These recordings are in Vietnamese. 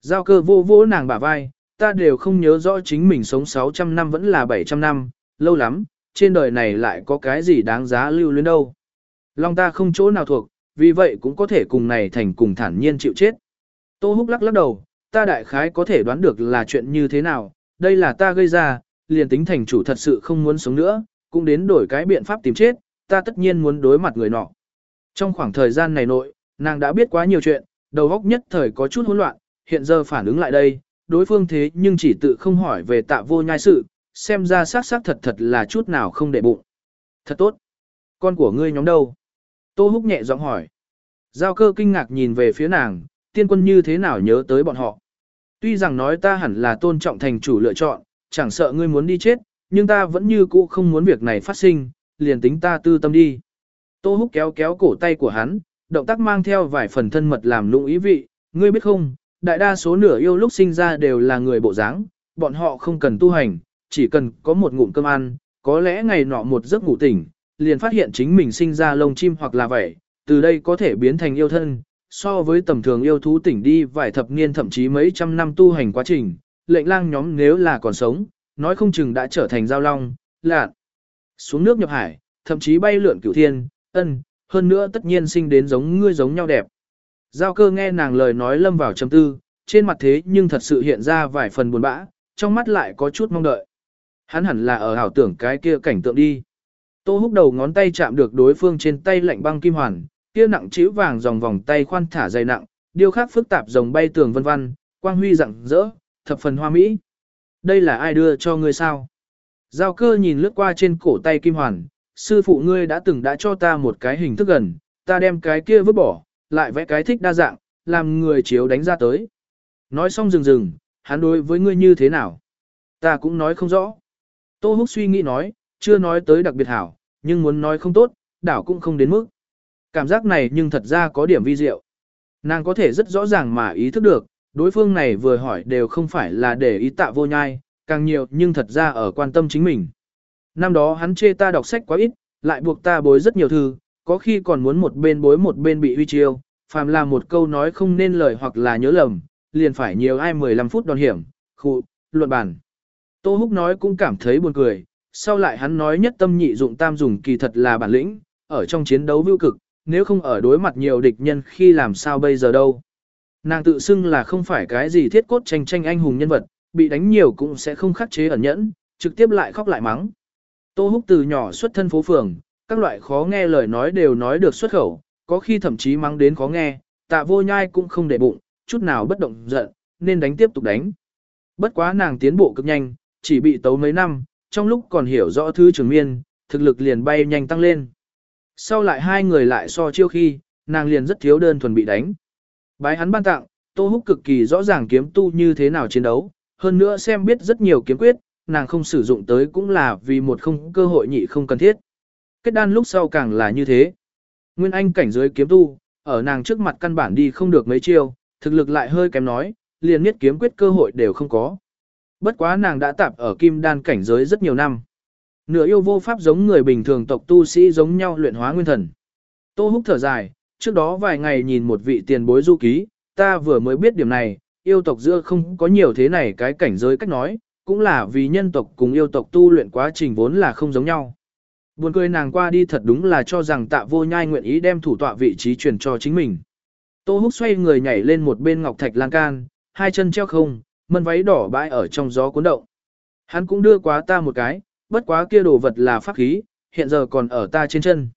Giao cơ vô vô nàng bả vai, ta đều không nhớ rõ chính mình sống 600 năm vẫn là 700 năm, lâu lắm, trên đời này lại có cái gì đáng giá lưu luyến đâu. Long ta không chỗ nào thuộc, vì vậy cũng có thể cùng này thành cùng thản nhiên chịu chết. Tô húc lắc lắc đầu, ta đại khái có thể đoán được là chuyện như thế nào, đây là ta gây ra, liền tính thành chủ thật sự không muốn sống nữa, cũng đến đổi cái biện pháp tìm chết, ta tất nhiên muốn đối mặt người nọ. Trong khoảng thời gian này nội, nàng đã biết quá nhiều chuyện, đầu óc nhất thời có chút hỗn loạn, hiện giờ phản ứng lại đây, đối phương thế nhưng chỉ tự không hỏi về tạ vô nhai sự, xem ra xác xác thật thật là chút nào không để bụng. Thật tốt. Con của ngươi nhóm đâu? Tô Húc nhẹ giọng hỏi. Giao cơ kinh ngạc nhìn về phía nàng, tiên quân như thế nào nhớ tới bọn họ. Tuy rằng nói ta hẳn là tôn trọng thành chủ lựa chọn, chẳng sợ ngươi muốn đi chết, nhưng ta vẫn như cũ không muốn việc này phát sinh, liền tính ta tư tâm đi. Tô Húc kéo kéo cổ tay của hắn, động tác mang theo vài phần thân mật làm lung ý vị, ngươi biết không, đại đa số nửa yêu lúc sinh ra đều là người bộ dáng, bọn họ không cần tu hành, chỉ cần có một ngụm cơm ăn, có lẽ ngày nọ một giấc ngủ tỉnh, liền phát hiện chính mình sinh ra lông chim hoặc là vậy, từ đây có thể biến thành yêu thân, so với tầm thường yêu thú tỉnh đi vài thập niên thậm chí mấy trăm năm tu hành quá trình, lệnh lang nhóm nếu là còn sống, nói không chừng đã trở thành giao long, lạn, xuống nước nhập hải, thậm chí bay lượn cửu thiên, ân, hơn nữa tất nhiên sinh đến giống ngươi giống nhau đẹp. Giao cơ nghe nàng lời nói lâm vào trầm tư, trên mặt thế nhưng thật sự hiện ra vài phần buồn bã, trong mắt lại có chút mong đợi. Hắn hẳn là ở hảo tưởng cái kia cảnh tượng đi. Tô húc đầu ngón tay chạm được đối phương trên tay lạnh băng kim hoàn, kia nặng chữ vàng dòng vòng tay khoan thả dày nặng, điêu khắc phức tạp rồng bay tường vân vân, quang huy rạng rỡ, thập phần hoa mỹ. Đây là ai đưa cho ngươi sao? Giao cơ nhìn lướt qua trên cổ tay kim hoàn, sư phụ ngươi đã từng đã cho ta một cái hình thức gần, ta đem cái kia vứt bỏ, lại vẽ cái thích đa dạng, làm người chiếu đánh ra tới. Nói xong dừng dừng, hắn đối với ngươi như thế nào? Ta cũng nói không rõ. Tô Húc suy nghĩ nói, chưa nói tới đặc biệt hảo, nhưng muốn nói không tốt, đảo cũng không đến mức. Cảm giác này nhưng thật ra có điểm vi diệu. Nàng có thể rất rõ ràng mà ý thức được, đối phương này vừa hỏi đều không phải là để ý tạ vô nhai, càng nhiều nhưng thật ra ở quan tâm chính mình. Năm đó hắn chê ta đọc sách quá ít, lại buộc ta bối rất nhiều thư, có khi còn muốn một bên bối một bên bị huy chiêu, phàm là một câu nói không nên lời hoặc là nhớ lầm, liền phải nhiều ai 15 phút đòn hiểm, khu, luận bản. Tô Húc nói cũng cảm thấy buồn cười, sau lại hắn nói nhất tâm nhị dụng tam dùng kỳ thật là bản lĩnh, ở trong chiến đấu vưu cực, nếu không ở đối mặt nhiều địch nhân khi làm sao bây giờ đâu. Nàng tự xưng là không phải cái gì thiết cốt tranh tranh anh hùng nhân vật, bị đánh nhiều cũng sẽ không khắc chế ẩn nhẫn, trực tiếp lại khóc lại mắng. Tô Húc từ nhỏ xuất thân phố phường, các loại khó nghe lời nói đều nói được xuất khẩu, có khi thậm chí mắng đến khó nghe, tạ vô nhai cũng không để bụng, chút nào bất động giận, nên đánh tiếp tục đánh. Bất quá nàng tiến bộ cực nhanh, chỉ bị tấu mấy năm, trong lúc còn hiểu rõ thứ trường miên, thực lực liền bay nhanh tăng lên. Sau lại hai người lại so chiêu khi, nàng liền rất thiếu đơn thuần bị đánh. Bái hắn ban tặng, Tô Húc cực kỳ rõ ràng kiếm tu như thế nào chiến đấu, hơn nữa xem biết rất nhiều kiếm quyết, nàng không sử dụng tới cũng là vì một không cơ hội nhị không cần thiết. Kết đan lúc sau càng là như thế. Nguyên Anh cảnh giới kiếm tu, ở nàng trước mặt căn bản đi không được mấy chiêu, thực lực lại hơi kém nói, liền nhất kiếm quyết cơ hội đều không có. Bất quá nàng đã tạp ở kim đan cảnh giới rất nhiều năm. Nửa yêu vô pháp giống người bình thường tộc tu sĩ giống nhau luyện hóa nguyên thần. Tô húc thở dài, trước đó vài ngày nhìn một vị tiền bối du ký, ta vừa mới biết điểm này, yêu tộc giữa không có nhiều thế này cái cảnh giới cách nói, cũng là vì nhân tộc cùng yêu tộc tu luyện quá trình vốn là không giống nhau. Buồn cười nàng qua đi thật đúng là cho rằng tạ vô nhai nguyện ý đem thủ tọa vị trí truyền cho chính mình. Tô húc xoay người nhảy lên một bên ngọc thạch lan can, hai chân treo không, mân váy đỏ bãi ở trong gió cuốn động. Hắn cũng đưa quá ta một cái, bất quá kia đồ vật là pháp khí, hiện giờ còn ở ta trên chân.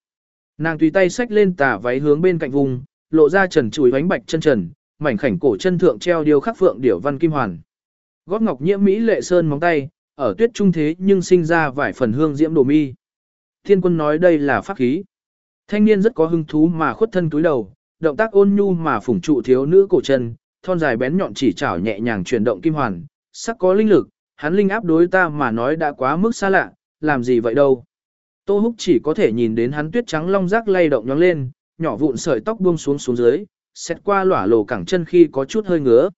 Nàng tùy tay xách lên tà váy hướng bên cạnh vùng, lộ ra trần chùi bánh bạch chân trần, mảnh khảnh cổ chân thượng treo điêu khắc phượng điểu văn kim hoàn. Gót ngọc nhiễm mỹ lệ sơn móng tay, ở tuyết trung thế nhưng sinh ra vài phần hương diễm đồ mi. Thiên quân nói đây là pháp khí. Thanh niên rất có hứng thú mà khuất thân túi đầu, động tác ôn nhu mà phủng trụ thiếu nữ cổ chân, thon dài bén nhọn chỉ chảo nhẹ nhàng chuyển động kim hoàn, sắc có linh lực, hắn linh áp đối ta mà nói đã quá mức xa lạ, làm gì vậy đâu. Tô Húc chỉ có thể nhìn đến hắn tuyết trắng long rác lay động nhóng lên, nhỏ vụn sợi tóc buông xuống xuống dưới, xét qua lỏa lồ cẳng chân khi có chút hơi ngứa.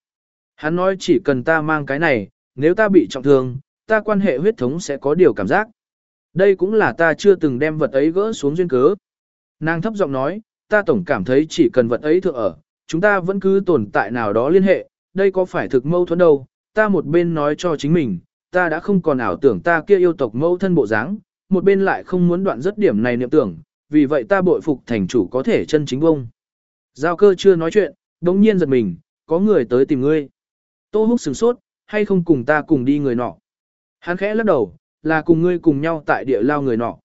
Hắn nói chỉ cần ta mang cái này, nếu ta bị trọng thương, ta quan hệ huyết thống sẽ có điều cảm giác. Đây cũng là ta chưa từng đem vật ấy gỡ xuống duyên cớ. Nàng thấp giọng nói, ta tổng cảm thấy chỉ cần vật ấy thượng ở, chúng ta vẫn cứ tồn tại nào đó liên hệ, đây có phải thực mâu thuẫn đâu, ta một bên nói cho chính mình, ta đã không còn ảo tưởng ta kia yêu tộc mâu thân bộ dáng, một bên lại không muốn đoạn rất điểm này niệm tưởng, vì vậy ta bội phục thành chủ có thể chân chính bông. Giao cơ chưa nói chuyện, đống nhiên giật mình, có người tới tìm ngươi. Tô húc sửng sốt, hay không cùng ta cùng đi người nọ. Hắn khẽ lắc đầu, là cùng ngươi cùng nhau tại địa lao người nọ.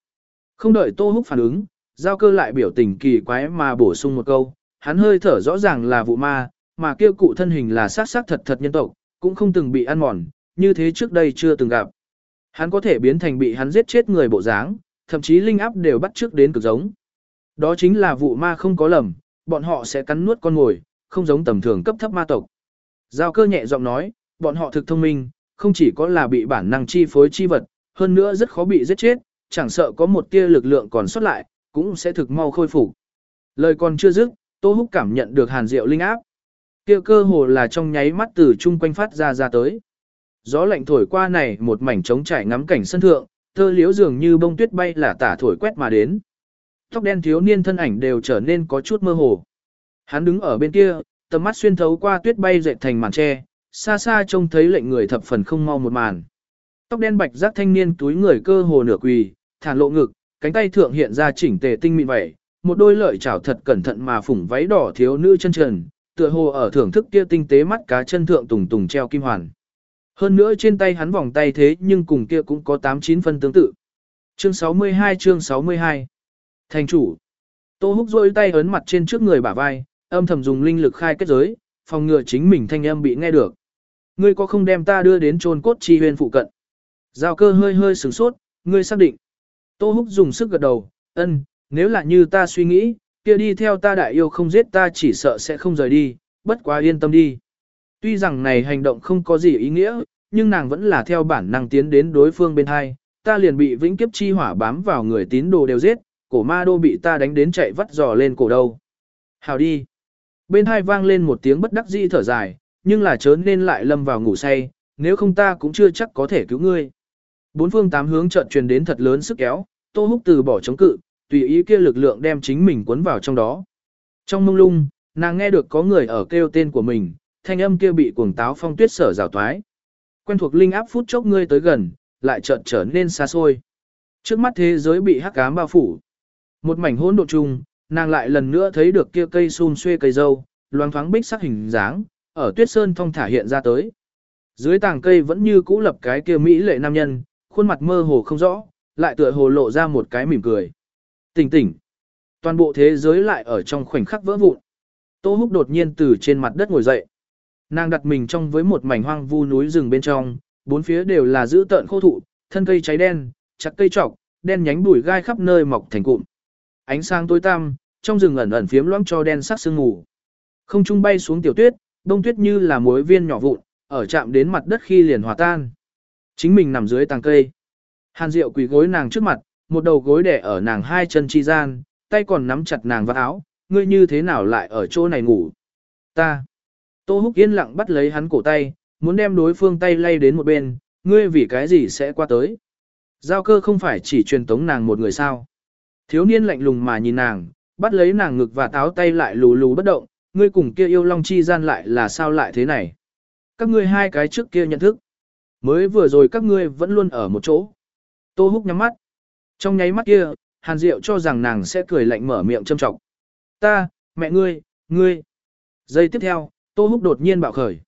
Không đợi Tô húc phản ứng, giao cơ lại biểu tình kỳ quái mà bổ sung một câu, hắn hơi thở rõ ràng là vụ ma, mà kia cụ thân hình là sát sát thật thật nhân tộc, cũng không từng bị ăn mòn, như thế trước đây chưa từng gặp. Hắn có thể biến thành bị hắn giết chết người bộ dáng, thậm chí linh áp đều bắt trước đến cực giống. Đó chính là vụ ma không có lầm, bọn họ sẽ cắn nuốt con ngồi, không giống tầm thường cấp thấp ma tộc. Giao cơ nhẹ giọng nói, bọn họ thực thông minh, không chỉ có là bị bản năng chi phối chi vật, hơn nữa rất khó bị giết chết, chẳng sợ có một tia lực lượng còn sót lại, cũng sẽ thực mau khôi phục. Lời còn chưa dứt, Tô Húc cảm nhận được hàn diệu linh áp. Kia cơ hồ là trong nháy mắt từ chung quanh phát ra ra tới. Gió lạnh thổi qua này một mảnh trống trải ngắm cảnh sân thượng, thơ liễu dường như bông tuyết bay là tả thổi quét mà đến. Tóc đen thiếu niên thân ảnh đều trở nên có chút mơ hồ. Hắn đứng ở bên kia, tầm mắt xuyên thấu qua tuyết bay dệt thành màn tre, xa xa trông thấy lệnh người thập phần không mau một màn. Tóc đen bạch giác thanh niên túi người cơ hồ nửa quỳ, thản lộ ngực, cánh tay thượng hiện ra chỉnh tề tinh mịn vậy, một đôi lợi chảo thật cẩn thận mà phủng váy đỏ thiếu nữ chân trần, tựa hồ ở thưởng thức kia tinh tế mắt cá chân thượng tùng tùng treo kim hoàn. Hơn nữa trên tay hắn vòng tay thế nhưng cùng kia cũng có 8-9 phân tương tự. Chương 62 chương 62 Thành chủ Tô húc rôi tay ấn mặt trên trước người bả vai, âm thầm dùng linh lực khai kết giới, phòng ngừa chính mình thanh âm bị nghe được. Ngươi có không đem ta đưa đến chôn cốt chi huyền phụ cận? Giao cơ hơi hơi sửng sốt, ngươi xác định. Tô húc dùng sức gật đầu, ân, nếu là như ta suy nghĩ, kia đi theo ta đại yêu không giết ta chỉ sợ sẽ không rời đi, bất quá yên tâm đi. Tuy rằng này hành động không có gì ý nghĩa, nhưng nàng vẫn là theo bản năng tiến đến đối phương bên hai, ta liền bị vĩnh kiếp chi hỏa bám vào người tín đồ đều giết, cổ ma đô bị ta đánh đến chạy vắt giò lên cổ đầu. Hào đi. Bên hai vang lên một tiếng bất đắc dĩ thở dài, nhưng là chớ nên lại lâm vào ngủ say, nếu không ta cũng chưa chắc có thể cứu ngươi. Bốn phương tám hướng trận truyền đến thật lớn sức kéo, Tô Húc từ bỏ chống cự, tùy ý kia lực lượng đem chính mình cuốn vào trong đó. Trong mông lung, nàng nghe được có người ở kêu tên của mình, thanh âm kia bị cuồng táo phong tuyết sở rào toái. Quen thuộc linh áp phút chốc ngươi tới gần, lại chợt trở nên xa xôi. Trước mắt thế giới bị hắc ám bao phủ. Một mảnh hỗn độn chung, nàng lại lần nữa thấy được kia cây sum xuê cây dâu, loáng thoáng bích sắc hình dáng, ở tuyết sơn phong thả hiện ra tới. Dưới tàng cây vẫn như cũ lập cái kia mỹ lệ nam nhân, khuôn mặt mơ hồ không rõ, lại tựa hồ lộ ra một cái mỉm cười. Tỉnh tỉnh. Toàn bộ thế giới lại ở trong khoảnh khắc vỡ vụn. Tô Húc đột nhiên từ trên mặt đất ngồi dậy. Nàng đặt mình trong với một mảnh hoang vu núi rừng bên trong, bốn phía đều là dữ tợn khô thụ, thân cây cháy đen, chặt cây trọc, đen nhánh bụi gai khắp nơi mọc thành cụm. Ánh sáng tối tăm, trong rừng ẩn ẩn phiếm loãng cho đen sắc sương ngủ. Không trung bay xuống tiểu tuyết, đông tuyết như là muối viên nhỏ vụn, ở chạm đến mặt đất khi liền hòa tan. Chính mình nằm dưới tàng cây. Hàn Diệu quỳ gối nàng trước mặt, một đầu gối đẻ ở nàng hai chân chi gian, tay còn nắm chặt nàng vào áo, ngươi như thế nào lại ở chỗ này ngủ? Ta. Tô Húc yên lặng bắt lấy hắn cổ tay, muốn đem đối phương tay lay đến một bên, ngươi vì cái gì sẽ qua tới? Giao cơ không phải chỉ truyền tống nàng một người sao? Thiếu niên lạnh lùng mà nhìn nàng, bắt lấy nàng ngực và táo tay lại lù lù bất động, ngươi cùng kia yêu long chi gian lại là sao lại thế này? Các ngươi hai cái trước kia nhận thức. Mới vừa rồi các ngươi vẫn luôn ở một chỗ. Tô Húc nhắm mắt. Trong nháy mắt kia, Hàn Diệu cho rằng nàng sẽ cười lạnh mở miệng châm trọng. Ta, mẹ ngươi, ngươi. Giây tiếp theo, Tô Húc đột nhiên bạo khởi.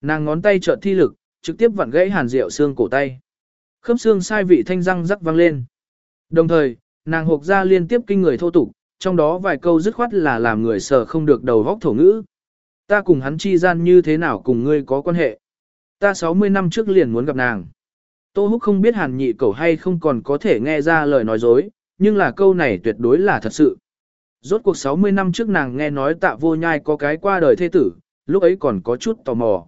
Nàng ngón tay chợt thi lực, trực tiếp vặn gãy Hàn Diệu xương cổ tay. Khớp xương sai vị thanh răng rắc vang lên. Đồng thời, nàng hộp ra liên tiếp kinh người thô tục, trong đó vài câu dứt khoát là làm người sợ không được đầu vóc thổ ngữ. Ta cùng hắn chi gian như thế nào cùng ngươi có quan hệ. Ta 60 năm trước liền muốn gặp nàng. Tô Húc không biết hàn nhị cầu hay không còn có thể nghe ra lời nói dối, nhưng là câu này tuyệt đối là thật sự. Rốt cuộc 60 năm trước nàng nghe nói tạ vô nhai có cái qua đời thê tử, lúc ấy còn có chút tò mò.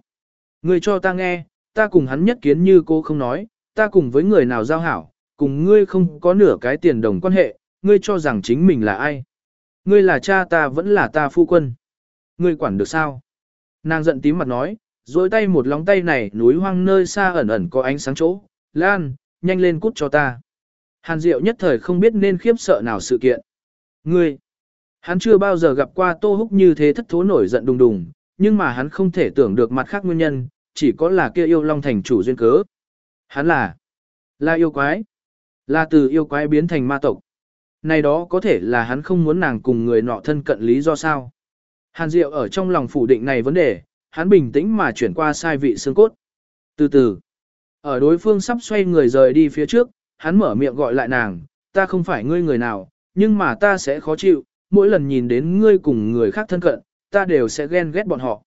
Ngươi cho ta nghe, ta cùng hắn nhất kiến như cô không nói, ta cùng với người nào giao hảo, cùng ngươi không có nửa cái tiền đồng quan hệ, ngươi cho rằng chính mình là ai. Ngươi là cha ta vẫn là ta phu quân. Ngươi quản được sao? Nàng giận tím mặt nói, dối tay một lóng tay này núi hoang nơi xa ẩn ẩn có ánh sáng chỗ, Lan, nhanh lên cút cho ta. Hàn Diệu nhất thời không biết nên khiếp sợ nào sự kiện. Ngươi, hắn chưa bao giờ gặp qua Tô Húc như thế thất thố nổi giận đùng đùng, nhưng mà hắn không thể tưởng được mặt khác nguyên nhân, chỉ có là kia yêu long thành chủ duyên cớ. Hắn là, là yêu quái, là từ yêu quái biến thành ma tộc. Này đó có thể là hắn không muốn nàng cùng người nọ thân cận lý do sao. Hàn Diệu ở trong lòng phủ định này vấn đề, hắn bình tĩnh mà chuyển qua sai vị xương cốt. Từ từ, ở đối phương sắp xoay người rời đi phía trước, hắn mở miệng gọi lại nàng, ta không phải ngươi người nào, nhưng mà ta sẽ khó chịu, mỗi lần nhìn đến ngươi cùng người khác thân cận, ta đều sẽ ghen ghét bọn họ.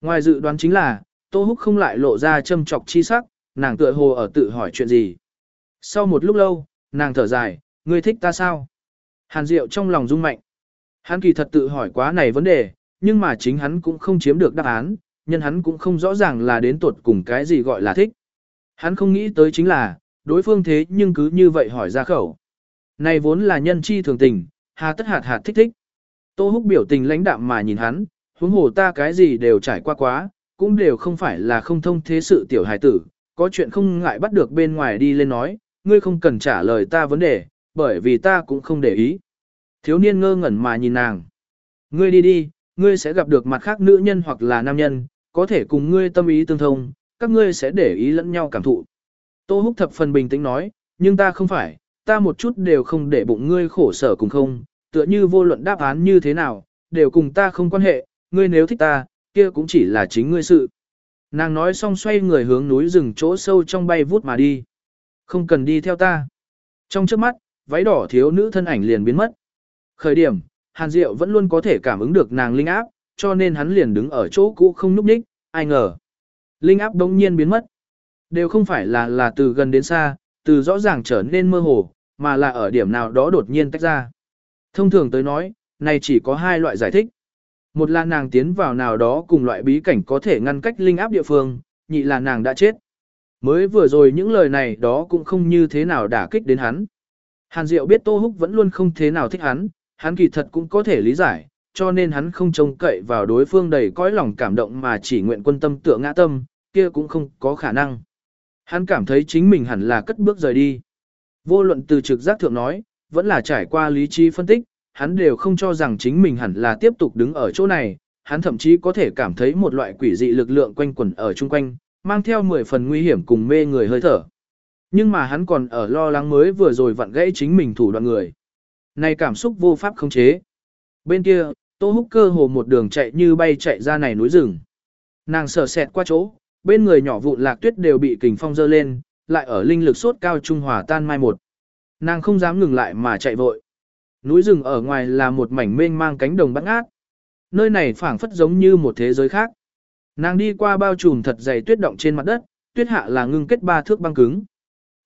Ngoài dự đoán chính là, Tô Húc không lại lộ ra châm chọc chi sắc, nàng tựa hồ ở tự hỏi chuyện gì. Sau một lúc lâu, nàng thở dài, ngươi thích ta sao? Hàn Diệu trong lòng rung mạnh. Hắn kỳ thật tự hỏi quá này vấn đề, nhưng mà chính hắn cũng không chiếm được đáp án, nhân hắn cũng không rõ ràng là đến tuột cùng cái gì gọi là thích. Hắn không nghĩ tới chính là, đối phương thế nhưng cứ như vậy hỏi ra khẩu. Này vốn là nhân chi thường tình, hà tất hạt hạt thích thích. Tô húc biểu tình lãnh đạm mà nhìn hắn, huống hồ ta cái gì đều trải qua quá, cũng đều không phải là không thông thế sự tiểu hài tử, có chuyện không ngại bắt được bên ngoài đi lên nói, ngươi không cần trả lời ta vấn đề, bởi vì ta cũng không để ý. Thiếu niên ngơ ngẩn mà nhìn nàng. Ngươi đi đi, ngươi sẽ gặp được mặt khác nữ nhân hoặc là nam nhân, có thể cùng ngươi tâm ý tương thông, các ngươi sẽ để ý lẫn nhau cảm thụ. Tô Húc thập phần bình tĩnh nói, nhưng ta không phải, ta một chút đều không để bụng ngươi khổ sở cùng không, tựa như vô luận đáp án như thế nào, đều cùng ta không quan hệ, ngươi nếu thích ta, kia cũng chỉ là chính ngươi sự. Nàng nói xong xoay người hướng núi rừng chỗ sâu trong bay vút mà đi. Không cần đi theo ta. Trong trước mắt, váy đỏ thiếu nữ thân ảnh liền biến mất. Khởi điểm, Hàn Diệu vẫn luôn có thể cảm ứng được nàng linh áp, cho nên hắn liền đứng ở chỗ cũ không núp ních, ai ngờ. Linh áp đống nhiên biến mất. Đều không phải là là từ gần đến xa, từ rõ ràng trở nên mơ hồ, mà là ở điểm nào đó đột nhiên tách ra. Thông thường tới nói, này chỉ có hai loại giải thích. Một là nàng tiến vào nào đó cùng loại bí cảnh có thể ngăn cách linh áp địa phương, nhị là nàng đã chết. Mới vừa rồi những lời này đó cũng không như thế nào đả kích đến hắn. Hàn Diệu biết Tô Húc vẫn luôn không thế nào thích hắn, hắn kỳ thật cũng có thể lý giải, cho nên hắn không trông cậy vào đối phương đầy cõi lòng cảm động mà chỉ nguyện quân tâm tựa ngã tâm, kia cũng không có khả năng. Hắn cảm thấy chính mình hẳn là cất bước rời đi. Vô luận từ trực giác thượng nói, vẫn là trải qua lý trí phân tích, hắn đều không cho rằng chính mình hẳn là tiếp tục đứng ở chỗ này, hắn thậm chí có thể cảm thấy một loại quỷ dị lực lượng quanh quẩn ở chung quanh, mang theo 10 phần nguy hiểm cùng mê người hơi thở. Nhưng mà hắn còn ở lo lắng mới vừa rồi vặn gãy chính mình thủ đoạn người. Này cảm xúc vô pháp khống chế. Bên kia, Tô Húc cơ hồ một đường chạy như bay chạy ra này núi rừng. Nàng sợ sẹt qua chỗ, bên người nhỏ vụn lạc tuyết đều bị kình phong dơ lên, lại ở linh lực sốt cao trung hòa tan mai một. Nàng không dám ngừng lại mà chạy vội. Núi rừng ở ngoài là một mảnh mênh mang cánh đồng bát ngát. Nơi này phảng phất giống như một thế giới khác. Nàng đi qua bao trùm thật dày tuyết động trên mặt đất, tuyết hạ là ngưng kết ba thước băng cứng.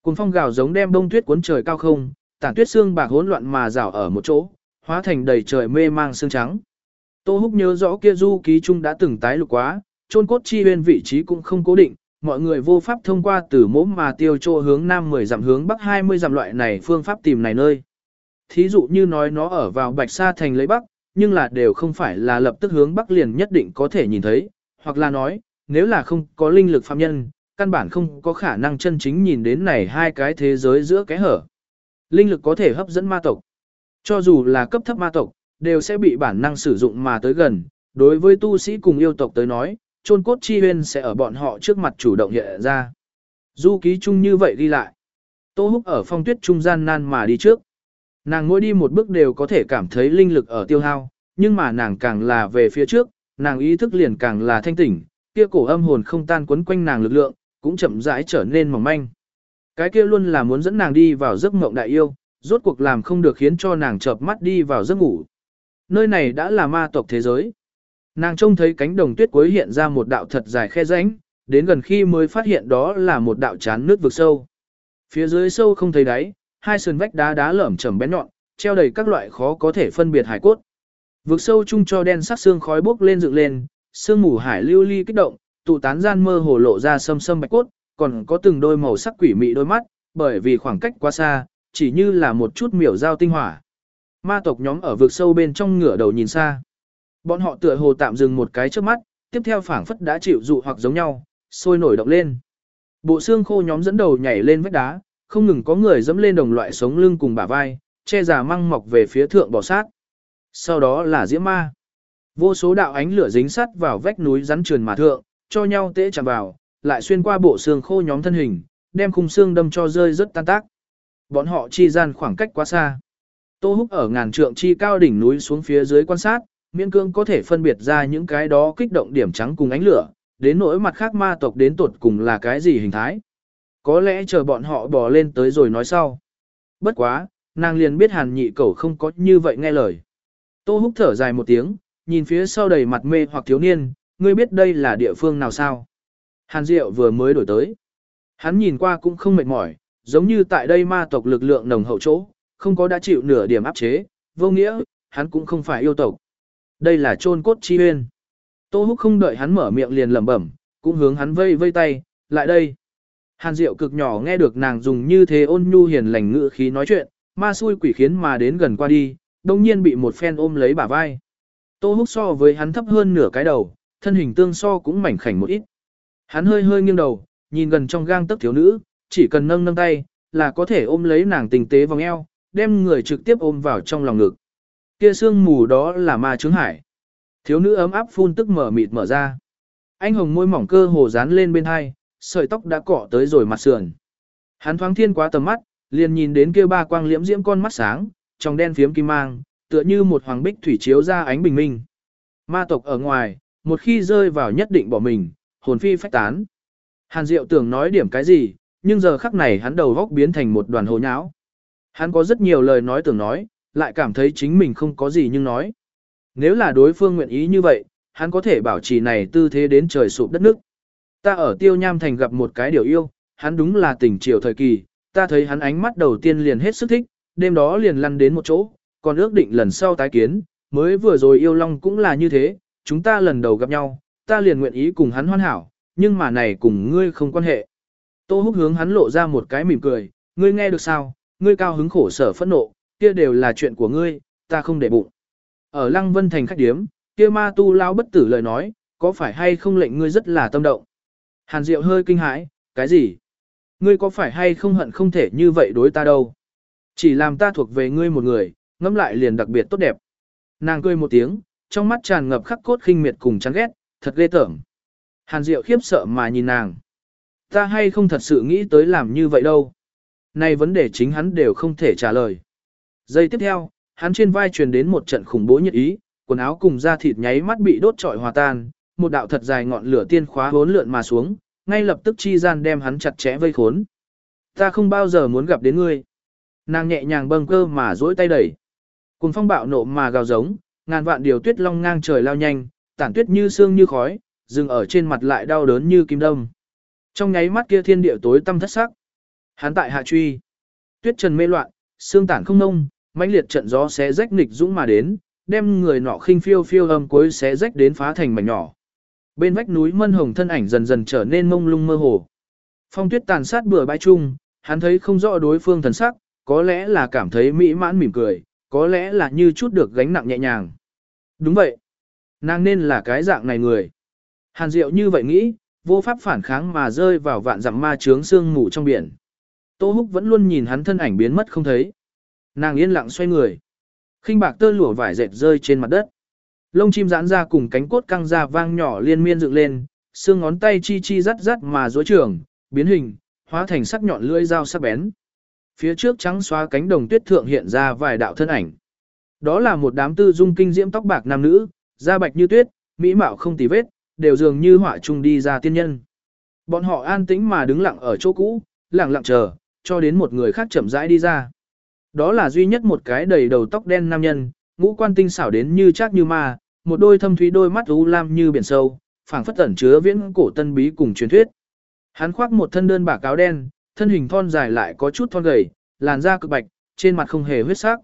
Cùng phong gào giống đem bông tuyết cuốn trời cao không, tản tuyết xương bạc hỗn loạn mà rào ở một chỗ, hóa thành đầy trời mê mang xương trắng. Tô Húc nhớ rõ kia du ký trung đã từng tái lục quá, chôn cốt chi huyên vị trí cũng không cố định, mọi người vô pháp thông qua từ mốm mà tiêu trô hướng nam 10 dặm hướng bắc 20 dặm loại này phương pháp tìm này nơi. Thí dụ như nói nó ở vào bạch sa thành lấy bắc, nhưng là đều không phải là lập tức hướng bắc liền nhất định có thể nhìn thấy, hoặc là nói, nếu là không có linh lực phạm nhân, căn bản không có khả năng chân chính nhìn đến này hai cái thế giới giữa cái hở. Linh lực có thể hấp dẫn ma tộc. Cho dù là cấp thấp ma tộc, đều sẽ bị bản năng sử dụng mà tới gần. Đối với tu sĩ cùng yêu tộc tới nói, chôn cốt chi huyên sẽ ở bọn họ trước mặt chủ động hiện ra. Du ký chung như vậy đi lại. Tô Húc ở phong tuyết trung gian nan mà đi trước. Nàng mỗi đi một bước đều có thể cảm thấy linh lực ở tiêu hao, nhưng mà nàng càng là về phía trước, nàng ý thức liền càng là thanh tỉnh, kia cổ âm hồn không tan quấn quanh nàng lực lượng, cũng chậm rãi trở nên mỏng manh. Cái kia luôn là muốn dẫn nàng đi vào giấc mộng đại yêu, rốt cuộc làm không được khiến cho nàng chợp mắt đi vào giấc ngủ. Nơi này đã là ma tộc thế giới. Nàng trông thấy cánh đồng tuyết cuối hiện ra một đạo thật dài khe rãnh, đến gần khi mới phát hiện đó là một đạo chán nước vực sâu. Phía dưới sâu không thấy đáy, hai sườn vách đá đá lởm chởm bén nhọn, treo đầy các loại khó có thể phân biệt hải cốt. Vực sâu chung cho đen sắc xương khói bốc lên dựng lên, sương mù hải lưu ly kích động, tụ tán gian mơ hồ lộ ra sâm sâm bạch cốt, còn có từng đôi màu sắc quỷ mị đôi mắt, bởi vì khoảng cách quá xa, chỉ như là một chút miểu giao tinh hỏa. Ma tộc nhóm ở vực sâu bên trong ngửa đầu nhìn xa. Bọn họ tựa hồ tạm dừng một cái trước mắt, tiếp theo phảng phất đã chịu dụ hoặc giống nhau, sôi nổi động lên. Bộ xương khô nhóm dẫn đầu nhảy lên vách đá, không ngừng có người dẫm lên đồng loại sống lưng cùng bả vai, che giả măng mọc về phía thượng bò sát. Sau đó là diễm ma. Vô số đạo ánh lửa dính sắt vào vách núi rắn trườn mà thượng, cho nhau tễ chạm vào, lại xuyên qua bộ xương khô nhóm thân hình, đem khung xương đâm cho rơi rất tan tác. Bọn họ chi gian khoảng cách quá xa. Tô Húc ở ngàn trượng chi cao đỉnh núi xuống phía dưới quan sát, miễn cương có thể phân biệt ra những cái đó kích động điểm trắng cùng ánh lửa, đến nỗi mặt khác ma tộc đến tột cùng là cái gì hình thái. Có lẽ chờ bọn họ bỏ lên tới rồi nói sau. Bất quá, nàng liền biết hàn nhị cẩu không có như vậy nghe lời. Tô húc thở dài một tiếng, nhìn phía sau đầy mặt mê hoặc thiếu niên, ngươi biết đây là địa phương nào sao? Hàn Diệu vừa mới đổi tới. Hắn nhìn qua cũng không mệt mỏi, giống như tại đây ma tộc lực lượng nồng hậu chỗ, không có đã chịu nửa điểm áp chế, vô nghĩa, hắn cũng không phải yêu tộc. Đây là chôn cốt chi huyên. Tô Húc không đợi hắn mở miệng liền lẩm bẩm, cũng hướng hắn vây vây tay, lại đây. Hàn Diệu cực nhỏ nghe được nàng dùng như thế ôn nhu hiền lành ngữ khí nói chuyện, ma xui quỷ khiến mà đến gần qua đi, đồng nhiên bị một phen ôm lấy bả vai. Tô Húc so với hắn thấp hơn nửa cái đầu, thân hình tương so cũng mảnh khảnh một ít. Hắn hơi hơi nghiêng đầu, nhìn gần trong gang tấc thiếu nữ, chỉ cần nâng nâng tay, là có thể ôm lấy nàng tình tế vòng eo, đem người trực tiếp ôm vào trong lòng ngực. Kia sương mù đó là ma trướng hải. Thiếu nữ ấm áp phun tức mở mịt mở ra. Anh hồng môi mỏng cơ hồ dán lên bên hai, sợi tóc đã cọ tới rồi mặt sườn. Hắn thoáng thiên quá tầm mắt, liền nhìn đến kia ba quang liễm diễm con mắt sáng, trong đen phiếm kim mang, tựa như một hoàng bích thủy chiếu ra ánh bình minh. Ma tộc ở ngoài, một khi rơi vào nhất định bỏ mình, hồn phi phách tán. Hàn Diệu tưởng nói điểm cái gì, nhưng giờ khắc này hắn đầu góc biến thành một đoàn hồ nháo. Hắn có rất nhiều lời nói tưởng nói, lại cảm thấy chính mình không có gì nhưng nói. Nếu là đối phương nguyện ý như vậy, hắn có thể bảo trì này tư thế đến trời sụp đất nước. Ta ở tiêu nham thành gặp một cái điều yêu, hắn đúng là tình triều thời kỳ, ta thấy hắn ánh mắt đầu tiên liền hết sức thích, đêm đó liền lăn đến một chỗ, còn ước định lần sau tái kiến, mới vừa rồi yêu long cũng là như thế, chúng ta lần đầu gặp nhau, ta liền nguyện ý cùng hắn hoan hảo, nhưng mà này cùng ngươi không quan hệ. Tô húc hướng hắn lộ ra một cái mỉm cười, ngươi nghe được sao, ngươi cao hứng khổ sở phẫn nộ, kia đều là chuyện của ngươi, ta không để bụng. Ở Lăng Vân Thành khách điếm, kia ma tu lao bất tử lời nói, có phải hay không lệnh ngươi rất là tâm động. Hàn Diệu hơi kinh hãi, cái gì? Ngươi có phải hay không hận không thể như vậy đối ta đâu? Chỉ làm ta thuộc về ngươi một người, ngẫm lại liền đặc biệt tốt đẹp. Nàng cười một tiếng, trong mắt tràn ngập khắc cốt khinh miệt cùng chán ghét, thật ghê tởm. Hàn Diệu khiếp sợ mà nhìn nàng. Ta hay không thật sự nghĩ tới làm như vậy đâu. Này vấn đề chính hắn đều không thể trả lời. Giây tiếp theo, hắn trên vai truyền đến một trận khủng bố nhiệt ý, quần áo cùng da thịt nháy mắt bị đốt trọi hòa tan, một đạo thật dài ngọn lửa tiên khóa hốn lượn mà xuống, ngay lập tức chi gian đem hắn chặt chẽ vây khốn. Ta không bao giờ muốn gặp đến ngươi. Nàng nhẹ nhàng bâng cơ mà duỗi tay đẩy. Cùng phong bạo nộ mà gào giống, ngàn vạn điều tuyết long ngang trời lao nhanh, tản tuyết như sương như khói, dừng ở trên mặt lại đau đớn như kim đông. Trong nháy mắt kia thiên địa tối tăm thất sắc. Hắn tại hạ truy. Tuyết trần mê loạn, xương tản không nông, mãnh liệt trận gió xé rách nghịch dũng mà đến, đem người nọ khinh phiêu phiêu âm cuối xé rách đến phá thành mảnh nhỏ. Bên vách núi mân hồng thân ảnh dần dần trở nên mông lung mơ hồ. Phong tuyết tàn sát bừa bãi chung, hắn thấy không rõ đối phương thần sắc, có lẽ là cảm thấy mỹ mãn mỉm cười, có lẽ là như chút được gánh nặng nhẹ nhàng. Đúng vậy. Nàng nên là cái dạng này người. Hàn Diệu như vậy nghĩ, vô pháp phản kháng mà rơi vào vạn dặm ma trướng sương mù trong biển. Tô Húc vẫn luôn nhìn hắn thân ảnh biến mất không thấy. Nàng yên lặng xoay người. khinh bạc tơ lụa vải dệt rơi trên mặt đất. Lông chim giãn ra cùng cánh cốt căng ra vang nhỏ liên miên dựng lên, xương ngón tay chi chi rắt rắt mà rối trưởng, biến hình, hóa thành sắc nhọn lưỡi dao sắc bén. Phía trước trắng xóa cánh đồng tuyết thượng hiện ra vài đạo thân ảnh. Đó là một đám tư dung kinh diễm tóc bạc nam nữ, da bạch như tuyết, mỹ mạo không tì vết, đều dường như họa trung đi ra tiên nhân. Bọn họ an tĩnh mà đứng lặng ở chỗ cũ, lặng lặng chờ, cho đến một người khác chậm rãi đi ra. Đó là duy nhất một cái đầy đầu tóc đen nam nhân, ngũ quan tinh xảo đến như chắc như ma, một đôi thâm thúy đôi mắt u lam như biển sâu, phảng phất tẩn chứa viễn cổ tân bí cùng truyền thuyết. Hắn khoác một thân đơn bạc áo đen, thân hình thon dài lại có chút thon gầy, làn da cực bạch, trên mặt không hề huyết sắc.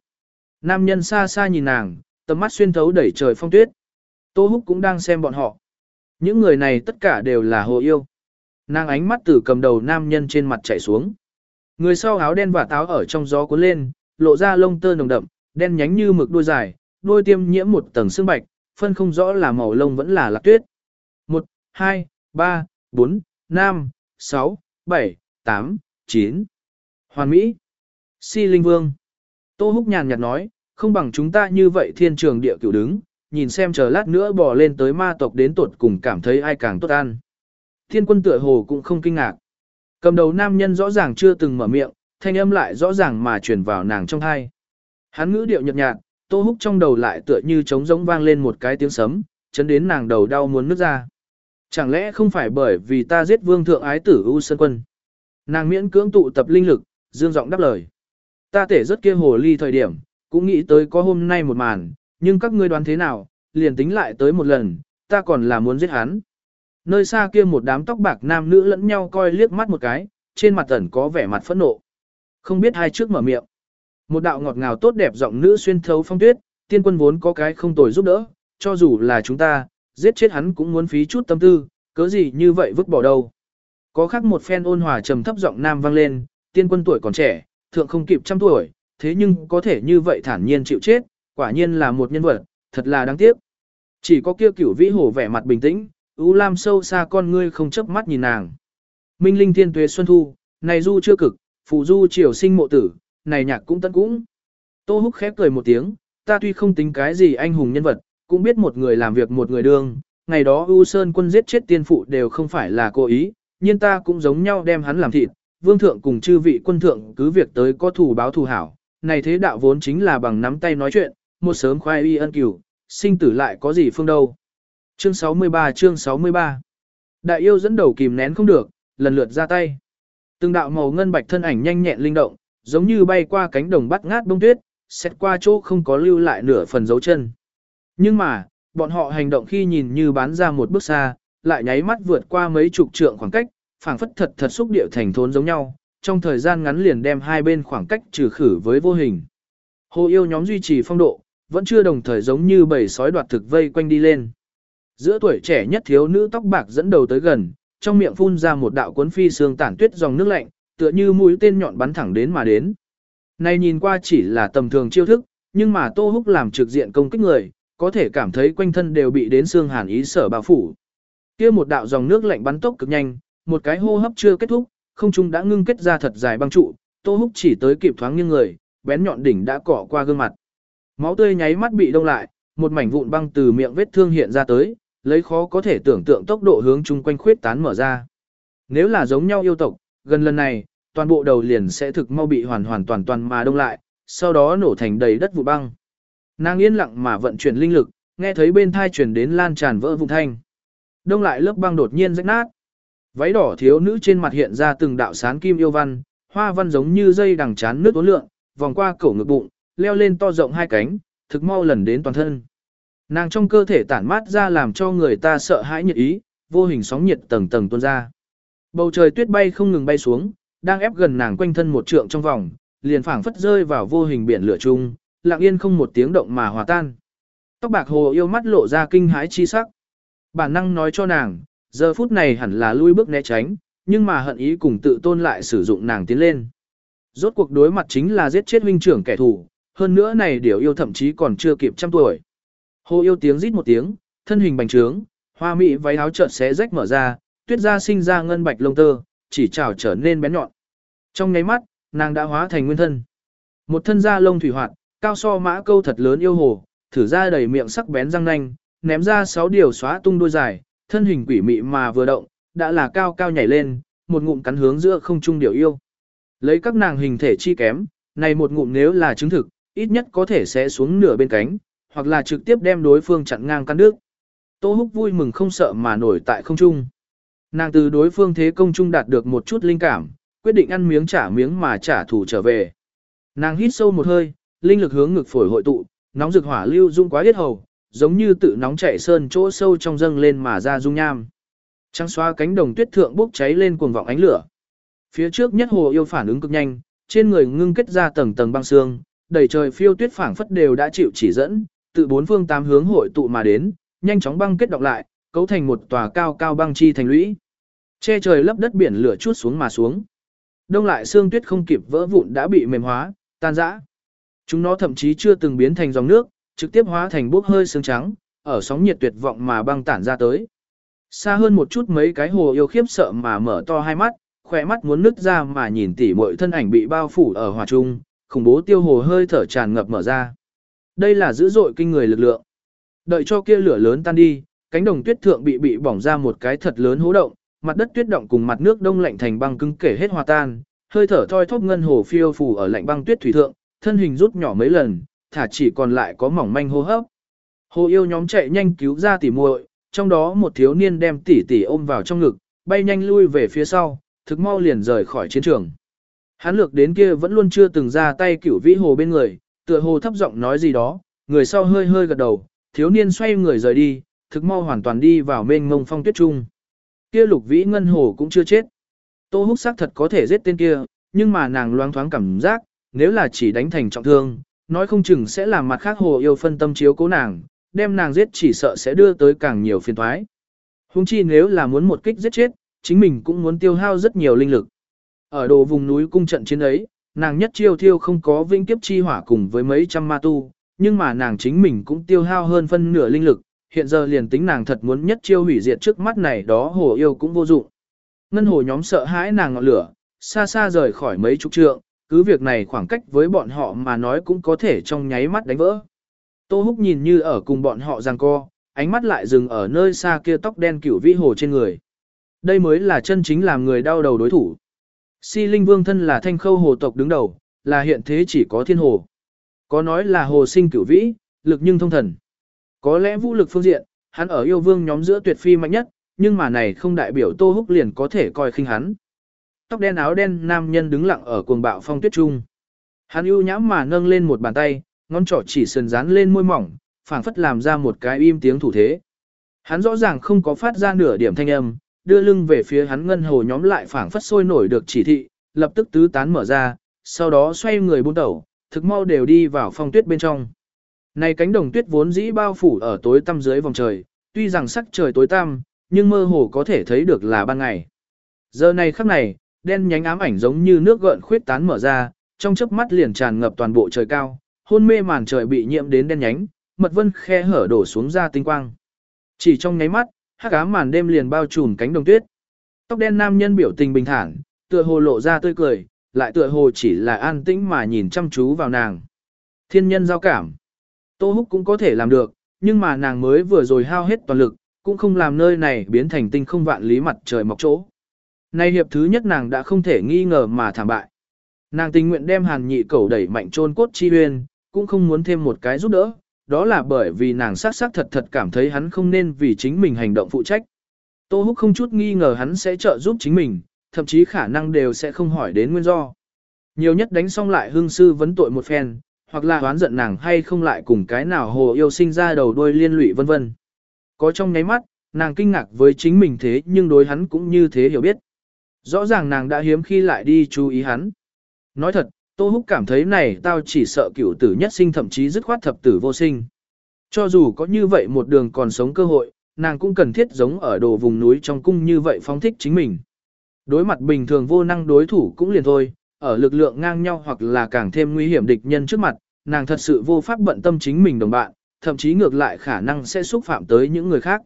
Nam nhân xa xa nhìn nàng, tầm mắt xuyên thấu đẩy trời phong tuyết. Tô Húc cũng đang xem bọn họ. Những người này tất cả đều là hồ yêu. Nàng ánh mắt từ cầm đầu nam nhân trên mặt chảy xuống. Người sau áo đen và táo ở trong gió cuốn lên, lộ ra lông tơ nồng đậm, đen nhánh như mực đuôi dài, đuôi tiêm nhiễm một tầng xương bạch, phân không rõ là màu lông vẫn là lạc tuyết. 1, 2, 3, 4, 5, 6, 7, 8, 9. Hoàn Mỹ. Si Linh Vương. Tô Húc nhàn nhạt nói, không bằng chúng ta như vậy thiên trường địa cửu đứng, nhìn xem chờ lát nữa bò lên tới ma tộc đến tột cùng cảm thấy ai càng tốt ăn. Thiên quân tựa hồ cũng không kinh ngạc. Cầm đầu nam nhân rõ ràng chưa từng mở miệng, thanh âm lại rõ ràng mà truyền vào nàng trong thai. Hắn ngữ điệu nhợt nhạt, Tô Húc trong đầu lại tựa như trống rỗng vang lên một cái tiếng sấm, chấn đến nàng đầu đau muốn nứt ra. Chẳng lẽ không phải bởi vì ta giết vương thượng ái tử U Sơn Quân? Nàng miễn cưỡng tụ tập linh lực, dương giọng đáp lời. Ta thể rất kia hồ ly thời điểm, cũng nghĩ tới có hôm nay một màn, nhưng các ngươi đoán thế nào, liền tính lại tới một lần, ta còn là muốn giết hắn. Nơi xa kia một đám tóc bạc nam nữ lẫn nhau coi liếc mắt một cái, trên mặt ẩn có vẻ mặt phẫn nộ. Không biết hai trước mở miệng. Một đạo ngọt ngào tốt đẹp giọng nữ xuyên thấu phong tuyết, tiên quân vốn có cái không tồi giúp đỡ, cho dù là chúng ta, giết chết hắn cũng muốn phí chút tâm tư, cớ gì như vậy vứt bỏ đâu. Có khác một phen ôn hòa trầm thấp giọng nam vang lên, tiên quân tuổi còn trẻ, thượng không kịp trăm tuổi, thế nhưng có thể như vậy thản nhiên chịu chết, quả nhiên là một nhân vật, thật là đáng tiếc. Chỉ có kia cửu vĩ hổ vẻ mặt bình tĩnh, U lam sâu xa con ngươi không chớp mắt nhìn nàng. Minh linh thiên tuế xuân thu, này du chưa cực, phụ du triều sinh mộ tử, này nhạc cũng tận cũng. Tô húc khép cười một tiếng, ta tuy không tính cái gì anh hùng nhân vật, cũng biết một người làm việc một người đương, ngày đó U sơn quân giết chết tiên phụ đều không phải là cố ý, nhưng ta cũng giống nhau đem hắn làm thịt, vương thượng cùng chư vị quân thượng cứ việc tới có thủ báo thù hảo, này thế đạo vốn chính là bằng nắm tay nói chuyện, một sớm khoai y ân cửu, sinh tử lại có gì phương đâu. Chương 63 chương 63 Đại yêu dẫn đầu kìm nén không được, lần lượt ra tay. Từng đạo màu ngân bạch thân ảnh nhanh nhẹn linh động, giống như bay qua cánh đồng bắt ngát bông tuyết, xét qua chỗ không có lưu lại nửa phần dấu chân. Nhưng mà, bọn họ hành động khi nhìn như bán ra một bước xa, lại nháy mắt vượt qua mấy chục trượng khoảng cách, phảng phất thật thật xúc điệu thành thốn giống nhau, trong thời gian ngắn liền đem hai bên khoảng cách trừ khử với vô hình. Hồ yêu nhóm duy trì phong độ, vẫn chưa đồng thời giống như bầy sói đoạt thực vây quanh đi lên. Giữa tuổi trẻ nhất thiếu nữ tóc bạc dẫn đầu tới gần, trong miệng phun ra một đạo cuốn phi xương tản tuyết dòng nước lạnh, tựa như mũi tên nhọn bắn thẳng đến mà đến. Này nhìn qua chỉ là tầm thường chiêu thức, nhưng mà Tô Húc làm trực diện công kích người, có thể cảm thấy quanh thân đều bị đến xương hàn ý sở bao phủ. Kia một đạo dòng nước lạnh bắn tốc cực nhanh, một cái hô hấp chưa kết thúc, không trung đã ngưng kết ra thật dài băng trụ, Tô Húc chỉ tới kịp thoáng nghiêng người, bén nhọn đỉnh đã cọ qua gương mặt. Máu tươi nháy mắt bị đông lại, một mảnh vụn băng từ miệng vết thương hiện ra tới, lấy khó có thể tưởng tượng tốc độ hướng chung quanh khuyết tán mở ra. Nếu là giống nhau yêu tộc, gần lần này, toàn bộ đầu liền sẽ thực mau bị hoàn hoàn toàn toàn mà đông lại, sau đó nổ thành đầy đất vụ băng. Nàng yên lặng mà vận chuyển linh lực, nghe thấy bên thai truyền đến lan tràn vỡ vụn thanh. Đông lại lớp băng đột nhiên rách nát. Váy đỏ thiếu nữ trên mặt hiện ra từng đạo sán kim yêu văn, hoa văn giống như dây đằng chán nước uốn lượn, vòng qua cổ ngực bụng, leo lên to rộng hai cánh, thực mau lần đến toàn thân. Nàng trong cơ thể tản mát ra làm cho người ta sợ hãi nhiệt ý, vô hình sóng nhiệt tầng tầng tuôn ra. Bầu trời tuyết bay không ngừng bay xuống, đang ép gần nàng quanh thân một trượng trong vòng, liền phảng phất rơi vào vô hình biển lửa chung, lặng yên không một tiếng động mà hòa tan. Tóc bạc hồ yêu mắt lộ ra kinh hãi chi sắc. Bản năng nói cho nàng, giờ phút này hẳn là lui bước né tránh, nhưng mà hận ý cùng tự tôn lại sử dụng nàng tiến lên. Rốt cuộc đối mặt chính là giết chết huynh trưởng kẻ thù, hơn nữa này điều yêu thậm chí còn chưa kịp trăm tuổi. Hồ yêu tiếng rít một tiếng, thân hình bành trướng, hoa mỹ váy áo chợt xé rách mở ra, tuyết ra sinh ra ngân bạch lông tơ, chỉ trào trở nên bén nhọn. Trong nháy mắt, nàng đã hóa thành nguyên thân. Một thân da lông thủy hoạt, cao so mã câu thật lớn yêu hồ, thử ra đầy miệng sắc bén răng nanh, ném ra sáu điều xóa tung đôi dài, thân hình quỷ mị mà vừa động, đã là cao cao nhảy lên, một ngụm cắn hướng giữa không trung điều yêu. Lấy các nàng hình thể chi kém, này một ngụm nếu là chứng thực, ít nhất có thể sẽ xuống nửa bên cánh, hoặc là trực tiếp đem đối phương chặn ngang căn nước. Tô Húc vui mừng không sợ mà nổi tại không trung. Nàng từ đối phương thế công trung đạt được một chút linh cảm, quyết định ăn miếng trả miếng mà trả thù trở về. Nàng hít sâu một hơi, linh lực hướng ngực phổi hội tụ, nóng rực hỏa lưu dung quá huyết hầu, giống như tự nóng chảy sơn chỗ sâu trong dâng lên mà ra dung nham. Trăng xoa cánh đồng tuyết thượng bốc cháy lên cuồng vọng ánh lửa. Phía trước nhất hồ yêu phản ứng cực nhanh, trên người ngưng kết ra tầng tầng băng xương, đầy trời phiêu tuyết phảng phất đều đã chịu chỉ dẫn, tự bốn phương tám hướng hội tụ mà đến, nhanh chóng băng kết đọc lại, cấu thành một tòa cao cao băng chi thành lũy. Che trời lấp đất biển lửa chút xuống mà xuống. Đông lại xương tuyết không kịp vỡ vụn đã bị mềm hóa, tan rã. Chúng nó thậm chí chưa từng biến thành dòng nước, trực tiếp hóa thành bốc hơi sương trắng, ở sóng nhiệt tuyệt vọng mà băng tản ra tới. Xa hơn một chút mấy cái hồ yêu khiếp sợ mà mở to hai mắt, khỏe mắt muốn nứt ra mà nhìn tỉ muội thân ảnh bị bao phủ ở hòa trung, khủng bố tiêu hồ hơi thở tràn ngập mở ra. Đây là dữ dội kinh người lực lượng. Đợi cho kia lửa lớn tan đi, cánh đồng tuyết thượng bị bị bỏng ra một cái thật lớn hố động, mặt đất tuyết động cùng mặt nước đông lạnh thành băng cứng kể hết hòa tan, hơi thở thoi thóp ngân hồ phiêu phù ở lạnh băng tuyết thủy thượng, thân hình rút nhỏ mấy lần, thả chỉ còn lại có mỏng manh hô hấp. Hồ yêu nhóm chạy nhanh cứu ra tỉ muội, trong đó một thiếu niên đem tỷ tỷ ôm vào trong ngực, bay nhanh lui về phía sau, thực mau liền rời khỏi chiến trường. Hắn lược đến kia vẫn luôn chưa từng ra tay cửu vĩ hồ bên người, tựa hồ thấp giọng nói gì đó, người sau hơi hơi gật đầu, thiếu niên xoay người rời đi, thực mau hoàn toàn đi vào mênh mông phong tuyết trung. Kia lục vĩ ngân hồ cũng chưa chết. Tô húc xác thật có thể giết tên kia, nhưng mà nàng loáng thoáng cảm giác, nếu là chỉ đánh thành trọng thương, nói không chừng sẽ làm mặt khác hồ yêu phân tâm chiếu cố nàng, đem nàng giết chỉ sợ sẽ đưa tới càng nhiều phiền toái. Hùng chi nếu là muốn một kích giết chết, chính mình cũng muốn tiêu hao rất nhiều linh lực. Ở đồ vùng núi cung trận chiến ấy, nàng nhất chiêu thiêu không có vĩnh kiếp chi hỏa cùng với mấy trăm ma tu, nhưng mà nàng chính mình cũng tiêu hao hơn phân nửa linh lực, hiện giờ liền tính nàng thật muốn nhất chiêu hủy diệt trước mắt này đó hồ yêu cũng vô dụng. Ngân hồ nhóm sợ hãi nàng ngọn lửa, xa xa rời khỏi mấy chục trượng, cứ việc này khoảng cách với bọn họ mà nói cũng có thể trong nháy mắt đánh vỡ. Tô Húc nhìn như ở cùng bọn họ giằng co, ánh mắt lại dừng ở nơi xa kia tóc đen cửu vĩ hồ trên người. Đây mới là chân chính làm người đau đầu đối thủ. Si Linh Vương thân là thanh khâu hồ tộc đứng đầu, là hiện thế chỉ có thiên hồ. Có nói là hồ sinh cửu vĩ, lực nhưng thông thần. Có lẽ vũ lực phương diện, hắn ở yêu vương nhóm giữa tuyệt phi mạnh nhất, nhưng mà này không đại biểu Tô Húc liền có thể coi khinh hắn. Tóc đen áo đen nam nhân đứng lặng ở cuồng bạo phong tuyết trung. Hắn ưu nhãm mà nâng lên một bàn tay, ngón trỏ chỉ sườn dán lên môi mỏng, phảng phất làm ra một cái im tiếng thủ thế. Hắn rõ ràng không có phát ra nửa điểm thanh âm, đưa lưng về phía hắn ngân hồ nhóm lại phảng phất sôi nổi được chỉ thị, lập tức tứ tán mở ra, sau đó xoay người buôn tẩu, thực mau đều đi vào phong tuyết bên trong. Này cánh đồng tuyết vốn dĩ bao phủ ở tối tăm dưới vòng trời, tuy rằng sắc trời tối tăm, nhưng mơ hồ có thể thấy được là ban ngày. Giờ này khắc này, đen nhánh ám ảnh giống như nước gợn khuyết tán mở ra, trong chớp mắt liền tràn ngập toàn bộ trời cao, hôn mê màn trời bị nhiễm đến đen nhánh, mật vân khe hở đổ xuống ra tinh quang. Chỉ trong nháy mắt, hắc ám màn đêm liền bao trùm cánh đồng tuyết. Tóc đen nam nhân biểu tình bình thản, tựa hồ lộ ra tươi cười, lại tựa hồ chỉ là an tĩnh mà nhìn chăm chú vào nàng. Thiên nhân giao cảm. Tô Húc cũng có thể làm được, nhưng mà nàng mới vừa rồi hao hết toàn lực, cũng không làm nơi này biến thành tinh không vạn lý mặt trời mọc chỗ. Nay hiệp thứ nhất nàng đã không thể nghi ngờ mà thảm bại. Nàng tình nguyện đem hàn nhị cầu đẩy mạnh trôn cốt chi huyên, cũng không muốn thêm một cái giúp đỡ, đó là bởi vì nàng xác xác thật thật cảm thấy hắn không nên vì chính mình hành động phụ trách. Tô Húc không chút nghi ngờ hắn sẽ trợ giúp chính mình, thậm chí khả năng đều sẽ không hỏi đến nguyên do. Nhiều nhất đánh xong lại hương sư vấn tội một phen, hoặc là đoán giận nàng hay không lại cùng cái nào hồ yêu sinh ra đầu đuôi liên lụy vân vân. Có trong nháy mắt, nàng kinh ngạc với chính mình thế nhưng đối hắn cũng như thế hiểu biết. Rõ ràng nàng đã hiếm khi lại đi chú ý hắn. Nói thật, Tô Húc cảm thấy này tao chỉ sợ cửu tử nhất sinh thậm chí dứt khoát thập tử vô sinh. Cho dù có như vậy một đường còn sống cơ hội, nàng cũng cần thiết giống ở đồ vùng núi trong cung như vậy phóng thích chính mình. Đối mặt bình thường vô năng đối thủ cũng liền thôi, ở lực lượng ngang nhau hoặc là càng thêm nguy hiểm địch nhân trước mặt, nàng thật sự vô pháp bận tâm chính mình đồng bạn, thậm chí ngược lại khả năng sẽ xúc phạm tới những người khác.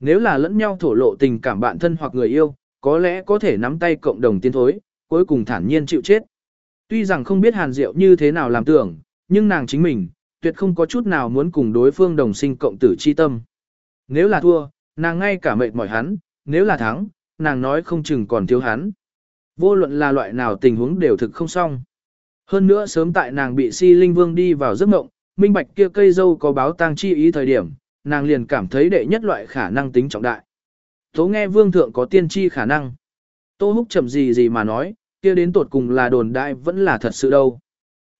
Nếu là lẫn nhau thổ lộ tình cảm bạn thân hoặc người yêu, có lẽ có thể nắm tay cộng đồng tiến thối, cuối cùng thản nhiên chịu chết. Tuy rằng không biết Hàn Diệu như thế nào làm tưởng, nhưng nàng chính mình, tuyệt không có chút nào muốn cùng đối phương đồng sinh cộng tử chi tâm. Nếu là thua, nàng ngay cả mệt mỏi hắn, nếu là thắng, nàng nói không chừng còn thiếu hắn. Vô luận là loại nào tình huống đều thực không xong. Hơn nữa sớm tại nàng bị si linh vương đi vào giấc mộng, minh bạch kia cây dâu có báo tang chi ý thời điểm, nàng liền cảm thấy đệ nhất loại khả năng tính trọng đại. Tố nghe vương thượng có tiên tri khả năng. Tô húc chậm gì gì mà nói, kia đến tột cùng là đồn đại vẫn là thật sự đâu.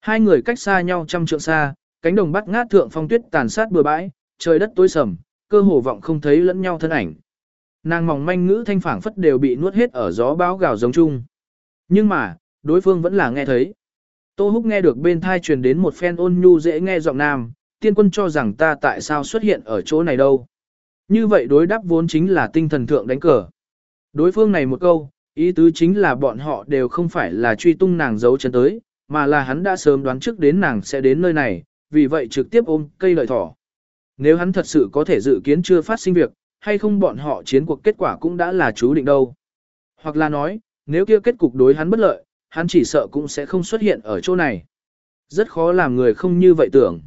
Hai người cách xa nhau trăm trượng xa, cánh đồng bắt ngát thượng phong tuyết tàn sát bừa bãi, trời đất tối sầm, cơ hồ vọng không thấy lẫn nhau thân ảnh. Nàng mỏng manh ngữ thanh phảng phất đều bị nuốt hết ở gió bão gào giống chung. Nhưng mà, đối phương vẫn là nghe thấy. Tô Húc nghe được bên thai truyền đến một phen ôn nhu dễ nghe giọng nam, tiên quân cho rằng ta tại sao xuất hiện ở chỗ này đâu. Như vậy đối đáp vốn chính là tinh thần thượng đánh cờ. Đối phương này một câu, ý tứ chính là bọn họ đều không phải là truy tung nàng giấu chân tới, mà là hắn đã sớm đoán trước đến nàng sẽ đến nơi này, vì vậy trực tiếp ôm cây lợi thỏ. Nếu hắn thật sự có thể dự kiến chưa phát sinh việc, hay không bọn họ chiến cuộc kết quả cũng đã là chú định đâu. Hoặc là nói, nếu kia kết cục đối hắn bất lợi, hắn chỉ sợ cũng sẽ không xuất hiện ở chỗ này. Rất khó làm người không như vậy tưởng.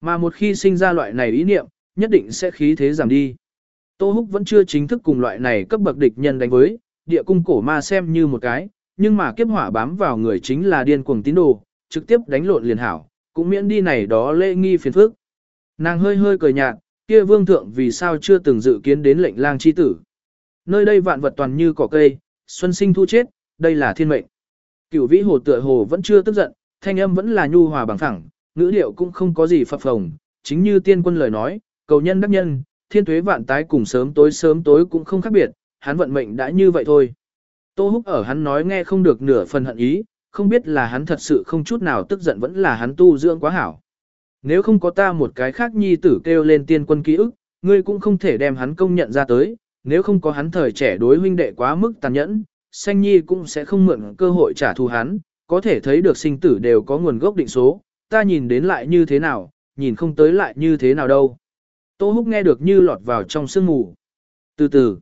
Mà một khi sinh ra loại này ý niệm, nhất định sẽ khí thế giảm đi. Tô Húc vẫn chưa chính thức cùng loại này cấp bậc địch nhân đánh với, địa cung cổ ma xem như một cái, nhưng mà kiếp hỏa bám vào người chính là điên cuồng tín đồ, trực tiếp đánh lộn liền hảo, cũng miễn đi này đó lễ nghi phiền phức. Nàng hơi hơi cười nhạt, kia vương thượng vì sao chưa từng dự kiến đến lệnh lang chi tử. Nơi đây vạn vật toàn như cỏ cây, xuân sinh thu chết, đây là thiên mệnh. Cửu vĩ hồ tựa hồ vẫn chưa tức giận, thanh âm vẫn là nhu hòa bằng phẳng, ngữ điệu cũng không có gì phập phồng, chính như tiên quân lời nói, cầu nhân đắc nhân, thiên tuế vạn tái cùng sớm tối sớm tối cũng không khác biệt, hắn vận mệnh đã như vậy thôi. Tô Húc ở hắn nói nghe không được nửa phần hận ý, không biết là hắn thật sự không chút nào tức giận vẫn là hắn tu dưỡng quá hảo. Nếu không có ta một cái khác nhi tử kêu lên tiên quân ký ức, ngươi cũng không thể đem hắn công nhận ra tới, nếu không có hắn thời trẻ đối huynh đệ quá mức tàn nhẫn, sanh nhi cũng sẽ không mượn cơ hội trả thù hắn, có thể thấy được sinh tử đều có nguồn gốc định số, ta nhìn đến lại như thế nào, nhìn không tới lại như thế nào đâu. Tô Húc nghe được như lọt vào trong sương mù. Từ từ,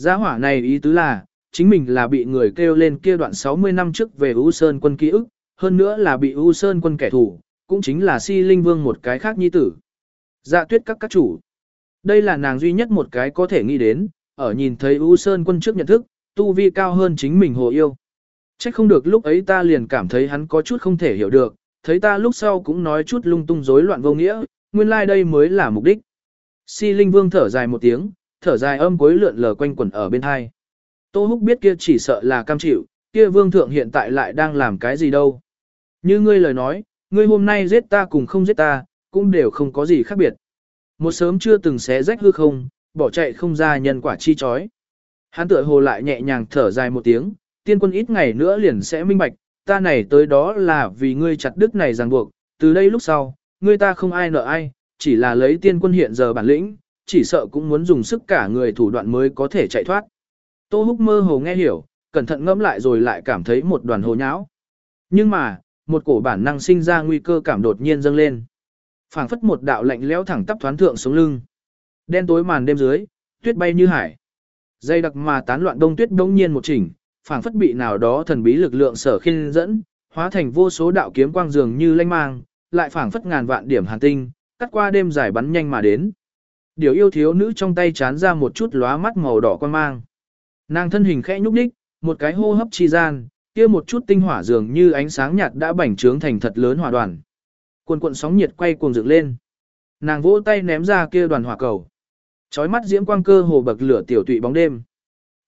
giá hỏa này ý tứ là, chính mình là bị người kêu lên kia đoạn 60 năm trước về U Sơn quân ký ức, hơn nữa là bị U Sơn quân kẻ thù, cũng chính là si linh vương một cái khác nhi tử. Dạ tuyết các các chủ. Đây là nàng duy nhất một cái có thể nghĩ đến, ở nhìn thấy U Sơn quân trước nhận thức, tu vi cao hơn chính mình hồ yêu. Chắc không được lúc ấy ta liền cảm thấy hắn có chút không thể hiểu được, thấy ta lúc sau cũng nói chút lung tung rối loạn vô nghĩa, nguyên lai like đây mới là mục đích. Si Linh Vương thở dài một tiếng, thở dài âm cuối lượn lờ quanh quẩn ở bên hai. Tô Húc biết kia chỉ sợ là cam chịu, kia vương thượng hiện tại lại đang làm cái gì đâu. Như ngươi lời nói, ngươi hôm nay giết ta cùng không giết ta, cũng đều không có gì khác biệt. Một sớm chưa từng xé rách hư không, bỏ chạy không ra nhân quả chi chói. Hắn tựa hồ lại nhẹ nhàng thở dài một tiếng, tiên quân ít ngày nữa liền sẽ minh bạch, ta này tới đó là vì ngươi chặt đứt này ràng buộc, từ đây lúc sau, ngươi ta không ai nợ ai, chỉ là lấy tiên quân hiện giờ bản lĩnh, chỉ sợ cũng muốn dùng sức cả người thủ đoạn mới có thể chạy thoát. Tô Húc mơ hồ nghe hiểu, cẩn thận ngẫm lại rồi lại cảm thấy một đoàn hồ nháo. Nhưng mà, một cổ bản năng sinh ra nguy cơ cảm đột nhiên dâng lên. phảng phất một đạo lạnh lẽo thẳng tắp thoán thượng xuống lưng. Đen tối màn đêm dưới, tuyết bay như hải. Dây đặc mà tán loạn đông tuyết đông nhiên một chỉnh, phảng phất bị nào đó thần bí lực lượng sở khiên dẫn, hóa thành vô số đạo kiếm quang dường như lanh mang, lại phảng phất ngàn vạn điểm hàn tinh, cắt qua đêm dài bắn nhanh mà đến. Điều yêu thiếu nữ trong tay chán ra một chút lóa mắt màu đỏ quan mang. Nàng thân hình khẽ nhúc nhích, một cái hô hấp chi gian, kia một chút tinh hỏa dường như ánh sáng nhạt đã bành trướng thành thật lớn hỏa đoàn. Cuộn cuộn sóng nhiệt quay cuồng dựng lên. Nàng vỗ tay ném ra kia đoàn hỏa cầu. Chói mắt diễm quang cơ hồ bậc lửa tiểu tụy bóng đêm.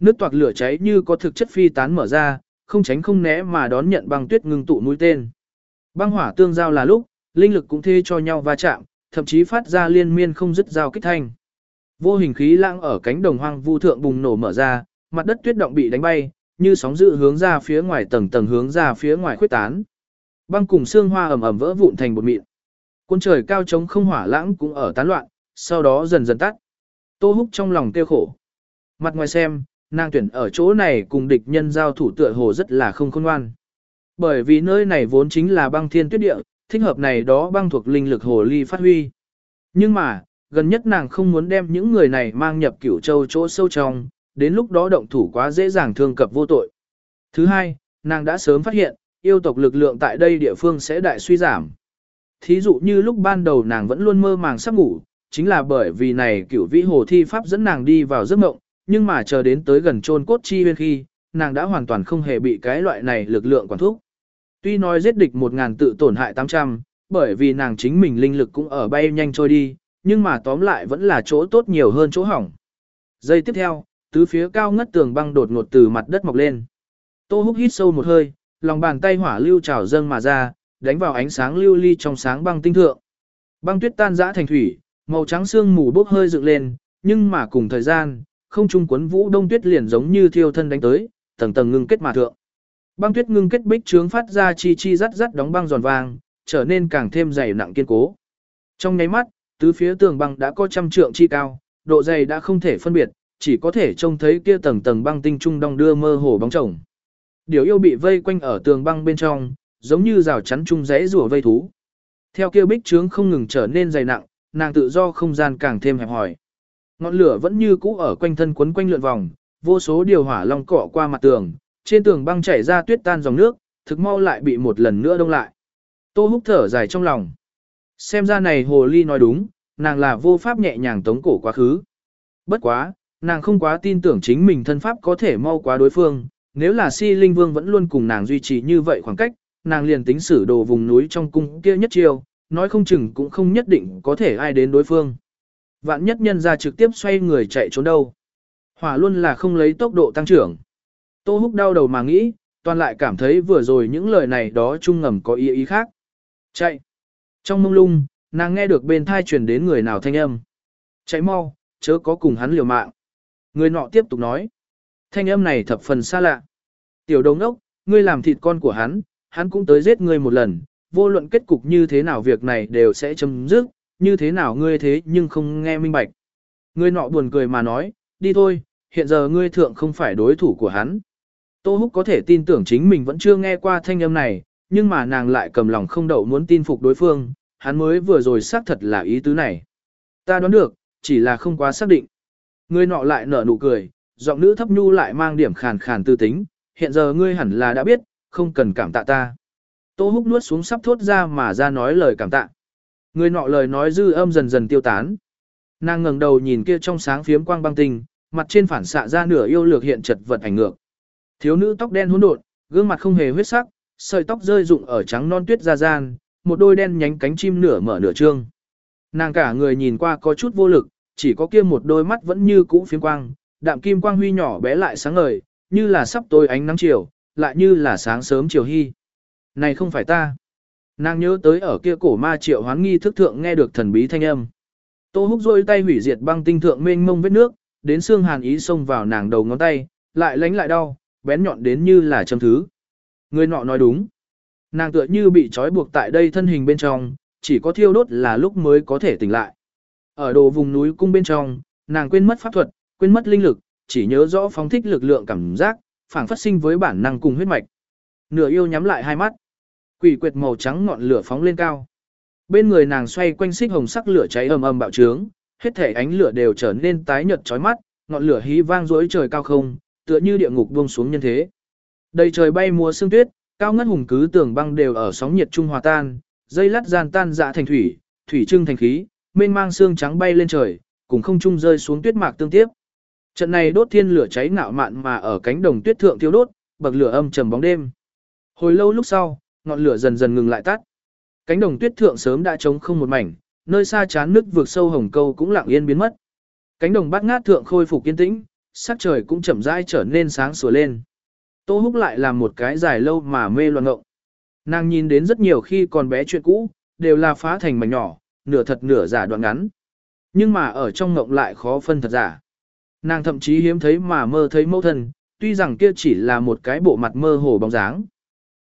Nước toạc lửa cháy như có thực chất phi tán mở ra, không tránh không né mà đón nhận băng tuyết ngưng tụ mũi tên. Băng hỏa tương giao là lúc, linh lực cũng thê cho nhau va chạm, thậm chí phát ra liên miên không dứt giao kích thanh. Vô hình khí lãng ở cánh đồng hoang vu thượng bùng nổ mở ra, mặt đất tuyết động bị đánh bay, như sóng dữ hướng ra phía ngoài tầng tầng hướng ra phía ngoài khuếch tán. Băng cùng xương hoa ẩm ẩm vỡ vụn thành bột mịn. Cuốn trời cao trống không hỏa lãng cũng ở tán loạn, sau đó dần dần tắt. Tô Húc trong lòng tiêu khổ. Mặt ngoài xem, nàng tuyển ở chỗ này cùng địch nhân giao thủ tựa hồ rất là không khôn ngoan. Bởi vì nơi này vốn chính là băng thiên tuyết địa, thích hợp này đó băng thuộc linh lực hồ ly phát huy. Nhưng mà, gần nhất nàng không muốn đem những người này mang nhập cửu châu chỗ sâu trong, đến lúc đó động thủ quá dễ dàng thương cập vô tội. Thứ hai, nàng đã sớm phát hiện, yêu tộc lực lượng tại đây địa phương sẽ đại suy giảm. Thí dụ như lúc ban đầu nàng vẫn luôn mơ màng sắp ngủ, chính là bởi vì này cửu vĩ hồ thi pháp dẫn nàng đi vào giấc mộng, nhưng mà chờ đến tới gần chôn cốt chi bên khi, nàng đã hoàn toàn không hề bị cái loại này lực lượng quản thúc. Tuy nói giết địch một ngàn tự tổn hại 800, bởi vì nàng chính mình linh lực cũng ở bay nhanh trôi đi, nhưng mà tóm lại vẫn là chỗ tốt nhiều hơn chỗ hỏng. Giây tiếp theo, tứ phía cao ngất tường băng đột ngột từ mặt đất mọc lên. Tô húc hít sâu một hơi, lòng bàn tay hỏa lưu trào dâng mà ra, đánh vào ánh sáng lưu ly trong sáng băng tinh thượng. Băng tuyết tan rã thành thủy, màu trắng xương mù bốc hơi dựng lên, nhưng mà cùng thời gian, không trung quấn vũ đông tuyết liền giống như thiêu thân đánh tới, tầng tầng ngưng kết mà thượng. Băng tuyết ngưng kết bích trướng phát ra chi chi rắt rắt đóng băng giòn vàng, trở nên càng thêm dày nặng kiên cố. Trong nháy mắt, tứ phía tường băng đã có trăm trượng chi cao, độ dày đã không thể phân biệt, chỉ có thể trông thấy kia tầng tầng băng tinh trung đong đưa mơ hồ bóng chồng. Điều yêu bị vây quanh ở tường băng bên trong, giống như rào chắn chung rẽ rùa vây thú. Theo kia bích trướng không ngừng trở nên dày nặng, nàng tự do không gian càng thêm hẹp hòi. Ngọn lửa vẫn như cũ ở quanh thân quấn quanh lượn vòng, vô số điều hỏa long cọ qua mặt tường, trên tường băng chảy ra tuyết tan dòng nước, thực mau lại bị một lần nữa đông lại. Tô húc thở dài trong lòng. Xem ra này hồ ly nói đúng, nàng là vô pháp nhẹ nhàng tống cổ quá khứ. Bất quá, nàng không quá tin tưởng chính mình thân pháp có thể mau quá đối phương, nếu là si linh vương vẫn luôn cùng nàng duy trì như vậy khoảng cách, nàng liền tính sử đồ vùng núi trong cung kia nhất chiêu, nói không chừng cũng không nhất định có thể ai đến đối phương. Vạn nhất nhân ra trực tiếp xoay người chạy trốn đâu. Hỏa luôn là không lấy tốc độ tăng trưởng. Tô húc đau đầu mà nghĩ, toàn lại cảm thấy vừa rồi những lời này đó trung ngầm có ý ý khác. Chạy. Trong mông lung, nàng nghe được bên thai truyền đến người nào thanh âm. Chạy mau, chớ có cùng hắn liều mạng. Người nọ tiếp tục nói. Thanh âm này thập phần xa lạ. Tiểu đồng đốc, ngươi làm thịt con của hắn, hắn cũng tới giết ngươi một lần, vô luận kết cục như thế nào việc này đều sẽ chấm dứt, như thế nào ngươi thế nhưng không nghe minh bạch. Ngươi nọ buồn cười mà nói, đi thôi, hiện giờ ngươi thượng không phải đối thủ của hắn. Tô Húc có thể tin tưởng chính mình vẫn chưa nghe qua thanh âm này, nhưng mà nàng lại cầm lòng không đậu muốn tin phục đối phương, hắn mới vừa rồi xác thật là ý tứ này. Ta đoán được, chỉ là không quá xác định. Ngươi nọ lại nở nụ cười, giọng nữ thấp nhu lại mang điểm khàn khàn tư tính, hiện giờ ngươi hẳn là đã biết, không cần cảm tạ ta. Tô húc nuốt xuống sắp thốt ra mà ra nói lời cảm tạ. Người nọ lời nói dư âm dần dần tiêu tán. Nàng ngẩng đầu nhìn kia trong sáng phiếm quang băng tinh, mặt trên phản xạ ra nửa yêu lược hiện chật vật ảnh ngược. Thiếu nữ tóc đen hỗn độn, gương mặt không hề huyết sắc, sợi tóc rơi rụng ở trắng non tuyết ra gian, một đôi đen nhánh cánh chim nửa mở nửa trương. Nàng cả người nhìn qua có chút vô lực, chỉ có kia một đôi mắt vẫn như cũ phiếm quang, đạm kim quang huy nhỏ bé lại sáng ngời, như là sắp tối ánh nắng chiều, lại như là sáng sớm chiều hy. Này không phải ta. Nàng nhớ tới ở kia cổ ma triệu hoán nghi thức thượng nghe được thần bí thanh âm. Tô húc rôi tay hủy diệt băng tinh thượng mênh mông vết nước, đến xương hàn ý xông vào nàng đầu ngón tay, lại lánh lại đau, bén nhọn đến như là châm thứ. Người nọ nói đúng. Nàng tựa như bị trói buộc tại đây thân hình bên trong, chỉ có thiêu đốt là lúc mới có thể tỉnh lại. Ở đồ vùng núi cung bên trong, nàng quên mất pháp thuật, quên mất linh lực, chỉ nhớ rõ phóng thích lực lượng cảm giác, phản phát sinh với bản năng cùng huyết mạch. Nửa yêu nhắm lại hai mắt. Quỷ quyệt màu trắng ngọn lửa phóng lên cao. Bên người nàng xoay quanh xích hồng sắc lửa cháy ầm ầm bạo trướng, hết thể ánh lửa đều trở nên tái nhợt chói mắt, ngọn lửa hí vang rối trời cao không, tựa như địa ngục buông xuống nhân thế. Đầy trời bay mùa sương tuyết, cao ngất hùng cứ tường băng đều ở sóng nhiệt trung hòa tan, dây lát gian tan dạ thành thủy, thủy trưng thành khí, mênh mang xương trắng bay lên trời, cùng không trung rơi xuống tuyết mạc tương tiếp. Trận này đốt thiên lửa cháy ngạo mạn mà ở cánh đồng tuyết thượng thiêu đốt, bậc lửa âm trầm bóng đêm. Hồi lâu lúc sau, ngọn lửa dần dần ngừng lại tắt. Cánh đồng tuyết thượng sớm đã trống không một mảnh, nơi xa chán nước vượt sâu hồng câu cũng lặng yên biến mất. Cánh đồng bát ngát thượng khôi phục kiên tĩnh, sắc trời cũng chậm rãi trở nên sáng sủa lên. Tô Húc lại làm một cái dài lâu mà mê loạn ngộng. Nàng nhìn đến rất nhiều khi còn bé chuyện cũ, đều là phá thành mảnh nhỏ, nửa thật nửa giả đoạn ngắn. Nhưng mà ở trong ngộng lại khó phân thật giả. Nàng thậm chí hiếm thấy mà mơ thấy mẫu thân, tuy rằng kia chỉ là một cái bộ mặt mơ hồ bóng dáng.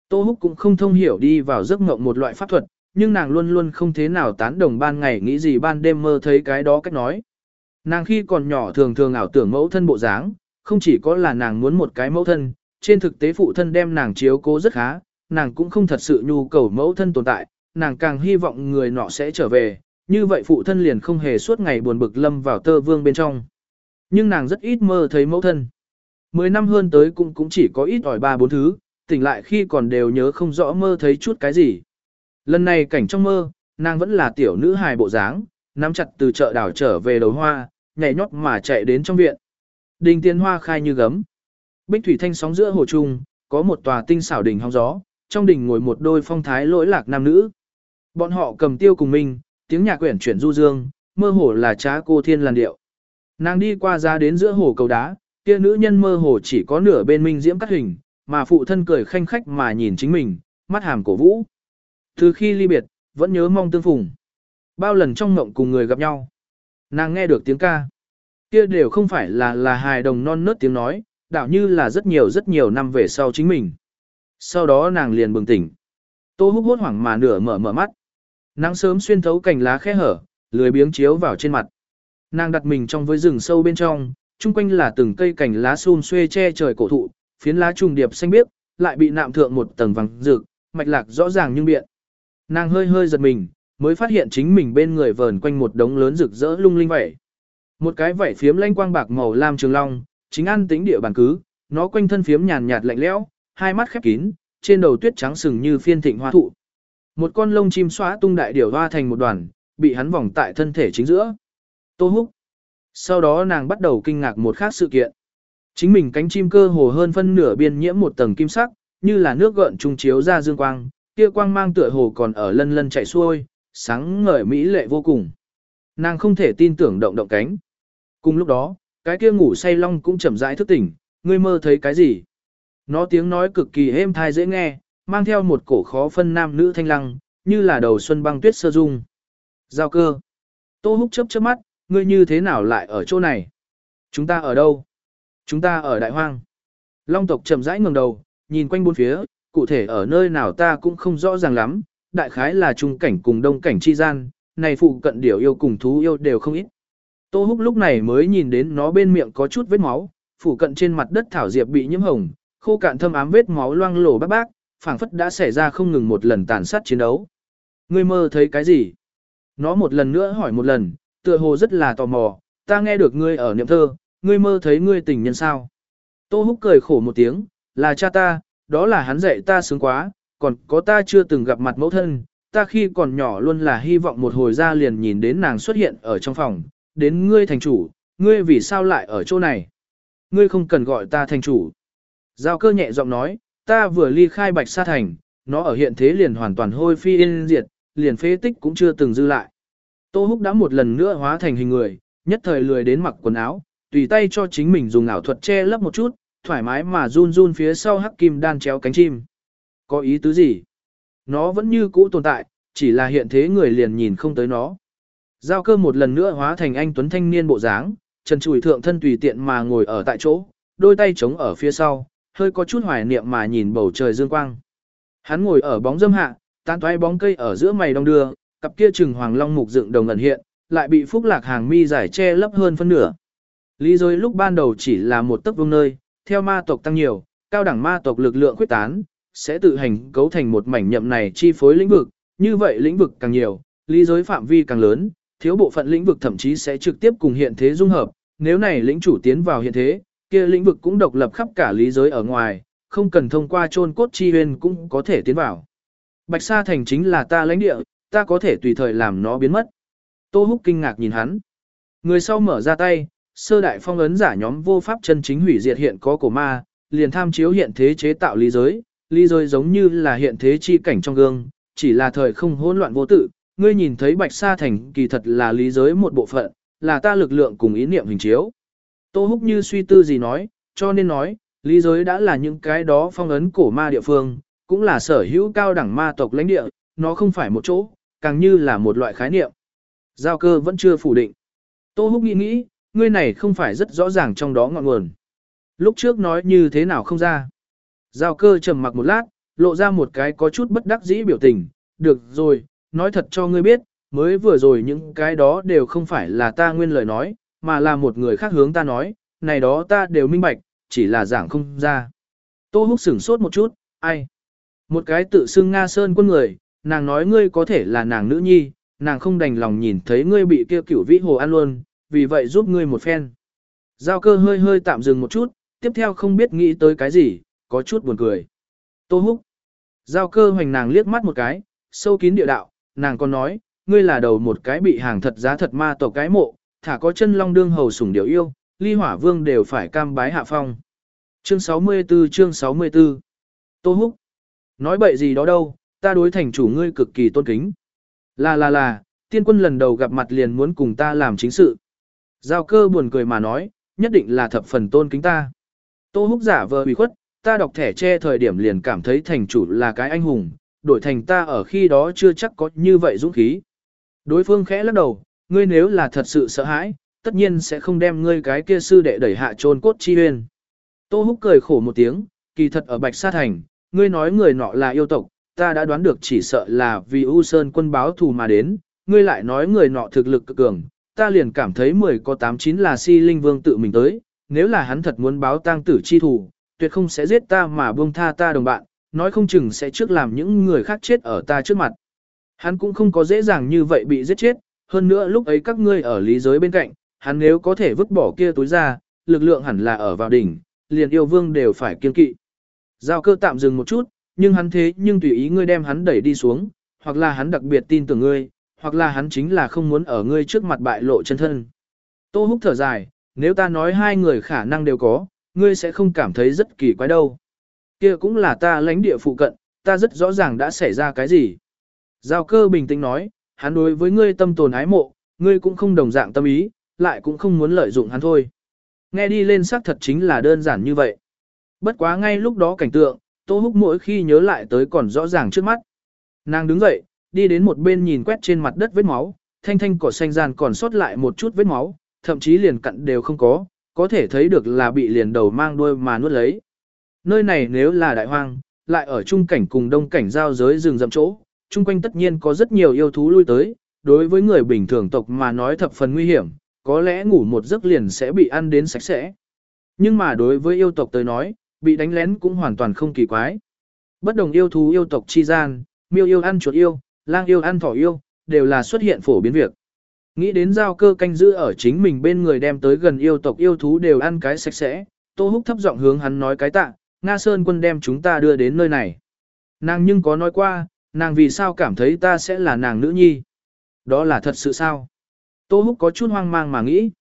Tô Húc cũng không thông hiểu đi vào giấc ngộng một loại pháp thuật, nhưng nàng luôn luôn không thế nào tán đồng ban ngày nghĩ gì ban đêm mơ thấy cái đó cách nói. Nàng khi còn nhỏ thường thường ảo tưởng mẫu thân bộ dáng, không chỉ có là nàng muốn một cái mẫu thân, trên thực tế phụ thân đem nàng chiếu cố rất khá, nàng cũng không thật sự nhu cầu mẫu thân tồn tại, nàng càng hy vọng người nọ sẽ trở về, như vậy phụ thân liền không hề suốt ngày buồn bực lâm vào tơ vương bên trong. Nhưng nàng rất ít mơ thấy mẫu thân. Mười năm hơn tới cũng cũng chỉ có ít ỏi ba bốn thứ, tỉnh lại khi còn đều nhớ không rõ mơ thấy chút cái gì. Lần này cảnh trong mơ, nàng vẫn là tiểu nữ hài bộ dáng, nắm chặt từ chợ đảo trở về đầu hoa, nhảy nhót mà chạy đến trong viện. Đình tiên hoa khai như gấm. Bích thủy thanh sóng giữa hồ trung, có một tòa tinh xảo đỉnh hóng gió, trong đỉnh ngồi một đôi phong thái lỗi lạc nam nữ. Bọn họ cầm tiêu cùng mình, tiếng nhạc quyển chuyển du dương, mơ hồ là trá cô thiên làn điệu. Nàng đi qua ra đến giữa hồ cầu đá, kia nữ nhân mơ hồ chỉ có nửa bên minh diễm cắt hình, mà phụ thân cười khanh khách mà nhìn chính mình, mắt hàm cổ vũ. Từ khi ly biệt, vẫn nhớ mong tương phùng. Bao lần trong mộng cùng người gặp nhau. Nàng nghe được tiếng ca. Kia đều không phải là là hài đồng non nớt tiếng nói, đạo như là rất nhiều rất nhiều năm về sau chính mình. Sau đó nàng liền bừng tỉnh. Tô húc hốt hoảng mà nửa mở mở mắt. Nắng sớm xuyên thấu cành lá khe hở, lười biếng chiếu vào trên mặt. Nàng đặt mình trong với rừng sâu bên trong, chung quanh là từng cây cành lá xun xuê che trời cổ thụ, phiến lá trùng điệp xanh biếc, lại bị nạm thượng một tầng vàng rực, mạch lạc rõ ràng nhưng biện. Nàng hơi hơi giật mình, mới phát hiện chính mình bên người vờn quanh một đống lớn rực rỡ lung linh vảy. Một cái vảy phiếm lanh quang bạc màu lam trường long, chính an tính địa bàn cứ, nó quanh thân phiếm nhàn nhạt lạnh lẽo, hai mắt khép kín, trên đầu tuyết trắng sừng như phiên thịnh hoa thụ. Một con lông chim xóa tung đại điểu hoa thành một đoàn, bị hắn vòng tại thân thể chính giữa. Tô húc. Sau đó nàng bắt đầu kinh ngạc một khác sự kiện. Chính mình cánh chim cơ hồ hơn phân nửa biên nhiễm một tầng kim sắc, như là nước gợn trung chiếu ra dương quang, kia quang mang tựa hồ còn ở lân lân chạy xuôi, sáng ngời mỹ lệ vô cùng. Nàng không thể tin tưởng động động cánh. Cùng lúc đó, cái kia ngủ say long cũng chậm rãi thức tỉnh, ngươi mơ thấy cái gì? Nó tiếng nói cực kỳ êm thai dễ nghe, mang theo một cổ khó phân nam nữ thanh lăng, như là đầu xuân băng tuyết sơ dung. Giao cơ. Tô húc chớp chớp mắt, ngươi như thế nào lại ở chỗ này? Chúng ta ở đâu? Chúng ta ở đại hoang. Long tộc chậm rãi ngẩng đầu, nhìn quanh bốn phía, cụ thể ở nơi nào ta cũng không rõ ràng lắm, đại khái là trung cảnh cùng đông cảnh chi gian, này phụ cận điểu yêu cùng thú yêu đều không ít. Tô Húc lúc này mới nhìn đến nó bên miệng có chút vết máu, phủ cận trên mặt đất thảo diệp bị nhiễm hồng, khô cạn thâm ám vết máu loang lổ bác bác, phảng phất đã xảy ra không ngừng một lần tàn sát chiến đấu. Ngươi mơ thấy cái gì? Nó một lần nữa hỏi một lần, tựa hồ rất là tò mò, ta nghe được ngươi ở niệm thơ, ngươi mơ thấy ngươi tình nhân sao? Tô Húc cười khổ một tiếng, là cha ta, đó là hắn dạy ta sướng quá, còn có ta chưa từng gặp mặt mẫu thân, ta khi còn nhỏ luôn là hy vọng một hồi ra liền nhìn đến nàng xuất hiện ở trong phòng, đến ngươi thành chủ, ngươi vì sao lại ở chỗ này? Ngươi không cần gọi ta thành chủ. Giao cơ nhẹ giọng nói, ta vừa ly khai bạch sa thành, nó ở hiện thế liền hoàn toàn hôi phi yên diệt, liền phế tích cũng chưa từng dư lại. Tô Húc đã một lần nữa hóa thành hình người, nhất thời lười đến mặc quần áo, tùy tay cho chính mình dùng ảo thuật che lấp một chút, thoải mái mà run run phía sau hắc kim đan chéo cánh chim. Có ý tứ gì? Nó vẫn như cũ tồn tại, chỉ là hiện thế người liền nhìn không tới nó. Giao cơ một lần nữa hóa thành anh tuấn thanh niên bộ dáng, trần trùi thượng thân tùy tiện mà ngồi ở tại chỗ, đôi tay chống ở phía sau, hơi có chút hoài niệm mà nhìn bầu trời dương quang. Hắn ngồi ở bóng dâm hạ, tán toái bóng cây ở giữa mày đông đưa, cặp kia trừng hoàng long mục dựng đồng ẩn hiện, lại bị phúc lạc hàng mi giải che lấp hơn phân nửa. Lý rồi lúc ban đầu chỉ là một tấc vương nơi, theo ma tộc tăng nhiều, cao đẳng ma tộc lực lượng quyết tán, sẽ tự hành cấu thành một mảnh nhậm này chi phối lĩnh vực, như vậy lĩnh vực càng nhiều, lý giới phạm vi càng lớn, thiếu bộ phận lĩnh vực thậm chí sẽ trực tiếp cùng hiện thế dung hợp, nếu này lĩnh chủ tiến vào hiện thế, kia lĩnh vực cũng độc lập khắp cả lý giới ở ngoài, không cần thông qua chôn cốt chi huyên cũng có thể tiến vào. Bạch Sa Thành chính là ta lãnh địa, ta có thể tùy thời làm nó biến mất. Tô Húc kinh ngạc nhìn hắn. Người sau mở ra tay, sơ đại phong ấn giả nhóm vô pháp chân chính hủy diệt hiện có cổ ma, liền tham chiếu hiện thế chế tạo lý giới, lý giới giống như là hiện thế chi cảnh trong gương, chỉ là thời không hỗn loạn vô tự, ngươi nhìn thấy bạch sa thành kỳ thật là lý giới một bộ phận, là ta lực lượng cùng ý niệm hình chiếu. Tô Húc như suy tư gì nói, cho nên nói, lý giới đã là những cái đó phong ấn cổ ma địa phương, cũng là sở hữu cao đẳng ma tộc lãnh địa, nó không phải một chỗ, càng như là một loại khái niệm. Giao cơ vẫn chưa phủ định. Tô Húc nghĩ nghĩ, ngươi này không phải rất rõ ràng trong đó ngọn nguồn. Lúc trước nói như thế nào không ra. Giao cơ trầm mặc một lát, lộ ra một cái có chút bất đắc dĩ biểu tình. Được rồi, nói thật cho ngươi biết, mới vừa rồi những cái đó đều không phải là ta nguyên lời nói, mà là một người khác hướng ta nói, này đó ta đều minh bạch, chỉ là giảng không ra. Tô húc sửng sốt một chút, ai? Một cái tự xưng Nga Sơn quân người, nàng nói ngươi có thể là nàng nữ nhi, nàng không đành lòng nhìn thấy ngươi bị kia cửu vĩ hồ ăn luôn, vì vậy giúp ngươi một phen. Giao cơ hơi hơi tạm dừng một chút, tiếp theo không biết nghĩ tới cái gì, có chút buồn cười. Tô húc. Giao cơ hoành nàng liếc mắt một cái, sâu kín địa đạo, nàng còn nói, ngươi là đầu một cái bị hàng thật giá thật ma tộc cái mộ, thả có chân long đương hầu sủng điều yêu, ly hỏa vương đều phải cam bái hạ phong. Chương 64 chương 64 Tô húc. Nói bậy gì đó đâu, ta đối thành chủ ngươi cực kỳ tôn kính. Là là là, tiên quân lần đầu gặp mặt liền muốn cùng ta làm chính sự. Giao cơ buồn cười mà nói, nhất định là thập phần tôn kính ta. Tô húc giả vờ bị khuất, ta đọc thẻ che thời điểm liền cảm thấy thành chủ là cái anh hùng, đổi thành ta ở khi đó chưa chắc có như vậy dũng khí. Đối phương khẽ lắc đầu, ngươi nếu là thật sự sợ hãi, tất nhiên sẽ không đem ngươi cái kia sư đệ đẩy hạ trôn cốt chi huyên. Tô húc cười khổ một tiếng, kỳ thật ở Bạch Sa Thành, ngươi nói người nọ là yêu tộc, ta đã đoán được chỉ sợ là vì U Sơn quân báo thù mà đến, ngươi lại nói người nọ thực lực cực cường, ta liền cảm thấy 10 có 8 chín là si linh vương tự mình tới, nếu là hắn thật muốn báo tang tử chi thù, tuyệt không sẽ giết ta mà buông tha ta đồng bạn, nói không chừng sẽ trước làm những người khác chết ở ta trước mặt. Hắn cũng không có dễ dàng như vậy bị giết chết, hơn nữa lúc ấy các ngươi ở lý giới bên cạnh, hắn nếu có thể vứt bỏ kia túi ra, lực lượng hẳn là ở vào đỉnh, liền yêu vương đều phải kiên kỵ. Giao cơ tạm dừng một chút, nhưng hắn thế nhưng tùy ý ngươi đem hắn đẩy đi xuống, hoặc là hắn đặc biệt tin tưởng ngươi, hoặc là hắn chính là không muốn ở ngươi trước mặt bại lộ chân thân. Tô Húc thở dài, nếu ta nói hai người khả năng đều có, ngươi sẽ không cảm thấy rất kỳ quái đâu. Kia cũng là ta lãnh địa phụ cận, ta rất rõ ràng đã xảy ra cái gì. Giao cơ bình tĩnh nói, hắn đối với ngươi tâm tồn ái mộ, ngươi cũng không đồng dạng tâm ý, lại cũng không muốn lợi dụng hắn thôi. Nghe đi lên xác thật chính là đơn giản như vậy. Bất quá ngay lúc đó cảnh tượng, Tô Húc mỗi khi nhớ lại tới còn rõ ràng trước mắt. Nàng đứng dậy, đi đến một bên nhìn quét trên mặt đất vết máu, thanh thanh cỏ xanh gian còn sót lại một chút vết máu, thậm chí liền cặn đều không có, có thể thấy được là bị liền đầu mang đuôi mà nuốt lấy. Nơi này nếu là đại hoang, lại ở trung cảnh cùng đông cảnh giao giới rừng rậm chỗ, chung quanh tất nhiên có rất nhiều yêu thú lui tới, đối với người bình thường tộc mà nói thập phần nguy hiểm, có lẽ ngủ một giấc liền sẽ bị ăn đến sạch sẽ. Nhưng mà đối với yêu tộc tới nói, bị đánh lén cũng hoàn toàn không kỳ quái. Bất đồng yêu thú yêu tộc chi gian, miêu yêu ăn chuột yêu, lang yêu ăn thỏ yêu, đều là xuất hiện phổ biến việc. Nghĩ đến giao cơ canh giữ ở chính mình bên người đem tới gần yêu tộc yêu thú đều ăn cái sạch sẽ, Tô Húc thấp giọng hướng hắn nói cái tạ, Nga Sơn quân đem chúng ta đưa đến nơi này. Nàng nhưng có nói qua, nàng vì sao cảm thấy ta sẽ là nàng nữ nhi. Đó là thật sự sao? Tô Húc có chút hoang mang mà nghĩ.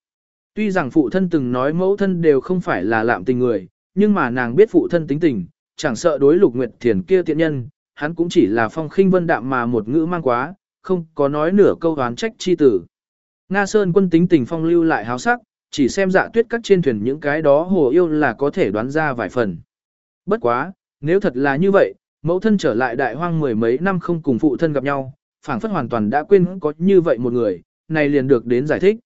Tuy rằng phụ thân từng nói mẫu thân đều không phải là lạm tình người, nhưng mà nàng biết phụ thân tính tình, chẳng sợ đối lục nguyệt thiền kia tiện nhân, hắn cũng chỉ là phong khinh vân đạm mà một ngữ mang quá, không có nói nửa câu đoán trách chi tử. Nga Sơn quân tính tình phong lưu lại háo sắc, chỉ xem dạ tuyết cắt trên thuyền những cái đó hồ yêu là có thể đoán ra vài phần. Bất quá, nếu thật là như vậy, mẫu thân trở lại đại hoang mười mấy năm không cùng phụ thân gặp nhau, phảng phất hoàn toàn đã quên có như vậy một người, này liền được đến giải thích.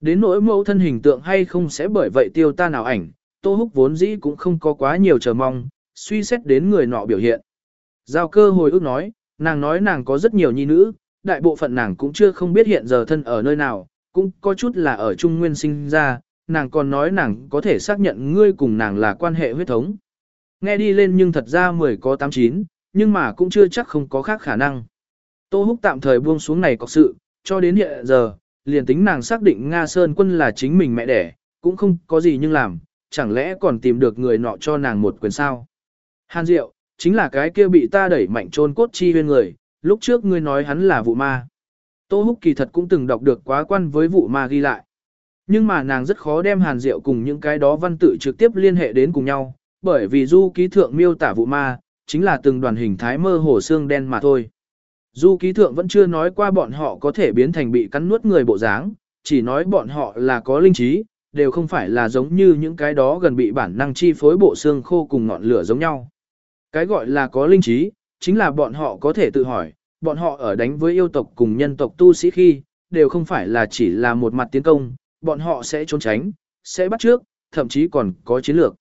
Đến nỗi mẫu thân hình tượng hay không sẽ bởi vậy tiêu ta nào ảnh, Tô Húc vốn dĩ cũng không có quá nhiều chờ mong, suy xét đến người nọ biểu hiện. Giao cơ hồi ước nói, nàng nói nàng có rất nhiều nhi nữ, đại bộ phận nàng cũng chưa không biết hiện giờ thân ở nơi nào, cũng có chút là ở Trung Nguyên sinh ra, nàng còn nói nàng có thể xác nhận ngươi cùng nàng là quan hệ huyết thống. Nghe đi lên nhưng thật ra 10 có 89, nhưng mà cũng chưa chắc không có khác khả năng. Tô Húc tạm thời buông xuống này có sự, cho đến hiện giờ, liền tính nàng xác định Nga Sơn quân là chính mình mẹ đẻ, cũng không có gì nhưng làm, chẳng lẽ còn tìm được người nọ cho nàng một quyền sao. Hàn Diệu, chính là cái kia bị ta đẩy mạnh trôn cốt chi huyên người, lúc trước ngươi nói hắn là vụ ma. Tô Húc kỳ thật cũng từng đọc được quá quan với vụ ma ghi lại. Nhưng mà nàng rất khó đem Hàn Diệu cùng những cái đó văn tự trực tiếp liên hệ đến cùng nhau, bởi vì du ký thượng miêu tả vụ ma, chính là từng đoàn hình thái mơ hồ xương đen mà thôi. Du ký thượng vẫn chưa nói qua bọn họ có thể biến thành bị cắn nuốt người bộ dáng, chỉ nói bọn họ là có linh trí, đều không phải là giống như những cái đó gần bị bản năng chi phối bộ xương khô cùng ngọn lửa giống nhau. Cái gọi là có linh trí, chính là bọn họ có thể tự hỏi, bọn họ ở đánh với yêu tộc cùng nhân tộc tu sĩ khi, đều không phải là chỉ là một mặt tiến công, bọn họ sẽ trốn tránh, sẽ bắt trước, thậm chí còn có chiến lược.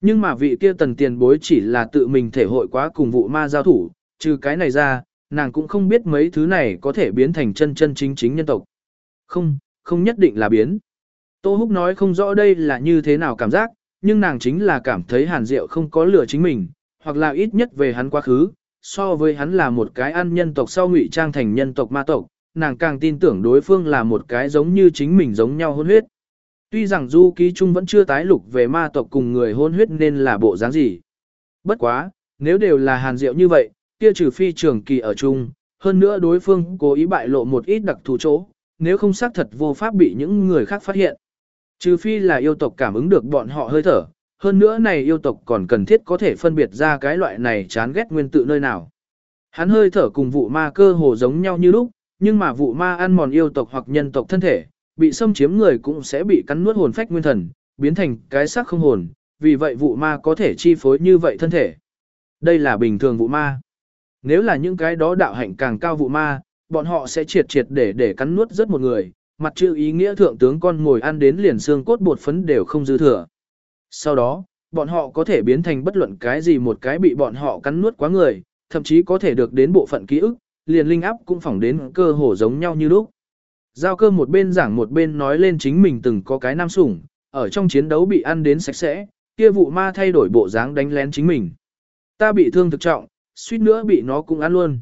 Nhưng mà vị kia tần tiền bối chỉ là tự mình thể hội quá cùng vụ ma giao thủ, trừ cái này ra, nàng cũng không biết mấy thứ này có thể biến thành chân chân chính chính nhân tộc. Không, không nhất định là biến. Tô Húc nói không rõ đây là như thế nào cảm giác, nhưng nàng chính là cảm thấy Hàn Diệu không có lửa chính mình, hoặc là ít nhất về hắn quá khứ, so với hắn là một cái ăn nhân tộc sau ngụy trang thành nhân tộc ma tộc, nàng càng tin tưởng đối phương là một cái giống như chính mình giống nhau hôn huyết. Tuy rằng du ký trung vẫn chưa tái lục về ma tộc cùng người hôn huyết nên là bộ dáng gì. Bất quá, nếu đều là hàn diệu như vậy, kia trừ phi trường kỳ ở chung, hơn nữa đối phương cố ý bại lộ một ít đặc thù chỗ, nếu không xác thật vô pháp bị những người khác phát hiện. Trừ phi là yêu tộc cảm ứng được bọn họ hơi thở, hơn nữa này yêu tộc còn cần thiết có thể phân biệt ra cái loại này chán ghét nguyên tự nơi nào. Hắn hơi thở cùng vụ ma cơ hồ giống nhau như lúc, nhưng mà vụ ma ăn mòn yêu tộc hoặc nhân tộc thân thể, bị xâm chiếm người cũng sẽ bị cắn nuốt hồn phách nguyên thần, biến thành cái xác không hồn, vì vậy vụ ma có thể chi phối như vậy thân thể. Đây là bình thường vụ ma. Nếu là những cái đó đạo hạnh càng cao vụ ma, bọn họ sẽ triệt triệt để để cắn nuốt rất một người, mặt chữ ý nghĩa thượng tướng con ngồi ăn đến liền xương cốt bột phấn đều không dư thừa. Sau đó, bọn họ có thể biến thành bất luận cái gì một cái bị bọn họ cắn nuốt quá người, thậm chí có thể được đến bộ phận ký ức, liền linh áp cũng phỏng đến cơ hồ giống nhau như lúc. Giao cơ một bên giảng một bên nói lên chính mình từng có cái nam sủng, ở trong chiến đấu bị ăn đến sạch sẽ, kia vụ ma thay đổi bộ dáng đánh lén chính mình. Ta bị thương thực trọng, suýt nữa bị nó cũng ăn luôn.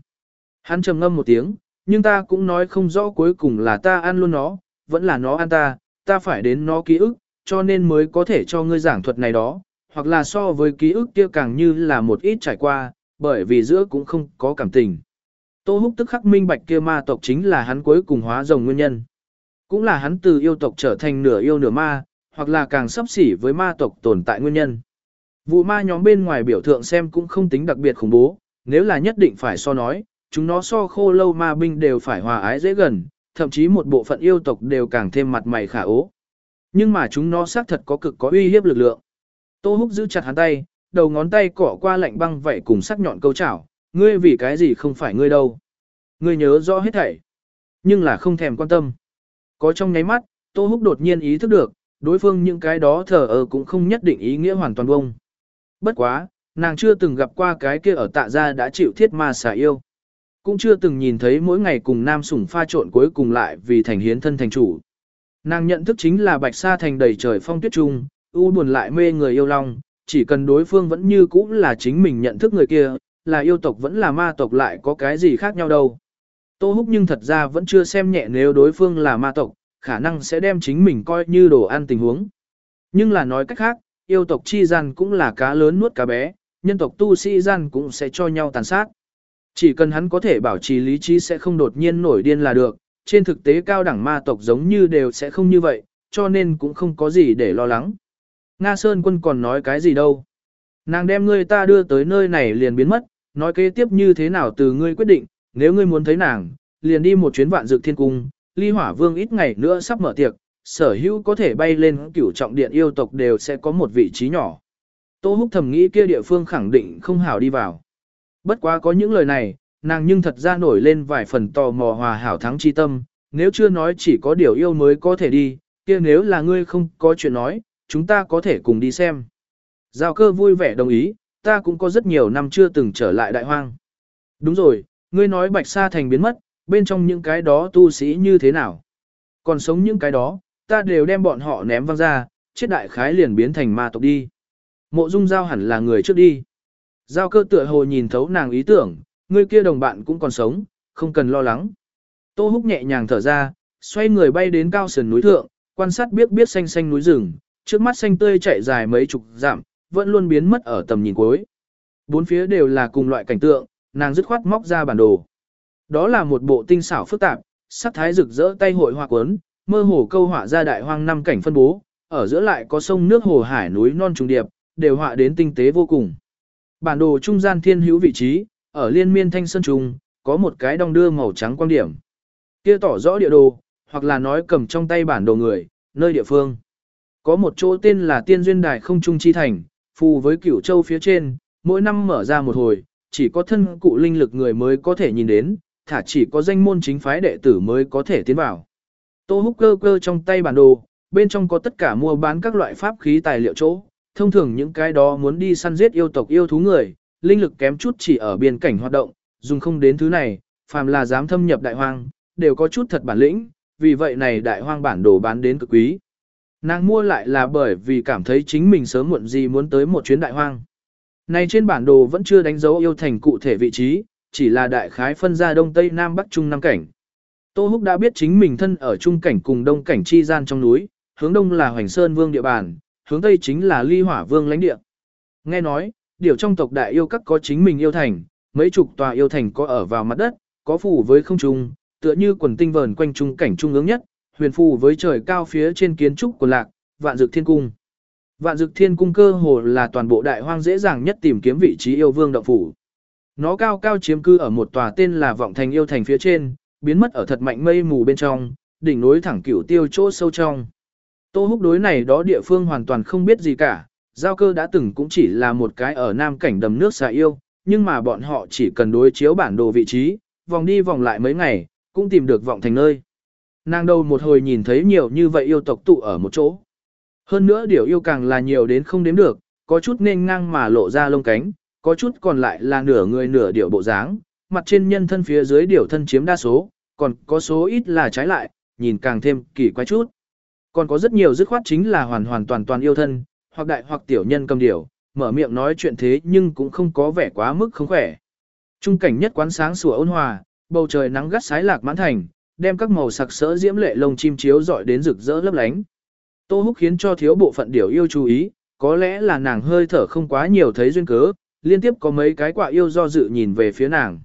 Hắn trầm ngâm một tiếng, nhưng ta cũng nói không rõ cuối cùng là ta ăn luôn nó, vẫn là nó ăn ta, ta phải đến nó ký ức, cho nên mới có thể cho ngươi giảng thuật này đó, hoặc là so với ký ức kia càng như là một ít trải qua, bởi vì giữa cũng không có cảm tình. Tô Húc tức khắc minh bạch kia ma tộc chính là hắn cuối cùng hóa rồng nguyên nhân. Cũng là hắn từ yêu tộc trở thành nửa yêu nửa ma, hoặc là càng sắp xỉ với ma tộc tồn tại nguyên nhân. Vụ ma nhóm bên ngoài biểu thượng xem cũng không tính đặc biệt khủng bố, nếu là nhất định phải so nói, chúng nó so khô lâu ma binh đều phải hòa ái dễ gần, thậm chí một bộ phận yêu tộc đều càng thêm mặt mày khả ố. Nhưng mà chúng nó xác thật có cực có uy hiếp lực lượng. Tô Húc giữ chặt hắn tay, đầu ngón tay cỏ qua lạnh băng vậy cùng sắc nhọn câu chảo, ngươi vì cái gì không phải ngươi đâu. Ngươi nhớ rõ hết thảy, nhưng là không thèm quan tâm. Có trong nháy mắt, Tô Húc đột nhiên ý thức được, đối phương những cái đó thờ ơ cũng không nhất định ý nghĩa hoàn toàn bông. Bất quá, nàng chưa từng gặp qua cái kia ở tạ gia đã chịu thiết ma xả yêu. Cũng chưa từng nhìn thấy mỗi ngày cùng nam sủng pha trộn cuối cùng lại vì thành hiến thân thành chủ. Nàng nhận thức chính là bạch sa thành đầy trời phong tuyết trung, u buồn lại mê người yêu long, chỉ cần đối phương vẫn như cũ là chính mình nhận thức người kia, là yêu tộc vẫn là ma tộc lại có cái gì khác nhau đâu. Tô Húc nhưng thật ra vẫn chưa xem nhẹ nếu đối phương là ma tộc, khả năng sẽ đem chính mình coi như đồ ăn tình huống. Nhưng là nói cách khác, yêu tộc chi gian cũng là cá lớn nuốt cá bé, nhân tộc tu sĩ gian cũng sẽ cho nhau tàn sát. Chỉ cần hắn có thể bảo trì lý trí sẽ không đột nhiên nổi điên là được, trên thực tế cao đẳng ma tộc giống như đều sẽ không như vậy, cho nên cũng không có gì để lo lắng. Nga Sơn quân còn nói cái gì đâu. Nàng đem ngươi ta đưa tới nơi này liền biến mất, nói kế tiếp như thế nào từ ngươi quyết định, nếu ngươi muốn thấy nàng, liền đi một chuyến vạn dược thiên cung, ly hỏa vương ít ngày nữa sắp mở tiệc, sở hữu có thể bay lên cửu trọng điện yêu tộc đều sẽ có một vị trí nhỏ. Tô húc thầm nghĩ kia địa phương khẳng định không hảo đi vào. Bất quá có những lời này, nàng nhưng thật ra nổi lên vài phần tò mò hòa hảo thắng chi tâm, nếu chưa nói chỉ có điều yêu mới có thể đi, kia nếu là ngươi không có chuyện nói, chúng ta có thể cùng đi xem. Giao cơ vui vẻ đồng ý, ta cũng có rất nhiều năm chưa từng trở lại đại hoang. Đúng rồi, ngươi nói bạch sa thành biến mất, bên trong những cái đó tu sĩ như thế nào. Còn sống những cái đó, ta đều đem bọn họ ném văng ra, chết đại khái liền biến thành ma tộc đi. Mộ dung giao hẳn là người trước đi. Giao cơ tựa hồ nhìn thấu nàng ý tưởng, người kia đồng bạn cũng còn sống, không cần lo lắng. Tô húc nhẹ nhàng thở ra, xoay người bay đến cao sườn núi thượng, quan sát biết biết xanh xanh núi rừng, trước mắt xanh tươi chạy dài mấy chục dặm, vẫn luôn biến mất ở tầm nhìn cuối. Bốn phía đều là cùng loại cảnh tượng, nàng dứt khoát móc ra bản đồ. Đó là một bộ tinh xảo phức tạp, sắc thái rực rỡ tay hội họa cuốn, mơ hồ câu họa ra đại hoang năm cảnh phân bố, ở giữa lại có sông nước hồ hải núi non trùng điệp, đều họa đến tinh tế vô cùng. Bản đồ trung gian thiên hữu vị trí, ở liên miên thanh sơn trùng có một cái đong đưa màu trắng quan điểm. Kia tỏ rõ địa đồ, hoặc là nói cầm trong tay bản đồ người, nơi địa phương. Có một chỗ tên là Tiên Duyên Đài không trung chi thành, phù với cửu châu phía trên, mỗi năm mở ra một hồi, chỉ có thân cụ linh lực người mới có thể nhìn đến, thả chỉ có danh môn chính phái đệ tử mới có thể tiến vào. Tô húc cơ cơ trong tay bản đồ, bên trong có tất cả mua bán các loại pháp khí tài liệu chỗ, thông thường những cái đó muốn đi săn giết yêu tộc yêu thú người, linh lực kém chút chỉ ở biên cảnh hoạt động, dùng không đến thứ này, phàm là dám thâm nhập đại hoang, đều có chút thật bản lĩnh, vì vậy này đại hoang bản đồ bán đến cực quý. Nàng mua lại là bởi vì cảm thấy chính mình sớm muộn gì muốn tới một chuyến đại hoang. Này trên bản đồ vẫn chưa đánh dấu yêu thành cụ thể vị trí, chỉ là đại khái phân ra đông tây nam bắc trung năm cảnh. Tô Húc đã biết chính mình thân ở trung cảnh cùng đông cảnh chi gian trong núi, hướng đông là Hoành Sơn Vương địa bàn, hướng tây chính là Ly Hỏa Vương lãnh địa. Nghe nói, điều trong tộc đại yêu các có chính mình yêu thành, mấy chục tòa yêu thành có ở vào mặt đất, có phủ với không trung, tựa như quần tinh vờn quanh trung cảnh trung ương nhất, huyền phù với trời cao phía trên kiến trúc của lạc, vạn dược thiên cung. Vạn dược thiên cung cơ hồ là toàn bộ đại hoang dễ dàng nhất tìm kiếm vị trí yêu vương động phủ. Nó cao cao chiếm cư ở một tòa tên là vọng thành yêu thành phía trên, biến mất ở thật mạnh mây mù bên trong, đỉnh núi thẳng cửu tiêu chỗ sâu trong. Tô húc đối này đó địa phương hoàn toàn không biết gì cả, giao cơ đã từng cũng chỉ là một cái ở nam cảnh đầm nước xà yêu, nhưng mà bọn họ chỉ cần đối chiếu bản đồ vị trí, vòng đi vòng lại mấy ngày, cũng tìm được vọng thành nơi. Nàng đầu một hồi nhìn thấy nhiều như vậy yêu tộc tụ ở một chỗ. Hơn nữa điều yêu càng là nhiều đến không đếm được, có chút nên ngang mà lộ ra lông cánh, có chút còn lại là nửa người nửa điệu bộ dáng, mặt trên nhân thân phía dưới điểu thân chiếm đa số, còn có số ít là trái lại, nhìn càng thêm kỳ quái chút. Còn có rất nhiều dứt khoát chính là hoàn hoàn toàn toàn yêu thân, hoặc đại hoặc tiểu nhân cầm điểu, mở miệng nói chuyện thế nhưng cũng không có vẻ quá mức không khỏe. Trung cảnh nhất quán sáng sủa ôn hòa, bầu trời nắng gắt sái lạc mãn thành, đem các màu sặc sỡ diễm lệ lông chim chiếu rọi đến rực rỡ lấp lánh. Tô Húc khiến cho thiếu bộ phận điểu yêu chú ý, có lẽ là nàng hơi thở không quá nhiều thấy duyên cớ, liên tiếp có mấy cái quạ yêu do dự nhìn về phía nàng.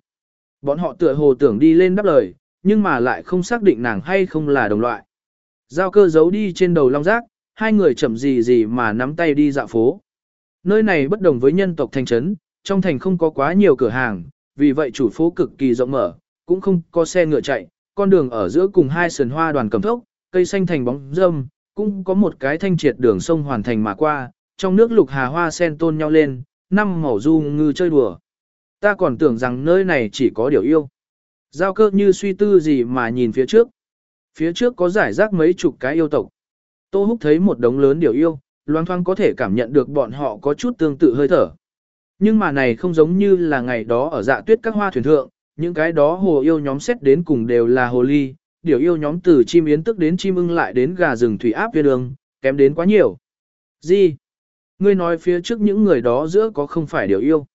Bọn họ tựa hồ tưởng đi lên đáp lời, nhưng mà lại không xác định nàng hay không là đồng loại. Giao cơ giấu đi trên đầu long giác, hai người chậm gì gì mà nắm tay đi dạo phố. Nơi này bất đồng với nhân tộc thành trấn, trong thành không có quá nhiều cửa hàng, vì vậy chủ phố cực kỳ rộng mở, cũng không có xe ngựa chạy, con đường ở giữa cùng hai sườn hoa đoàn cầm thốc, cây xanh thành bóng râm, cũng có một cái thanh triệt đường sông hoàn thành mà qua, trong nước lục hà hoa sen tôn nhau lên, năm màu du ngư chơi đùa. Ta còn tưởng rằng nơi này chỉ có điều yêu. Giao cơ như suy tư gì mà nhìn phía trước. Phía trước có giải rác mấy chục cái yêu tộc. Tô Húc thấy một đống lớn điều yêu, loang thoang có thể cảm nhận được bọn họ có chút tương tự hơi thở. Nhưng mà này không giống như là ngày đó ở dạ tuyết các hoa thuyền thượng, những cái đó hồ yêu nhóm xét đến cùng đều là hồ ly, điều yêu nhóm từ chim yến tức đến chim ưng lại đến gà rừng thủy áp viên đường, kém đến quá nhiều. Gì? Ngươi nói phía trước những người đó giữa có không phải điều yêu.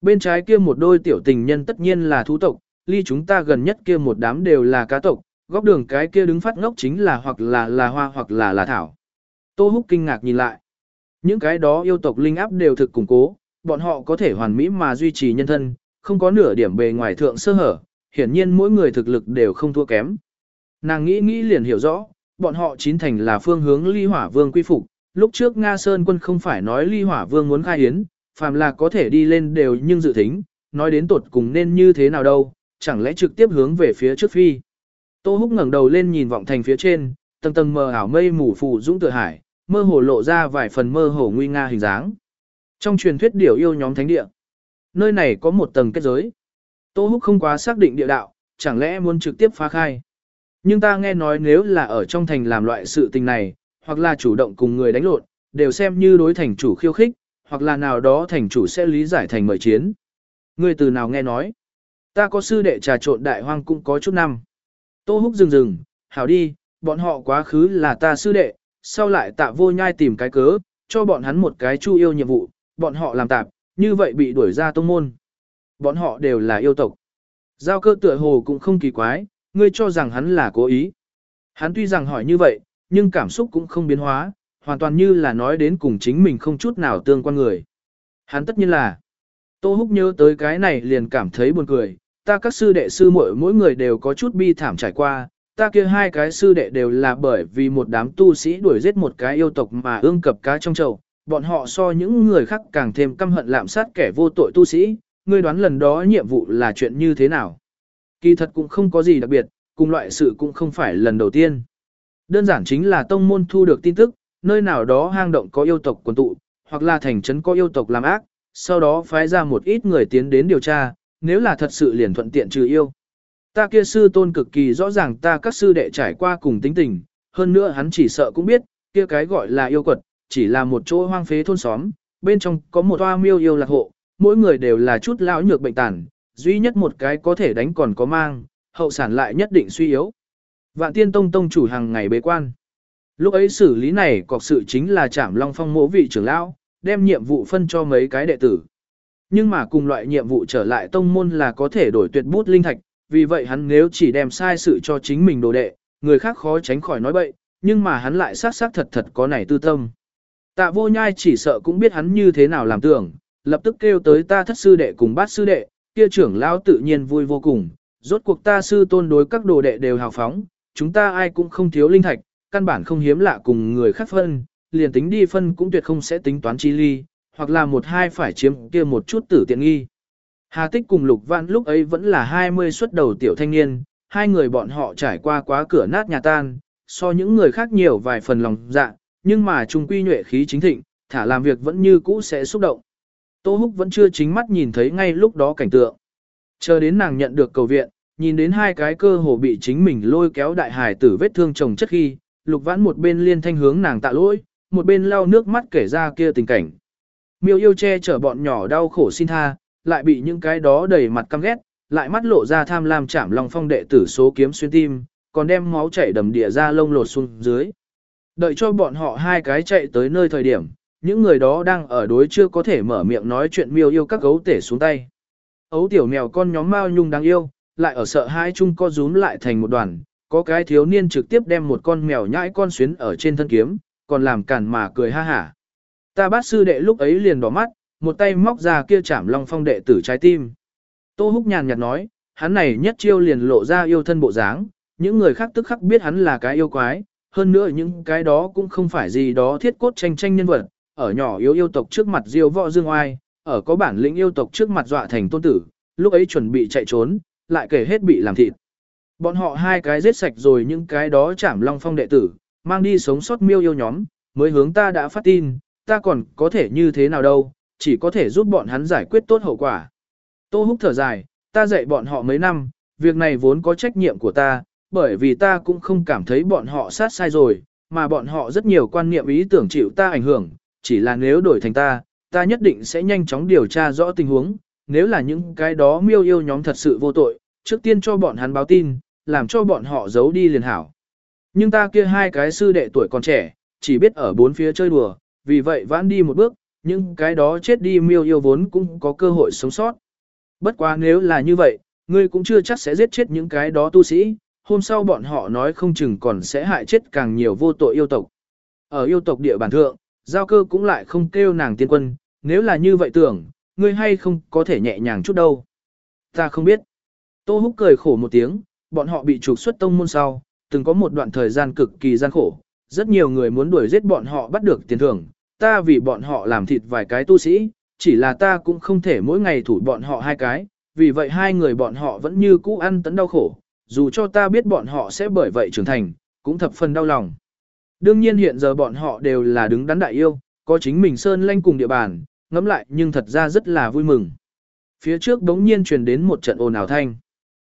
Bên trái kia một đôi tiểu tình nhân tất nhiên là thú tộc, ly chúng ta gần nhất kia một đám đều là cá tộc, góc đường cái kia đứng phát ngốc chính là hoặc là là hoa hoặc là là thảo. Tô Húc kinh ngạc nhìn lại. Những cái đó yêu tộc linh áp đều thực củng cố, bọn họ có thể hoàn mỹ mà duy trì nhân thân, không có nửa điểm bề ngoài thượng sơ hở, hiển nhiên mỗi người thực lực đều không thua kém. Nàng nghĩ nghĩ liền hiểu rõ, bọn họ chín thành là phương hướng ly hỏa vương quy phục, lúc trước Nga Sơn quân không phải nói ly hỏa vương muốn khai hiến, phàm là có thể đi lên đều nhưng dự tính, nói đến tột cùng nên như thế nào đâu, chẳng lẽ trực tiếp hướng về phía trước phi. Tô Húc ngẩng đầu lên nhìn vọng thành phía trên, tầng tầng mờ ảo mây mù phủ dũng tự hải, mơ hồ lộ ra vài phần mơ hồ nguy nga hình dáng. Trong truyền thuyết điểu yêu nhóm thánh địa, nơi này có một tầng kết giới. Tô Húc không quá xác định địa đạo, chẳng lẽ muốn trực tiếp phá khai. Nhưng ta nghe nói nếu là ở trong thành làm loại sự tình này, hoặc là chủ động cùng người đánh lộn, đều xem như đối thành chủ khiêu khích, hoặc là nào đó thành chủ sẽ lý giải thành mời chiến. Người từ nào nghe nói, ta có sư đệ trà trộn đại hoang cũng có chút năm. Tô húc dừng dừng, hảo đi, bọn họ quá khứ là ta sư đệ, sau lại tạ vô nhai tìm cái cớ, cho bọn hắn một cái chu yêu nhiệm vụ, bọn họ làm tạp, như vậy bị đuổi ra tông môn. Bọn họ đều là yêu tộc. Giao cơ tựa hồ cũng không kỳ quái, ngươi cho rằng hắn là cố ý. Hắn tuy rằng hỏi như vậy, nhưng cảm xúc cũng không biến hóa, hoàn toàn như là nói đến cùng chính mình không chút nào tương quan người. Hắn tất nhiên là, Tô Húc nhớ tới cái này liền cảm thấy buồn cười, ta các sư đệ sư muội mỗi người đều có chút bi thảm trải qua, ta kia hai cái sư đệ đều là bởi vì một đám tu sĩ đuổi giết một cái yêu tộc mà ương cập cá trong chậu, bọn họ so những người khác càng thêm căm hận lạm sát kẻ vô tội tu sĩ, ngươi đoán lần đó nhiệm vụ là chuyện như thế nào. Kỳ thật cũng không có gì đặc biệt, cùng loại sự cũng không phải lần đầu tiên. Đơn giản chính là tông môn thu được tin tức, nơi nào đó hang động có yêu tộc quần tụ, hoặc là thành trấn có yêu tộc làm ác, sau đó phái ra một ít người tiến đến điều tra, nếu là thật sự liền thuận tiện trừ yêu. Ta kia sư tôn cực kỳ rõ ràng ta các sư đệ trải qua cùng tính tình, hơn nữa hắn chỉ sợ cũng biết, kia cái gọi là yêu quật, chỉ là một chỗ hoang phế thôn xóm, bên trong có một hoa miêu yêu lạc hộ, mỗi người đều là chút lão nhược bệnh tàn, duy nhất một cái có thể đánh còn có mang, hậu sản lại nhất định suy yếu. Vạn tiên tông tông chủ hàng ngày bế quan. Lúc ấy xử lý này cọc sự chính là chạm long phong mỗ vị trưởng lão, đem nhiệm vụ phân cho mấy cái đệ tử. Nhưng mà cùng loại nhiệm vụ trở lại tông môn là có thể đổi tuyệt bút linh thạch, vì vậy hắn nếu chỉ đem sai sự cho chính mình đồ đệ, người khác khó tránh khỏi nói bậy, nhưng mà hắn lại sát sát thật thật có nảy tư tâm. Tạ vô nhai chỉ sợ cũng biết hắn như thế nào làm tưởng, lập tức kêu tới ta thất sư đệ cùng bát sư đệ, kia trưởng lão tự nhiên vui vô cùng, rốt cuộc ta sư tôn đối các đồ đệ đều hào phóng, chúng ta ai cũng không thiếu linh thạch, căn bản không hiếm lạ cùng người khác phân, liền tính đi phân cũng tuyệt không sẽ tính toán chi ly, hoặc là một hai phải chiếm kia một chút tử tiện nghi. Hà Tích cùng Lục Văn lúc ấy vẫn là 20 xuất đầu tiểu thanh niên, hai người bọn họ trải qua quá cửa nát nhà tan, so những người khác nhiều vài phần lòng dạ, nhưng mà trung quy nhuệ khí chính thịnh, thả làm việc vẫn như cũ sẽ xúc động. Tô Húc vẫn chưa chính mắt nhìn thấy ngay lúc đó cảnh tượng. Chờ đến nàng nhận được cầu viện, nhìn đến hai cái cơ hồ bị chính mình lôi kéo đại hải tử vết thương chồng chất khi, lục vãn một bên liên thanh hướng nàng tạ lỗi, một bên lau nước mắt kể ra kia tình cảnh. Miêu yêu che chở bọn nhỏ đau khổ xin tha, lại bị những cái đó đầy mặt căm ghét, lại mắt lộ ra tham lam chạm lòng phong đệ tử số kiếm xuyên tim, còn đem máu chảy đầm địa ra lông lột xuống dưới. Đợi cho bọn họ hai cái chạy tới nơi thời điểm, những người đó đang ở đối chưa có thể mở miệng nói chuyện miêu yêu các gấu tể xuống tay. Ấu tiểu mèo con nhóm mao nhung đáng yêu, lại ở sợ hai chung co rúm lại thành một đoàn, có cái thiếu niên trực tiếp đem một con mèo nhãi con xuyến ở trên thân kiếm, còn làm cản mà cười ha hả. Ta bát sư đệ lúc ấy liền đỏ mắt, một tay móc ra kia chạm long phong đệ tử trái tim. Tô Húc nhàn nhạt nói, hắn này nhất chiêu liền lộ ra yêu thân bộ dáng, những người khác tức khắc biết hắn là cái yêu quái, hơn nữa những cái đó cũng không phải gì đó thiết cốt tranh tranh nhân vật, ở nhỏ yếu yêu tộc trước mặt diêu võ dương oai, ở có bản lĩnh yêu tộc trước mặt dọa thành tôn tử, lúc ấy chuẩn bị chạy trốn, lại kể hết bị làm thịt. Bọn họ hai cái giết sạch rồi những cái đó chảm long phong đệ tử, mang đi sống sót miêu yêu nhóm, mới hướng ta đã phát tin, ta còn có thể như thế nào đâu, chỉ có thể giúp bọn hắn giải quyết tốt hậu quả. Tô húc thở dài, ta dạy bọn họ mấy năm, việc này vốn có trách nhiệm của ta, bởi vì ta cũng không cảm thấy bọn họ sát sai rồi, mà bọn họ rất nhiều quan niệm ý tưởng chịu ta ảnh hưởng, chỉ là nếu đổi thành ta, ta nhất định sẽ nhanh chóng điều tra rõ tình huống, nếu là những cái đó miêu yêu nhóm thật sự vô tội, trước tiên cho bọn hắn báo tin, làm cho bọn họ giấu đi liền hảo. Nhưng ta kia hai cái sư đệ tuổi còn trẻ, chỉ biết ở bốn phía chơi đùa, vì vậy vãn đi một bước, nhưng cái đó chết đi miêu yêu vốn cũng có cơ hội sống sót. Bất quá nếu là như vậy, ngươi cũng chưa chắc sẽ giết chết những cái đó tu sĩ, hôm sau bọn họ nói không chừng còn sẽ hại chết càng nhiều vô tội yêu tộc. Ở yêu tộc địa bàn thượng, giao cơ cũng lại không kêu nàng tiên quân, nếu là như vậy tưởng, ngươi hay không có thể nhẹ nhàng chút đâu. Ta không biết. Tô Húc cười khổ một tiếng, bọn họ bị trục xuất tông môn sau, từng có một đoạn thời gian cực kỳ gian khổ, rất nhiều người muốn đuổi giết bọn họ bắt được tiền thưởng, ta vì bọn họ làm thịt vài cái tu sĩ, chỉ là ta cũng không thể mỗi ngày thủ bọn họ hai cái, vì vậy hai người bọn họ vẫn như cũ ăn tấn đau khổ, dù cho ta biết bọn họ sẽ bởi vậy trưởng thành, cũng thập phần đau lòng. Đương nhiên hiện giờ bọn họ đều là đứng đắn đại yêu, có chính mình sơn lanh cùng địa bàn, ngẫm lại nhưng thật ra rất là vui mừng. Phía trước đống nhiên truyền đến một trận ồn ào thanh.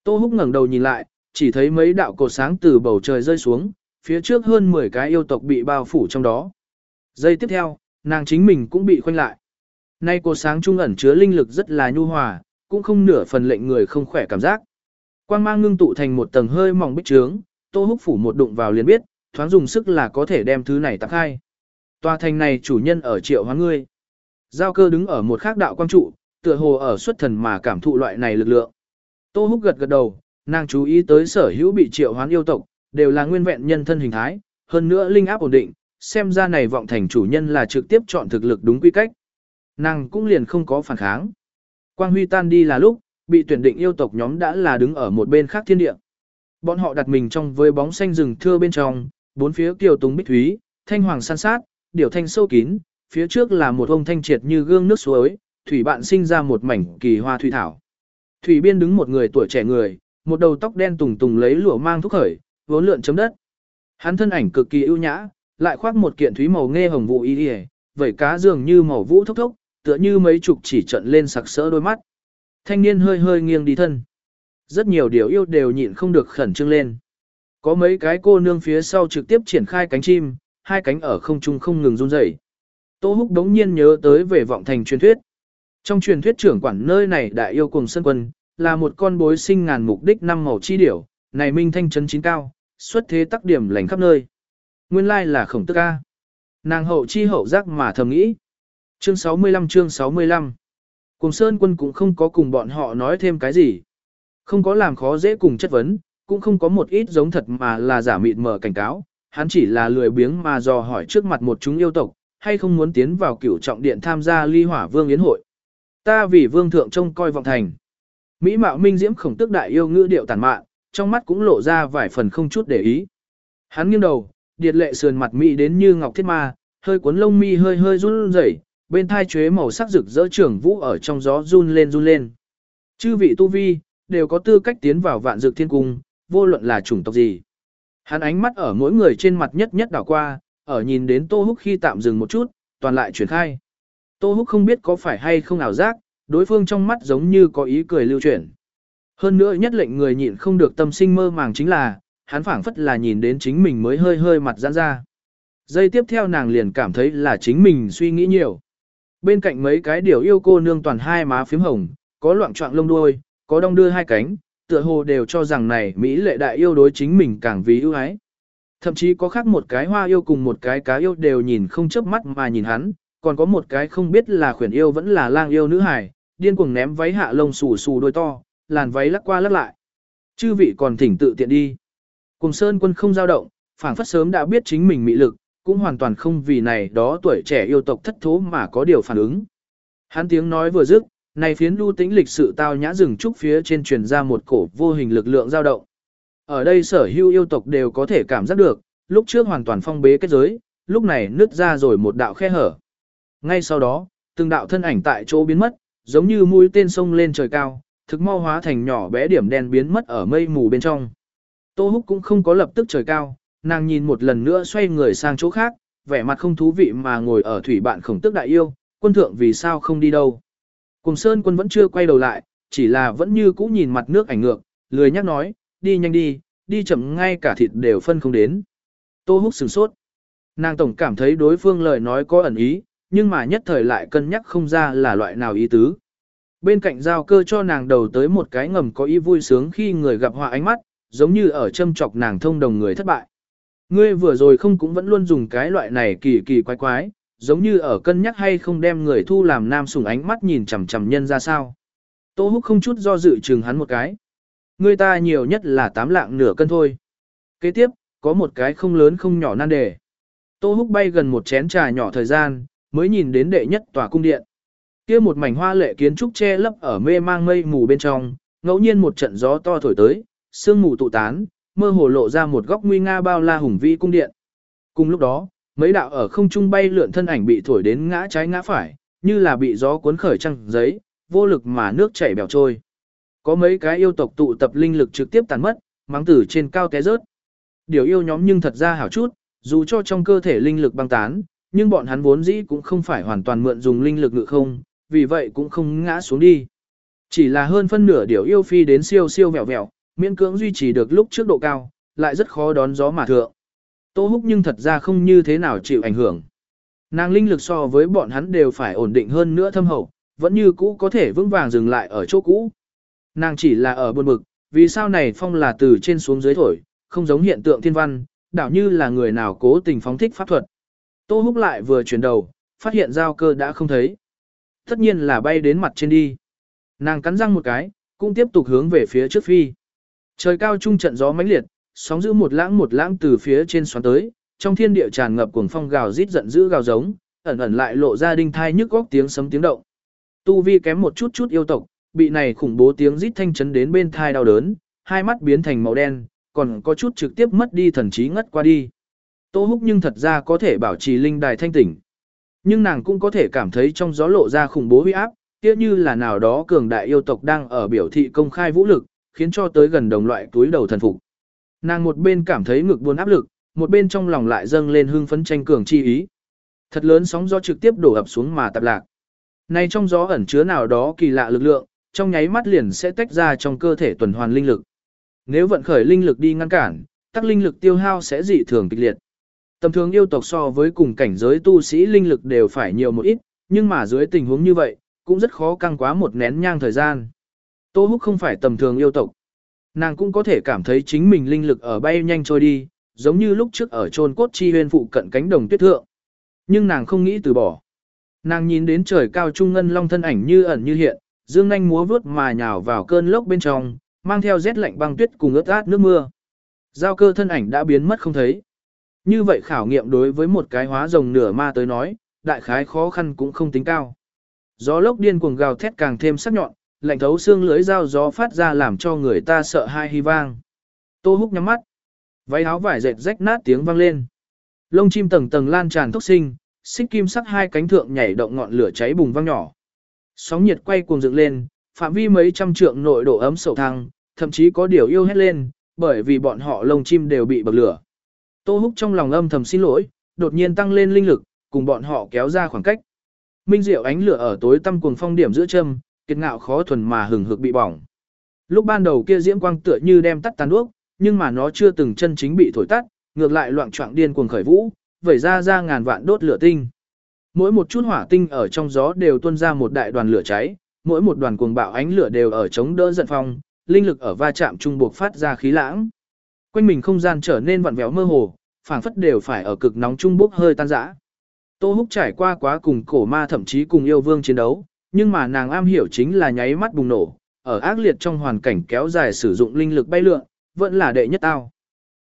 Tô Húc ngẩng đầu nhìn lại, chỉ thấy mấy đạo cột sáng từ bầu trời rơi xuống, phía trước hơn 10 cái yêu tộc bị bao phủ trong đó. Giây tiếp theo, nàng chính mình cũng bị khoanh lại. Nay cô sáng trung ẩn chứa linh lực rất là nhu hòa, cũng không nửa phần lệnh người không khỏe cảm giác. Quang mang ngưng tụ thành một tầng hơi mỏng bích trướng, Tô Húc phủ một đụng vào liền biết, thoáng dùng sức là có thể đem thứ này tạc khai. Tòa thành này chủ nhân ở triệu hóa ngươi. Giao cơ đứng ở một khác đạo quang trụ, tựa hồ ở xuất thần mà cảm thụ loại này lực lượng. Tô Húc gật gật đầu, nàng chú ý tới sở hữu bị triệu hoán yêu tộc, đều là nguyên vẹn nhân thân hình thái, hơn nữa linh áp ổn định, xem ra này vọng thành chủ nhân là trực tiếp chọn thực lực đúng quy cách. Nàng cũng liền không có phản kháng. Quang huy tan đi là lúc, bị tuyển định yêu tộc nhóm đã là đứng ở một bên khác thiên địa. Bọn họ đặt mình trong với bóng xanh rừng thưa bên trong, bốn phía kiều tùng bích thúy, thanh hoàng san sát, điểu thanh sâu kín, phía trước là một ông thanh triệt như gương nước suối, thủy bạn sinh ra một mảnh kỳ hoa thủy thảo. Thủy biên đứng một người tuổi trẻ người, một đầu tóc đen tùng tùng lấy lụa mang thúc khởi, vốn lượn chấm đất. Hắn thân ảnh cực kỳ ưu nhã, lại khoác một kiện thúy màu nghe hồng vụ y y, vẩy cá dường như màu vũ thốc thốc, tựa như mấy chục chỉ trận lên sặc sỡ đôi mắt. Thanh niên hơi hơi nghiêng đi thân. Rất nhiều điều yêu đều nhịn không được khẩn trương lên. Có mấy cái cô nương phía sau trực tiếp triển khai cánh chim, hai cánh ở không trung không ngừng run rẩy. Tô Húc đống nhiên nhớ tới về vọng thành truyền thuyết. Trong truyền thuyết trưởng quản nơi này đại yêu cùng sân quân, là một con bối sinh ngàn mục đích năm màu chi điểu, này minh thanh trấn chín cao, xuất thế tắc điểm lành khắp nơi. Nguyên lai là khổng tức ca. Nàng hậu chi hậu giác mà thầm nghĩ. Chương 65 chương 65 Cùng Sơn quân cũng không có cùng bọn họ nói thêm cái gì. Không có làm khó dễ cùng chất vấn, cũng không có một ít giống thật mà là giả mịt mở cảnh cáo. Hắn chỉ là lười biếng mà dò hỏi trước mặt một chúng yêu tộc, hay không muốn tiến vào cửu trọng điện tham gia ly hỏa vương yến hội. Ta vì vương thượng trông coi vọng thành. Mỹ mạo minh diễm khổng tức đại yêu ngữ điệu tàn mạn, trong mắt cũng lộ ra vài phần không chút để ý. Hắn nghiêng đầu, điệt lệ sườn mặt mỹ đến như ngọc thiết ma, hơi cuốn lông mi hơi hơi run rẩy, bên thai chuế màu sắc rực rỡ trưởng vũ ở trong gió run lên run lên. Chư vị tu vi, đều có tư cách tiến vào vạn dược thiên cung, vô luận là chủng tộc gì. Hắn ánh mắt ở mỗi người trên mặt nhất nhất đảo qua, ở nhìn đến Tô Húc khi tạm dừng một chút, toàn lại chuyển khai. Tô Húc không biết có phải hay không ảo giác, đối phương trong mắt giống như có ý cười lưu chuyển. Hơn nữa nhất lệnh người nhịn không được tâm sinh mơ màng chính là, hắn phảng phất là nhìn đến chính mình mới hơi hơi mặt giãn ra. Giây tiếp theo nàng liền cảm thấy là chính mình suy nghĩ nhiều. Bên cạnh mấy cái điều yêu cô nương toàn hai má phím hồng, có loạn trọng lông đuôi, có đong đưa hai cánh, tựa hồ đều cho rằng này Mỹ lệ đại yêu đối chính mình càng vì ưu ái. Thậm chí có khác một cái hoa yêu cùng một cái cá yêu đều nhìn không chớp mắt mà nhìn hắn, còn có một cái không biết là khuyển yêu vẫn là lang yêu nữ hải điên cuồng ném váy hạ lông xù xù đôi to, làn váy lắc qua lắc lại. Chư vị còn thỉnh tự tiện đi. Cùng Sơn quân không dao động, phảng phất sớm đã biết chính mình mị lực, cũng hoàn toàn không vì này đó tuổi trẻ yêu tộc thất thố mà có điều phản ứng. Hắn tiếng nói vừa dứt, Này phiến lưu tĩnh lịch sự tao nhã rừng trúc phía trên truyền ra một cổ vô hình lực lượng dao động. Ở đây sở hữu yêu tộc đều có thể cảm giác được, lúc trước hoàn toàn phong bế kết giới, lúc này nứt ra rồi một đạo khe hở. Ngay sau đó, từng đạo thân ảnh tại chỗ biến mất, giống như mũi tên sông lên trời cao, thực mau hóa thành nhỏ bé điểm đen biến mất ở mây mù bên trong. Tô Húc cũng không có lập tức trời cao, nàng nhìn một lần nữa xoay người sang chỗ khác, vẻ mặt không thú vị mà ngồi ở thủy bạn khổng tức đại yêu, quân thượng vì sao không đi đâu. Cùng Sơn quân vẫn chưa quay đầu lại, chỉ là vẫn như cũ nhìn mặt nước ảnh ngược, lười nhắc nói, đi nhanh đi, đi chậm ngay cả thịt đều phân không đến. Tô Húc sửng sốt. Nàng tổng cảm thấy đối phương lời nói có ẩn ý, nhưng mà nhất thời lại cân nhắc không ra là loại nào ý tứ. Bên cạnh giao cơ cho nàng đầu tới một cái ngầm có ý vui sướng khi người gặp họa ánh mắt, giống như ở châm chọc nàng thông đồng người thất bại. Ngươi vừa rồi không cũng vẫn luôn dùng cái loại này kỳ kỳ quái quái, giống như ở cân nhắc hay không đem người thu làm nam sùng ánh mắt nhìn chằm chằm nhân ra sao. Tô Húc không chút do dự chừng hắn một cái. Ngươi ta nhiều nhất là tám lạng nửa cân thôi. Kế tiếp, có một cái không lớn không nhỏ nan đề. Tô Húc bay gần một chén trà nhỏ thời gian, mới nhìn đến đệ nhất tòa cung điện. Kia một mảnh hoa lệ kiến trúc che lấp ở mê mang mây mù bên trong, ngẫu nhiên một trận gió to thổi tới, sương mù tụ tán, mơ hồ lộ ra một góc nguy nga bao la hùng vĩ cung điện. Cùng lúc đó, mấy đạo ở không trung bay lượn thân ảnh bị thổi đến ngã trái ngã phải, như là bị gió cuốn khởi trăng giấy, vô lực mà nước chảy bèo trôi. Có mấy cái yêu tộc tụ tập linh lực trực tiếp tàn mất, mắng tử trên cao té rớt. Điều yêu nhóm nhưng thật ra hảo chút, dù cho trong cơ thể linh lực băng tán, nhưng bọn hắn vốn dĩ cũng không phải hoàn toàn mượn dùng linh lực ngự không, vì vậy cũng không ngã xuống đi. Chỉ là hơn phân nửa điều yêu phi đến siêu siêu vẹo vẹo, miễn cưỡng duy trì được lúc trước độ cao, lại rất khó đón gió mà thượng. Tô Húc nhưng thật ra không như thế nào chịu ảnh hưởng. Nàng linh lực so với bọn hắn đều phải ổn định hơn nữa thâm hậu, vẫn như cũ có thể vững vàng dừng lại ở chỗ cũ. Nàng chỉ là ở buồn bực, vì sao này phong là từ trên xuống dưới thổi, không giống hiện tượng thiên văn, đảo như là người nào cố tình phóng thích pháp thuật. Tô Húc lại vừa chuyển đầu, phát hiện giao cơ đã không thấy. Tất nhiên là bay đến mặt trên đi. Nàng cắn răng một cái, cũng tiếp tục hướng về phía trước phi. Trời cao trung trận gió mãnh liệt, sóng giữ một lãng một lãng từ phía trên xoắn tới, trong thiên địa tràn ngập cuồng phong gào rít giận dữ gào giống, ẩn ẩn lại lộ ra đinh thai nhức góc tiếng sấm tiếng động. Tu vi kém một chút chút yêu tộc, bị này khủng bố tiếng rít thanh chấn đến bên thai đau đớn, hai mắt biến thành màu đen, còn có chút trực tiếp mất đi thần trí ngất qua đi. Tô Húc nhưng thật ra có thể bảo trì linh đài thanh tỉnh. Nhưng nàng cũng có thể cảm thấy trong gió lộ ra khủng bố huy áp, kia như là nào đó cường đại yêu tộc đang ở biểu thị công khai vũ lực, khiến cho tới gần đồng loại túi đầu thần phục. Nàng một bên cảm thấy ngực buồn áp lực, một bên trong lòng lại dâng lên hưng phấn tranh cường chi ý. Thật lớn sóng gió trực tiếp đổ ập xuống mà tập lạc. Này trong gió ẩn chứa nào đó kỳ lạ lực lượng, trong nháy mắt liền sẽ tách ra trong cơ thể tuần hoàn linh lực. Nếu vận khởi linh lực đi ngăn cản, tắc linh lực tiêu hao sẽ dị thường kịch liệt. Tầm thường yêu tộc so với cùng cảnh giới tu sĩ linh lực đều phải nhiều một ít, nhưng mà dưới tình huống như vậy, cũng rất khó căng quá một nén nhang thời gian. Tô Húc không phải tầm thường yêu tộc. Nàng cũng có thể cảm thấy chính mình linh lực ở bay nhanh trôi đi, giống như lúc trước ở trôn cốt chi huyên phụ cận cánh đồng tuyết thượng. Nhưng nàng không nghĩ từ bỏ. Nàng nhìn đến trời cao trung ngân long thân ảnh như ẩn như hiện, dương nhanh múa vướt mà nhào vào cơn lốc bên trong, mang theo rét lạnh băng tuyết cùng ướt át nước mưa. Giao cơ thân ảnh đã biến mất không thấy. Như vậy khảo nghiệm đối với một cái hóa rồng nửa ma tới nói, đại khái khó khăn cũng không tính cao. Gió lốc điên cuồng gào thét càng thêm sắc nhọn, lạnh thấu xương lưới dao gió phát ra làm cho người ta sợ hai hy vang. Tô húc nhắm mắt. Váy áo vải dệt rách nát tiếng vang lên. Lông chim tầng tầng lan tràn tốc sinh, xích kim sắc hai cánh thượng nhảy động ngọn lửa cháy bùng vang nhỏ. Sóng nhiệt quay cuồng dựng lên, phạm vi mấy trăm trượng nội độ ấm sầu thăng, thậm chí có điều yêu hết lên, bởi vì bọn họ lông chim đều bị bậc lửa. Tô Húc trong lòng âm thầm xin lỗi, đột nhiên tăng lên linh lực, cùng bọn họ kéo ra khoảng cách. Minh diệu ánh lửa ở tối tăm cuồng phong điểm giữa châm, kiệt ngạo khó thuần mà hừng hực bị bỏng. Lúc ban đầu kia diễm quang tựa như đem tắt tàn đuốc, nhưng mà nó chưa từng chân chính bị thổi tắt, ngược lại loạn trọng điên cuồng khởi vũ, vẩy ra ra ngàn vạn đốt lửa tinh. Mỗi một chút hỏa tinh ở trong gió đều tuôn ra một đại đoàn lửa cháy, mỗi một đoàn cuồng bạo ánh lửa đều ở chống đỡ giận phong, linh lực ở va chạm trung buộc phát ra khí lãng. Quanh mình không gian trở nên vặn vẹo mơ hồ, phảng phất đều phải ở cực nóng trung bốc hơi tan rã. Tô Húc trải qua quá cùng cổ ma thậm chí cùng yêu vương chiến đấu, nhưng mà nàng am hiểu chính là nháy mắt bùng nổ, ở ác liệt trong hoàn cảnh kéo dài sử dụng linh lực bay lượn, vẫn là đệ nhất tao.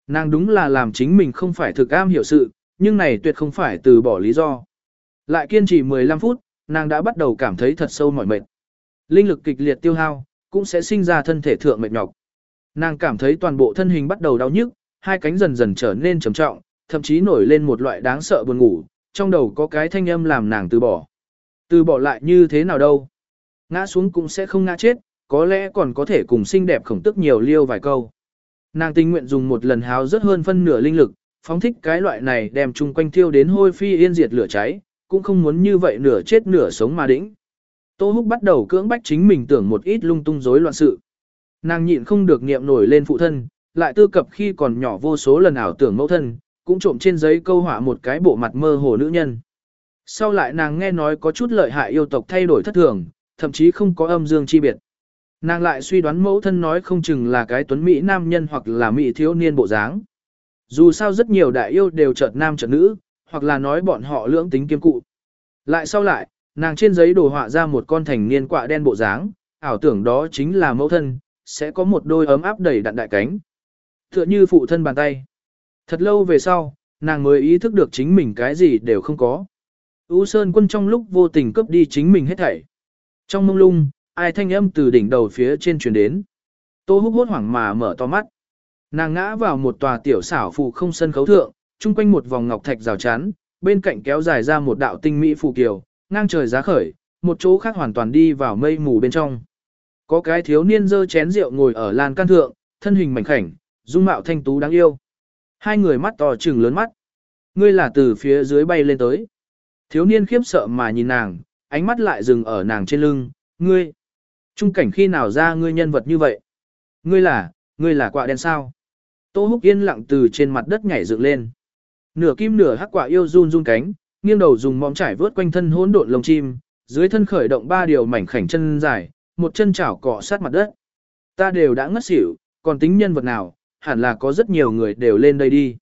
Nàng đúng là làm chính mình không phải thực am hiểu sự, nhưng này tuyệt không phải từ bỏ lý do. Lại kiên trì 15 phút, nàng đã bắt đầu cảm thấy thật sâu mỏi mệt. linh lực kịch liệt tiêu hao, cũng sẽ sinh ra thân thể thượng mệt nhọc. Nàng cảm thấy toàn bộ thân hình bắt đầu đau nhức, hai cánh dần dần trở nên trầm trọng, thậm chí nổi lên một loại đáng sợ buồn ngủ, trong đầu có cái thanh âm làm nàng từ bỏ. Từ bỏ lại như thế nào đâu? Ngã xuống cũng sẽ không ngã chết, có lẽ còn có thể cùng xinh đẹp khổng tức nhiều liêu vài câu. Nàng tình nguyện dùng một lần háo rất hơn phân nửa linh lực, phóng thích cái loại này đem chung quanh thiêu đến hôi phi yên diệt lửa cháy, cũng không muốn như vậy nửa chết nửa sống mà đĩnh. Tô Húc bắt đầu cưỡng bách chính mình tưởng một ít lung tung rối loạn sự. Nàng nhịn không được niệm nổi lên phụ thân, lại tư cập khi còn nhỏ vô số lần ảo tưởng mẫu thân, cũng trộm trên giấy câu họa một cái bộ mặt mơ hồ nữ nhân. Sau lại nàng nghe nói có chút lợi hại yêu tộc thay đổi thất thường, thậm chí không có âm dương chi biệt. Nàng lại suy đoán mẫu thân nói không chừng là cái tuấn mỹ nam nhân hoặc là mỹ thiếu niên bộ dáng. Dù sao rất nhiều đại yêu đều chợt nam chợt nữ, hoặc là nói bọn họ lưỡng tính kiêm cụ. Lại sau lại, nàng trên giấy đồ họa ra một con thành niên quạ đen bộ dáng, ảo tưởng đó chính là mẫu thân, sẽ có một đôi ấm áp đầy đặn đại cánh. Tựa như phụ thân bàn tay. Thật lâu về sau, nàng mới ý thức được chính mình cái gì đều không có. U Sơn quân trong lúc vô tình cướp đi chính mình hết thảy. Trong mông lung, ai thanh âm từ đỉnh đầu phía trên truyền đến. Tô húc hốt hoảng mà mở to mắt. Nàng ngã vào một tòa tiểu xảo phù không sân khấu thượng, chung quanh một vòng ngọc thạch rào chắn, bên cạnh kéo dài ra một đạo tinh mỹ phù kiều, ngang trời giá khởi, một chỗ khác hoàn toàn đi vào mây mù bên trong. Có cái thiếu niên dơ chén rượu ngồi ở lan can thượng, thân hình mảnh khảnh, dung mạo thanh tú đáng yêu. Hai người mắt to trừng lớn mắt. Ngươi là từ phía dưới bay lên tới. Thiếu niên khiếp sợ mà nhìn nàng, ánh mắt lại dừng ở nàng trên lưng, ngươi. Trung cảnh khi nào ra ngươi nhân vật như vậy? Ngươi là, ngươi là quạ đen sao? Tô húc yên lặng từ trên mặt đất nhảy dựng lên. Nửa kim nửa hắc quạ yêu run run cánh, nghiêng đầu dùng mõm trải vớt quanh thân hỗn độn lông chim, dưới thân khởi động ba điều mảnh khảnh chân dài, một chân chảo cọ sát mặt đất. Ta đều đã ngất xỉu, còn tính nhân vật nào, hẳn là có rất nhiều người đều lên đây đi.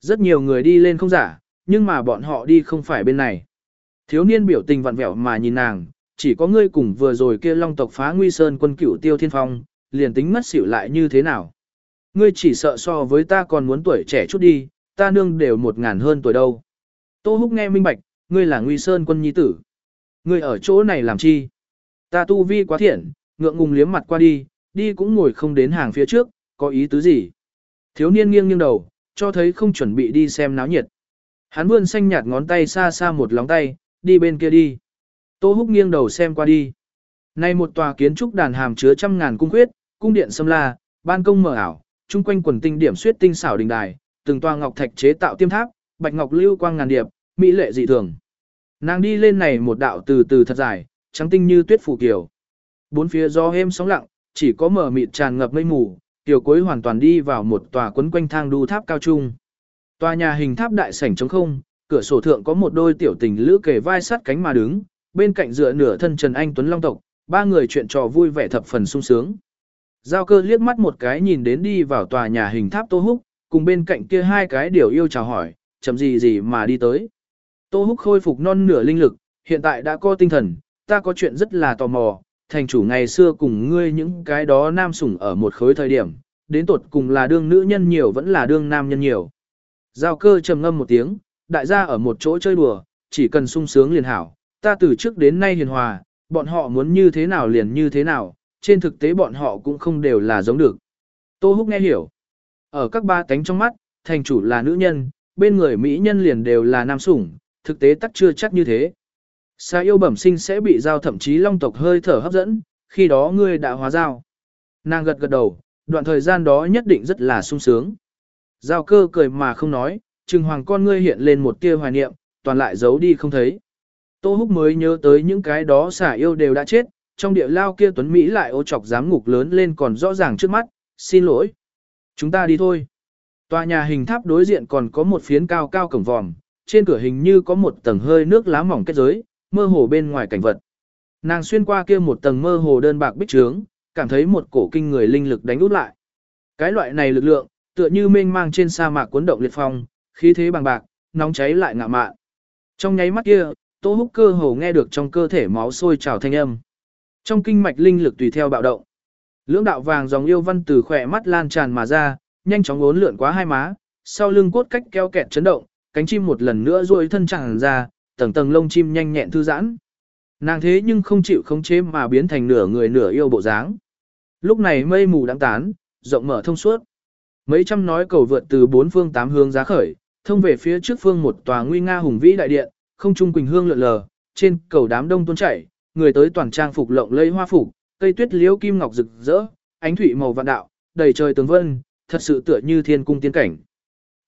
Rất nhiều người đi lên không giả, nhưng mà bọn họ đi không phải bên này. Thiếu niên biểu tình vặn vẹo mà nhìn nàng, chỉ có ngươi cùng vừa rồi kia long tộc phá nguy sơn quân cửu tiêu thiên phong, liền tính ngất xỉu lại như thế nào. Ngươi chỉ sợ so với ta còn muốn tuổi trẻ chút đi, ta nương đều một ngàn hơn tuổi đâu. Tô Húc nghe minh bạch, ngươi là Nguy Sơn quân nhi tử. Ngươi ở chỗ này làm chi? Ta tu vi quá thiện, ngượng ngùng liếm mặt qua đi, đi cũng ngồi không đến hàng phía trước, có ý tứ gì? Thiếu niên nghiêng nghiêng đầu, cho thấy không chuẩn bị đi xem náo nhiệt. Hắn vươn xanh nhạt ngón tay xa xa một lóng tay, đi bên kia đi. Tô Húc nghiêng đầu xem qua đi. Nay một tòa kiến trúc đàn hàm chứa trăm ngàn cung khuyết, cung điện xâm la, ban công mở ảo, chung quanh quần tinh điểm suyết tinh xảo đình đài, từng tòa ngọc thạch chế tạo tiêm tháp, bạch ngọc lưu quang ngàn điệp, mỹ lệ dị thường. Nàng đi lên này một đạo từ từ thật dài, trắng tinh như tuyết phủ kiều. Bốn phía gió êm sóng lặng, chỉ có mở mịt tràn ngập mây mù, tiểu cuối hoàn toàn đi vào một tòa quấn quanh thang đu tháp cao trung. Tòa nhà hình tháp đại sảnh trống không, cửa sổ thượng có một đôi tiểu tình lữ kề vai sát cánh mà đứng, bên cạnh dựa nửa thân Trần Anh Tuấn Long tộc, ba người chuyện trò vui vẻ thập phần sung sướng. Giao cơ liếc mắt một cái nhìn đến đi vào tòa nhà hình tháp Tô Húc, cùng bên cạnh kia hai cái điều yêu chào hỏi, chậm gì gì mà đi tới. Tô Húc khôi phục non nửa linh lực, hiện tại đã có tinh thần, ta có chuyện rất là tò mò, thành chủ ngày xưa cùng ngươi những cái đó nam sủng ở một khối thời điểm, đến tột cùng là đương nữ nhân nhiều vẫn là đương nam nhân nhiều. Giao cơ trầm ngâm một tiếng, đại gia ở một chỗ chơi đùa, chỉ cần sung sướng liền hảo, ta từ trước đến nay hiền hòa, bọn họ muốn như thế nào liền như thế nào, trên thực tế bọn họ cũng không đều là giống được. Tô Húc nghe hiểu. Ở các ba cánh trong mắt, thành chủ là nữ nhân, bên người mỹ nhân liền đều là nam sủng, thực tế tắc chưa chắc như thế. Sa yêu bẩm sinh sẽ bị giao thậm chí long tộc hơi thở hấp dẫn, khi đó ngươi đã hóa giao. Nàng gật gật đầu, đoạn thời gian đó nhất định rất là sung sướng. Giao cơ cười mà không nói, trừng hoàng con ngươi hiện lên một tia hoài niệm, toàn lại giấu đi không thấy. Tô Húc mới nhớ tới những cái đó xả yêu đều đã chết, trong địa lao kia Tuấn Mỹ lại ô chọc giám ngục lớn lên còn rõ ràng trước mắt, xin lỗi. Chúng ta đi thôi. Tòa nhà hình tháp đối diện còn có một phiến cao cao cổng vòm, trên cửa hình như có một tầng hơi nước lá mỏng kết giới, mơ hồ bên ngoài cảnh vật. Nàng xuyên qua kia một tầng mơ hồ đơn bạc bích trướng, cảm thấy một cổ kinh người linh lực đánh út lại. Cái loại này lực lượng, tựa như mênh mang trên sa mạc cuốn động liệt phong, khí thế bằng bạc, nóng cháy lại ngạ mạn. Trong nháy mắt kia, Tô Húc cơ hồ nghe được trong cơ thể máu sôi trào thanh âm. Trong kinh mạch linh lực tùy theo bạo động. Lưỡng đạo vàng dòng yêu văn từ khỏe mắt lan tràn mà ra, nhanh chóng uốn lượn quá hai má, sau lưng cốt cách keo kẹt chấn động, cánh chim một lần nữa duỗi thân tràn ra, tầng tầng lông chim nhanh nhẹn thư giãn. Nàng thế nhưng không chịu khống chế mà biến thành nửa người nửa yêu bộ dáng. Lúc này mây mù đang tán, rộng mở thông suốt. Mấy trăm nói cầu vượt từ bốn phương tám hướng giá khởi, thông về phía trước phương một tòa nguy nga hùng vĩ đại điện, không trung quỳnh hương lượn lờ, trên cầu đám đông tuôn chảy, người tới toàn trang phục lộng lẫy hoa phục, cây tuyết liễu kim ngọc rực rỡ, ánh thủy màu vạn đạo, đầy trời tường vân, thật sự tựa như thiên cung tiên cảnh.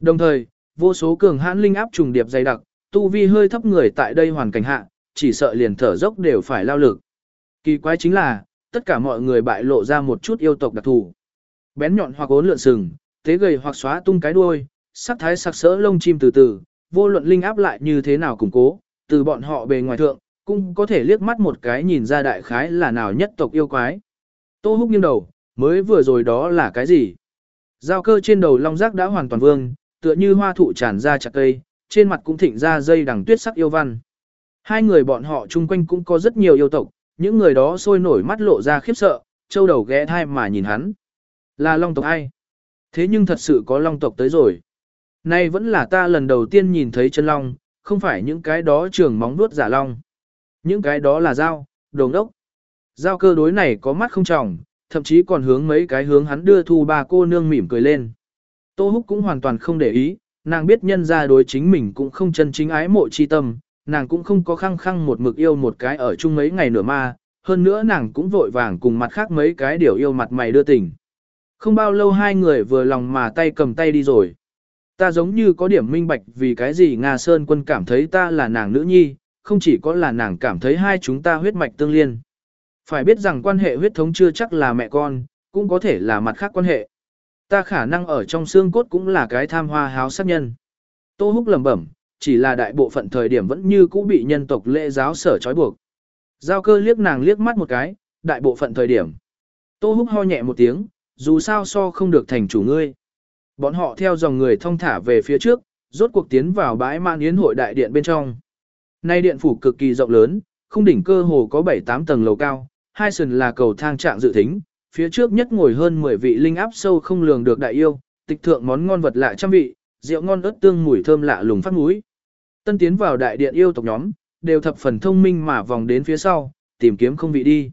Đồng thời, vô số cường hãn linh áp trùng điệp dày đặc, tu vi hơi thấp người tại đây hoàn cảnh hạ, chỉ sợ liền thở dốc đều phải lao lực. Kỳ quái chính là, tất cả mọi người bại lộ ra một chút yêu tộc đặc thù. Bén nhọn hoặc ốn lượn sừng, thế gầy hoặc xóa tung cái đuôi, sắc thái sắc sỡ lông chim từ từ, vô luận linh áp lại như thế nào củng cố, từ bọn họ bề ngoài thượng, cũng có thể liếc mắt một cái nhìn ra đại khái là nào nhất tộc yêu quái. Tô húc nghiêng đầu, mới vừa rồi đó là cái gì? Giao cơ trên đầu long giác đã hoàn toàn vương, tựa như hoa thụ tràn ra chặt cây, trên mặt cũng thịnh ra dây đằng tuyết sắc yêu văn. Hai người bọn họ chung quanh cũng có rất nhiều yêu tộc, những người đó sôi nổi mắt lộ ra khiếp sợ, châu đầu ghé thai mà nhìn hắn. Là long tộc ai? Thế nhưng thật sự có long tộc tới rồi. Nay vẫn là ta lần đầu tiên nhìn thấy chân long, không phải những cái đó trường móng nuốt giả long. Những cái đó là dao, đồ đốc. Giao cơ đối này có mắt không trọng, thậm chí còn hướng mấy cái hướng hắn đưa thu ba cô nương mỉm cười lên. Tô Húc cũng hoàn toàn không để ý, nàng biết nhân ra đối chính mình cũng không chân chính ái mộ chi tâm, nàng cũng không có khăng khăng một mực yêu một cái ở chung mấy ngày nửa ma, hơn nữa nàng cũng vội vàng cùng mặt khác mấy cái điều yêu mặt mày đưa tình. Không bao lâu hai người vừa lòng mà tay cầm tay đi rồi. Ta giống như có điểm minh bạch vì cái gì Nga Sơn quân cảm thấy ta là nàng nữ nhi, không chỉ có là nàng cảm thấy hai chúng ta huyết mạch tương liên. Phải biết rằng quan hệ huyết thống chưa chắc là mẹ con, cũng có thể là mặt khác quan hệ. Ta khả năng ở trong xương cốt cũng là cái tham hoa háo sát nhân. Tô Húc lẩm bẩm, chỉ là đại bộ phận thời điểm vẫn như cũ bị nhân tộc lễ giáo sở trói buộc. Giao cơ liếc nàng liếc mắt một cái, đại bộ phận thời điểm. Tô Húc ho nhẹ một tiếng, dù sao so không được thành chủ ngươi. Bọn họ theo dòng người thông thả về phía trước, rốt cuộc tiến vào bãi mạn yến hội đại điện bên trong. Nay điện phủ cực kỳ rộng lớn, không đỉnh cơ hồ có 7-8 tầng lầu cao, hai sườn là cầu thang trạng dự thính, phía trước nhất ngồi hơn 10 vị linh áp sâu không lường được đại yêu, tịch thượng món ngon vật lạ trăm vị, rượu ngon ớt tương mùi thơm lạ lùng phát mũi. Tân tiến vào đại điện yêu tộc nhóm, đều thập phần thông minh mà vòng đến phía sau, tìm kiếm không vị đi.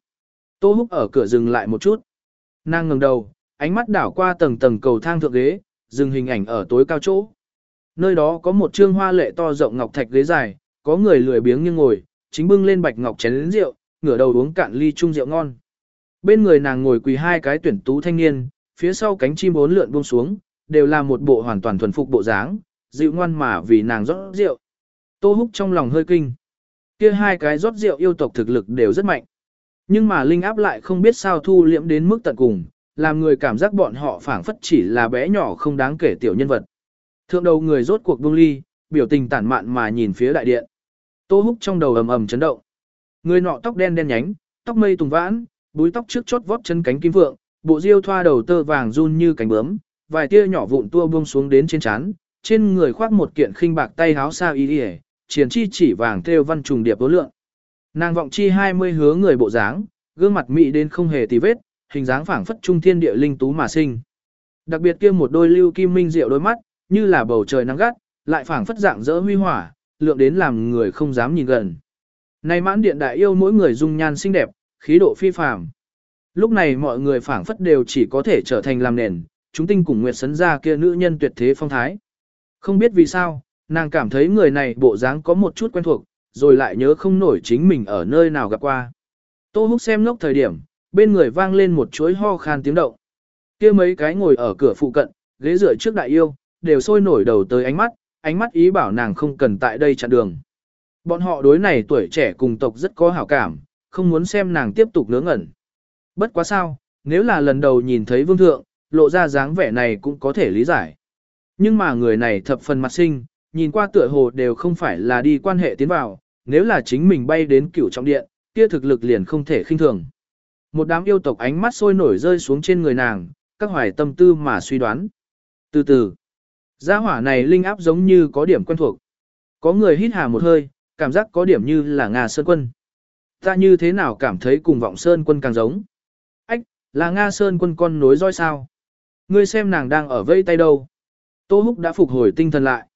Tô Húc ở cửa dừng lại một chút. Nàng ngẩng đầu, ánh mắt đảo qua tầng tầng cầu thang thượng ghế, dừng hình ảnh ở tối cao chỗ. Nơi đó có một trương hoa lệ to rộng ngọc thạch ghế dài, có người lười biếng như ngồi, chính bưng lên bạch ngọc chén lớn rượu, ngửa đầu uống cạn ly chung rượu ngon. Bên người nàng ngồi quỳ hai cái tuyển tú thanh niên, phía sau cánh chim bốn lượn buông xuống, đều là một bộ hoàn toàn thuần phục bộ dáng, dịu ngoan mà vì nàng rót rượu. Tô Húc trong lòng hơi kinh. Kia hai cái rót rượu yêu tộc thực lực đều rất mạnh. Nhưng mà linh áp lại không biết sao thu liễm đến mức tận cùng, làm người cảm giác bọn họ phảng phất chỉ là bé nhỏ không đáng kể tiểu nhân vật. Thượng đầu người rốt cuộc buông ly, biểu tình tản mạn mà nhìn phía đại điện. Tô Húc trong đầu ầm ầm chấn động. Người nọ tóc đen đen nhánh, tóc mây tùng vãn, búi tóc trước chót vót chân cánh kim vượng, bộ diêu thoa đầu tơ vàng run như cánh bướm, vài tia nhỏ vụn tua buông xuống đến trên trán, trên người khoác một kiện khinh bạc tay háo sa y y, triển chi chỉ vàng thêu văn trùng điệp vô lượng. Nàng vọng chi 20 hứa người bộ dáng, gương mặt mị đến không hề tì vết, hình dáng phảng phất trung thiên địa linh tú mà sinh. Đặc biệt kia một đôi lưu kim minh diệu đôi mắt, như là bầu trời nắng gắt, lại phảng phất dạng dỡ huy hỏa, lượng đến làm người không dám nhìn gần. Này mãn điện đại yêu mỗi người dung nhan xinh đẹp, khí độ phi phàm. Lúc này mọi người phảng phất đều chỉ có thể trở thành làm nền, chúng tinh cùng nguyệt sấn ra kia nữ nhân tuyệt thế phong thái. Không biết vì sao, nàng cảm thấy người này bộ dáng có một chút quen thuộc, rồi lại nhớ không nổi chính mình ở nơi nào gặp qua. Tô Húc xem lốc thời điểm, bên người vang lên một chuỗi ho khan tiếng động. Kia mấy cái ngồi ở cửa phụ cận, ghế dựa trước đại yêu, đều sôi nổi đầu tới ánh mắt, ánh mắt ý bảo nàng không cần tại đây chặn đường. Bọn họ đối này tuổi trẻ cùng tộc rất có hảo cảm, không muốn xem nàng tiếp tục nướng ẩn. Bất quá sao, nếu là lần đầu nhìn thấy vương thượng, lộ ra dáng vẻ này cũng có thể lý giải. Nhưng mà người này thập phần mặt sinh, nhìn qua tựa hồ đều không phải là đi quan hệ tiến vào, nếu là chính mình bay đến cửu trọng điện, kia thực lực liền không thể khinh thường. Một đám yêu tộc ánh mắt sôi nổi rơi xuống trên người nàng, các hoài tâm tư mà suy đoán. Từ từ, gia hỏa này linh áp giống như có điểm quen thuộc. Có người hít hà một hơi, cảm giác có điểm như là ngà Sơn Quân. Ta như thế nào cảm thấy cùng vọng Sơn Quân càng giống? Ách, là Nga Sơn Quân con nối roi sao? Ngươi xem nàng đang ở vây tay đâu? Tô Húc đã phục hồi tinh thần lại.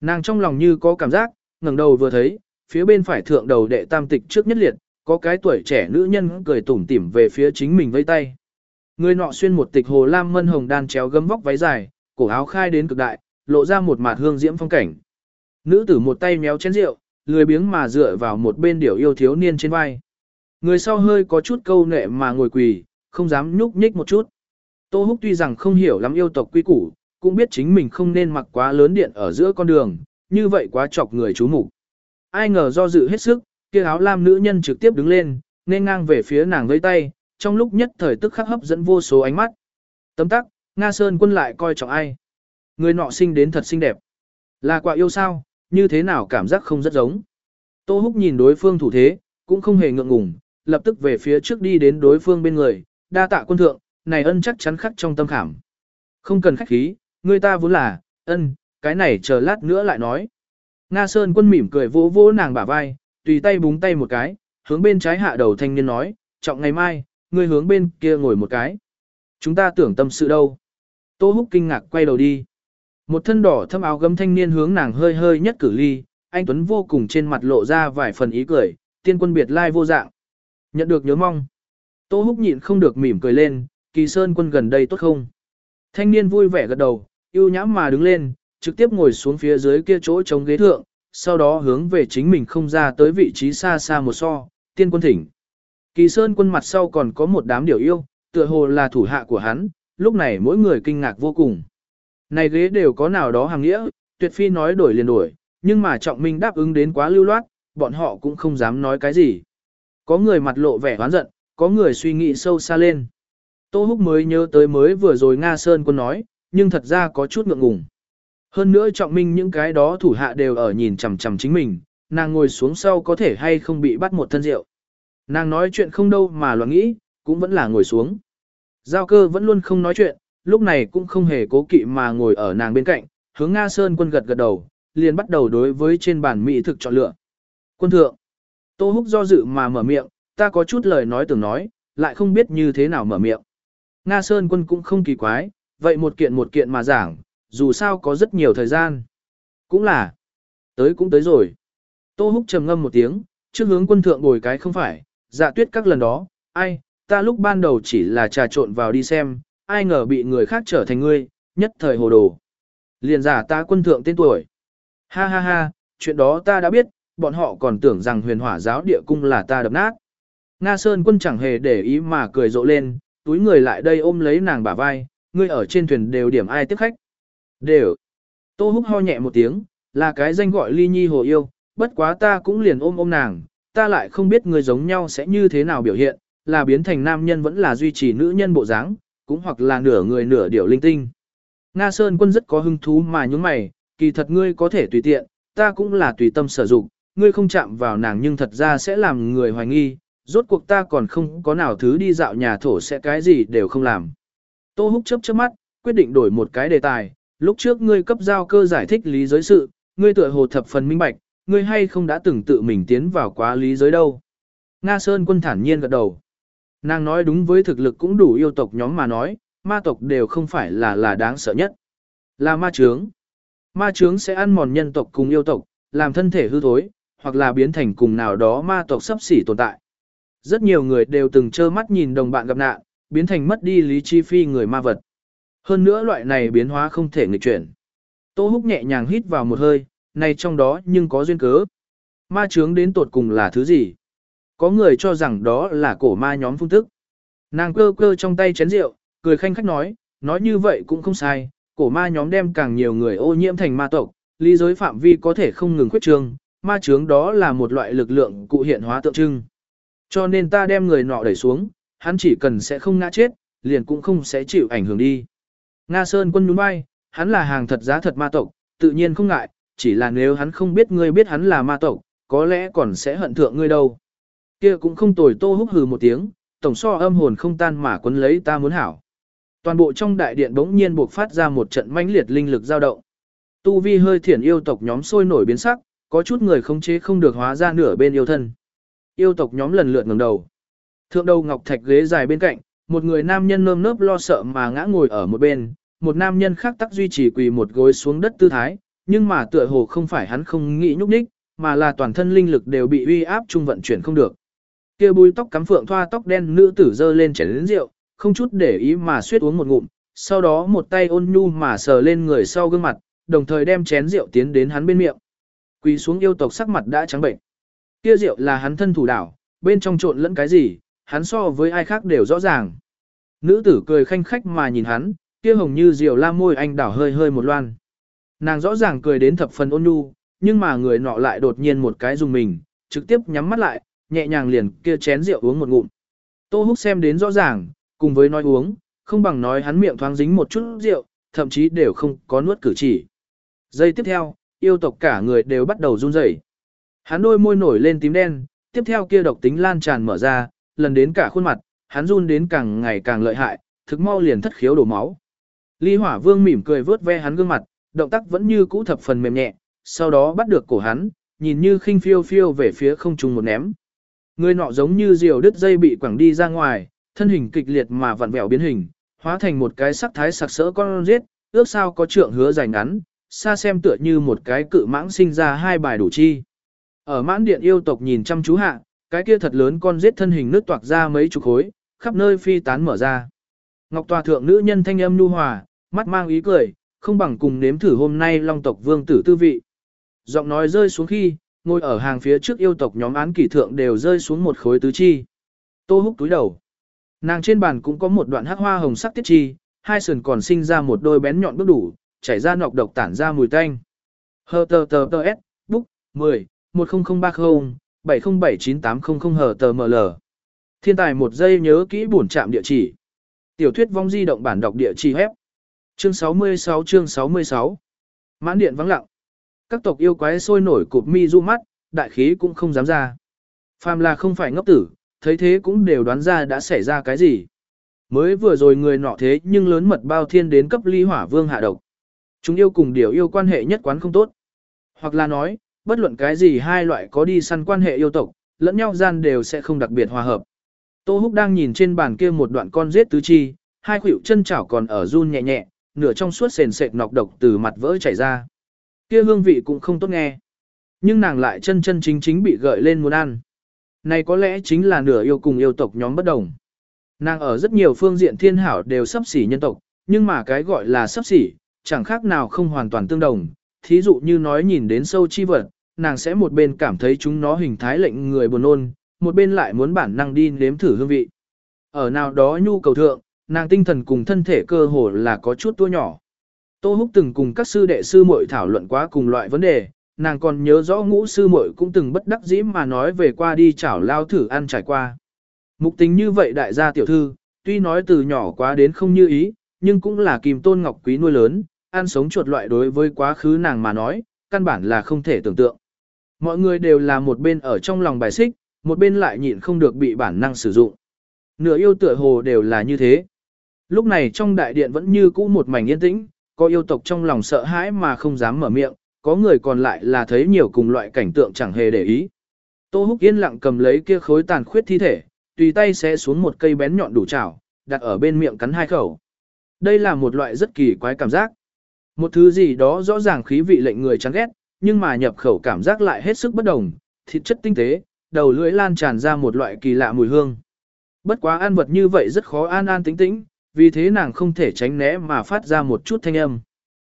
Nàng trong lòng như có cảm giác, ngẩng đầu vừa thấy, phía bên phải thượng đầu đệ tam tịch trước nhất liệt, có cái tuổi trẻ nữ nhân cười tủm tỉm về phía chính mình vây tay. Người nọ xuyên một tịch hồ lam mân hồng đan chéo gấm vóc váy dài, cổ áo khai đến cực đại, lộ ra một mạt hương diễm phong cảnh. Nữ tử một tay méo chén rượu, lười biếng mà dựa vào một bên điểu yêu thiếu niên trên vai. Người sau hơi có chút câu nệ mà ngồi quỳ, không dám nhúc nhích một chút. Tô Húc tuy rằng không hiểu lắm yêu tộc quy củ, cũng biết chính mình không nên mặc quá lớn điện ở giữa con đường, như vậy quá chọc người chú mục. Ai ngờ do dự hết sức, kia áo lam nữ nhân trực tiếp đứng lên, nên ngang về phía nàng với tay, trong lúc nhất thời tức khắc hấp dẫn vô số ánh mắt. Tấm tắc, Nga Sơn quân lại coi trọng ai. Người nọ sinh đến thật xinh đẹp. Là quả yêu sao, như thế nào cảm giác không rất giống. Tô Húc nhìn đối phương thủ thế, cũng không hề ngượng ngùng, lập tức về phía trước đi đến đối phương bên người, đa tạ quân thượng, này ân chắc chắn khắc trong tâm khảm. Không cần khách khí, người ta vốn là, ân, cái này chờ lát nữa lại nói. Nga Sơn quân mỉm cười vỗ vỗ nàng bả vai, tùy tay búng tay một cái, hướng bên trái hạ đầu thanh niên nói, trọng ngày mai, ngươi hướng bên kia ngồi một cái. Chúng ta tưởng tâm sự đâu. Tô Húc kinh ngạc quay đầu đi. Một thân đỏ thâm áo gấm thanh niên hướng nàng hơi hơi nhất cử ly, anh Tuấn vô cùng trên mặt lộ ra vài phần ý cười, tiên quân biệt lai vô dạng. Nhận được nhớ mong. Tô Húc nhịn không được mỉm cười lên, kỳ sơn quân gần đây tốt không? Thanh niên vui vẻ gật đầu, yêu nhãm mà đứng lên, trực tiếp ngồi xuống phía dưới kia chỗ chống ghế thượng, sau đó hướng về chính mình không ra tới vị trí xa xa một so, tiên quân thỉnh. Kỳ sơn quân mặt sau còn có một đám điều yêu, tựa hồ là thủ hạ của hắn, lúc này mỗi người kinh ngạc vô cùng. Này ghế đều có nào đó hàng nghĩa, tuyệt phi nói đổi liền đổi, nhưng mà trọng minh đáp ứng đến quá lưu loát, bọn họ cũng không dám nói cái gì. Có người mặt lộ vẻ hoán giận, có người suy nghĩ sâu xa lên. Tô Húc mới nhớ tới mới vừa rồi Nga Sơn quân nói, nhưng thật ra có chút ngượng ngùng. Hơn nữa trọng minh những cái đó thủ hạ đều ở nhìn chằm chằm chính mình, nàng ngồi xuống sau có thể hay không bị bắt một thân rượu. Nàng nói chuyện không đâu mà loạn nghĩ, cũng vẫn là ngồi xuống. Giao cơ vẫn luôn không nói chuyện, lúc này cũng không hề cố kỵ mà ngồi ở nàng bên cạnh, hướng Nga Sơn quân gật gật đầu, liền bắt đầu đối với trên bàn mỹ thực chọn lựa. Quân thượng, Tô Húc do dự mà mở miệng, ta có chút lời nói tưởng nói, lại không biết như thế nào mở miệng. Nga Sơn quân cũng không kỳ quái, vậy một kiện một kiện mà giảng, dù sao có rất nhiều thời gian. Cũng là, tới cũng tới rồi. Tô Húc trầm ngâm một tiếng, trước hướng quân thượng bồi cái không phải, dạ tuyết các lần đó, ai, ta lúc ban đầu chỉ là trà trộn vào đi xem, ai ngờ bị người khác trở thành ngươi, nhất thời hồ đồ. Liền giả ta quân thượng tên tuổi. Ha ha ha, chuyện đó ta đã biết, bọn họ còn tưởng rằng huyền hỏa giáo địa cung là ta đập nát. Nga Sơn quân chẳng hề để ý mà cười rộ lên, túi người lại đây ôm lấy nàng bả vai, ngươi ở trên thuyền đều điểm ai tiếp khách. Đều. Tô húc ho nhẹ một tiếng, là cái danh gọi ly nhi hồ yêu, bất quá ta cũng liền ôm ôm nàng, ta lại không biết người giống nhau sẽ như thế nào biểu hiện, là biến thành nam nhân vẫn là duy trì nữ nhân bộ dáng, cũng hoặc là nửa người nửa điểu linh tinh. Nga Sơn quân rất có hứng thú mà nhúng mày, kỳ thật ngươi có thể tùy tiện, ta cũng là tùy tâm sở dụng, ngươi không chạm vào nàng nhưng thật ra sẽ làm người hoài nghi, rốt cuộc ta còn không có nào thứ đi dạo nhà thổ sẽ cái gì đều không làm. Tô Húc chớp chớp mắt, quyết định đổi một cái đề tài, lúc trước ngươi cấp giao cơ giải thích lý giới sự, ngươi tựa hồ thập phần minh bạch, ngươi hay không đã từng tự mình tiến vào quá lý giới đâu. Nga Sơn quân thản nhiên gật đầu. Nàng nói đúng với thực lực cũng đủ yêu tộc nhóm mà nói, ma tộc đều không phải là là đáng sợ nhất. Là ma trướng. Ma trướng sẽ ăn mòn nhân tộc cùng yêu tộc, làm thân thể hư thối, hoặc là biến thành cùng nào đó ma tộc sắp xỉ tồn tại. Rất nhiều người đều từng trơ mắt nhìn đồng bạn gặp nạn, biến thành mất đi lý chi phi người ma vật. Hơn nữa loại này biến hóa không thể nghịch chuyển. Tô Húc nhẹ nhàng hít vào một hơi, này trong đó nhưng có duyên cớ. Ma trướng đến tột cùng là thứ gì? Có người cho rằng đó là cổ ma nhóm phung thức. Nàng cơ cơ trong tay chén rượu, cười khanh khách nói, nói như vậy cũng không sai, cổ ma nhóm đem càng nhiều người ô nhiễm thành ma tộc, lý giới phạm vi có thể không ngừng khuyết trương, ma chướng đó là một loại lực lượng cụ hiện hóa tượng trưng. Cho nên ta đem người nọ đẩy xuống, hắn chỉ cần sẽ không ngã chết, liền cũng không sẽ chịu ảnh hưởng đi. Nga Sơn quân nhún bay, hắn là hàng thật giá thật ma tộc, tự nhiên không ngại, chỉ là nếu hắn không biết ngươi biết hắn là ma tộc, có lẽ còn sẽ hận thượng ngươi đâu. Kia cũng không tồi tô húc hừ một tiếng, tổng so âm hồn không tan mà quấn lấy ta muốn hảo. Toàn bộ trong đại điện bỗng nhiên buộc phát ra một trận mãnh liệt linh lực dao động. Tu vi hơi thiển yêu tộc nhóm sôi nổi biến sắc, có chút người không chế không được hóa ra nửa bên yêu thân. Yêu tộc nhóm lần lượt ngẩng đầu. Thượng đầu ngọc thạch ghế dài bên cạnh, một người nam nhân nơm nớp lo sợ mà ngã ngồi ở một bên, một nam nhân khác tắc duy trì quỳ một gối xuống đất tư thái, nhưng mà tựa hồ không phải hắn không nghĩ nhúc nhích, mà là toàn thân linh lực đều bị uy áp trung vận chuyển không được. Kia bùi tóc cắm phượng thoa tóc đen nữ tử dơ lên chén lớn rượu, không chút để ý mà suýt uống một ngụm, sau đó một tay ôn nhu mà sờ lên người sau gương mặt, đồng thời đem chén rượu tiến đến hắn bên miệng. Quỳ xuống yêu tộc sắc mặt đã trắng bệnh. Kia rượu là hắn thân thủ đảo, bên trong trộn lẫn cái gì, hắn so với ai khác đều rõ ràng. Nữ tử cười khanh khách mà nhìn hắn, kia hồng như rượu la môi anh đảo hơi hơi một loan. Nàng rõ ràng cười đến thập phần ôn nhu, nhưng mà người nọ lại đột nhiên một cái dùng mình, trực tiếp nhắm mắt lại, nhẹ nhàng liền kia chén rượu uống một ngụm. Tô Húc xem đến rõ ràng, cùng với nói uống, không bằng nói hắn miệng thoáng dính một chút rượu, thậm chí đều không có nuốt cử chỉ. Giây tiếp theo, yêu tộc cả người đều bắt đầu run rẩy. Hắn đôi môi nổi lên tím đen, tiếp theo kia độc tính lan tràn mở ra, lần đến cả khuôn mặt, hắn run đến càng ngày càng lợi hại, thực mau liền thất khiếu đổ máu. Ly Hỏa Vương mỉm cười vớt ve hắn gương mặt, động tác vẫn như cũ thập phần mềm nhẹ, sau đó bắt được cổ hắn, nhìn như khinh phiêu phiêu về phía không trung một ném. Người nọ giống như diều đứt dây bị quẳng đi ra ngoài, thân hình kịch liệt mà vặn vẹo biến hình, hóa thành một cái sắc thái sặc sỡ con giết, ước sao có trượng hứa dài ngắn, xa xem tựa như một cái cự mãng sinh ra hai bài đủ chi. Ở mãn điện yêu tộc nhìn chăm chú hạ, cái kia thật lớn con giết thân hình nước toạc ra mấy chục khối, khắp nơi phi tán mở ra. Ngọc tòa thượng nữ nhân thanh âm nhu hòa, mắt mang ý cười, không bằng cùng nếm thử hôm nay long tộc vương tử tư vị. Giọng nói rơi xuống khi, ngồi ở hàng phía trước yêu tộc nhóm án kỷ thượng đều rơi xuống một khối tứ chi. Tô húc túi đầu. Nàng trên bàn cũng có một đoạn hắc hoa hồng sắc tiết chi, hai sườn còn sinh ra một đôi bén nhọn bước đủ, chảy ra nọc độc tản ra mùi tanh. Hờ tờ tờ tờ S, búc, 10, 10030, 707980 hờ tờ ML. Thiên tài một giây nhớ kỹ bổn trạm địa chỉ. Tiểu thuyết vong di động bản đọc địa chỉ hép. Chương 66 chương 66. Mãn điện vắng lặng. Các tộc yêu quái sôi nổi cụp mi du mắt, đại khí cũng không dám ra. Phàm là không phải ngốc tử, thấy thế cũng đều đoán ra đã xảy ra cái gì. Mới vừa rồi người nọ thế nhưng lớn mật bao thiên đến cấp ly hỏa vương hạ độc. Chúng yêu cùng điều yêu quan hệ nhất quán không tốt. Hoặc là nói, bất luận cái gì hai loại có đi săn quan hệ yêu tộc, lẫn nhau gian đều sẽ không đặc biệt hòa hợp. Tô Húc đang nhìn trên bàn kia một đoạn con giết tứ chi, hai khuỷu chân chảo còn ở run nhẹ nhẹ, nửa trong suốt sền sệt nọc độc từ mặt vỡ chảy ra. Kia hương vị cũng không tốt nghe. Nhưng nàng lại chân chân chính chính bị gợi lên muốn ăn. Này có lẽ chính là nửa yêu cùng yêu tộc nhóm bất đồng. Nàng ở rất nhiều phương diện thiên hảo đều sắp xỉ nhân tộc, nhưng mà cái gọi là sắp xỉ, chẳng khác nào không hoàn toàn tương đồng. Thí dụ như nói nhìn đến sâu chi vật, nàng sẽ một bên cảm thấy chúng nó hình thái lệnh người buồn nôn, một bên lại muốn bản năng đi nếm thử hương vị. Ở nào đó nhu cầu thượng, nàng tinh thần cùng thân thể cơ hồ là có chút tua nhỏ. Tô Húc từng cùng các sư đệ sư muội thảo luận quá cùng loại vấn đề, nàng còn nhớ rõ ngũ sư muội cũng từng bất đắc dĩ mà nói về qua đi chảo lao thử ăn trải qua. Mục tính như vậy đại gia tiểu thư, tuy nói từ nhỏ quá đến không như ý, nhưng cũng là kìm tôn ngọc quý nuôi lớn, ăn sống chuột loại đối với quá khứ nàng mà nói, căn bản là không thể tưởng tượng. Mọi người đều là một bên ở trong lòng bài xích, một bên lại nhịn không được bị bản năng sử dụng. Nửa yêu tựa hồ đều là như thế. Lúc này trong đại điện vẫn như cũ một mảnh yên tĩnh, có yêu tộc trong lòng sợ hãi mà không dám mở miệng, có người còn lại là thấy nhiều cùng loại cảnh tượng chẳng hề để ý. Tô Húc yên lặng cầm lấy kia khối tàn khuyết thi thể, tùy tay sẽ xuống một cây bén nhọn đủ chảo, đặt ở bên miệng cắn hai khẩu. Đây là một loại rất kỳ quái cảm giác. Một thứ gì đó rõ ràng khí vị lệnh người chán ghét, nhưng mà nhập khẩu cảm giác lại hết sức bất đồng, thịt chất tinh tế, đầu lưỡi lan tràn ra một loại kỳ lạ mùi hương. Bất quá ăn vật như vậy rất khó an an tĩnh tĩnh, vì thế nàng không thể tránh né mà phát ra một chút thanh âm.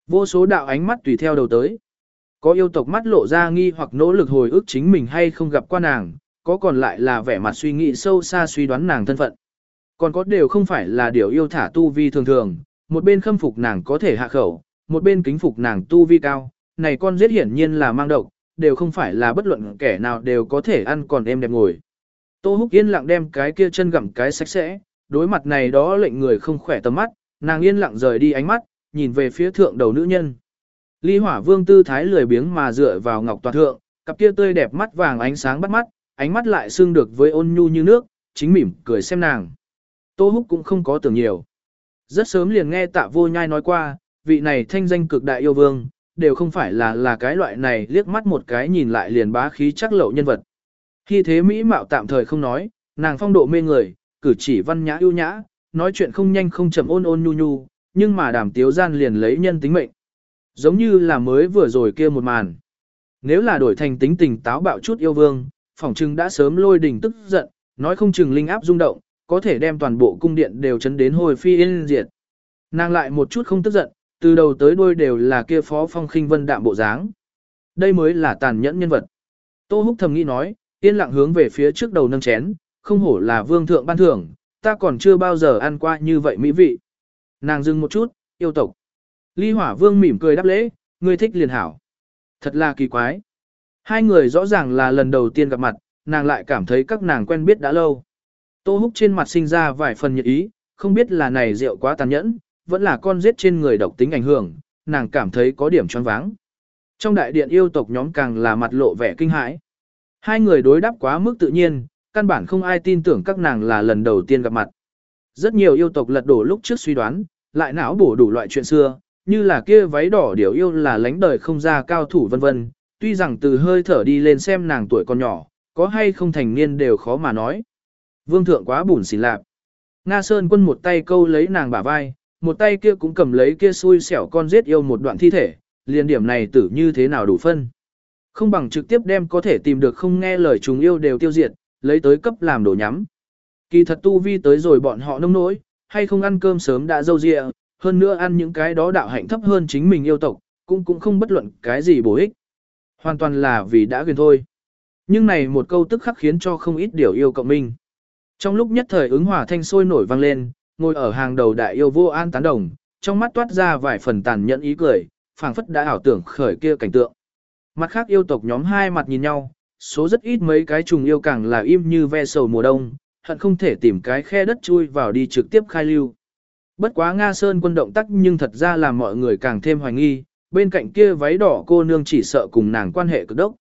Vô số đạo ánh mắt tùy theo đầu tới. Có yêu tộc mắt lộ ra nghi hoặc nỗ lực hồi ức chính mình hay không gặp qua nàng, có còn lại là vẻ mặt suy nghĩ sâu xa suy đoán nàng thân phận. Còn có đều không phải là điều yêu thả tu vi thường thường, một bên khâm phục nàng có thể hạ khẩu, một bên kính phục nàng tu vi cao, này con giết hiển nhiên là mang độc, đều không phải là bất luận kẻ nào đều có thể ăn còn em đẹp ngồi. Tô Húc yên lặng đem cái kia chân gặm cái sạch sẽ, đối mặt này đó lệnh người không khỏe tầm mắt, nàng yên lặng rời đi ánh mắt, nhìn về phía thượng đầu nữ nhân. Ly Hỏa Vương tư thái lười biếng mà dựa vào ngọc toàn thượng, cặp kia tươi đẹp mắt vàng ánh sáng bắt mắt, ánh mắt lại xương được với ôn nhu như nước, chính mỉm cười xem nàng. Tô Húc cũng không có tưởng nhiều. Rất sớm liền nghe tạ vô nhai nói qua, vị này thanh danh cực đại yêu vương, đều không phải là là cái loại này liếc mắt một cái nhìn lại liền bá khí chắc lậu nhân vật. Khi thế Mỹ mạo tạm thời không nói, nàng phong độ mê người, cử chỉ văn nhã ưu nhã, nói chuyện không nhanh không chậm ôn ôn nhu nhu, nhưng mà đàm tiếu gian liền lấy nhân tính mệnh. Giống như là mới vừa rồi kia một màn. Nếu là đổi thành tính tình táo bạo chút yêu vương, phỏng chừng đã sớm lôi đình tức giận, nói không chừng linh áp rung động, có thể đem toàn bộ cung điện đều chấn đến hồi phi yên diệt. Nàng lại một chút không tức giận, từ đầu tới đuôi đều là kia phó phong khinh vân đạm bộ dáng. Đây mới là tàn nhẫn nhân vật. Tô Húc thầm nghĩ nói, yên lặng hướng về phía trước đầu nâng chén, không hổ là vương thượng ban thưởng, ta còn chưa bao giờ ăn qua như vậy mỹ vị. Nàng dừng một chút, yêu tộc. Ly hỏa vương mỉm cười đáp lễ, ngươi thích liền hảo. Thật là kỳ quái. Hai người rõ ràng là lần đầu tiên gặp mặt, nàng lại cảm thấy các nàng quen biết đã lâu. Tô húc trên mặt sinh ra vài phần nhiệt ý, không biết là này rượu quá tàn nhẫn, vẫn là con giết trên người độc tính ảnh hưởng, nàng cảm thấy có điểm choáng váng. Trong đại điện yêu tộc nhóm càng là mặt lộ vẻ kinh hãi. Hai người đối đáp quá mức tự nhiên, căn bản không ai tin tưởng các nàng là lần đầu tiên gặp mặt. Rất nhiều yêu tộc lật đổ lúc trước suy đoán, lại não bổ đủ loại chuyện xưa, như là kia váy đỏ điều yêu là lánh đời không ra cao thủ vân vân, tuy rằng từ hơi thở đi lên xem nàng tuổi còn nhỏ, có hay không thành niên đều khó mà nói. Vương thượng quá bùn xỉn lạp. Nga Sơn quân một tay câu lấy nàng bả vai, một tay kia cũng cầm lấy kia xui xẻo con giết yêu một đoạn thi thể, liền điểm này tử như thế nào đủ phân. Không bằng trực tiếp đem có thể tìm được không nghe lời chúng yêu đều tiêu diệt, lấy tới cấp làm đồ nhắm. Kỳ thật tu vi tới rồi bọn họ nông nỗi, hay không ăn cơm sớm đã dâu dịa, hơn nữa ăn những cái đó đạo hạnh thấp hơn chính mình yêu tộc, cũng cũng không bất luận cái gì bổ ích. Hoàn toàn là vì đã quyền thôi. Nhưng này một câu tức khắc khiến cho không ít điều yêu cộng minh. Trong lúc nhất thời ứng hỏa thanh sôi nổi vang lên, ngồi ở hàng đầu đại yêu vô an tán đồng, trong mắt toát ra vài phần tàn nhẫn ý cười, phảng phất đã ảo tưởng khởi kia cảnh tượng. Mặt khác yêu tộc nhóm hai mặt nhìn nhau, số rất ít mấy cái trùng yêu càng là im như ve sầu mùa đông, hận không thể tìm cái khe đất chui vào đi trực tiếp khai lưu. Bất quá Nga Sơn quân động tác nhưng thật ra là mọi người càng thêm hoài nghi, bên cạnh kia váy đỏ cô nương chỉ sợ cùng nàng quan hệ cực đốc.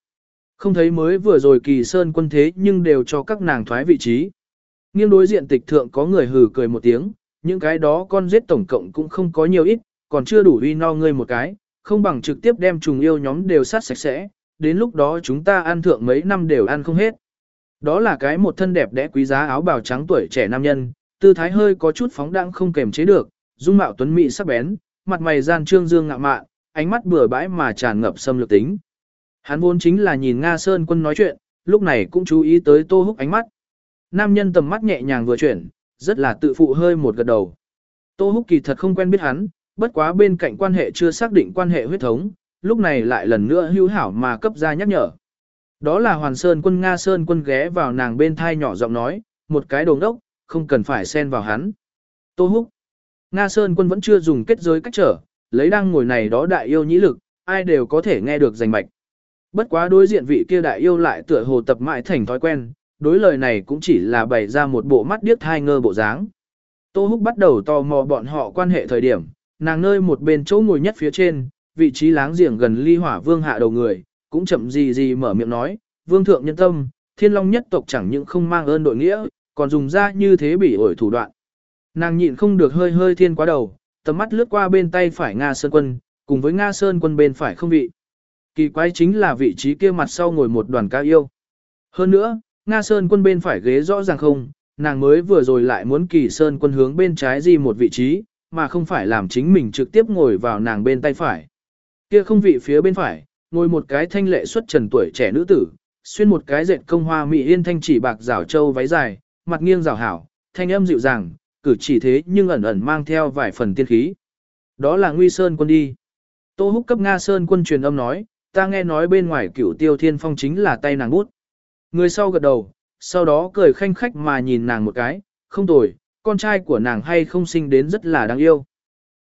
Không thấy mới vừa rồi kỳ Sơn quân thế nhưng đều cho các nàng thoái vị trí. Nghiêng đối diện tịch thượng có người hừ cười một tiếng, những cái đó con giết tổng cộng cũng không có nhiều ít, còn chưa đủ uy no ngươi một cái, không bằng trực tiếp đem trùng yêu nhóm đều sát sạch sẽ, đến lúc đó chúng ta ăn thượng mấy năm đều ăn không hết. Đó là cái một thân đẹp đẽ quý giá áo bào trắng tuổi trẻ nam nhân, tư thái hơi có chút phóng đãng không kềm chế được, dung mạo tuấn mỹ sắc bén, mặt mày gian trương dương ngạo mạn, ánh mắt bừa bãi mà tràn ngập xâm lược tính. Hắn vốn chính là nhìn Nga Sơn quân nói chuyện, lúc này cũng chú ý tới Tô Húc ánh mắt. Nam nhân tầm mắt nhẹ nhàng vừa chuyển, rất là tự phụ hơi một gật đầu. Tô Húc kỳ thật không quen biết hắn, bất quá bên cạnh quan hệ chưa xác định quan hệ huyết thống, lúc này lại lần nữa hữu hảo mà cấp ra nhắc nhở. Đó là Hoàn Sơn quân Nga Sơn quân ghé vào nàng bên thai nhỏ giọng nói, một cái đồ ngốc, không cần phải xen vào hắn. Tô Húc. Nga Sơn quân vẫn chưa dùng kết giới cách trở, lấy đang ngồi này đó đại yêu nhĩ lực, ai đều có thể nghe được rành mạch. Bất quá đối diện vị kia đại yêu lại tựa hồ tập mãi thành thói quen, đối lời này cũng chỉ là bày ra một bộ mắt điếc thai ngơ bộ dáng. Tô Húc bắt đầu tò mò bọn họ quan hệ thời điểm, nàng nơi một bên chỗ ngồi nhất phía trên, vị trí láng giềng gần ly hỏa vương hạ đầu người, cũng chậm gì gì mở miệng nói, vương thượng nhân tâm, thiên long nhất tộc chẳng những không mang ơn đội nghĩa, còn dùng ra như thế bị ổi thủ đoạn. Nàng nhịn không được hơi hơi thiên quá đầu, tầm mắt lướt qua bên tay phải Nga Sơn quân, cùng với Nga Sơn quân bên phải không vị. Kỳ quái chính là vị trí kia mặt sau ngồi một đoàn ca yêu. Hơn nữa, Nga Sơn quân bên phải ghế rõ ràng không, nàng mới vừa rồi lại muốn kỳ Sơn quân hướng bên trái gì một vị trí, mà không phải làm chính mình trực tiếp ngồi vào nàng bên tay phải. Kia không vị phía bên phải, ngồi một cái thanh lệ xuất trần tuổi trẻ nữ tử, xuyên một cái dệt công hoa mỹ yên thanh chỉ bạc rảo châu váy dài, mặt nghiêng rảo hảo, thanh âm dịu dàng, cử chỉ thế nhưng ẩn ẩn mang theo vài phần tiên khí. Đó là Nguy Sơn quân đi. Tô Húc cấp Nga Sơn quân truyền âm nói, ta nghe nói bên ngoài cửu tiêu thiên phong chính là tay nàng bút. Người sau gật đầu, sau đó cười khanh khách mà nhìn nàng một cái, không tồi, con trai của nàng hay không sinh đến rất là đáng yêu.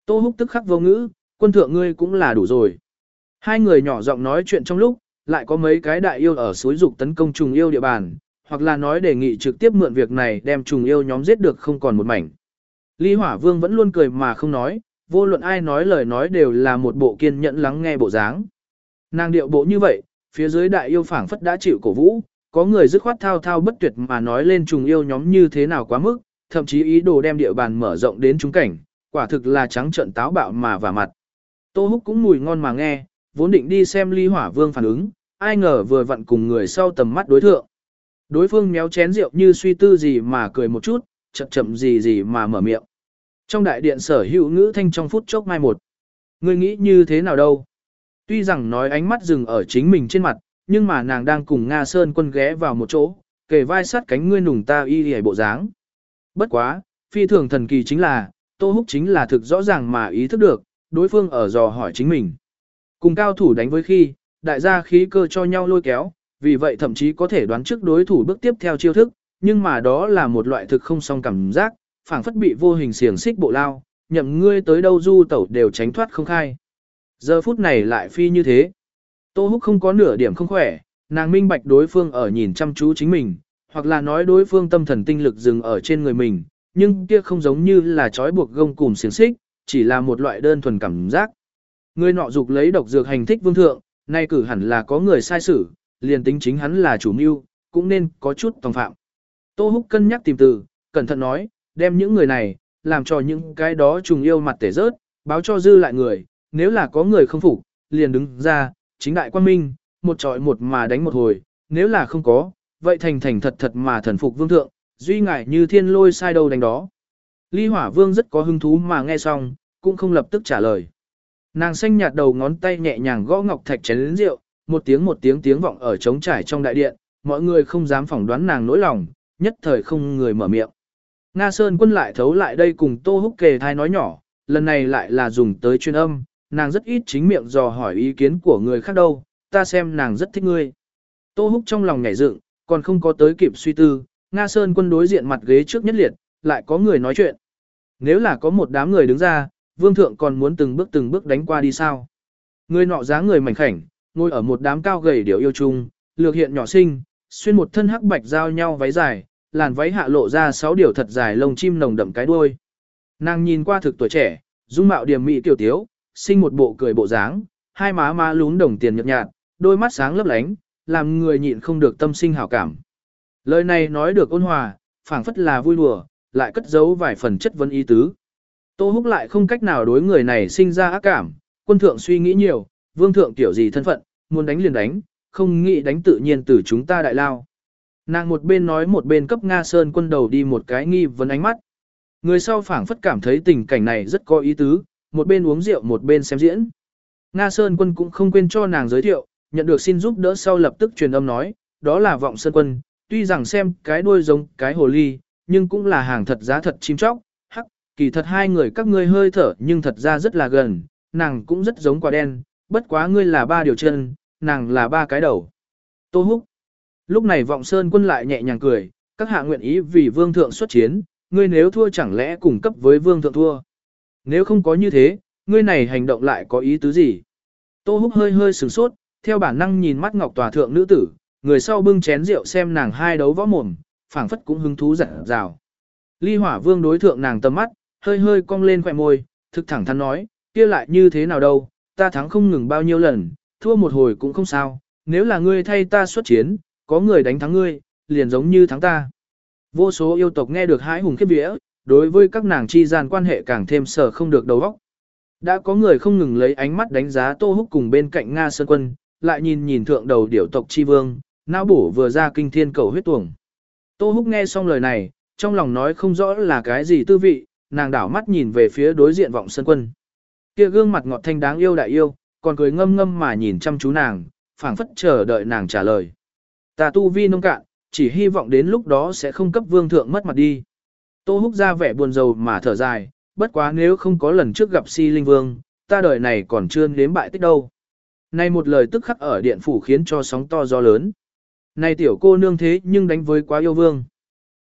Tô Húc tức khắc vô ngữ, quân thượng ngươi cũng là đủ rồi. Hai người nhỏ giọng nói chuyện trong lúc, lại có mấy cái đại yêu ở suối dục tấn công trùng yêu địa bàn, hoặc là nói đề nghị trực tiếp mượn việc này đem trùng yêu nhóm giết được không còn một mảnh. Lý Hỏa Vương vẫn luôn cười mà không nói, vô luận ai nói lời nói đều là một bộ kiên nhẫn lắng nghe bộ dáng. Nàng điệu bộ như vậy, phía dưới đại yêu phảng phất đã chịu cổ vũ, có người dứt khoát thao thao bất tuyệt mà nói lên trùng yêu nhóm như thế nào quá mức, thậm chí ý đồ đem địa bàn mở rộng đến chúng cảnh, quả thực là trắng trợn táo bạo mà vả mặt. Tô Húc cũng mùi ngon mà nghe, vốn định đi xem ly hỏa vương phản ứng, ai ngờ vừa vặn cùng người sau tầm mắt đối thượng. Đối phương méo chén rượu như suy tư gì mà cười một chút, chậm chậm gì gì mà mở miệng. Trong đại điện sở hữu ngữ thanh trong phút chốc mai một. người nghĩ như thế nào đâu? Tuy rằng nói ánh mắt dừng ở chính mình trên mặt, nhưng mà nàng đang cùng Nga Sơn quân ghé vào một chỗ, kề vai sát cánh ngươi nùng ta y hề bộ dáng. Bất quá, phi thường thần kỳ chính là, Tô Húc chính là thực rõ ràng mà ý thức được, đối phương ở dò hỏi chính mình. Cùng cao thủ đánh với khi, đại gia khí cơ cho nhau lôi kéo, vì vậy thậm chí có thể đoán trước đối thủ bước tiếp theo chiêu thức, nhưng mà đó là một loại thực không song cảm giác, phảng phất bị vô hình xiềng xích bộ lao, nhậm ngươi tới đâu du tẩu đều tránh thoát không khai. Giờ phút này lại phi như thế. Tô Húc không có nửa điểm không khỏe, nàng minh bạch đối phương ở nhìn chăm chú chính mình, hoặc là nói đối phương tâm thần tinh lực dừng ở trên người mình, nhưng kia không giống như là trói buộc gông cùm xiềng xích, chỉ là một loại đơn thuần cảm giác. Người nọ dục lấy độc dược hành thích vương thượng, nay cử hẳn là có người sai xử, liền tính chính hắn là chủ mưu, cũng nên có chút tòng phạm. Tô Húc cân nhắc tìm từ, cẩn thận nói, đem những người này, làm cho những cái đó trùng yêu mặt tể rớt, báo cho dư lại người, nếu là có người không phục, liền đứng ra, chính đại quan minh, một trọi một mà đánh một hồi, nếu là không có, vậy thành thành thật thật mà thần phục vương thượng, duy ngại như thiên lôi sai đâu đánh đó. Ly hỏa vương rất có hứng thú mà nghe xong, cũng không lập tức trả lời. Nàng xanh nhạt đầu ngón tay nhẹ nhàng gõ ngọc thạch chén lớn rượu, một tiếng một tiếng tiếng vọng ở trống trải trong đại điện, mọi người không dám phỏng đoán nàng nỗi lòng, nhất thời không người mở miệng. Nga Sơn quân lại thấu lại đây cùng Tô Húc kề thai nói nhỏ, lần này lại là dùng tới chuyên âm, nàng rất ít chính miệng dò hỏi ý kiến của người khác đâu, ta xem nàng rất thích ngươi. Tô Húc trong lòng nhảy dựng, còn không có tới kịp suy tư, Nga Sơn quân đối diện mặt ghế trước nhất liệt, lại có người nói chuyện. Nếu là có một đám người đứng ra, vương thượng còn muốn từng bước từng bước đánh qua đi sao. Người nọ dáng người mảnh khảnh, ngồi ở một đám cao gầy điệu yêu chung, lược hiện nhỏ xinh, xuyên một thân hắc bạch giao nhau váy dài, làn váy hạ lộ ra sáu điều thật dài lông chim nồng đậm cái đuôi. Nàng nhìn qua thực tuổi trẻ, dung mạo điềm mỹ tiểu tiếu, sinh một bộ cười bộ dáng, hai má má lún đồng tiền nhợt nhạt, đôi mắt sáng lấp lánh, làm người nhịn không được tâm sinh hảo cảm. Lời này nói được ôn hòa, phảng phất là vui đùa, lại cất giấu vài phần chất vấn ý tứ. Tô Húc lại không cách nào đối người này sinh ra ác cảm, quân thượng suy nghĩ nhiều, vương thượng tiểu gì thân phận, muốn đánh liền đánh, không nghĩ đánh tự nhiên từ chúng ta đại lao. Nàng một bên nói một bên cấp Nga Sơn quân đầu đi một cái nghi vấn ánh mắt. Người sau phảng phất cảm thấy tình cảnh này rất có ý tứ, một bên uống rượu một bên xem diễn. Nga Sơn quân cũng không quên cho nàng giới thiệu, nhận được xin giúp đỡ sau lập tức truyền âm nói, đó là vọng Sơn quân, tuy rằng xem cái đuôi giống cái hồ ly, nhưng cũng là hàng thật giá thật chim chóc, hắc, kỳ thật hai người các ngươi hơi thở nhưng thật ra rất là gần, nàng cũng rất giống quả đen, bất quá ngươi là ba điều chân, nàng là ba cái đầu. Tô Húc. Lúc này vọng Sơn quân lại nhẹ nhàng cười, các hạ nguyện ý vì vương thượng xuất chiến, ngươi nếu thua chẳng lẽ cùng cấp với vương thượng thua. Nếu không có như thế, ngươi này hành động lại có ý tứ gì? Tô Húc hơi hơi sửng sốt, theo bản năng nhìn mắt ngọc tòa thượng nữ tử, người sau bưng chén rượu xem nàng hai đấu võ mồm, phảng phất cũng hứng thú dặn dào. Ly hỏa vương đối thượng nàng tầm mắt, hơi hơi cong lên khỏe môi, thực thẳng thắn nói, kia lại như thế nào đâu, ta thắng không ngừng bao nhiêu lần, thua một hồi cũng không sao, nếu là ngươi thay ta xuất chiến, có người đánh thắng ngươi, liền giống như thắng ta. Vô số yêu tộc nghe được hái hùng khiếp vía, đối với các nàng chi gian quan hệ càng thêm sở không được đầu óc. Đã có người không ngừng lấy ánh mắt đánh giá Tô Húc cùng bên cạnh Nga Sơn Quân, lại nhìn nhìn thượng đầu điểu tộc chi vương, não bổ vừa ra kinh thiên cầu huyết tuồng. Tô Húc nghe xong lời này, trong lòng nói không rõ là cái gì tư vị, nàng đảo mắt nhìn về phía đối diện vọng Sơn Quân. Kia gương mặt ngọt thanh đáng yêu đại yêu, còn cười ngâm ngâm mà nhìn chăm chú nàng, phảng phất chờ đợi nàng trả lời. Ta tu vi nông cạn, chỉ hy vọng đến lúc đó sẽ không cấp vương thượng mất mặt đi. Tô húc ra vẻ buồn rầu mà thở dài, bất quá nếu không có lần trước gặp si linh vương, ta đời này còn chưa nếm bại tích đâu. Này một lời tức khắc ở điện phủ khiến cho sóng to gió lớn. Này tiểu cô nương thế nhưng đánh với quá yêu vương.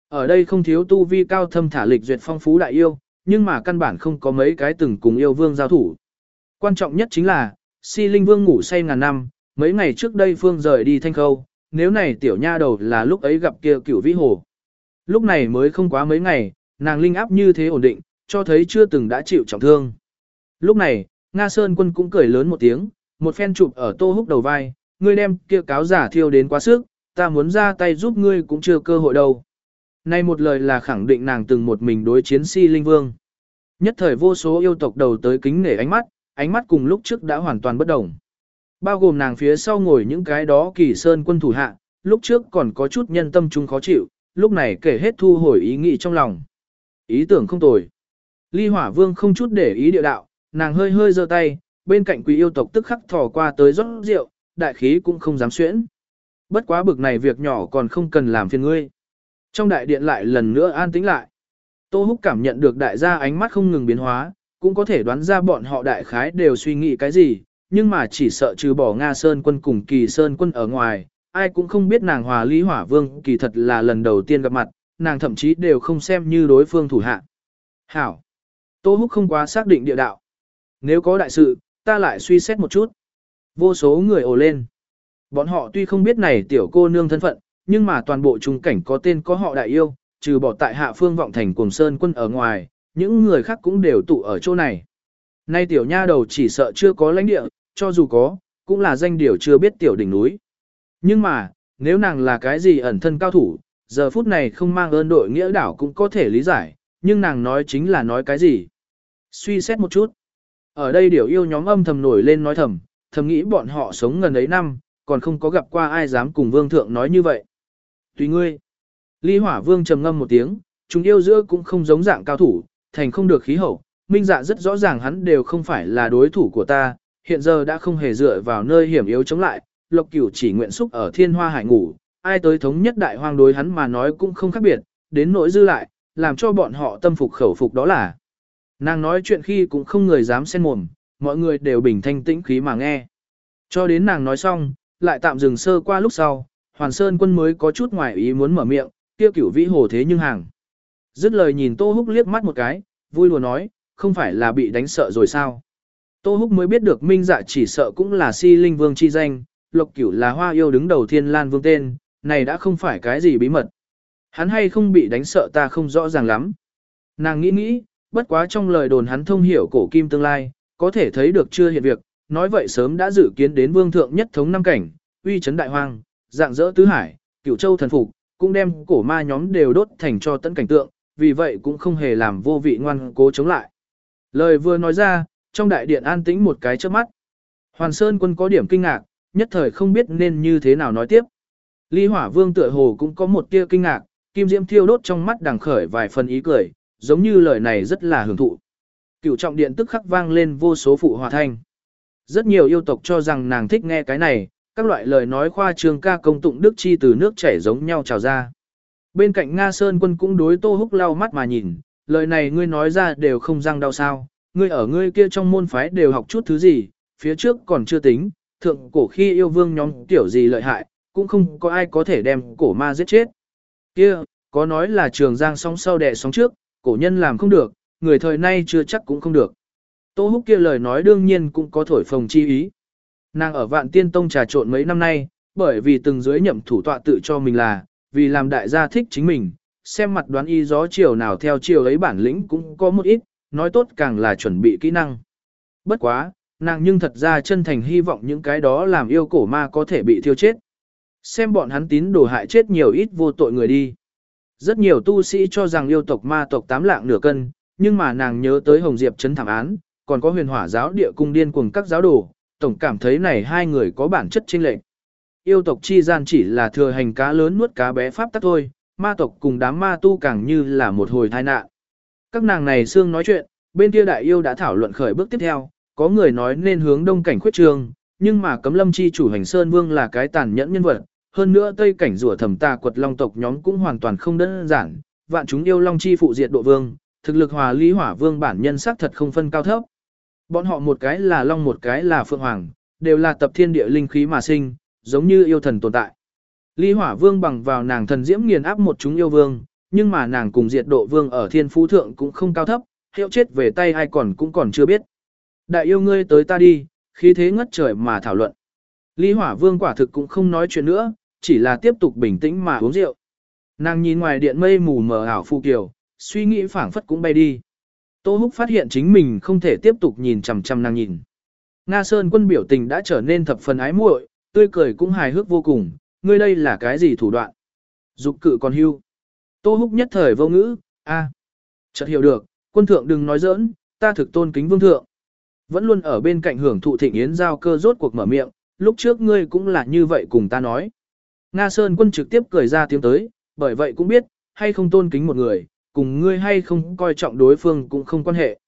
Ở đây không thiếu tu vi cao thâm thả lịch duyệt phong phú đại yêu, nhưng mà căn bản không có mấy cái từng cùng yêu vương giao thủ. Quan trọng nhất chính là, si linh vương ngủ say ngàn năm, mấy ngày trước đây phương rời đi thanh khâu, nếu này tiểu nha đầu là lúc ấy gặp kia cửu vĩ hồ. Lúc này mới không quá mấy ngày, nàng linh áp như thế ổn định, cho thấy chưa từng đã chịu trọng thương. Lúc này, Nga Sơn quân cũng cười lớn một tiếng, một phen chụp ở tô húc đầu vai, ngươi đem kia cáo giả thiêu đến quá sức, ta muốn ra tay giúp ngươi cũng chưa cơ hội đâu. Nay một lời là khẳng định nàng từng một mình đối chiến si linh vương. Nhất thời vô số yêu tộc đầu tới kính nể ánh mắt, ánh mắt cùng lúc trước đã hoàn toàn bất đồng. Bao gồm nàng phía sau ngồi những cái đó kỳ sơn quân thủ hạ, lúc trước còn có chút nhân tâm chúng khó chịu, lúc này kể hết thu hồi ý nghĩ trong lòng. Ý tưởng không tồi. Ly hỏa vương không chút để ý địa đạo, nàng hơi hơi giơ tay, bên cạnh quý yêu tộc tức khắc thò qua tới rót rượu, đại khí cũng không dám xuyễn. Bất quá bực này việc nhỏ còn không cần làm phiền ngươi. Trong đại điện lại lần nữa an tĩnh lại. Tô Húc cảm nhận được đại gia ánh mắt không ngừng biến hóa, cũng có thể đoán ra bọn họ đại khái đều suy nghĩ cái gì, nhưng mà chỉ sợ trừ bỏ Nga Sơn quân cùng Kỳ Sơn quân ở ngoài, ai cũng không biết nàng hòa Lý Hỏa Vương kỳ thật là lần đầu tiên gặp mặt, nàng thậm chí đều không xem như đối phương thủ hạ. Hảo! Tô Húc không quá xác định địa đạo. Nếu có đại sự, ta lại suy xét một chút. Vô số người ồ lên. Bọn họ tuy không biết này tiểu cô nương thân phận, nhưng mà toàn bộ trung cảnh có tên có họ đại yêu, trừ bỏ tại hạ phương vọng thành cùng sơn quân ở ngoài, những người khác cũng đều tụ ở chỗ này. Nay tiểu nha đầu chỉ sợ chưa có lãnh địa, cho dù có, cũng là danh điều chưa biết tiểu đỉnh núi. Nhưng mà, nếu nàng là cái gì ẩn thân cao thủ, giờ phút này không mang ơn đội nghĩa đảo cũng có thể lý giải, nhưng nàng nói chính là nói cái gì. Suy xét một chút. Ở đây điều yêu nhóm âm thầm nổi lên nói thầm, thầm nghĩ bọn họ sống gần ấy năm, còn không có gặp qua ai dám cùng vương thượng nói như vậy. Tùy ngươi. Ly hỏa vương trầm ngâm một tiếng, chúng yêu giữa cũng không giống dạng cao thủ, thành không được khí hậu, minh dạ rất rõ ràng hắn đều không phải là đối thủ của ta, hiện giờ đã không hề dựa vào nơi hiểm yếu chống lại, lộc cửu chỉ nguyện xúc ở thiên hoa hải ngủ, ai tới thống nhất đại hoang đối hắn mà nói cũng không khác biệt, đến nỗi dư lại, làm cho bọn họ tâm phục khẩu phục đó là. Nàng nói chuyện khi cũng không người dám xen mồm, mọi người đều bình thanh tĩnh khí mà nghe. Cho đến nàng nói xong, lại tạm dừng sơ qua lúc sau, Hoàn Sơn quân mới có chút ngoài ý muốn mở miệng, kia cửu vĩ hồ thế nhưng hàng. Dứt lời nhìn Tô Húc liếc mắt một cái, vui lùa nói, không phải là bị đánh sợ rồi sao. Tô Húc mới biết được minh dạ chỉ sợ cũng là si linh vương chi danh, lộc cửu là hoa yêu đứng đầu thiên lan vương tên, này đã không phải cái gì bí mật. Hắn hay không bị đánh sợ ta không rõ ràng lắm. Nàng nghĩ nghĩ, bất quá trong lời đồn hắn thông hiểu cổ kim tương lai, có thể thấy được chưa hiện việc, nói vậy sớm đã dự kiến đến vương thượng nhất thống năm cảnh, uy chấn đại hoang, dạng dỡ tứ hải, cửu châu thần phục, cũng đem cổ ma nhóm đều đốt thành cho tận cảnh tượng, vì vậy cũng không hề làm vô vị ngoan cố chống lại. Lời vừa nói ra, trong đại điện an tĩnh một cái trước mắt. Hoàn Sơn quân có điểm kinh ngạc, nhất thời không biết nên như thế nào nói tiếp. Ly Hỏa Vương tựa hồ cũng có một tia kinh ngạc, kim diễm thiêu đốt trong mắt đằng khởi vài phần ý cười, giống như lời này rất là hưởng thụ. Cựu trọng điện tức khắc vang lên vô số phụ hòa thanh. Rất nhiều yêu tộc cho rằng nàng thích nghe cái này, các loại lời nói khoa trương ca công tụng đức chi từ nước chảy giống nhau trào ra. Bên cạnh Nga Sơn quân cũng đối Tô Húc lau mắt mà nhìn, lời này ngươi nói ra đều không răng đau sao, ngươi ở ngươi kia trong môn phái đều học chút thứ gì, phía trước còn chưa tính, thượng cổ khi yêu vương nhóm tiểu gì lợi hại, cũng không có ai có thể đem cổ ma giết chết. Kia, có nói là trường giang sóng sau đẻ sóng trước, cổ nhân làm không được, người thời nay chưa chắc cũng không được. Tô Húc kia lời nói đương nhiên cũng có thổi phồng chi ý. Nàng ở vạn tiên tông trà trộn mấy năm nay, bởi vì từng dưới nhậm thủ tọa tự cho mình là, vì làm đại gia thích chính mình, xem mặt đoán y gió chiều nào theo chiều ấy bản lĩnh cũng có một ít, nói tốt càng là chuẩn bị kỹ năng. Bất quá, nàng nhưng thật ra chân thành hy vọng những cái đó làm yêu cổ ma có thể bị thiêu chết. Xem bọn hắn tín đồ hại chết nhiều ít vô tội người đi. Rất nhiều tu sĩ cho rằng yêu tộc ma tộc tám lạng nửa cân, nhưng mà nàng nhớ tới Hồng Diệp chấn thảm án, còn có huyền hỏa giáo địa cung điên cùng các giáo đồ, tổng cảm thấy này hai người có bản chất chênh lệch. Yêu tộc chi gian chỉ là thừa hành cá lớn nuốt cá bé pháp tắc thôi, ma tộc cùng đám ma tu càng như là một hồi tai nạn. Các nàng này xương nói chuyện, bên kia đại yêu đã thảo luận khởi bước tiếp theo, có người nói nên hướng đông cảnh khuyết trường, nhưng mà cấm lâm chi chủ hành sơn vương là cái tàn nhẫn nhân vật, hơn nữa tây cảnh rủa thầm tà quật long tộc nhóm cũng hoàn toàn không đơn giản, vạn chúng yêu long chi phụ diệt độ vương, thực lực hòa lý hỏa vương bản nhân sắc thật không phân cao thấp. Bọn họ một cái là long một cái là phượng hoàng, đều là tập thiên địa linh khí mà sinh, giống như yêu thần tồn tại. Lý hỏa vương bằng vào nàng thần diễm nghiền áp một chúng yêu vương, nhưng mà nàng cùng diệt độ vương ở thiên phú thượng cũng không cao thấp, hiệu chết về tay ai còn cũng còn chưa biết. Đại yêu ngươi tới ta đi, khí thế ngất trời mà thảo luận. Lý hỏa vương quả thực cũng không nói chuyện nữa, chỉ là tiếp tục bình tĩnh mà uống rượu. Nàng nhìn ngoài điện mây mù mờ ảo phu kiều, suy nghĩ phảng phất cũng bay đi. Tô Húc phát hiện chính mình không thể tiếp tục nhìn chằm chằm nàng nhìn. Nga Sơn quân biểu tình đã trở nên thập phần ái muội, tươi cười cũng hài hước vô cùng, ngươi đây là cái gì thủ đoạn? Dục cự còn hưu. Tô Húc nhất thời vô ngữ, a, chợt hiểu được, quân thượng đừng nói giỡn, ta thực tôn kính vương thượng. Vẫn luôn ở bên cạnh hưởng thụ thịnh yến giao cơ rốt cuộc mở miệng, lúc trước ngươi cũng là như vậy cùng ta nói. Nga Sơn quân trực tiếp cười ra tiếng tới, bởi vậy cũng biết, hay không tôn kính một người, cùng ngươi hay không coi trọng đối phương cũng không quan hệ.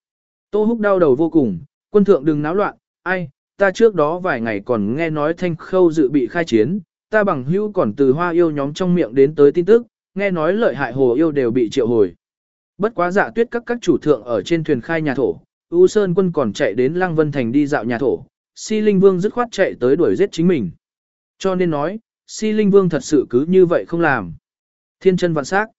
Tô Húc đau đầu vô cùng, quân thượng đừng náo loạn, ai, ta trước đó vài ngày còn nghe nói thanh khâu dự bị khai chiến, ta bằng hữu còn từ hoa yêu nhóm trong miệng đến tới tin tức, nghe nói lợi hại hồ yêu đều bị triệu hồi. Bất quá dạ tuyết các các chủ thượng ở trên thuyền khai nhà thổ, U Sơn quân còn chạy đến Lăng Vân Thành đi dạo nhà thổ, Si Linh Vương dứt khoát chạy tới đuổi giết chính mình. Cho nên nói, Si Linh Vương thật sự cứ như vậy không làm. Thiên chân vạn sắc.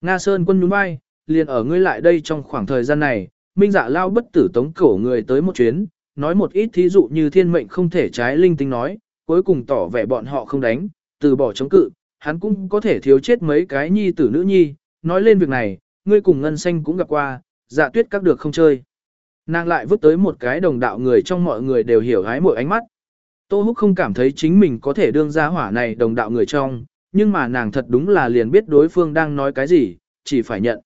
Nga Sơn quân nhún vai, liền ở ngươi lại đây trong khoảng thời gian này, minh dạ lao bất tử tống cổ người tới một chuyến, nói một ít thí dụ như thiên mệnh không thể trái linh tính nói, cuối cùng tỏ vẻ bọn họ không đánh, từ bỏ chống cự, hắn cũng có thể thiếu chết mấy cái nhi tử nữ nhi, nói lên việc này, ngươi cùng ngân xanh cũng gặp qua, dạ tuyết các được không chơi. Nàng lại vứt tới một cái đồng đạo người trong mọi người đều hiểu hái mỗi ánh mắt. Tô Húc không cảm thấy chính mình có thể đương ra hỏa này đồng đạo người trong, nhưng mà nàng thật đúng là liền biết đối phương đang nói cái gì, chỉ phải nhận.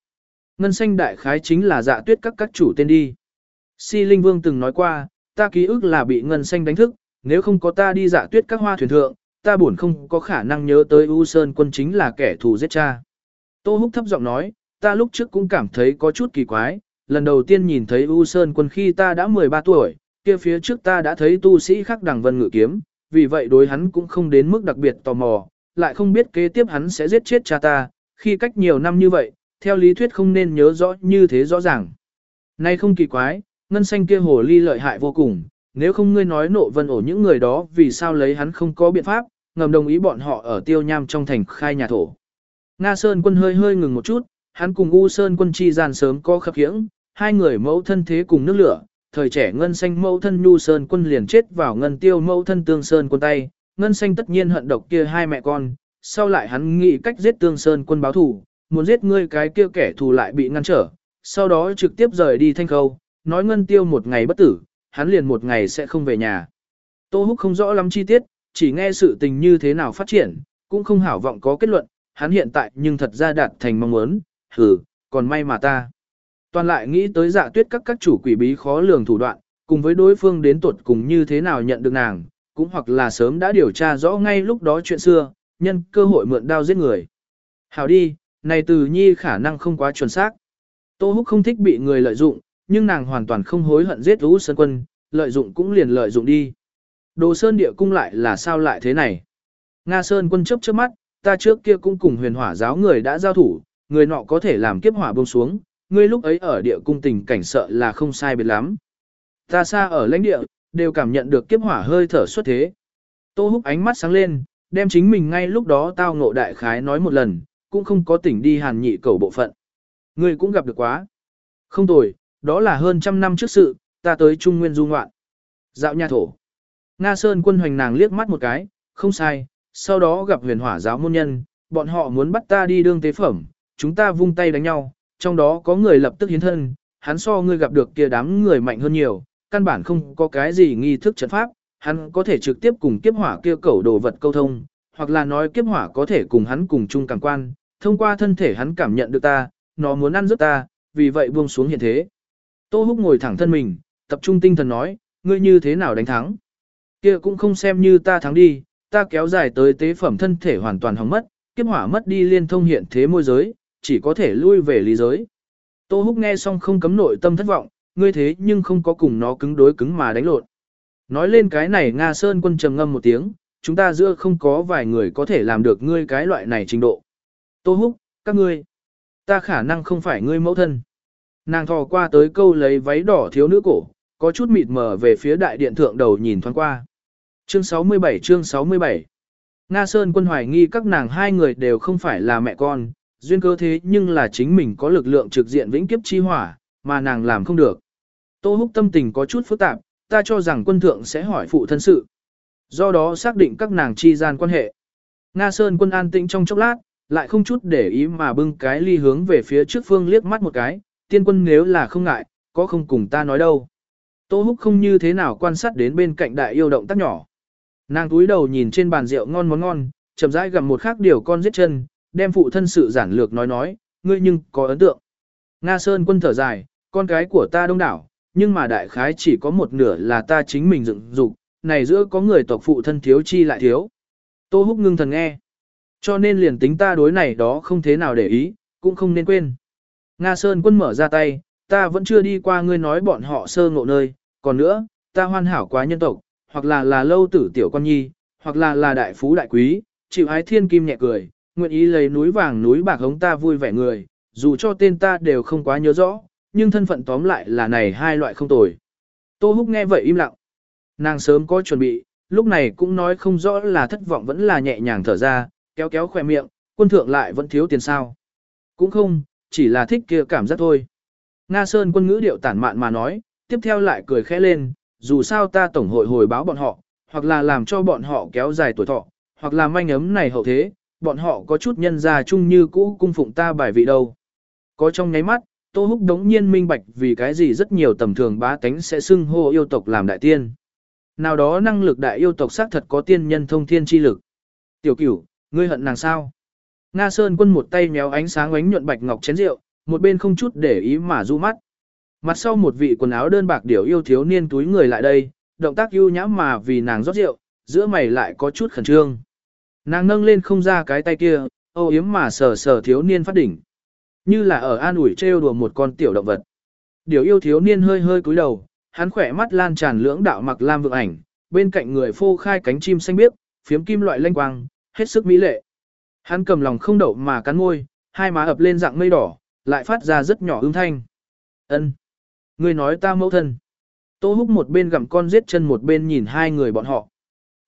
Ngân xanh đại khái chính là dạ tuyết các các chủ tên đi. Si Linh Vương từng nói qua, ta ký ức là bị ngân xanh đánh thức, nếu không có ta đi dạ tuyết các hoa thuyền thượng, ta buồn không có khả năng nhớ tới U Sơn quân chính là kẻ thù giết cha. Tô Húc thấp giọng nói, ta lúc trước cũng cảm thấy có chút kỳ quái, lần đầu tiên nhìn thấy U Sơn quân khi ta đã 13 tuổi, kia phía trước ta đã thấy tu sĩ khác đằng vân ngự kiếm, vì vậy đối hắn cũng không đến mức đặc biệt tò mò, lại không biết kế tiếp hắn sẽ giết chết cha ta, khi cách nhiều năm như vậy, theo lý thuyết không nên nhớ rõ như thế rõ ràng. Nay không kỳ quái, ngân xanh kia hồ ly lợi hại vô cùng, nếu không ngươi nói nộ vân ổ những người đó vì sao lấy hắn không có biện pháp, ngầm đồng ý bọn họ ở tiêu nham trong thành khai nhà thổ. Nga Sơn quân hơi hơi ngừng một chút, hắn cùng U Sơn quân chi gian sớm có khập khiễng, hai người mẫu thân thế cùng nước lửa, thời trẻ ngân xanh mẫu thân Nhu Sơn quân liền chết vào ngân tiêu mẫu thân Tương Sơn quân tay, ngân xanh tất nhiên hận độc kia hai mẹ con, sau lại hắn nghĩ cách giết Tương Sơn quân báo thù, muốn giết ngươi cái kia kẻ thù lại bị ngăn trở, sau đó trực tiếp rời đi thanh khâu, nói ngân tiêu một ngày bất tử, hắn liền một ngày sẽ không về nhà. Tô Húc không rõ lắm chi tiết, chỉ nghe sự tình như thế nào phát triển, cũng không hảo vọng có kết luận, hắn hiện tại nhưng thật ra đạt thành mong muốn, hừ, còn may mà ta. Toàn lại nghĩ tới dạ tuyết các các chủ quỷ bí khó lường thủ đoạn, cùng với đối phương đến tuột cùng như thế nào nhận được nàng, cũng hoặc là sớm đã điều tra rõ ngay lúc đó chuyện xưa, nhân cơ hội mượn đao giết người. Hảo đi, này từ nhi khả năng không quá chuẩn xác. Tô Húc không thích bị người lợi dụng, nhưng nàng hoàn toàn không hối hận giết Lũ Sơn Quân, lợi dụng cũng liền lợi dụng đi. Đồ Sơn địa cung lại là sao lại thế này? Nga Sơn Quân chớp chớp mắt, ta trước kia cũng cùng huyền hỏa giáo người đã giao thủ, người nọ có thể làm kiếp hỏa buông xuống, ngươi lúc ấy ở địa cung tình cảnh sợ là không sai biệt lắm. Ta xa ở lãnh địa, đều cảm nhận được kiếp hỏa hơi thở xuất thế. Tô húc ánh mắt sáng lên, đem chính mình ngay lúc đó tao ngộ đại khái nói một lần, cũng không có tỉnh đi hàn nhị cầu bộ phận. Ngươi cũng gặp được quá. Không tồi, đó là hơn trăm năm trước sự, ta tới Trung Nguyên du ngoạn. Dạo nhà thổ. Nga Sơn quân hoành nàng liếc mắt một cái, không sai, sau đó gặp huyền hỏa giáo môn nhân, bọn họ muốn bắt ta đi đương tế phẩm, chúng ta vung tay đánh nhau, trong đó có người lập tức hiến thân, hắn so ngươi gặp được kia đám người mạnh hơn nhiều, căn bản không có cái gì nghi thức trận pháp, hắn có thể trực tiếp cùng kiếp hỏa kia cẩu đồ vật câu thông, hoặc là nói kiếp hỏa có thể cùng hắn cùng chung cảm quan, thông qua thân thể hắn cảm nhận được ta, nó muốn ăn rớt ta, vì vậy buông xuống hiện thế. Tô Húc ngồi thẳng thân mình, tập trung tinh thần nói, ngươi như thế nào đánh thắng? Kia cũng không xem như ta thắng đi, ta kéo dài tới tế phẩm thân thể hoàn toàn hỏng mất, kiếp hỏa mất đi liên thông hiện thế môi giới, chỉ có thể lui về lý giới. Tô Húc nghe xong không cấm nội tâm thất vọng, ngươi thế nhưng không có cùng nó cứng đối cứng mà đánh lộn. Nói lên cái này Nga Sơn quân trầm ngâm một tiếng, chúng ta giữa không có vài người có thể làm được ngươi cái loại này trình độ. Tô Húc, các ngươi, ta khả năng không phải ngươi mẫu thân. Nàng thò qua tới câu lấy váy đỏ thiếu nữ cổ, có chút mịt mờ về phía đại điện thượng đầu nhìn thoáng qua. Chương 67 chương 67 Nga Sơn quân hoài nghi các nàng hai người đều không phải là mẹ con, duyên cơ thế nhưng là chính mình có lực lượng trực diện vĩnh kiếp chi hỏa, mà nàng làm không được. Tô Húc tâm tình có chút phức tạp, ta cho rằng quân thượng sẽ hỏi phụ thân sự. Do đó xác định các nàng chi gian quan hệ. Nga Sơn quân an tĩnh trong chốc lát, lại không chút để ý mà bưng cái ly hướng về phía trước phương liếc mắt một cái, tiên quân nếu là không ngại, có không cùng ta nói đâu. Tô Húc không như thế nào quan sát đến bên cạnh đại yêu động tác nhỏ. Nàng túi đầu nhìn trên bàn rượu ngon món ngon, chậm rãi gặm một khác điều con giết chân, đem phụ thân sự giản lược nói nói, ngươi nhưng có ấn tượng. Nga Sơn quân thở dài, con cái của ta đông đảo, nhưng mà đại khái chỉ có một nửa là ta chính mình dựng dục, này giữa có người tộc phụ thân thiếu chi lại thiếu. Tô húc ngưng thần nghe. Cho nên liền tính ta đối này đó không thế nào để ý, cũng không nên quên. Nga Sơn quân mở ra tay, ta vẫn chưa đi qua ngươi nói bọn họ sơ ngộ nơi, còn nữa, ta hoàn hảo quá nhân tộc, hoặc là là lâu tử tiểu con nhi, hoặc là là đại phú đại quý, chịu ái thiên kim nhẹ cười, nguyện ý lấy núi vàng núi bạc hống ta vui vẻ người, dù cho tên ta đều không quá nhớ rõ, nhưng thân phận tóm lại là này hai loại không tồi. Tô Húc nghe vậy im lặng. Nàng sớm có chuẩn bị, lúc này cũng nói không rõ là thất vọng vẫn là nhẹ nhàng thở ra, kéo kéo khỏe miệng, quân thượng lại vẫn thiếu tiền sao. Cũng không, chỉ là thích kia cảm giác thôi. Nga Sơn quân ngữ điệu tản mạn mà nói, tiếp theo lại cười khẽ lên, dù sao ta tổng hội hồi báo bọn họ, hoặc là làm cho bọn họ kéo dài tuổi thọ, hoặc là manh ấm này hậu thế, bọn họ có chút nhân gia chung như cũ cung phụng ta bài vị đâu. Có trong nháy mắt, Tô Húc đống nhiên minh bạch vì cái gì rất nhiều tầm thường bá tánh sẽ xưng hô yêu tộc làm đại tiên. Nào đó năng lực đại yêu tộc xác thật có tiên nhân thông thiên chi lực. Tiểu cửu, ngươi hận nàng sao? Nga Sơn quân một tay méo ánh sáng ánh nhuận bạch ngọc chén rượu, một bên không chút để ý mà du mắt. Mặt sau một vị quần áo đơn bạc điểu yêu thiếu niên túi người lại đây, động tác ưu nhã mà vì nàng rót rượu, giữa mày lại có chút khẩn trương. Nàng nâng lên không ra cái tay kia, âu yếm mà sờ sờ thiếu niên phát đỉnh. Như là ở an ủi trêu đùa một con tiểu động vật. Điều yêu thiếu niên hơi hơi cúi đầu, hắn khỏe mắt lan tràn lưỡng đạo mặc lam vượng ảnh, bên cạnh người phô khai cánh chim xanh biếc, phiếm kim loại lanh quang, hết sức mỹ lệ. Hắn cầm lòng không đậu mà cắn môi, hai má ập lên dạng mây đỏ, lại phát ra rất nhỏ ương thanh. Ân, người nói ta mẫu thân. Tô húc một bên gặm con giết chân một bên nhìn hai người bọn họ.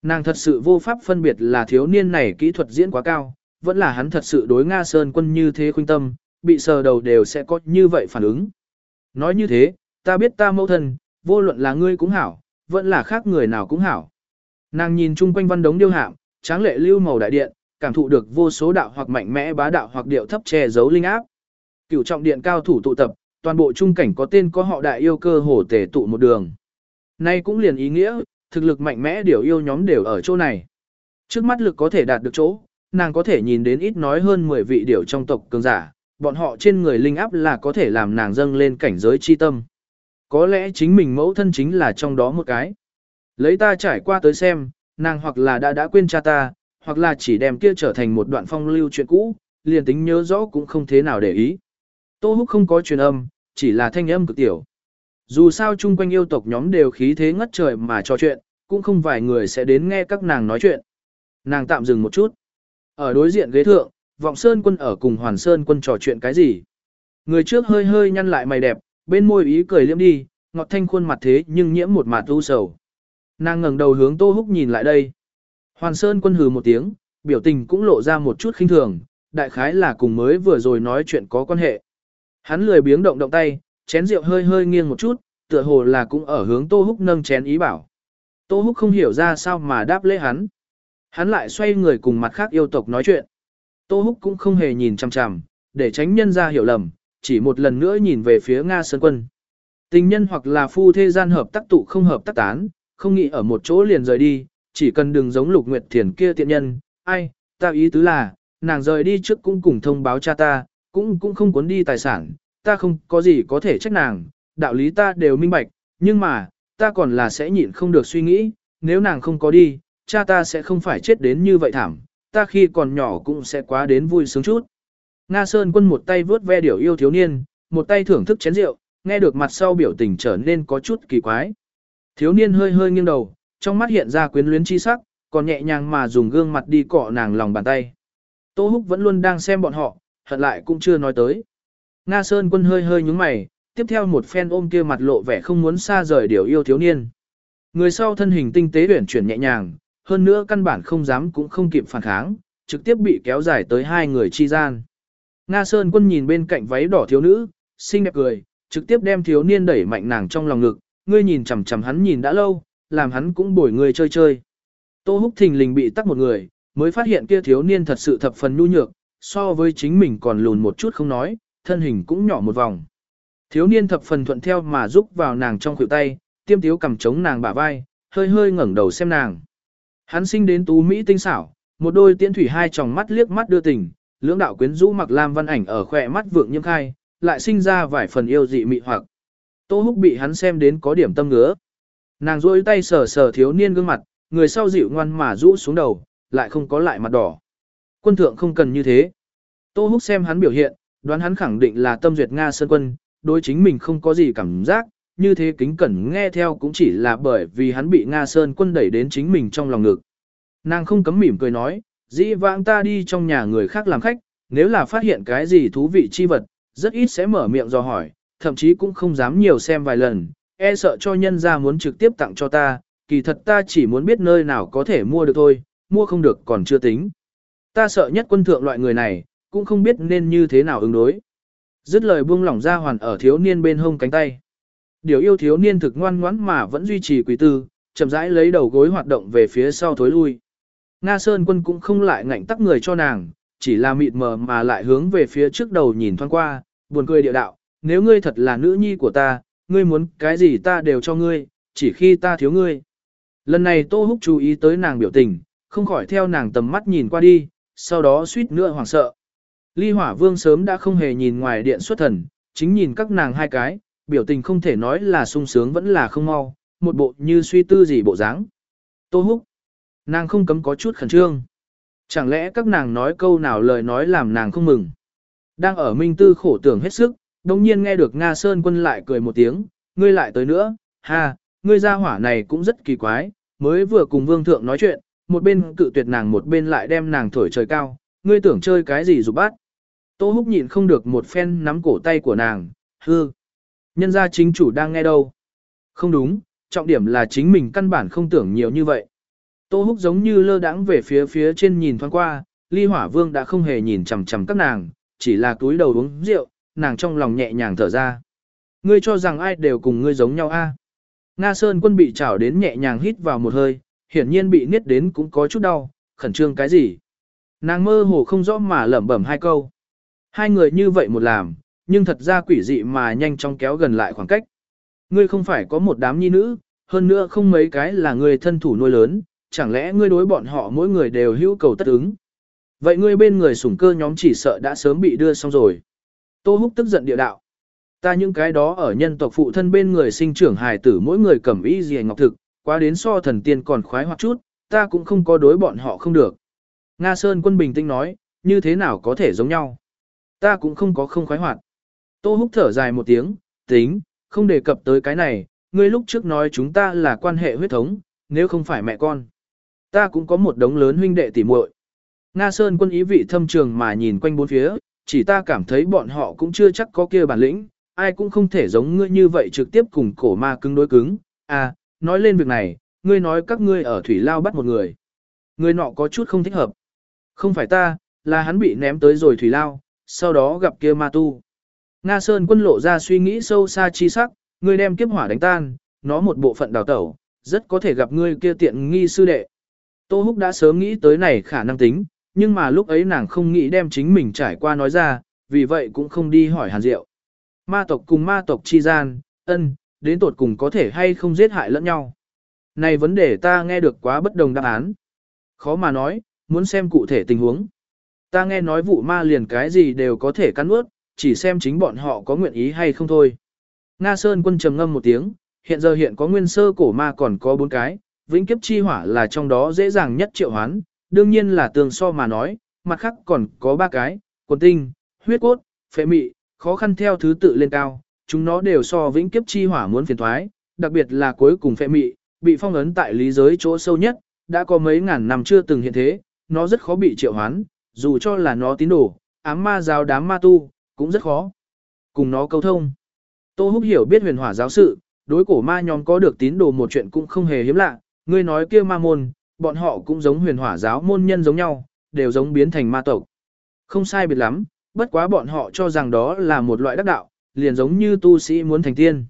Nàng thật sự vô pháp phân biệt là thiếu niên này kỹ thuật diễn quá cao, vẫn là hắn thật sự đối Nga Sơn quân như thế khuynh tâm, bị sờ đầu đều sẽ có như vậy phản ứng. Nói như thế, ta biết ta mẫu thân, vô luận là ngươi cũng hảo, vẫn là khác người nào cũng hảo. Nàng nhìn chung quanh văn đống điêu hạm, tráng lệ lưu màu đại điện, cảm thụ được vô số đạo hoặc mạnh mẽ bá đạo hoặc điệu thấp che giấu linh áp. Cửu trọng điện cao thủ tụ tập, toàn bộ trung cảnh có tên có họ đại yêu cơ hồ tề tụ một đường. Nay cũng liền ý nghĩa, thực lực mạnh mẽ điều yêu nhóm đều ở chỗ này. Trước mắt lực có thể đạt được chỗ, nàng có thể nhìn đến ít nói hơn 10 vị điều trong tộc cường giả, bọn họ trên người linh áp là có thể làm nàng dâng lên cảnh giới chi tâm. Có lẽ chính mình mẫu thân chính là trong đó một cái. Lấy ta trải qua tới xem, nàng hoặc là đã đã quên cha ta, hoặc là chỉ đem kia trở thành một đoạn phong lưu chuyện cũ, liền tính nhớ rõ cũng không thế nào để ý. Tô Húc không có truyền âm, chỉ là thanh âm cực tiểu. Dù sao chung quanh yêu tộc nhóm đều khí thế ngất trời mà trò chuyện, cũng không vài người sẽ đến nghe các nàng nói chuyện. Nàng tạm dừng một chút. Ở đối diện ghế thượng, vọng sơn quân ở cùng hoàn sơn quân trò chuyện cái gì. Người trước hơi hơi nhăn lại mày đẹp, bên môi ý cười liếm đi, ngọt thanh khuôn mặt thế nhưng nhiễm một mặt u sầu. Nàng ngẩng đầu hướng Tô Húc nhìn lại đây. Hoàn Sơn quân hừ một tiếng, biểu tình cũng lộ ra một chút khinh thường, đại khái là cùng mới vừa rồi nói chuyện có quan hệ. Hắn lười biếng động động tay, chén rượu hơi hơi nghiêng một chút, tựa hồ là cũng ở hướng Tô Húc nâng chén ý bảo. Tô Húc không hiểu ra sao mà đáp lễ hắn. Hắn lại xoay người cùng mặt khác yêu tộc nói chuyện. Tô Húc cũng không hề nhìn chằm chằm, để tránh nhân ra hiểu lầm, chỉ một lần nữa nhìn về phía Nga Sơn Quân. Tình nhân hoặc là phu thế gian hợp tác tụ không hợp tác tán, không nghĩ ở một chỗ liền rời đi, chỉ cần đừng giống Lục Nguyệt Thiền kia tiện nhân, ai, ta ý tứ là, nàng rời đi trước cũng cùng thông báo cha ta, cũng cũng không cuốn đi tài sản, ta không có gì có thể trách nàng, đạo lý ta đều minh bạch, nhưng mà, ta còn là sẽ nhịn không được suy nghĩ, nếu nàng không có đi, cha ta sẽ không phải chết đến như vậy thảm, ta khi còn nhỏ cũng sẽ quá đến vui sướng chút. Nga Sơn quân một tay vớt ve điểu yêu thiếu niên, một tay thưởng thức chén rượu, nghe được mặt sau biểu tình trở nên có chút kỳ quái. Thiếu niên hơi hơi nghiêng đầu, trong mắt hiện ra quyến luyến chi sắc, còn nhẹ nhàng mà dùng gương mặt đi cọ nàng lòng bàn tay. Tô Húc vẫn luôn đang xem bọn họ, hận lại cũng chưa nói tới. Nga Sơn quân hơi hơi nhúng mày, tiếp theo một phen ôm kia mặt lộ vẻ không muốn xa rời điều yêu thiếu niên. Người sau thân hình tinh tế tuyển chuyển nhẹ nhàng, hơn nữa căn bản không dám cũng không kịp phản kháng, trực tiếp bị kéo dài tới hai người chi gian. Nga Sơn quân nhìn bên cạnh váy đỏ thiếu nữ, xinh đẹp cười, trực tiếp đem thiếu niên đẩy mạnh nàng trong lòng ngực, ngươi nhìn chằm chằm hắn nhìn đã lâu, làm hắn cũng bồi người chơi chơi. Tô Húc thình lình bị tắc một người, mới phát hiện kia thiếu niên thật sự thập phần nhu nhược, so với chính mình còn lùn một chút không nói, thân hình cũng nhỏ một vòng. Thiếu niên thập phần thuận theo mà giúp vào nàng trong khuỷu tay, tiêm tiếu cầm chống nàng bả vai, hơi hơi ngẩng đầu xem nàng. Hắn sinh đến tú Mỹ tinh xảo, một đôi tiễn thủy hai tròng mắt liếc mắt đưa tình, lưỡng đạo quyến rũ mặc lam văn ảnh ở khỏe mắt vượng nhiễm khai, lại sinh ra vài phần yêu dị mị hoặc. Tô Húc bị hắn xem đến có điểm tâm ngứa. Nàng duỗi tay sờ sờ thiếu niên gương mặt, người sau dịu ngoan mà rũ xuống đầu, lại không có lại mặt đỏ. Quân thượng không cần như thế. Tô Húc xem hắn biểu hiện, đoán hắn khẳng định là tâm duyệt Nga Sơn quân, đối chính mình không có gì cảm giác, như thế kính cẩn nghe theo cũng chỉ là bởi vì hắn bị Nga Sơn quân đẩy đến chính mình trong lòng ngực. Nàng không cấm mỉm cười nói, dĩ vãng ta đi trong nhà người khác làm khách, nếu là phát hiện cái gì thú vị chi vật, rất ít sẽ mở miệng do hỏi, thậm chí cũng không dám nhiều xem vài lần, e sợ cho nhân ra muốn trực tiếp tặng cho ta, kỳ thật ta chỉ muốn biết nơi nào có thể mua được thôi, mua không được còn chưa tính. Ta sợ nhất quân thượng loại người này, cũng không biết nên như thế nào ứng đối. Dứt lời buông lỏng ra hoàn ở thiếu niên bên hông cánh tay. Điều yêu thiếu niên thực ngoan ngoãn mà vẫn duy trì quý tư, chậm rãi lấy đầu gối hoạt động về phía sau thối lui. Nga Sơn quân cũng không lại ngạnh tắc người cho nàng, chỉ là mịt mờ mà lại hướng về phía trước đầu nhìn thoáng qua, buồn cười địa đạo, nếu ngươi thật là nữ nhi của ta, ngươi muốn cái gì ta đều cho ngươi, chỉ khi ta thiếu ngươi. Lần này Tô Húc chú ý tới nàng biểu tình, không khỏi theo nàng tầm mắt nhìn qua đi, sau đó suýt nữa hoảng sợ. Ly Hỏa Vương sớm đã không hề nhìn ngoài điện xuất thần, chính nhìn các nàng hai cái, biểu tình không thể nói là sung sướng vẫn là không mau, một bộ như suy tư gì bộ dáng. Tô Húc, nàng không cấm có chút khẩn trương. Chẳng lẽ các nàng nói câu nào lời nói làm nàng không mừng. Đang ở minh tư khổ tưởng hết sức, đồng nhiên nghe được Nga Sơn quân lại cười một tiếng, ngươi lại tới nữa, ha, ngươi ra hỏa này cũng rất kỳ quái, mới vừa cùng vương thượng nói chuyện, một bên cự tuyệt nàng một bên lại đem nàng thổi trời cao, ngươi tưởng chơi cái gì giúp bát. Tô húc nhịn không được một phen nắm cổ tay của nàng, hư. Nhân gia chính chủ đang nghe đâu. Không đúng, trọng điểm là chính mình căn bản không tưởng nhiều như vậy. Tô húc giống như lơ đãng về phía phía trên nhìn thoáng qua, ly hỏa vương đã không hề nhìn chằm chằm các nàng, chỉ là túi đầu uống rượu, nàng trong lòng nhẹ nhàng thở ra. Ngươi cho rằng ai đều cùng ngươi giống nhau a? Nga Sơn quân bị chảo đến nhẹ nhàng hít vào một hơi, hiển nhiên bị niết đến cũng có chút đau, khẩn trương cái gì. Nàng mơ hồ không rõ mà lẩm bẩm hai câu. Hai người như vậy một làm, nhưng thật ra quỷ dị mà nhanh chóng kéo gần lại khoảng cách. Ngươi không phải có một đám nhi nữ, hơn nữa không mấy cái là người thân thủ nuôi lớn, chẳng lẽ ngươi đối bọn họ mỗi người đều hữu cầu tất ứng. Vậy ngươi bên người sủng cơ nhóm chỉ sợ đã sớm bị đưa xong rồi. Tô Húc tức giận địa đạo. Ta những cái đó ở nhân tộc phụ thân bên người sinh trưởng hài tử mỗi người cầm y gì ngọc thực, quá đến so thần tiên còn khoái hoặc chút, ta cũng không có đối bọn họ không được. Nga Sơn quân bình tĩnh nói, như thế nào có thể giống nhau. Ta cũng không có không khoái hoạt. Tô Húc thở dài một tiếng, tính, không đề cập tới cái này, ngươi lúc trước nói chúng ta là quan hệ huyết thống, nếu không phải mẹ con. Ta cũng có một đống lớn huynh đệ tỉ muội. Nga Sơn quân ý vị thâm trường mà nhìn quanh bốn phía, chỉ ta cảm thấy bọn họ cũng chưa chắc có kia bản lĩnh, ai cũng không thể giống ngươi như vậy trực tiếp cùng cổ ma cứng đối cứng. À, nói lên việc này, ngươi nói các ngươi ở thủy lao bắt một người. Người nọ có chút không thích hợp. Không phải ta, là hắn bị ném tới rồi thủy lao, sau đó gặp kia ma tu. Nga Sơn quân lộ ra suy nghĩ sâu xa chi sắc, ngươi đem kiếp hỏa đánh tan, nó một bộ phận đào tẩu, rất có thể gặp ngươi kia tiện nghi sư đệ. Tô Húc đã sớm nghĩ tới này khả năng tính, nhưng mà lúc ấy nàng không nghĩ đem chính mình trải qua nói ra, vì vậy cũng không đi hỏi Hàn Diệu. Ma tộc cùng ma tộc chi gian, ân, đến tột cùng có thể hay không giết hại lẫn nhau. Này vấn đề ta nghe được quá bất đồng đáp án. Khó mà nói, muốn xem cụ thể tình huống. Ta nghe nói vụ ma liền cái gì đều có thể cắn ướt, chỉ xem chính bọn họ có nguyện ý hay không thôi. Nga Sơn quân trầm ngâm một tiếng, hiện giờ hiện có nguyên sơ cổ ma còn có bốn cái, vĩnh kiếp chi hỏa là trong đó dễ dàng nhất triệu hoán, đương nhiên là tường so mà nói, mặt khác còn có ba cái, quần tinh, huyết cốt, phệ mị, khó khăn theo thứ tự lên cao, chúng nó đều so vĩnh kiếp chi hỏa muốn phiền thoái, đặc biệt là cuối cùng phệ mị, bị phong ấn tại lý giới chỗ sâu nhất, đã có mấy ngàn năm chưa từng hiện thế, nó rất khó bị triệu hoán, dù cho là nó tín đồ, ám ma giáo đám ma tu, cũng rất khó. Cùng nó câu thông. Tô Húc hiểu biết huyền hỏa giáo sự, đối cổ ma nhóm có được tín đồ một chuyện cũng không hề hiếm lạ, ngươi nói kia ma môn, bọn họ cũng giống huyền hỏa giáo môn nhân giống nhau, đều giống biến thành ma tộc. Không sai biệt lắm, bất quá bọn họ cho rằng đó là một loại đắc đạo, liền giống như tu sĩ muốn thành tiên.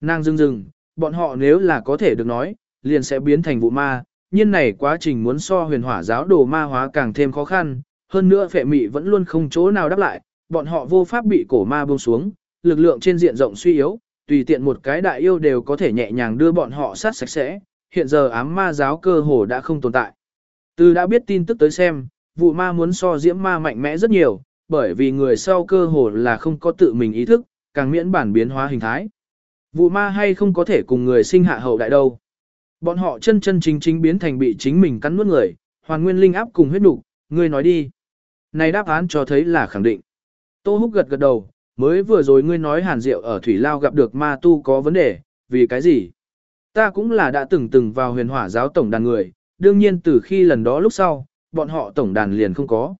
Nàng dưng dưng, bọn họ nếu là có thể được nói, liền sẽ biến thành vụ ma, nhưng này quá trình muốn so huyền hỏa giáo đồ ma hóa càng thêm khó khăn, hơn nữa phệ mị vẫn luôn không chỗ nào đáp lại, bọn họ vô pháp bị cổ ma buông xuống, lực lượng trên diện rộng suy yếu, tùy tiện một cái đại yêu đều có thể nhẹ nhàng đưa bọn họ sát sạch sẽ, hiện giờ ám ma giáo cơ hồ đã không tồn tại. Từ đã biết tin tức tới xem, vụ ma muốn so diễm ma mạnh mẽ rất nhiều, bởi vì người sau cơ hồ là không có tự mình ý thức, càng miễn bản biến hóa hình thái. Vụ ma hay không có thể cùng người sinh hạ hậu đại đâu. Bọn họ chân chân chính chính biến thành bị chính mình cắn nuốt người, hoàn nguyên linh áp cùng huyết đủ, ngươi nói đi. Này đáp án cho thấy là khẳng định. Tô Húc gật gật đầu, mới vừa rồi ngươi nói hàn diệu ở Thủy Lao gặp được ma tu có vấn đề, vì cái gì? Ta cũng là đã từng từng vào huyền hỏa giáo tổng đàn người, đương nhiên từ khi lần đó lúc sau, bọn họ tổng đàn liền không có.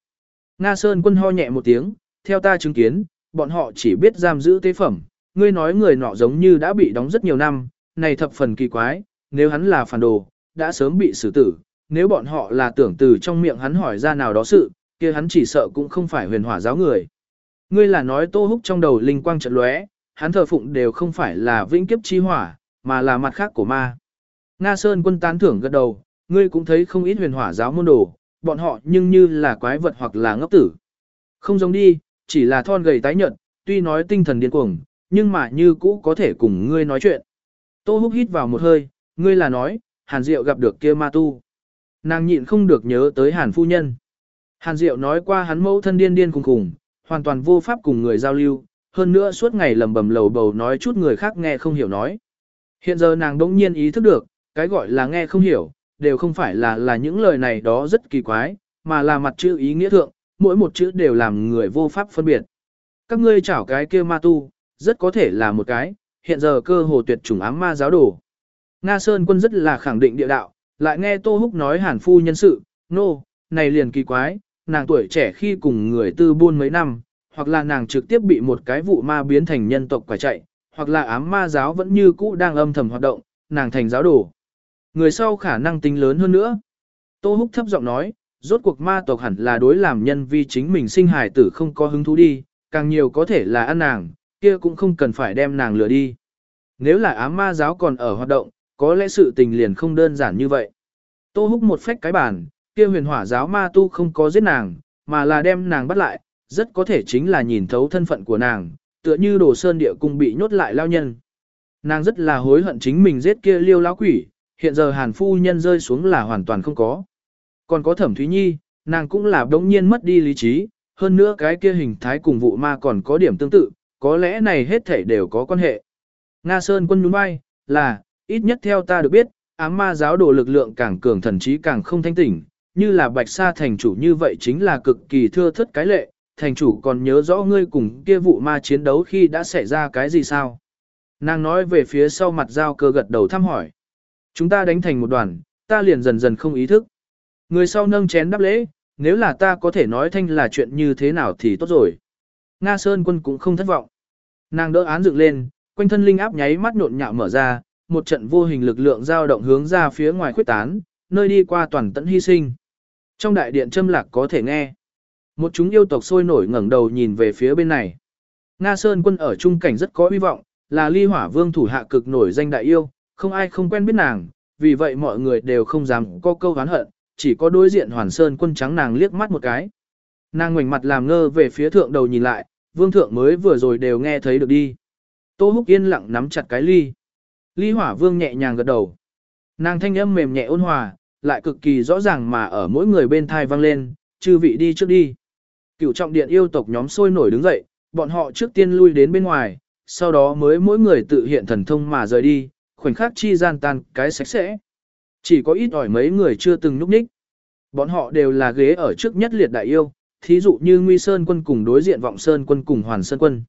Nga Sơn quân ho nhẹ một tiếng, theo ta chứng kiến, bọn họ chỉ biết giam giữ tế phẩm, ngươi nói người nọ giống như đã bị đóng rất nhiều năm, này thập phần kỳ quái, nếu hắn là phản đồ, đã sớm bị xử tử, nếu bọn họ là tưởng từ trong miệng hắn hỏi ra nào đó sự, kia hắn chỉ sợ cũng không phải huyền hỏa giáo người. Ngươi là nói tô húc trong đầu linh quang trận lóe, hắn thờ phụng đều không phải là vĩnh kiếp chi hỏa, mà là mặt khác của ma. Nga Sơn quân tán thưởng gật đầu, ngươi cũng thấy không ít huyền hỏa giáo môn đồ, bọn họ nhưng như là quái vật hoặc là ngốc tử. Không giống đi, chỉ là thon gầy tái nhợt, tuy nói tinh thần điên cuồng, nhưng mà như cũ có thể cùng ngươi nói chuyện. Tô húc hít vào một hơi, ngươi là nói, Hàn Diệu gặp được kia ma tu. Nàng nhịn không được nhớ tới Hàn phu nhân. Hàn Diệu nói qua hắn mẫu thân điên điên cùng cùng, hoàn toàn vô pháp cùng người giao lưu, hơn nữa suốt ngày lầm bầm lầu bầu nói chút người khác nghe không hiểu nói. Hiện giờ nàng đỗng nhiên ý thức được, cái gọi là nghe không hiểu, đều không phải là là những lời này đó rất kỳ quái, mà là mặt chữ ý nghĩa thượng, mỗi một chữ đều làm người vô pháp phân biệt. Các ngươi chảo cái kia ma tu, rất có thể là một cái, hiện giờ cơ hồ tuyệt chủng ám ma giáo đồ. Nga Sơn quân rất là khẳng định địa đạo, lại nghe Tô Húc nói hàn phu nhân sự, nô, no, này liền kỳ quái, nàng tuổi trẻ khi cùng người tư buôn mấy năm, hoặc là nàng trực tiếp bị một cái vụ ma biến thành nhân tộc quả chạy, hoặc là ám ma giáo vẫn như cũ đang âm thầm hoạt động, nàng thành giáo đồ. Người sau khả năng tính lớn hơn nữa. Tô Húc thấp giọng nói, rốt cuộc ma tộc hẳn là đối làm nhân vi chính mình sinh hài tử không có hứng thú đi, càng nhiều có thể là ăn nàng, kia cũng không cần phải đem nàng lừa đi. Nếu là ám ma giáo còn ở hoạt động, có lẽ sự tình liền không đơn giản như vậy. Tô húc một phách cái bàn, kia huyền hỏa giáo ma tu không có giết nàng, mà là đem nàng bắt lại, rất có thể chính là nhìn thấu thân phận của nàng, tựa như đồ sơn địa cung bị nhốt lại lao nhân. Nàng rất là hối hận chính mình giết kia liêu lão quỷ, hiện giờ hàn phu nhân rơi xuống là hoàn toàn không có. Còn có thẩm thúy nhi, nàng cũng là đống nhiên mất đi lý trí, hơn nữa cái kia hình thái cùng vụ ma còn có điểm tương tự, có lẽ này hết thảy đều có quan hệ. Nga Sơn quân nhún vai, là, ít nhất theo ta được biết, ám ma giáo đồ lực lượng càng cường thần trí càng không thanh tỉnh, như là bạch sa thành chủ như vậy chính là cực kỳ thưa thất cái lệ, thành chủ còn nhớ rõ ngươi cùng kia vụ ma chiến đấu khi đã xảy ra cái gì sao. Nàng nói về phía sau mặt giao cơ gật đầu thăm hỏi. Chúng ta đánh thành một đoàn, ta liền dần dần không ý thức. Người sau nâng chén đáp lễ, nếu là ta có thể nói thanh là chuyện như thế nào thì tốt rồi. Nga Sơn quân cũng không thất vọng. Nàng đỡ án dựng lên, quanh thân linh áp nháy mắt nhộn nhạo mở ra, một trận vô hình lực lượng dao động hướng ra phía ngoài khuyết tán, nơi đi qua toàn tận hy sinh. Trong đại điện châm lạc có thể nghe. Một chúng yêu tộc sôi nổi ngẩng đầu nhìn về phía bên này. Nga Sơn quân ở trung cảnh rất có hy vọng, là ly hỏa vương thủ hạ cực nổi danh đại yêu, không ai không quen biết nàng, vì vậy mọi người đều không dám có câu hán hận, chỉ có đối diện Hoàn Sơn quân trắng nàng liếc mắt một cái. Nàng ngoảnh mặt làm ngơ về phía thượng đầu nhìn lại, vương thượng mới vừa rồi đều nghe thấy được đi. Tô Húc yên lặng nắm chặt cái ly. Ly hỏa vương nhẹ nhàng gật đầu. Nàng thanh âm mềm nhẹ ôn hòa, lại cực kỳ rõ ràng mà ở mỗi người bên thai vang lên, chư vị đi trước đi. Cựu trọng điện yêu tộc nhóm sôi nổi đứng dậy, bọn họ trước tiên lui đến bên ngoài, sau đó mới mỗi người tự hiện thần thông mà rời đi, khoảnh khắc chi gian tan cái sạch sẽ. Chỉ có ít ỏi mấy người chưa từng núp ních. Bọn họ đều là ghế ở trước nhất liệt đại yêu, thí dụ như Nguy Sơn quân cùng đối diện Vọng Sơn quân cùng Hoàn Sơn quân.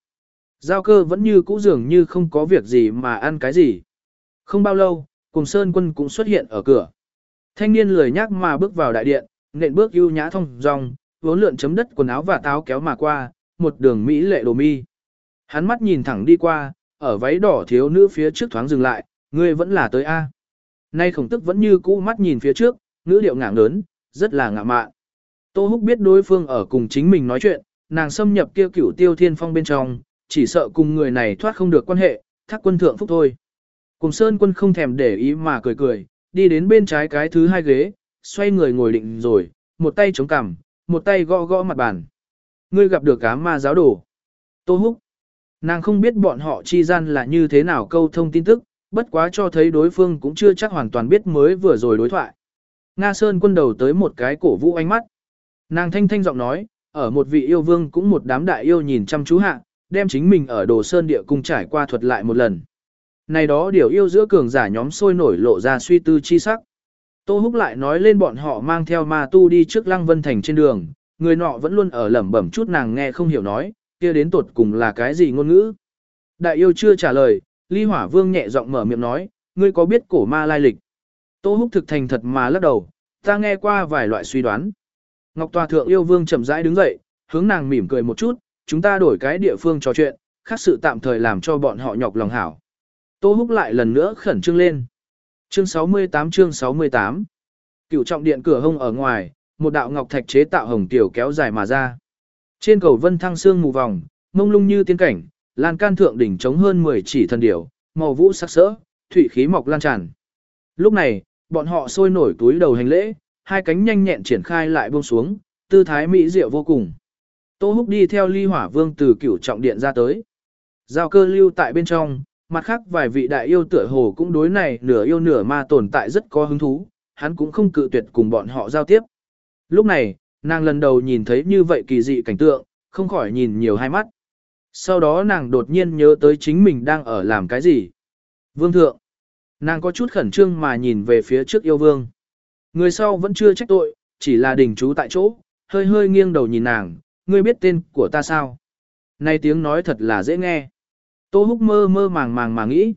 Giao cơ vẫn như cũ dường như không có việc gì mà ăn cái gì. Không bao lâu, cùng Sơn quân cũng xuất hiện ở cửa. Thanh niên lười nhác mà bước vào đại điện, nện bước ưu nhã thông dong, vốn lượn chấm đất quần áo và táo kéo mà qua, một đường mỹ lệ đồ mi. Hắn mắt nhìn thẳng đi qua, ở váy đỏ thiếu nữ phía trước thoáng dừng lại, ngươi vẫn là tới A. Nay khổng tức vẫn như cũ mắt nhìn phía trước, ngữ điệu ngạng lớn, rất là ngạ mạn. Tô Húc biết đối phương ở cùng chính mình nói chuyện, nàng xâm nhập kia cửu tiêu thiên phong bên trong, chỉ sợ cùng người này thoát không được quan hệ, thác quân thượng phúc thôi. Cùng Sơn quân không thèm để ý mà cười cười, đi đến bên trái cái thứ hai ghế, xoay người ngồi định rồi, một tay chống cằm, một tay gõ gõ mặt bàn. Ngươi gặp được cá ma giáo đồ. Tô Húc. Nàng không biết bọn họ chi gian là như thế nào câu thông tin tức, bất quá cho thấy đối phương cũng chưa chắc hoàn toàn biết mới vừa rồi đối thoại. Nga Sơn quân đầu tới một cái cổ vũ ánh mắt. Nàng thanh thanh giọng nói, ở một vị yêu vương cũng một đám đại yêu nhìn chăm chú hạ, đem chính mình ở đồ sơn địa cung trải qua thuật lại một lần. Này đó điều yêu giữa cường giả nhóm sôi nổi lộ ra suy tư chi sắc. Tô Húc lại nói lên bọn họ mang theo ma tu đi trước Lăng Vân Thành trên đường, người nọ vẫn luôn ở lẩm bẩm chút nàng nghe không hiểu nói, kia đến tột cùng là cái gì ngôn ngữ? Đại yêu chưa trả lời, ly hỏa vương nhẹ giọng mở miệng nói, ngươi có biết cổ ma lai lịch? Tô húc thực thành thật mà lắc đầu, ta nghe qua vài loại suy đoán. Ngọc Tòa Thượng yêu vương chậm rãi đứng dậy, hướng nàng mỉm cười một chút, chúng ta đổi cái địa phương trò chuyện, khác sự tạm thời làm cho bọn họ nhọc lòng hảo. Tô húc lại lần nữa khẩn trương lên. Chương 68 chương 68 Cựu trọng điện cửa hông ở ngoài, một đạo ngọc thạch chế tạo hồng tiểu kéo dài mà ra. Trên cầu vân thăng xương mù vòng, mông lung như tiên cảnh, lan can thượng đỉnh trống hơn 10 chỉ thần điểu, màu vũ sắc sỡ, thủy khí mọc lan tràn. Lúc này, bọn họ sôi nổi túi đầu hành lễ, hai cánh nhanh nhẹn triển khai lại buông xuống, tư thái mỹ diệu vô cùng. Tô Húc đi theo Ly Hỏa Vương từ cửu trọng điện ra tới. Giao cơ lưu tại bên trong, mặt khác vài vị đại yêu tựa hồ cũng đối này nửa yêu nửa ma tồn tại rất có hứng thú, hắn cũng không cự tuyệt cùng bọn họ giao tiếp. Lúc này, nàng lần đầu nhìn thấy như vậy kỳ dị cảnh tượng, không khỏi nhìn nhiều hai mắt. Sau đó nàng đột nhiên nhớ tới chính mình đang ở làm cái gì. Vương thượng. Nàng có chút khẩn trương mà nhìn về phía trước yêu vương. Người sau vẫn chưa trách tội, chỉ là đình chú tại chỗ, hơi hơi nghiêng đầu nhìn nàng, ngươi biết tên của ta sao? Này tiếng nói thật là dễ nghe. Tô húc mơ mơ màng màng mà nghĩ.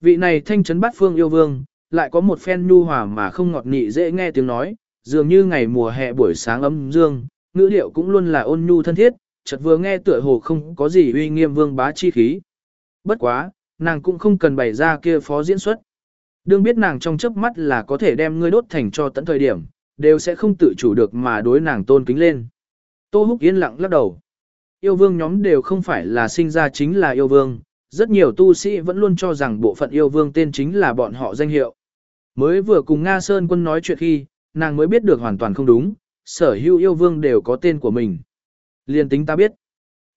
Vị này thanh trấn bát phương yêu vương, lại có một phen nhu hòa mà không ngọt nị dễ nghe tiếng nói, dường như ngày mùa hè buổi sáng ấm dương, ngữ điệu cũng luôn là ôn nhu thân thiết, chợt vừa nghe tựa hồ không có gì uy nghiêm vương bá chi khí. Bất quá, nàng cũng không cần bày ra kia phó diễn xuất. Đương biết nàng trong chớp mắt là có thể đem ngươi đốt thành cho tận thời điểm, đều sẽ không tự chủ được mà đối nàng tôn kính lên. Tô Húc yên lặng lắc đầu. Yêu vương nhóm đều không phải là sinh ra chính là yêu vương, rất nhiều tu sĩ vẫn luôn cho rằng bộ phận yêu vương tên chính là bọn họ danh hiệu. Mới vừa cùng Nga Sơn quân nói chuyện khi, nàng mới biết được hoàn toàn không đúng, sở hữu yêu vương đều có tên của mình. Liên tính ta biết.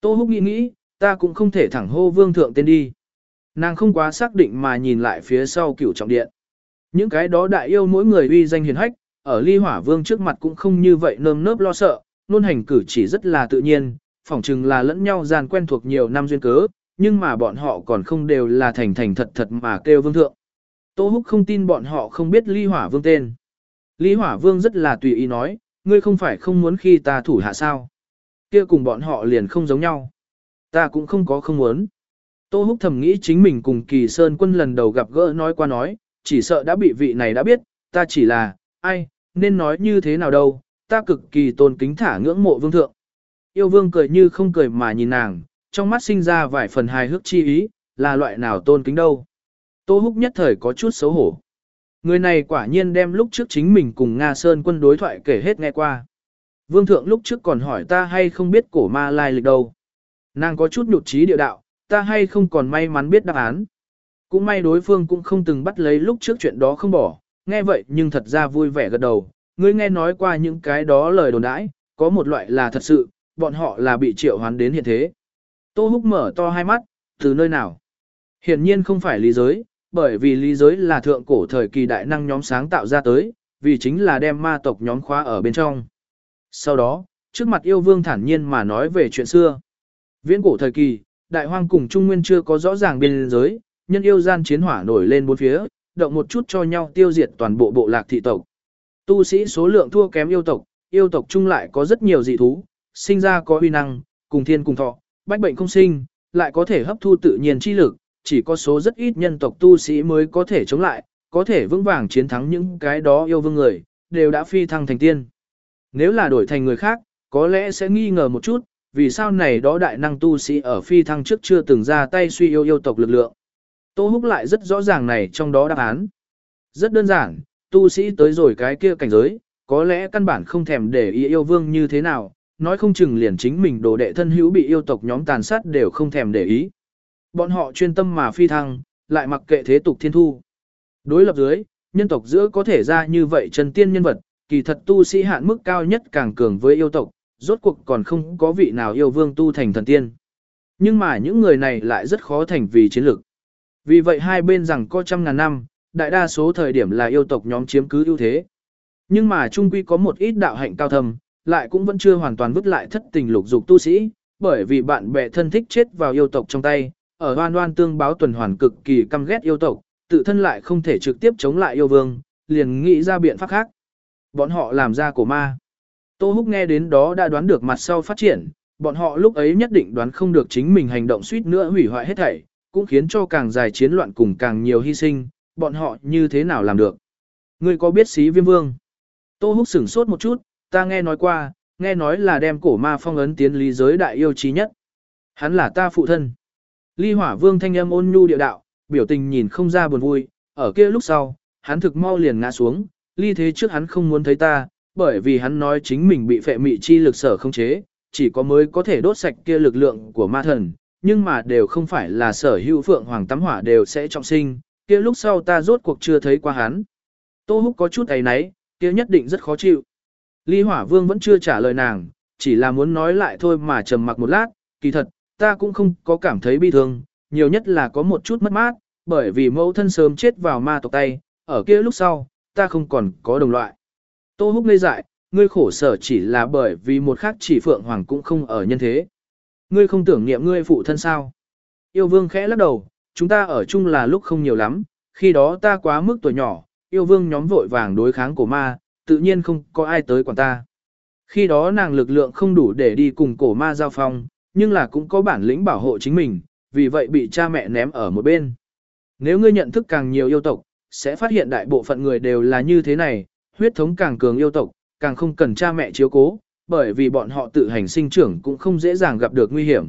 Tô Húc nghĩ nghĩ, ta cũng không thể thẳng hô vương thượng tên đi. Nàng không quá xác định mà nhìn lại phía sau cửu trọng điện. Những cái đó đại yêu mỗi người uy danh hiền hách, ở ly hỏa vương trước mặt cũng không như vậy nơm nớp lo sợ, luôn hành cử chỉ rất là tự nhiên, phỏng chừng là lẫn nhau gian quen thuộc nhiều năm duyên cớ, nhưng mà bọn họ còn không đều là thành thành thật thật mà kêu vương thượng. Tô Húc không tin bọn họ không biết ly hỏa vương tên. Ly hỏa vương rất là tùy ý nói, ngươi không phải không muốn khi ta thủ hạ sao. Kia cùng bọn họ liền không giống nhau. Ta cũng không có không muốn. Tô Húc thầm nghĩ chính mình cùng kỳ sơn quân lần đầu gặp gỡ nói qua nói, chỉ sợ đã bị vị này đã biết, ta chỉ là, ai, nên nói như thế nào đâu, ta cực kỳ tôn kính thả ngưỡng mộ vương thượng. Yêu vương cười như không cười mà nhìn nàng, trong mắt sinh ra vài phần hài hước chi ý, là loại nào tôn kính đâu. Tô Húc nhất thời có chút xấu hổ. Người này quả nhiên đem lúc trước chính mình cùng Nga Sơn quân đối thoại kể hết nghe qua. Vương thượng lúc trước còn hỏi ta hay không biết cổ ma lai lịch đâu. Nàng có chút nhụt trí địa đạo, ta hay không còn may mắn biết đáp án. Cũng may đối phương cũng không từng bắt lấy lúc trước chuyện đó không bỏ, nghe vậy nhưng thật ra vui vẻ gật đầu. Ngươi nghe nói qua những cái đó lời đồn đãi, có một loại là thật sự, bọn họ là bị triệu hoán đến hiện thế. Tô Húc mở to hai mắt, từ nơi nào? Hiển nhiên không phải lý giới, bởi vì lý giới là thượng cổ thời kỳ đại năng nhóm sáng tạo ra tới, vì chính là đem ma tộc nhóm khóa ở bên trong. Sau đó, trước mặt yêu vương thản nhiên mà nói về chuyện xưa. Viễn cổ thời kỳ, đại hoang cùng trung nguyên chưa có rõ ràng biên giới, nhân yêu gian chiến hỏa nổi lên bốn phía, động một chút cho nhau tiêu diệt toàn bộ bộ lạc thị tộc. Tu sĩ số lượng thua kém yêu tộc, yêu tộc chung lại có rất nhiều dị thú, sinh ra có uy năng, cùng thiên cùng thọ, bách bệnh không sinh, lại có thể hấp thu tự nhiên chi lực, chỉ có số rất ít nhân tộc tu sĩ mới có thể chống lại, có thể vững vàng chiến thắng những cái đó yêu vương người, đều đã phi thăng thành tiên. Nếu là đổi thành người khác, có lẽ sẽ nghi ngờ một chút, vì sao này đó đại năng tu sĩ ở phi thăng trước chưa từng ra tay suy yêu yêu tộc lực lượng. Tô Húc lại rất rõ ràng này trong đó đáp án. Rất đơn giản, tu sĩ tới rồi cái kia cảnh giới, có lẽ căn bản không thèm để ý yêu vương như thế nào, nói không chừng liền chính mình đồ đệ thân hữu bị yêu tộc nhóm tàn sát đều không thèm để ý. Bọn họ chuyên tâm mà phi thăng, lại mặc kệ thế tục thiên thu. Đối lập dưới, nhân tộc giữa có thể ra như vậy chân tiên nhân vật, kỳ thật tu sĩ hạn mức cao nhất càng cường với yêu tộc, rốt cuộc còn không có vị nào yêu vương tu thành thần tiên. Nhưng mà những người này lại rất khó thành vì chiến lược. Vì vậy hai bên rằng có trăm ngàn năm, đại đa số thời điểm là yêu tộc nhóm chiếm cứ ưu thế. Nhưng mà trung quy có một ít đạo hạnh cao thâm, lại cũng vẫn chưa hoàn toàn vứt lại thất tình lục dục tu sĩ, bởi vì bạn bè thân thích chết vào yêu tộc trong tay, ở hoan hoan tương báo tuần hoàn cực kỳ căm ghét yêu tộc, tự thân lại không thể trực tiếp chống lại yêu vương, liền nghĩ ra biện pháp khác. Bọn họ làm ra cổ ma. Tô Húc nghe đến đó đã đoán được mặt sau phát triển, Bọn họ lúc ấy nhất định đoán không được chính mình hành động suýt nữa hủy hoại hết thảy, cũng khiến cho càng dài chiến loạn cùng càng nhiều hy sinh, bọn họ như thế nào làm được. Ngươi có biết xí viêm vương? Tô Húc sửng sốt một chút, ta nghe nói qua, nghe nói là đem cổ ma phong ấn tiến lý giới đại yêu trí nhất. Hắn là ta phụ thân. Ly hỏa vương thanh âm ôn nhu địa đạo, biểu tình nhìn không ra buồn vui, ở kia lúc sau, hắn thực mau liền ngã xuống, ly thế trước hắn không muốn thấy ta, bởi vì hắn nói chính mình bị phệ mị chi lực sở không chế, chỉ có mới có thể đốt sạch kia lực lượng của ma thần, nhưng mà đều không phải là sở hữu phượng hoàng tắm hỏa đều sẽ trọng sinh, kia lúc sau ta rốt cuộc chưa thấy qua hắn. Tô Húc có chút ấy nấy, kia nhất định rất khó chịu. Ly Hỏa Vương vẫn chưa trả lời nàng, chỉ là muốn nói lại thôi mà trầm mặc một lát, kỳ thật, ta cũng không có cảm thấy bi thương, nhiều nhất là có một chút mất mát, bởi vì mẫu thân sớm chết vào ma tộc tay, ở kia lúc sau, ta không còn có đồng loại. Tô Húc ngây dại, ngươi khổ sở chỉ là bởi vì một khác chỉ Phượng Hoàng cũng không ở nhân thế. Ngươi không tưởng niệm ngươi phụ thân sao? Yêu Vương khẽ lắc đầu, chúng ta ở chung là lúc không nhiều lắm, khi đó ta quá mức tuổi nhỏ, yêu vương nhóm vội vàng đối kháng của ma, tự nhiên không có ai tới quản ta. Khi đó nàng lực lượng không đủ để đi cùng cổ ma giao phong, nhưng là cũng có bản lĩnh bảo hộ chính mình, vì vậy bị cha mẹ ném ở một bên. Nếu ngươi nhận thức càng nhiều yêu tộc, sẽ phát hiện đại bộ phận người đều là như thế này, huyết thống càng cường yêu tộc, càng không cần cha mẹ chiếu cố, bởi vì bọn họ tự hành sinh trưởng cũng không dễ dàng gặp được nguy hiểm.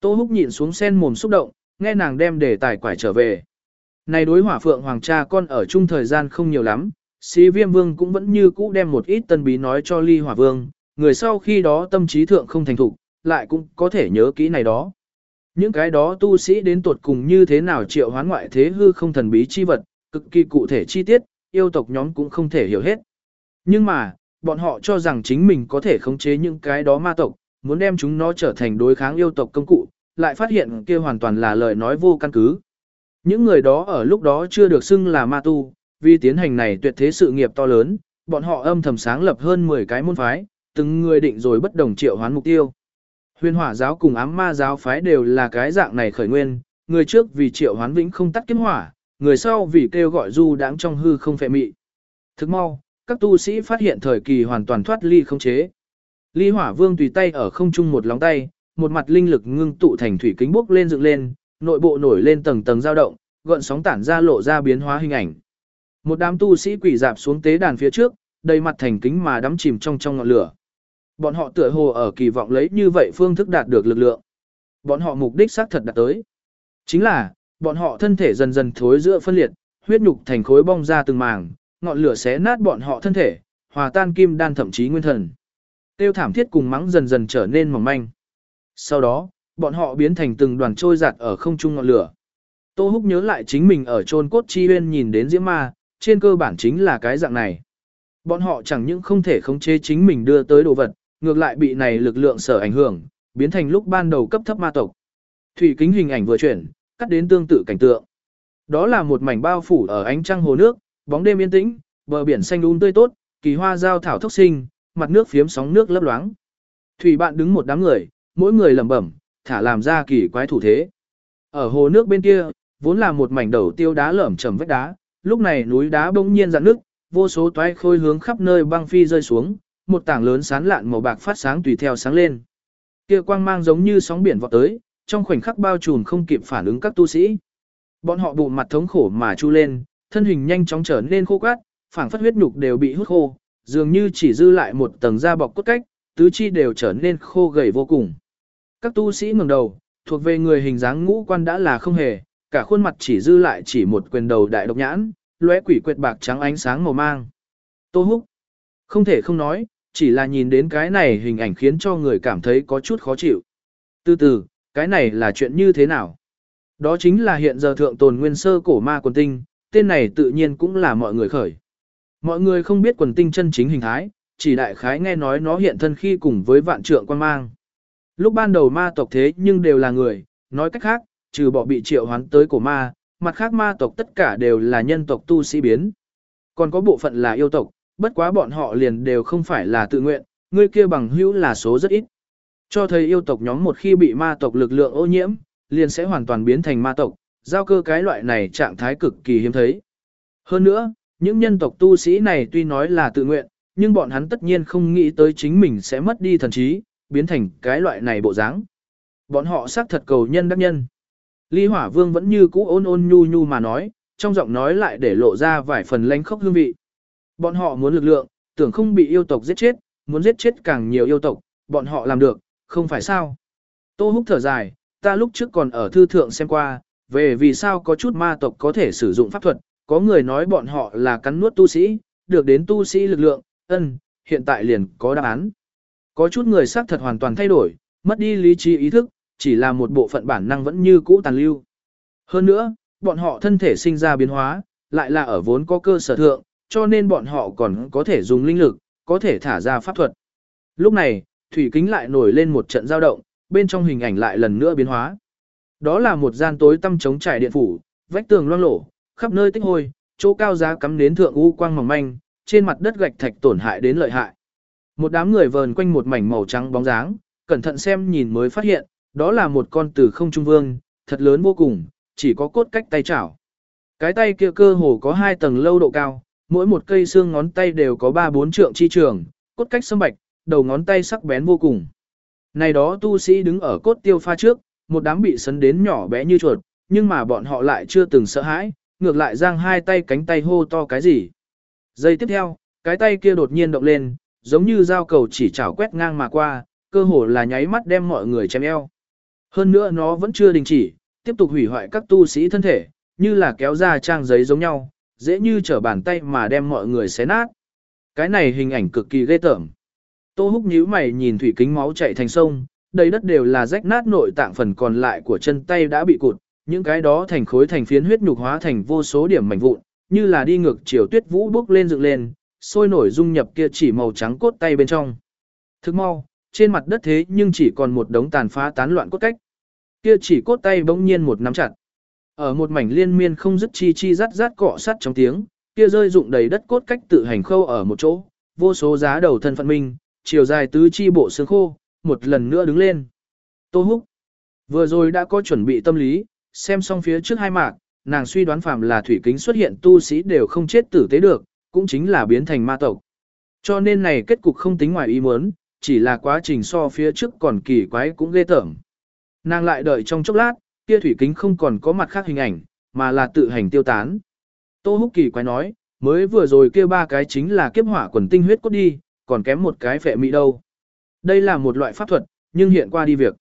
Tô Húc nhịn xuống sen mồm xúc động, nghe nàng đem đề tài quải trở về. Này đối hỏa phượng hoàng cha con ở chung thời gian không nhiều lắm, sĩ viêm vương cũng vẫn như cũ đem một ít tân bí nói cho ly hỏa vương, người sau khi đó tâm trí thượng không thành thục, lại cũng có thể nhớ kỹ này đó. Những cái đó tu sĩ đến tuột cùng như thế nào triệu hoán ngoại thế hư không thần bí chi vật, cực kỳ cụ thể chi tiết, yêu tộc nhóm cũng không thể hiểu hết. Nhưng mà, bọn họ cho rằng chính mình có thể khống chế những cái đó ma tộc, muốn đem chúng nó trở thành đối kháng yêu tộc công cụ, lại phát hiện kia hoàn toàn là lời nói vô căn cứ. Những người đó ở lúc đó chưa được xưng là ma tu, vì tiến hành này tuyệt thế sự nghiệp to lớn, bọn họ âm thầm sáng lập hơn 10 cái môn phái, từng người định rồi bất đồng triệu hoán mục tiêu. Huyền hỏa giáo cùng ám ma giáo phái đều là cái dạng này khởi nguyên, người trước vì triệu hoán vĩnh không tắt kiếm hỏa, người sau vì kêu gọi du đáng trong hư không phệ mị. Thức mau, các tu sĩ phát hiện thời kỳ hoàn toàn thoát ly không chế. Ly hỏa vương tùy tay ở không trung một lóng tay, một mặt linh lực ngưng tụ thành thủy kính bốc lên dựng lên, nội bộ nổi lên tầng tầng dao động, gợn sóng tản ra lộ ra biến hóa hình ảnh. Một đám tu sĩ quỷ dạp xuống tế đàn phía trước, đầy mặt thành kính mà đắm chìm trong trong ngọn lửa. Bọn họ tựa hồ ở kỳ vọng lấy như vậy phương thức đạt được lực lượng. Bọn họ mục đích xác thật đạt tới. Chính là, bọn họ thân thể dần dần thối giữa phân liệt, huyết nhục thành khối bong ra từng màng, ngọn lửa xé nát bọn họ thân thể, hòa tan kim đan thậm chí nguyên thần. Tiêu thảm thiết cùng mắng dần dần trở nên mỏng manh. Sau đó, bọn họ biến thành từng đoàn trôi giạt ở không trung ngọn lửa. Tô Húc nhớ lại chính mình ở chôn cốt chi huyên nhìn đến diễm ma, trên cơ bản chính là cái dạng này. Bọn họ chẳng những không thể khống chế chính mình đưa tới đồ vật, ngược lại bị này lực lượng sở ảnh hưởng, biến thành lúc ban đầu cấp thấp ma tộc. Thủy kính hình ảnh vừa chuyển, cắt đến tương tự cảnh tượng. Đó là một mảnh bao phủ ở ánh trăng hồ nước, bóng đêm yên tĩnh, bờ biển xanh um tươi tốt, kỳ hoa giao thảo thốc sinh, mặt nước phiếm sóng nước lấp loáng. Thủy bạn đứng một đám người, mỗi người lẩm bẩm, thả làm ra kỳ quái thủ thế. Ở hồ nước bên kia, vốn là một mảnh đầu tiêu đá lởm chầm vách đá, lúc này núi đá bỗng nhiên dạn nước, vô số toái khôi hướng khắp nơi băng phi rơi xuống, một tảng lớn sán lạn màu bạc phát sáng tùy theo sáng lên. Kia quang mang giống như sóng biển vọt tới, trong khoảnh khắc bao trùm không kịp phản ứng các tu sĩ. Bọn họ bụng mặt thống khổ mà chu lên, thân hình nhanh chóng trở nên khô quát, phảng phất huyết nhục đều bị hút khô, dường như chỉ dư lại một tầng da bọc cốt cách, tứ chi đều trở nên khô gầy vô cùng. Các tu sĩ ngẩng đầu, thuộc về người hình dáng ngũ quan đã là không hề, cả khuôn mặt chỉ dư lại chỉ một quyền đầu đại độc nhãn, lóe quỷ quyệt bạc trắng ánh sáng màu mang. Tô Húc, không thể không nói, chỉ là nhìn đến cái này hình ảnh khiến cho người cảm thấy có chút khó chịu. Từ từ, cái này là chuyện như thế nào? Đó chính là hiện giờ thượng tồn nguyên sơ cổ ma quần tinh, tên này tự nhiên cũng là mọi người khởi. Mọi người không biết quần tinh chân chính hình thái, chỉ đại khái nghe nói nó hiện thân khi cùng với vạn trượng quan mang. Lúc ban đầu ma tộc thế nhưng đều là người, nói cách khác, trừ bỏ bị triệu hoán tới cổ ma, mặt khác ma tộc tất cả đều là nhân tộc tu sĩ biến. Còn có bộ phận là yêu tộc, bất quá bọn họ liền đều không phải là tự nguyện, người kia bằng hữu là số rất ít. Cho thấy yêu tộc nhóm một khi bị ma tộc lực lượng ô nhiễm, liền sẽ hoàn toàn biến thành ma tộc, giao cơ cái loại này trạng thái cực kỳ hiếm thấy. Hơn nữa, những nhân tộc tu sĩ này tuy nói là tự nguyện, nhưng bọn hắn tất nhiên không nghĩ tới chính mình sẽ mất đi thần trí, biến thành cái loại này bộ dáng. Bọn họ xác thật cầu nhân đắc nhân. Ly Hỏa Vương vẫn như cũ ôn ôn nhu nhu mà nói, trong giọng nói lại để lộ ra vài phần lánh khốc hương vị. Bọn họ muốn lực lượng, tưởng không bị yêu tộc giết chết, muốn giết chết càng nhiều yêu tộc, bọn họ làm được, không phải sao. Tô Húc thở dài, ta lúc trước còn ở thư thượng xem qua, về vì sao có chút ma tộc có thể sử dụng pháp thuật, có người nói bọn họ là cắn nuốt tu sĩ, được đến tu sĩ lực lượng, ân, hiện tại liền có đáp án. Có chút người xác thật hoàn toàn thay đổi, mất đi lý trí ý thức, chỉ là một bộ phận bản năng vẫn như cũ tàn lưu. Hơn nữa, bọn họ thân thể sinh ra biến hóa, lại là ở vốn có cơ sở thượng, cho nên bọn họ còn có thể dùng linh lực, có thể thả ra pháp thuật. Lúc này, thủy kính lại nổi lên một trận dao động, bên trong hình ảnh lại lần nữa biến hóa. Đó là một gian tối tăm trống trải điện phủ, vách tường loang lổ, khắp nơi tích hôi, chỗ cao giá cắm đến thượng u quang mỏng manh, trên mặt đất gạch thạch tổn hại đến lợi hại. Một đám người vờn quanh một mảnh màu trắng bóng dáng, cẩn thận xem nhìn mới phát hiện, đó là một con từ không trung vương, thật lớn vô cùng, chỉ có cốt cách tay chảo. Cái tay kia cơ hồ có hai tầng lâu độ cao, mỗi một cây xương ngón tay đều có ba bốn trượng chi trường, cốt cách sâm bạch, đầu ngón tay sắc bén vô cùng. Này đó tu sĩ đứng ở cốt tiêu pha trước, một đám bị sấn đến nhỏ bé như chuột, nhưng mà bọn họ lại chưa từng sợ hãi, ngược lại giang hai tay cánh tay hô to cái gì. Giây tiếp theo, cái tay kia đột nhiên động lên, giống như dao cầu chỉ chảo quét ngang mà qua, cơ hồ là nháy mắt đem mọi người chém eo. Hơn nữa nó vẫn chưa đình chỉ, tiếp tục hủy hoại các tu sĩ thân thể, như là kéo ra trang giấy giống nhau, dễ như trở bàn tay mà đem mọi người xé nát. Cái này hình ảnh cực kỳ ghê tởm. Tô húc nhíu mày nhìn thủy kính máu chảy thành sông, đầy đất đều là rách nát nội tạng phần còn lại của chân tay đã bị cụt, những cái đó thành khối thành phiến huyết nhục hóa thành vô số điểm mảnh vụn, như là đi ngược chiều tuyết vũ bước lên dựng lên, sôi nổi dung nhập kia chỉ màu trắng cốt tay bên trong. Thức mau, trên mặt đất thế nhưng chỉ còn một đống tàn phá tán loạn cốt cách. Kia chỉ cốt tay bỗng nhiên một nắm chặt. Ở một mảnh liên miên không dứt chi chi rát rát cọ sắt trong tiếng, kia rơi dụng đầy đất cốt cách tự hành khâu ở một chỗ, vô số giá đầu thân phận minh, chiều dài tứ chi bộ xương khô, một lần nữa đứng lên. Tô Húc vừa rồi đã có chuẩn bị tâm lý, xem xong phía trước hai mạc, nàng suy đoán phạm là thủy kính xuất hiện tu sĩ đều không chết tử tế được, cũng chính là biến thành ma tộc. Cho nên này kết cục không tính ngoài ý muốn, chỉ là quá trình so phía trước còn kỳ quái cũng ghê tởm. Nàng lại đợi trong chốc lát, kia thủy kính không còn có mặt khác hình ảnh, mà là tự hành tiêu tán. Tô Húc kỳ quái nói, mới vừa rồi kia ba cái chính là kiếp hỏa quần tinh huyết cốt đi, còn kém một cái phệ mị đâu. Đây là một loại pháp thuật, nhưng hiện qua đi việc.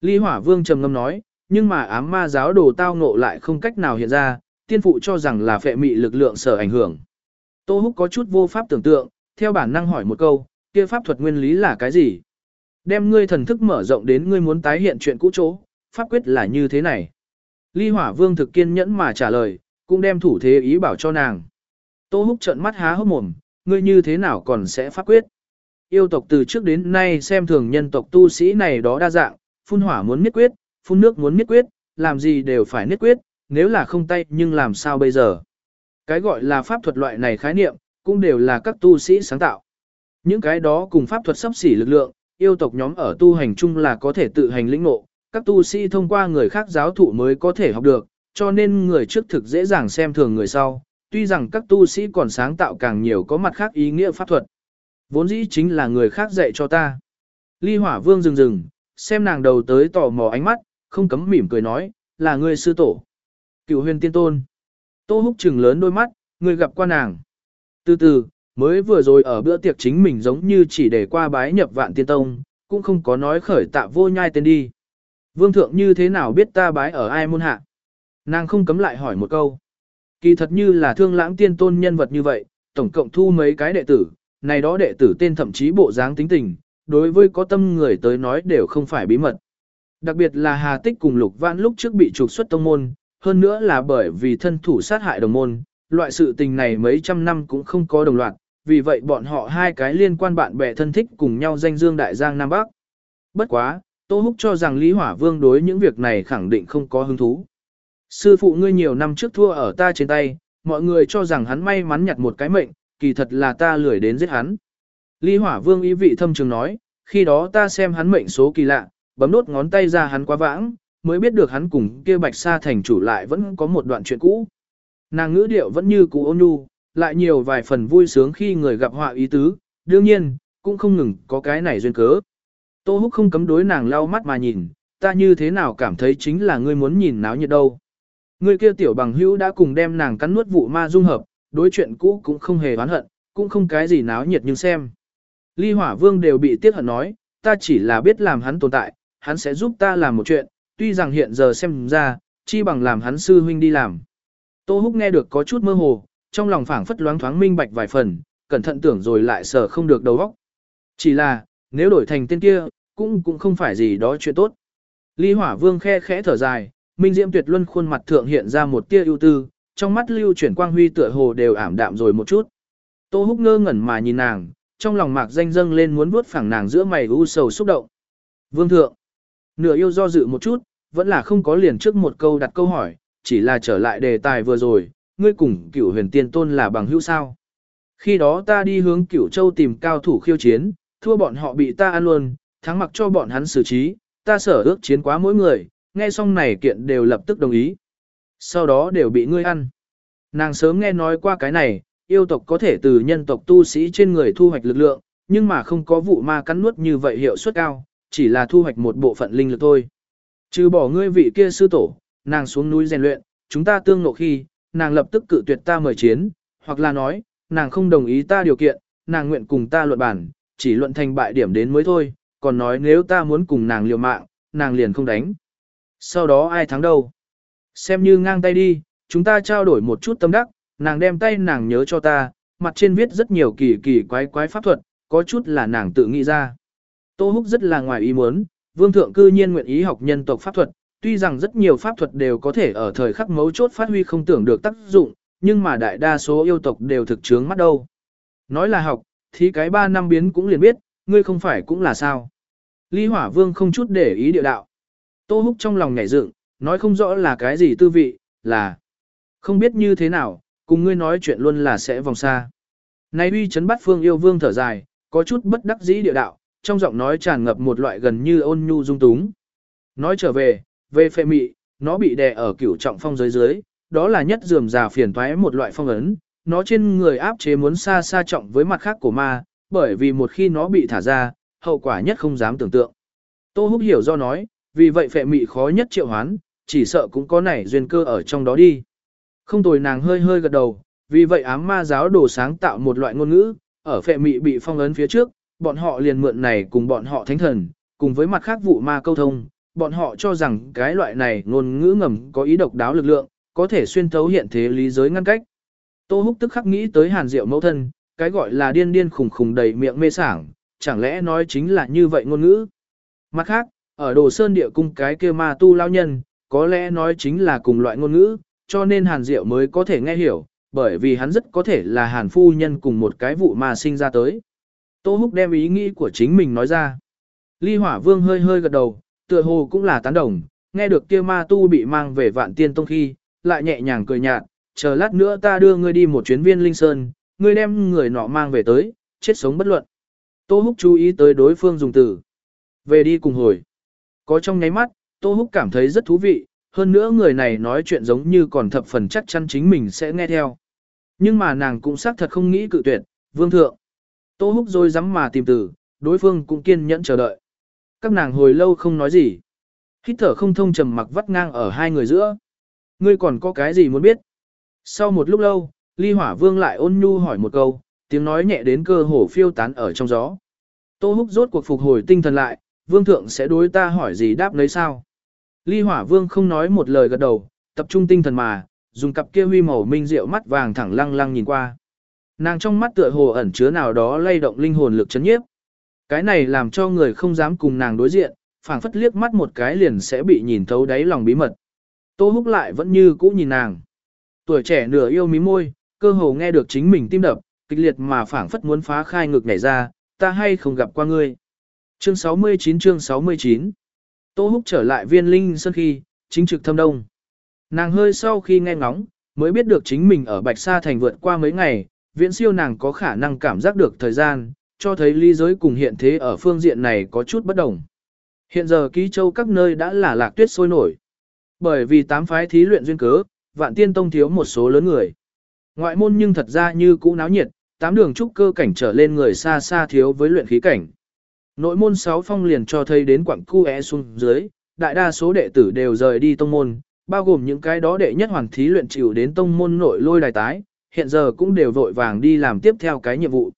Ly Hỏa Vương trầm ngâm nói, nhưng mà ám ma giáo đồ tao ngộ lại không cách nào hiện ra, tiên phụ cho rằng là phệ mị lực lượng sở ảnh hưởng. Tô Húc có chút vô pháp tưởng tượng, theo bản năng hỏi một câu, kia pháp thuật nguyên lý là cái gì? Đem ngươi thần thức mở rộng đến ngươi muốn tái hiện chuyện cũ chỗ, pháp quyết là như thế này. Ly Hỏa Vương thực kiên nhẫn mà trả lời, cũng đem thủ thế ý bảo cho nàng. Tô Húc trợn mắt há hốc mồm, ngươi như thế nào còn sẽ pháp quyết? Yêu tộc từ trước đến nay xem thường nhân tộc tu sĩ này đó đa dạng, phun hỏa muốn miết quyết, phun nước muốn miết quyết, làm gì đều phải niết quyết, nếu là không tay nhưng làm sao bây giờ? Cái gọi là pháp thuật loại này khái niệm, cũng đều là các tu sĩ sáng tạo. Những cái đó cùng pháp thuật sắp xỉ lực lượng, yêu tộc nhóm ở tu hành chung là có thể tự hành lĩnh ngộ, các tu sĩ thông qua người khác giáo thụ mới có thể học được, cho nên người trước thực dễ dàng xem thường người sau, tuy rằng các tu sĩ còn sáng tạo càng nhiều có mặt khác ý nghĩa pháp thuật. Vốn dĩ chính là người khác dạy cho ta. Ly hỏa vương dừng dừng, xem nàng đầu tới tò mò ánh mắt, không cấm mỉm cười nói, là người sư tổ. Cựu huyền tiên tôn. Tô húc trừng lớn đôi mắt, người gặp qua nàng. Từ từ, mới vừa rồi ở bữa tiệc chính mình giống như chỉ để qua bái nhập vạn tiên tông, cũng không có nói khởi tạ vô nhai tên đi. Vương thượng như thế nào biết ta bái ở ai môn hạ? Nàng không cấm lại hỏi một câu. Kỳ thật như là thương lãng tiên tôn nhân vật như vậy, tổng cộng thu mấy cái đệ tử, này đó đệ tử tên thậm chí bộ dáng tính tình, đối với có tâm người tới nói đều không phải bí mật. Đặc biệt là Hà Tích cùng Lục Vãn lúc trước bị trục xuất tông môn, hơn nữa là bởi vì thân thủ sát hại đồng môn, loại sự tình này mấy trăm năm cũng không có đồng loạt, vì vậy bọn họ hai cái liên quan bạn bè thân thích cùng nhau danh dương đại giang Nam Bắc. Bất quá, Tô Húc cho rằng Lý Hỏa Vương đối những việc này khẳng định không có hứng thú. Sư phụ ngươi nhiều năm trước thua ở ta trên tay, mọi người cho rằng hắn may mắn nhặt một cái mệnh, kỳ thật là ta lười đến giết hắn. Lý Hỏa Vương ý vị thâm trường nói, khi đó ta xem hắn mệnh số kỳ lạ, bấm nốt ngón tay ra hắn quá vãng, mới biết được hắn cùng kia bạch sa thành chủ lại vẫn có một đoạn chuyện cũ. Nàng ngữ điệu vẫn như cũ ôn nhu, lại nhiều vài phần vui sướng khi người gặp họa ý tứ, đương nhiên, cũng không ngừng có cái này duyên cớ. Tô Húc không cấm đối nàng lau mắt mà nhìn, ta như thế nào cảm thấy chính là ngươi muốn nhìn náo nhiệt đâu. Ngươi kia tiểu bằng hữu đã cùng đem nàng cắn nuốt vụ ma dung hợp, đối chuyện cũ cũng không hề oán hận, cũng không cái gì náo nhiệt nhưng xem. Ly Hỏa Vương đều bị tiếc hận nói, ta chỉ là biết làm hắn tồn tại, hắn sẽ giúp ta làm một chuyện, tuy rằng hiện giờ xem ra, chi bằng làm hắn sư huynh đi làm. Tô Húc nghe được có chút mơ hồ, trong lòng phảng phất loáng thoáng minh bạch vài phần, cẩn thận tưởng rồi lại sợ không được đầu óc. Chỉ là, nếu đổi thành tên kia, cũng cũng không phải gì đó chuyện tốt. Ly Hỏa Vương khe khẽ thở dài, Minh Diễm Tuyệt Luân khuôn mặt thượng hiện ra một tia ưu tư, trong mắt lưu chuyển quang huy tựa hồ đều ảm đạm rồi một chút. Tô Húc ngơ ngẩn mà nhìn nàng, trong lòng mạc danh dâng lên muốn vuốt phẳng nàng giữa mày u sầu xúc động. Vương thượng, nửa yêu do dự một chút, vẫn là không có liền trước một câu đặt câu hỏi, chỉ là trở lại đề tài vừa rồi, ngươi cùng cửu huyền tiên tôn là bằng hữu sao. Khi đó ta đi hướng cửu châu tìm cao thủ khiêu chiến, thua bọn họ bị ta ăn luôn, thắng mặc cho bọn hắn xử trí, ta sở ước chiến quá mỗi người, nghe xong này kiện đều lập tức đồng ý. Sau đó đều bị ngươi ăn. Nàng sớm nghe nói qua cái này, yêu tộc có thể từ nhân tộc tu sĩ trên người thu hoạch lực lượng, nhưng mà không có vụ ma cắn nuốt như vậy hiệu suất cao, chỉ là thu hoạch một bộ phận linh lực thôi. Trừ bỏ ngươi vị kia sư tổ, nàng xuống núi rèn luyện, chúng ta tương ngộ khi, nàng lập tức cự tuyệt ta mời chiến, hoặc là nói, nàng không đồng ý ta điều kiện, nàng nguyện cùng ta luận bản, chỉ luận thành bại điểm đến mới thôi, còn nói nếu ta muốn cùng nàng liều mạng, nàng liền không đánh. Sau đó ai thắng đâu? Xem như ngang tay đi, chúng ta trao đổi một chút tâm đắc, nàng đem tay nàng nhớ cho ta, mặt trên viết rất nhiều kỳ kỳ quái quái pháp thuật, có chút là nàng tự nghĩ ra. Tô Húc rất là ngoài ý muốn, vương thượng cư nhiên nguyện ý học nhân tộc pháp thuật, tuy rằng rất nhiều pháp thuật đều có thể ở thời khắc mấu chốt phát huy không tưởng được tác dụng, nhưng mà đại đa số yêu tộc đều thực chướng mắt đâu. Nói là học, thì cái ba năm biến cũng liền biết, ngươi không phải cũng là sao. Ly Hỏa Vương không chút để ý địa đạo. Tô Húc trong lòng nhảy dựng, nói không rõ là cái gì tư vị, là không biết như thế nào, cùng ngươi nói chuyện luôn là sẽ vòng xa. Này uy chấn bắt phương yêu vương thở dài, có chút bất đắc dĩ địa đạo, trong giọng nói tràn ngập một loại gần như ôn nhu dung túng. Nói trở về, về phệ mị, nó bị đè ở cửu trọng phong dưới dưới, đó là nhất dườm già phiền toái một loại phong ấn, nó trên người áp chế muốn xa xa trọng với mặt khác của ma, bởi vì một khi nó bị thả ra, hậu quả nhất không dám tưởng tượng. Tô Húc hiểu do nói, vì vậy phệ mị khó nhất triệu hoán, chỉ sợ cũng có nảy duyên cơ ở trong đó đi. Không tồi nàng hơi hơi gật đầu, vì vậy ám ma giáo đồ sáng tạo một loại ngôn ngữ, ở phệ mị bị phong ấn phía trước, bọn họ liền mượn này cùng bọn họ thánh thần, cùng với mặt khác vụ ma câu thông, bọn họ cho rằng cái loại này ngôn ngữ ngầm có ý độc đáo lực lượng, có thể xuyên thấu hiện thế lý giới ngăn cách. Tô Húc tức khắc nghĩ tới Hàn Diệu mẫu thân, cái gọi là điên điên khùng khùng đầy miệng mê sảng, chẳng lẽ nói chính là như vậy ngôn ngữ. Mặt khác, ở Đồ Sơn địa cung cái kia ma tu lao nhân, có lẽ nói chính là cùng loại ngôn ngữ, cho nên Hàn Diệu mới có thể nghe hiểu, bởi vì hắn rất có thể là Hàn phu nhân cùng một cái vụ mà sinh ra tới. Tô Húc đem ý nghĩ của chính mình nói ra. Ly Hỏa Vương hơi hơi gật đầu, tựa hồ cũng là tán đồng, nghe được kia ma tu bị mang về vạn tiên tông khi, lại nhẹ nhàng cười nhạt, chờ lát nữa ta đưa ngươi đi một chuyến viên linh sơn, ngươi đem người nọ mang về tới, chết sống bất luận. Tô Húc chú ý tới đối phương dùng từ. Về đi cùng hồi. Có trong nháy mắt, Tô Húc cảm thấy rất thú vị, hơn nữa người này nói chuyện giống như còn thập phần chắc chắn chính mình sẽ nghe theo. Nhưng mà nàng cũng xác thật không nghĩ cự tuyệt, vương thượng. Tô Húc rồi dám mà tìm từ, đối phương cũng kiên nhẫn chờ đợi. Các nàng hồi lâu không nói gì. Hít thở không thông trầm mặc vắt ngang ở hai người giữa. Ngươi còn có cái gì muốn biết? Sau một lúc lâu, Ly Hỏa Vương lại ôn nhu hỏi một câu, tiếng nói nhẹ đến cơ hồ phiêu tán ở trong gió. Tô Húc rốt cuộc phục hồi tinh thần lại, Vương thượng sẽ đối ta hỏi gì đáp lấy sao? Ly Hỏa Vương không nói một lời gật đầu, tập trung tinh thần mà, dùng cặp kia huy màu minh diệu mắt vàng thẳng lăng lăng nhìn qua. Nàng trong mắt tựa hồ ẩn chứa nào đó lay động linh hồn lực chấn nhiếp. Cái này làm cho người không dám cùng nàng đối diện, phảng phất liếc mắt một cái liền sẽ bị nhìn thấu đáy lòng bí mật. Tô Húc lại vẫn như cũ nhìn nàng. Tuổi trẻ nửa yêu mí môi, cơ hồ nghe được chính mình tim đập, kịch liệt mà phảng phất muốn phá khai ngực nhảy ra, ta hay không gặp qua ngươi. Chương 69 chương 69 Tô Húc trở lại viên linh sơn khi, chính trực thâm đông. Nàng hơi sau khi nghe ngóng, mới biết được chính mình ở Bạch Sa Thành vượt qua mấy ngày, viễn siêu nàng có khả năng cảm giác được thời gian, cho thấy ly giới cùng hiện thế ở phương diện này có chút bất đồng. Hiện giờ ký châu các nơi đã là lạc tuyết sôi nổi. Bởi vì tám phái thí luyện duyên cớ, vạn tiên tông thiếu một số lớn người. Ngoại môn nhưng thật ra như cũ náo nhiệt, tám đường trúc cơ cảnh trở lên người xa xa thiếu với luyện khí cảnh. Nội môn sáu phong liền cho thấy đến quảng cu e xuống dưới, đại đa số đệ tử đều rời đi tông môn, bao gồm những cái đó đệ nhất hoàng thí luyện chịu đến tông môn nội lôi đài tái, hiện giờ cũng đều vội vàng đi làm tiếp theo cái nhiệm vụ.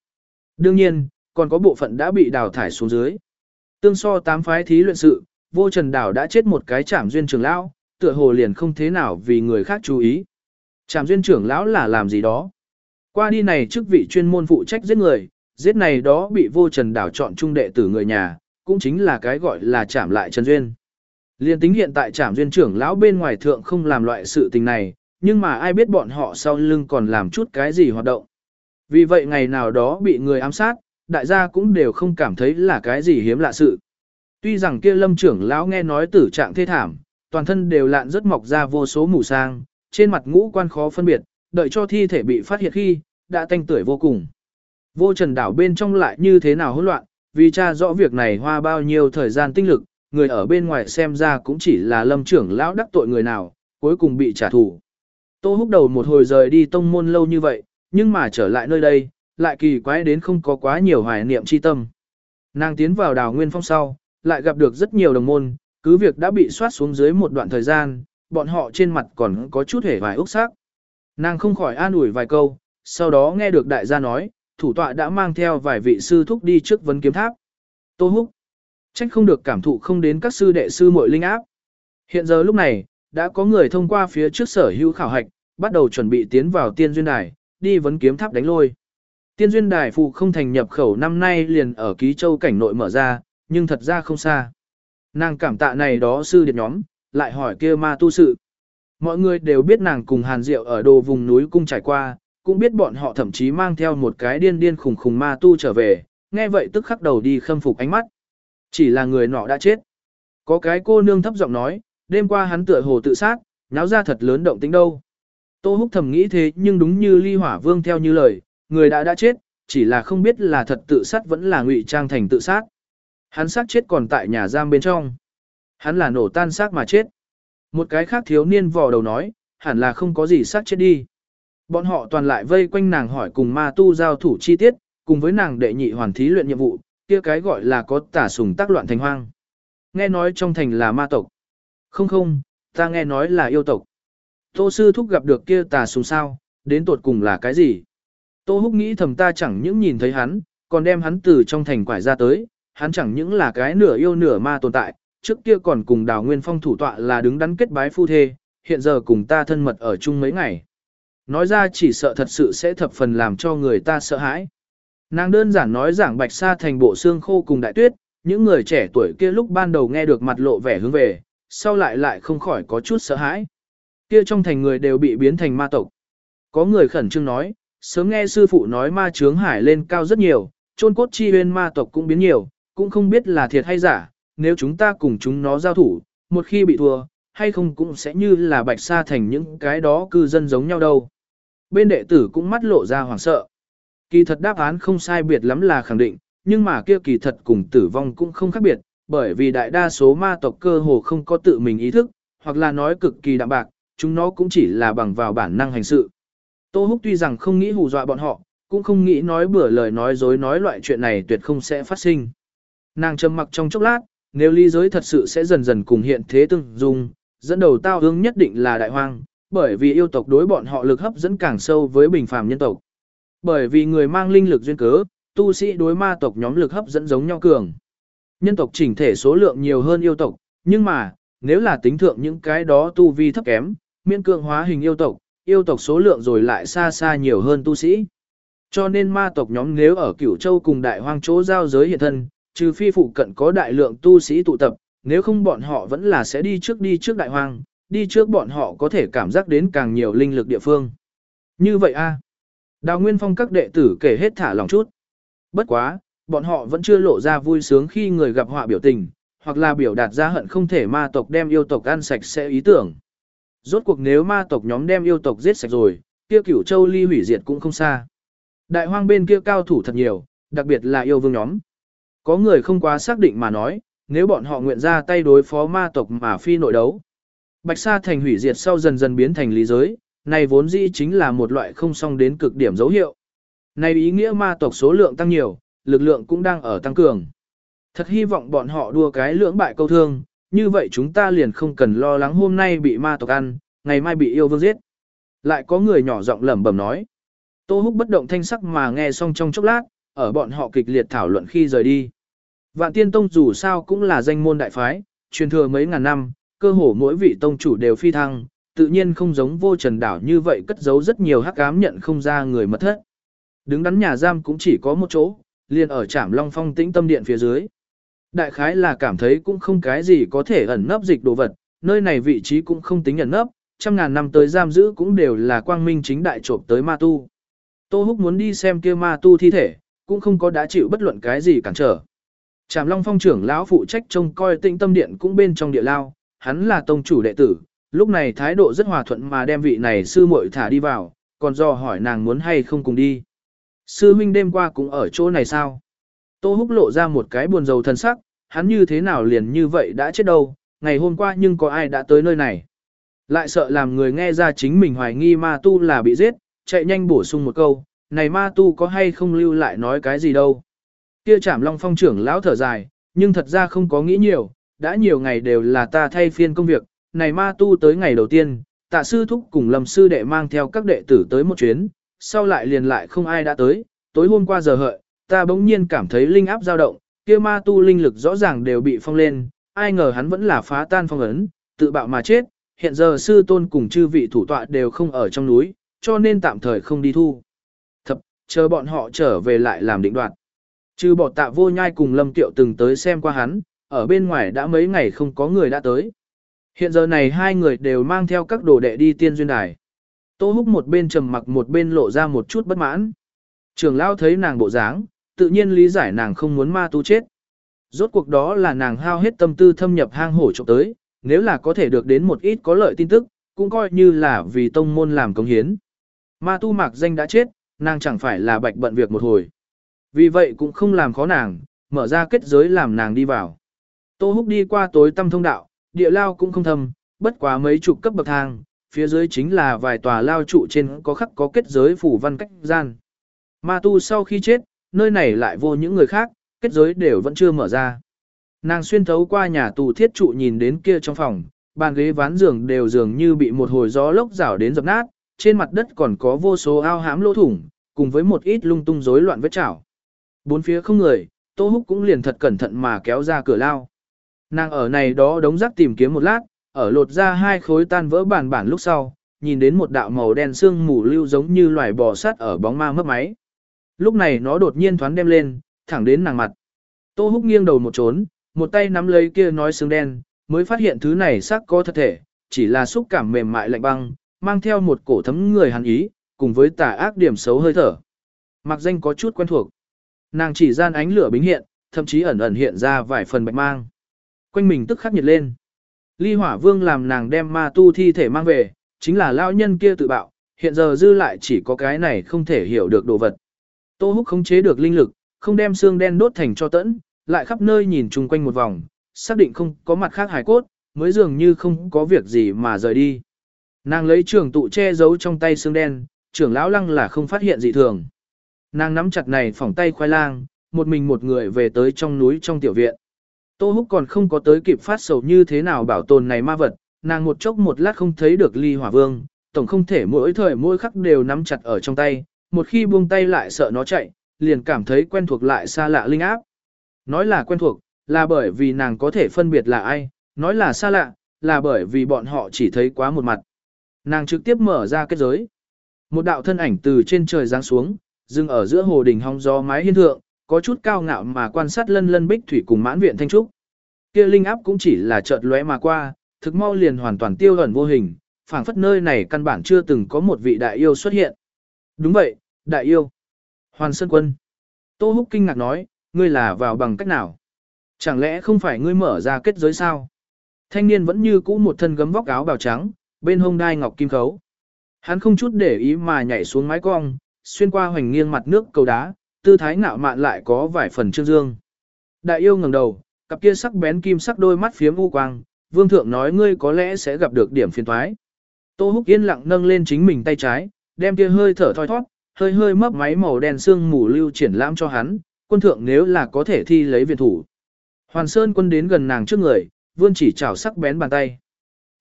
Đương nhiên, còn có bộ phận đã bị đào thải xuống dưới. Tương so tám phái thí luyện sự, vô trần đảo đã chết một cái trảm duyên trưởng lão, tựa hồ liền không thế nào vì người khác chú ý. Trảm duyên trưởng lão là làm gì đó? Qua đi này chức vị chuyên môn phụ trách giết người, giết này đó bị vô trần đảo chọn trung đệ tử người nhà, cũng chính là cái gọi là trảm lại trần duyên. Liên tính hiện tại trảm duyên trưởng lão bên ngoài thượng không làm loại sự tình này, nhưng mà ai biết bọn họ sau lưng còn làm chút cái gì hoạt động. Vì vậy ngày nào đó bị người ám sát, đại gia cũng đều không cảm thấy là cái gì hiếm lạ sự. Tuy rằng kia lâm trưởng lão nghe nói tử trạng thê thảm, toàn thân đều lạn rất mọc ra vô số mù sang, trên mặt ngũ quan khó phân biệt, đợi cho thi thể bị phát hiện khi, đã tanh tuổi vô cùng. Vô trần đảo bên trong lại như thế nào hỗn loạn, vì cha rõ việc này hoa bao nhiêu thời gian tinh lực, người ở bên ngoài xem ra cũng chỉ là lâm trưởng lão đắc tội người nào, cuối cùng bị trả thù. Tô húc đầu một hồi rời đi tông môn lâu như vậy, nhưng mà trở lại nơi đây, lại kỳ quái đến không có quá nhiều hoài niệm chi tâm. Nàng tiến vào đào nguyên phong sau, lại gặp được rất nhiều đồng môn, cứ việc đã bị soát xuống dưới một đoạn thời gian, bọn họ trên mặt còn có chút hề vài ốc sắc. Nàng không khỏi an ủi vài câu, sau đó nghe được đại gia nói, thủ tọa đã mang theo vài vị sư thúc đi trước vấn kiếm tháp. Tô húc, trách không được cảm thụ không đến các sư đệ sư muội linh áp. Hiện giờ lúc này, đã có người thông qua phía trước sở hữu khảo hạch, bắt đầu chuẩn bị tiến vào tiên duyên đài, đi vấn kiếm tháp đánh lôi. Tiên duyên đài phụ không thành nhập khẩu năm nay liền ở ký châu cảnh nội mở ra, nhưng thật ra không xa. Nàng cảm tạ này đó sư điệt nhóm, lại hỏi kia ma tu sự. Mọi người đều biết nàng cùng Hàn Diệu ở đồ vùng núi cung trải qua, cũng biết bọn họ thậm chí mang theo một cái điên điên khùng khùng ma tu trở về, nghe vậy tức khắc đầu đi khâm phục ánh mắt. Chỉ là người nọ đã chết. Có cái cô nương thấp giọng nói, đêm qua hắn tựa hồ tự sát, nháo ra thật lớn động tính đâu. Tô Húc thầm nghĩ thế nhưng đúng như ly hỏa vương theo như lời, người đã đã chết, chỉ là không biết là thật tự sát vẫn là ngụy trang thành tự sát. Hắn sát chết còn tại nhà giam bên trong. Hắn là nổ tan xác mà chết. Một cái khác thiếu niên vò đầu nói, hẳn là không có gì sát chết đi. Bọn họ toàn lại vây quanh nàng hỏi cùng ma tu giao thủ chi tiết, cùng với nàng đệ nhị hoàn thí luyện nhiệm vụ, kia cái gọi là có tả sùng tác loạn thành hoang. Nghe nói trong thành là ma tộc. Không không, ta nghe nói là yêu tộc. Tô sư thúc gặp được kia tà súng sao, đến tột cùng là cái gì? Tô húc nghĩ thầm ta chẳng những nhìn thấy hắn, còn đem hắn từ trong thành quải ra tới, hắn chẳng những là cái nửa yêu nửa ma tồn tại, trước kia còn cùng đào nguyên phong thủ tọa là đứng đắn kết bái phu thê, hiện giờ cùng ta thân mật ở chung mấy ngày. Nói ra chỉ sợ thật sự sẽ thập phần làm cho người ta sợ hãi. Nàng đơn giản nói giảng bạch sa thành bộ xương khô cùng đại tuyết, những người trẻ tuổi kia lúc ban đầu nghe được mặt lộ vẻ hướng về, sau lại lại không khỏi có chút sợ hãi. Kia trong thành người đều bị biến thành ma tộc. Có người khẩn trương nói, sớm nghe sư phụ nói ma trướng hải lên cao rất nhiều, chôn cốt chi huyên ma tộc cũng biến nhiều, cũng không biết là thiệt hay giả, nếu chúng ta cùng chúng nó giao thủ, một khi bị thua, hay không cũng sẽ như là bạch sa thành những cái đó cư dân giống nhau đâu. Bên đệ tử cũng mắt lộ ra hoảng sợ. Kỳ thật đáp án không sai biệt lắm là khẳng định, nhưng mà kia kỳ thật cùng tử vong cũng không khác biệt, bởi vì đại đa số ma tộc cơ hồ không có tự mình ý thức, hoặc là nói cực kỳ đạm bạc, chúng nó cũng chỉ là bằng vào bản năng hành sự. Tô Húc tuy rằng không nghĩ hù dọa bọn họ, cũng không nghĩ nói bừa lời nói dối nói loại chuyện này tuyệt không sẽ phát sinh. Nàng trầm mặc trong chốc lát, nếu ly giới thật sự sẽ dần dần cùng hiện thế tương dung, dẫn đầu tao hướng nhất định là đại hoang, bởi vì yêu tộc đối bọn họ lực hấp dẫn càng sâu với bình phàm nhân tộc. Bởi vì người mang linh lực duyên cớ, tu sĩ đối ma tộc nhóm lực hấp dẫn giống nhau cường. Nhân tộc chỉnh thể số lượng nhiều hơn yêu tộc, nhưng mà, nếu là tính thượng những cái đó tu vi thấp kém, miễn cường hóa hình yêu tộc, yêu tộc số lượng rồi lại xa xa nhiều hơn tu sĩ. Cho nên ma tộc nhóm nếu ở cửu châu cùng đại hoang chỗ giao giới hiện thân, trừ phi phụ cận có đại lượng tu sĩ tụ tập, nếu không bọn họ vẫn là sẽ đi trước đi trước đại hoang, đi trước bọn họ có thể cảm giác đến càng nhiều linh lực địa phương. Như vậy a Đào Nguyên Phong các đệ tử kể hết thả lòng chút. Bất quá, bọn họ vẫn chưa lộ ra vui sướng khi người gặp họa biểu tình, hoặc là biểu đạt ra hận không thể ma tộc đem yêu tộc ăn sạch sẽ ý tưởng. Rốt cuộc nếu ma tộc nhóm đem yêu tộc giết sạch rồi, kia cửu châu ly hủy diệt cũng không xa. Đại hoang bên kia cao thủ thật nhiều, đặc biệt là yêu vương nhóm. Có người không quá xác định mà nói, nếu bọn họ nguyện ra tay đối phó ma tộc mà phi nội đấu. Bạch Sa thành hủy diệt sau dần dần biến thành lý giới, này vốn dĩ chính là một loại không song đến cực điểm dấu hiệu. Này ý nghĩa ma tộc số lượng tăng nhiều, lực lượng cũng đang ở tăng cường. Thật hy vọng bọn họ đua cái lưỡng bại câu thương, như vậy chúng ta liền không cần lo lắng hôm nay bị ma tộc ăn, ngày mai bị yêu vương giết. Lại có người nhỏ giọng lẩm bẩm nói. Tô Húc bất động thanh sắc mà nghe xong trong chốc lát, ở bọn họ kịch liệt thảo luận khi rời đi. Vạn Tiên Tông dù sao cũng là danh môn đại phái, truyền thừa mấy ngàn năm, cơ hồ mỗi vị tông chủ đều phi thăng, tự nhiên không giống vô trần đảo như vậy cất giấu rất nhiều hắc ám nhận không ra người mất thất. Đứng đắn nhà giam cũng chỉ có một chỗ, liền ở trạm Long Phong tĩnh tâm điện phía dưới. Đại khái là cảm thấy cũng không cái gì có thể ẩn nấp dịch đồ vật, nơi này vị trí cũng không tính ẩn nấp, trăm ngàn năm tới giam giữ cũng đều là quang minh chính đại trộm tới ma tu. Tô Húc muốn đi xem kia ma tu thi thể, cũng không có đã chịu bất luận cái gì cản trở. Trảm Long Phong trưởng lão phụ trách trông coi tĩnh tâm điện cũng bên trong địa lao, hắn là tông chủ đệ tử, lúc này thái độ rất hòa thuận mà đem vị này sư muội thả đi vào, còn do hỏi nàng muốn hay không cùng đi. Sư huynh đêm qua cũng ở chỗ này sao? Tô Húc lộ ra một cái buồn rầu thân sắc, hắn như thế nào liền như vậy đã chết đâu, ngày hôm qua nhưng có ai đã tới nơi này. Lại sợ làm người nghe ra chính mình hoài nghi ma tu là bị giết, chạy nhanh bổ sung một câu, này ma tu có hay không lưu lại nói cái gì đâu. Kia chảm long phong trưởng lão thở dài, nhưng thật ra không có nghĩ nhiều, đã nhiều ngày đều là ta thay phiên công việc, này ma tu tới ngày đầu tiên, tạ sư thúc cùng lầm sư đệ mang theo các đệ tử tới một chuyến, sau lại liền lại không ai đã tới, tối hôm qua giờ hợi, ta bỗng nhiên cảm thấy linh áp dao động, kia ma tu linh lực rõ ràng đều bị phong lên, ai ngờ hắn vẫn là phá tan phong ấn, tự bạo mà chết, hiện giờ sư tôn cùng chư vị thủ tọa đều không ở trong núi, cho nên tạm thời không đi thu. Thập, chờ bọn họ trở về lại làm định đoạt. chư bỏ tạ vô nhai cùng lâm tiệu từng tới xem qua hắn, ở bên ngoài đã mấy ngày không có người đã tới. Hiện giờ này hai người đều mang theo các đồ đệ đi tiên duyên đài. Tô húc một bên trầm mặc một bên lộ ra một chút bất mãn. Trường lao thấy nàng bộ dáng, tự nhiên lý giải nàng không muốn ma tu chết. Rốt cuộc đó là nàng hao hết tâm tư thâm nhập hang hổ trộm tới, nếu là có thể được đến một ít có lợi tin tức, cũng coi như là vì tông môn làm công hiến. Ma tu mạc danh đã chết, nàng chẳng phải là bạch bận việc một hồi. Vì vậy cũng không làm khó nàng, mở ra kết giới làm nàng đi vào. Tô húc đi qua tối tâm thông đạo, địa lao cũng không thâm, bất quá mấy chục cấp bậc thang, phía dưới chính là vài tòa lao trụ trên có khắc có kết giới phủ văn cách gian. Ma tu sau khi chết, nơi này lại vô những người khác, kết giới đều vẫn chưa mở ra. Nàng xuyên thấu qua nhà tù thiết trụ nhìn đến kia trong phòng, bàn ghế ván giường đều dường như bị một hồi gió lốc rảo đến dập nát, trên mặt đất còn có vô số ao hám lỗ thủng, cùng với một ít lung tung rối loạn vết chảo. Bốn phía không người, Tô Húc cũng liền thật cẩn thận mà kéo ra cửa lao. Nàng ở này đó đống rác tìm kiếm một lát, ở lột ra hai khối tan vỡ bản bản lúc sau, nhìn đến một đạo màu đen xương mù lưu giống như loài bò sát ở bóng ma mấp máy. Lúc này nó đột nhiên thoáng đem lên, thẳng đến nàng mặt. Tô Húc nghiêng đầu một trốn, một tay nắm lấy kia nói xương đen, mới phát hiện thứ này xác có thật thể, chỉ là xúc cảm mềm mại lạnh băng, mang theo một cổ thấm người hàn ý, cùng với tà ác điểm xấu hơi thở. Mặc danh có chút quen thuộc. Nàng chỉ gian ánh lửa bính hiện, thậm chí ẩn ẩn hiện ra vài phần bạch mang. Quanh mình tức khắc nhiệt lên. Ly hỏa vương làm nàng đem ma tu thi thể mang về, chính là lão nhân kia tự bạo, hiện giờ dư lại chỉ có cái này không thể hiểu được đồ vật. Tô húc khống chế được linh lực, không đem xương đen đốt thành cho tẫn, lại khắp nơi nhìn chung quanh một vòng, xác định không có mặt khác hải cốt, mới dường như không có việc gì mà rời đi. Nàng lấy trường tụ che giấu trong tay xương đen, trưởng lão lăng là không phát hiện gì thường. Nàng nắm chặt này phỏng tay khoai lang, một mình một người về tới trong núi trong tiểu viện. Tô Húc còn không có tới kịp phát sầu như thế nào bảo tồn này ma vật, nàng một chốc một lát không thấy được ly hỏa vương, tổng không thể mỗi thời mỗi khắc đều nắm chặt ở trong tay, một khi buông tay lại sợ nó chạy, liền cảm thấy quen thuộc lại xa lạ linh áp. Nói là quen thuộc, là bởi vì nàng có thể phân biệt là ai, nói là xa lạ, là bởi vì bọn họ chỉ thấy quá một mặt. Nàng trực tiếp mở ra kết giới. Một đạo thân ảnh từ trên trời giáng xuống, dừng ở giữa hồ đình hong gió mái hiên thượng, có chút cao ngạo mà quan sát lân lân bích thủy cùng mãn viện thanh trúc. Kia linh áp cũng chỉ là chợt lóe mà qua, thực mau liền hoàn toàn tiêu ẩn vô hình, phảng phất nơi này căn bản chưa từng có một vị đại yêu xuất hiện. Đúng vậy, đại yêu. Hoàn Sơn Quân. Tô Húc kinh ngạc nói, ngươi là vào bằng cách nào? Chẳng lẽ không phải ngươi mở ra kết giới sao? Thanh niên vẫn như cũ một thân gấm vóc áo bào trắng, bên hông đai ngọc kim khấu. Hắn không chút để ý mà nhảy xuống mái cong, xuyên qua hoành nghiêng mặt nước cầu đá, tư thái ngạo mạn lại có vài phần trương dương. Đại yêu ngẩng đầu, cặp kia sắc bén kim sắc đôi mắt phiếm u quang, vương thượng nói ngươi có lẽ sẽ gặp được điểm phiền toái. Tô Húc yên lặng nâng lên chính mình tay trái, đem kia hơi thở thoi thoát, hơi hơi mấp máy màu đen xương mù lưu triển lãm cho hắn, quân thượng nếu là có thể thi lấy viện thủ. Hoàn Sơn quân đến gần nàng trước người, vươn chỉ chảo sắc bén bàn tay.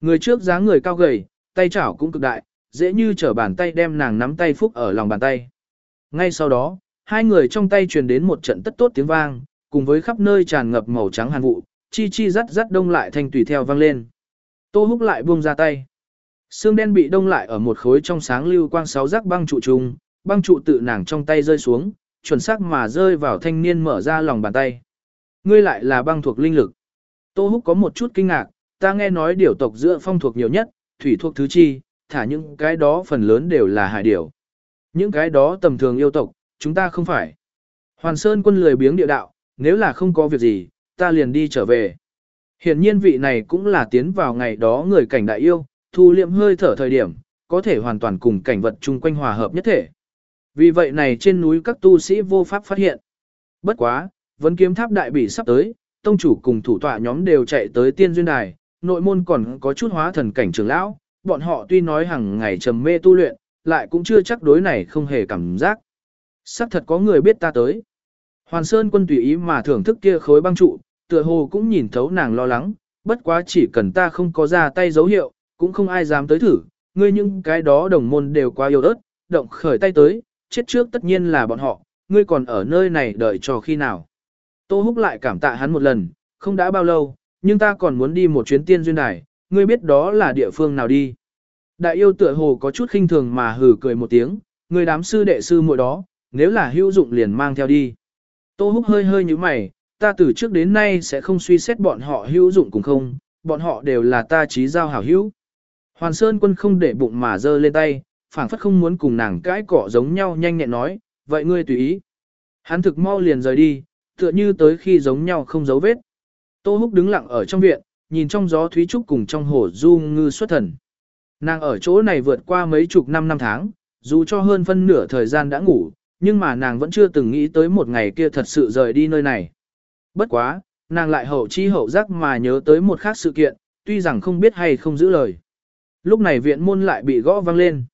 Người trước dáng người cao gầy, tay chảo cũng cực đại, dễ như trở bàn tay đem nàng nắm tay phúc ở lòng bàn tay. Ngay sau đó, hai người trong tay truyền đến một trận tất tốt tiếng vang, cùng với khắp nơi tràn ngập màu trắng hàn vụ, chi chi rắt rắt đông lại thành tùy theo vang lên. Tô húc lại buông ra tay. Xương đen bị đông lại ở một khối trong sáng lưu quang sáu giác băng trụ trùng, băng trụ tự nàng trong tay rơi xuống, chuẩn xác mà rơi vào thanh niên mở ra lòng bàn tay. Ngươi lại là băng thuộc linh lực. Tô Húc có một chút kinh ngạc, ta nghe nói điều tộc giữa phong thuộc nhiều nhất, thủy thuộc thứ chi, thả những cái đó phần lớn đều là hải điểu. Những cái đó tầm thường yêu tộc, chúng ta không phải. Hoàn Sơn quân lười biếng địa đạo, nếu là không có việc gì, ta liền đi trở về. Hiện nhiên vị này cũng là tiến vào ngày đó người cảnh đại yêu, thu liệm hơi thở thời điểm, có thể hoàn toàn cùng cảnh vật chung quanh hòa hợp nhất thể. Vì vậy này trên núi các tu sĩ vô pháp phát hiện. Bất quá, vấn kiếm tháp đại bỉ sắp tới, tông chủ cùng thủ tọa nhóm đều chạy tới tiên duyên đài, nội môn còn có chút hóa thần cảnh trưởng lão, bọn họ tuy nói hàng ngày trầm mê tu luyện, lại cũng chưa chắc đối này không hề cảm giác. Sắc thật có người biết ta tới. Hoàn Sơn quân tùy ý mà thưởng thức kia khối băng trụ, tựa hồ cũng nhìn thấu nàng lo lắng, bất quá chỉ cần ta không có ra tay dấu hiệu, cũng không ai dám tới thử, ngươi những cái đó đồng môn đều quá yêu ớt, động khởi tay tới, chết trước tất nhiên là bọn họ, ngươi còn ở nơi này đợi cho khi nào. Tô Húc lại cảm tạ hắn một lần, không đã bao lâu, nhưng ta còn muốn đi một chuyến tiên duyên đài, ngươi biết đó là địa phương nào đi. Đại yêu tựa hồ có chút khinh thường mà hừ cười một tiếng, người đám sư đệ sư muội đó, nếu là hữu dụng liền mang theo đi. Tô Húc hơi hơi như mày, ta từ trước đến nay sẽ không suy xét bọn họ hữu dụng cùng không, bọn họ đều là ta trí giao hảo hữu. Hoàn Sơn quân không để bụng mà giơ lên tay, phảng phất không muốn cùng nàng cãi cọ giống nhau nhanh nhẹn nói, vậy ngươi tùy ý. Hắn thực mau liền rời đi, tựa như tới khi giống nhau không giấu vết. Tô Húc đứng lặng ở trong viện, nhìn trong gió Thúy Trúc cùng trong hồ du ngư xuất thần. Nàng ở chỗ này vượt qua mấy chục năm năm tháng, dù cho hơn phân nửa thời gian đã ngủ, nhưng mà nàng vẫn chưa từng nghĩ tới một ngày kia thật sự rời đi nơi này. Bất quá, nàng lại hậu chi hậu giác mà nhớ tới một khác sự kiện, tuy rằng không biết hay không giữ lời. Lúc này viện môn lại bị gõ vang lên.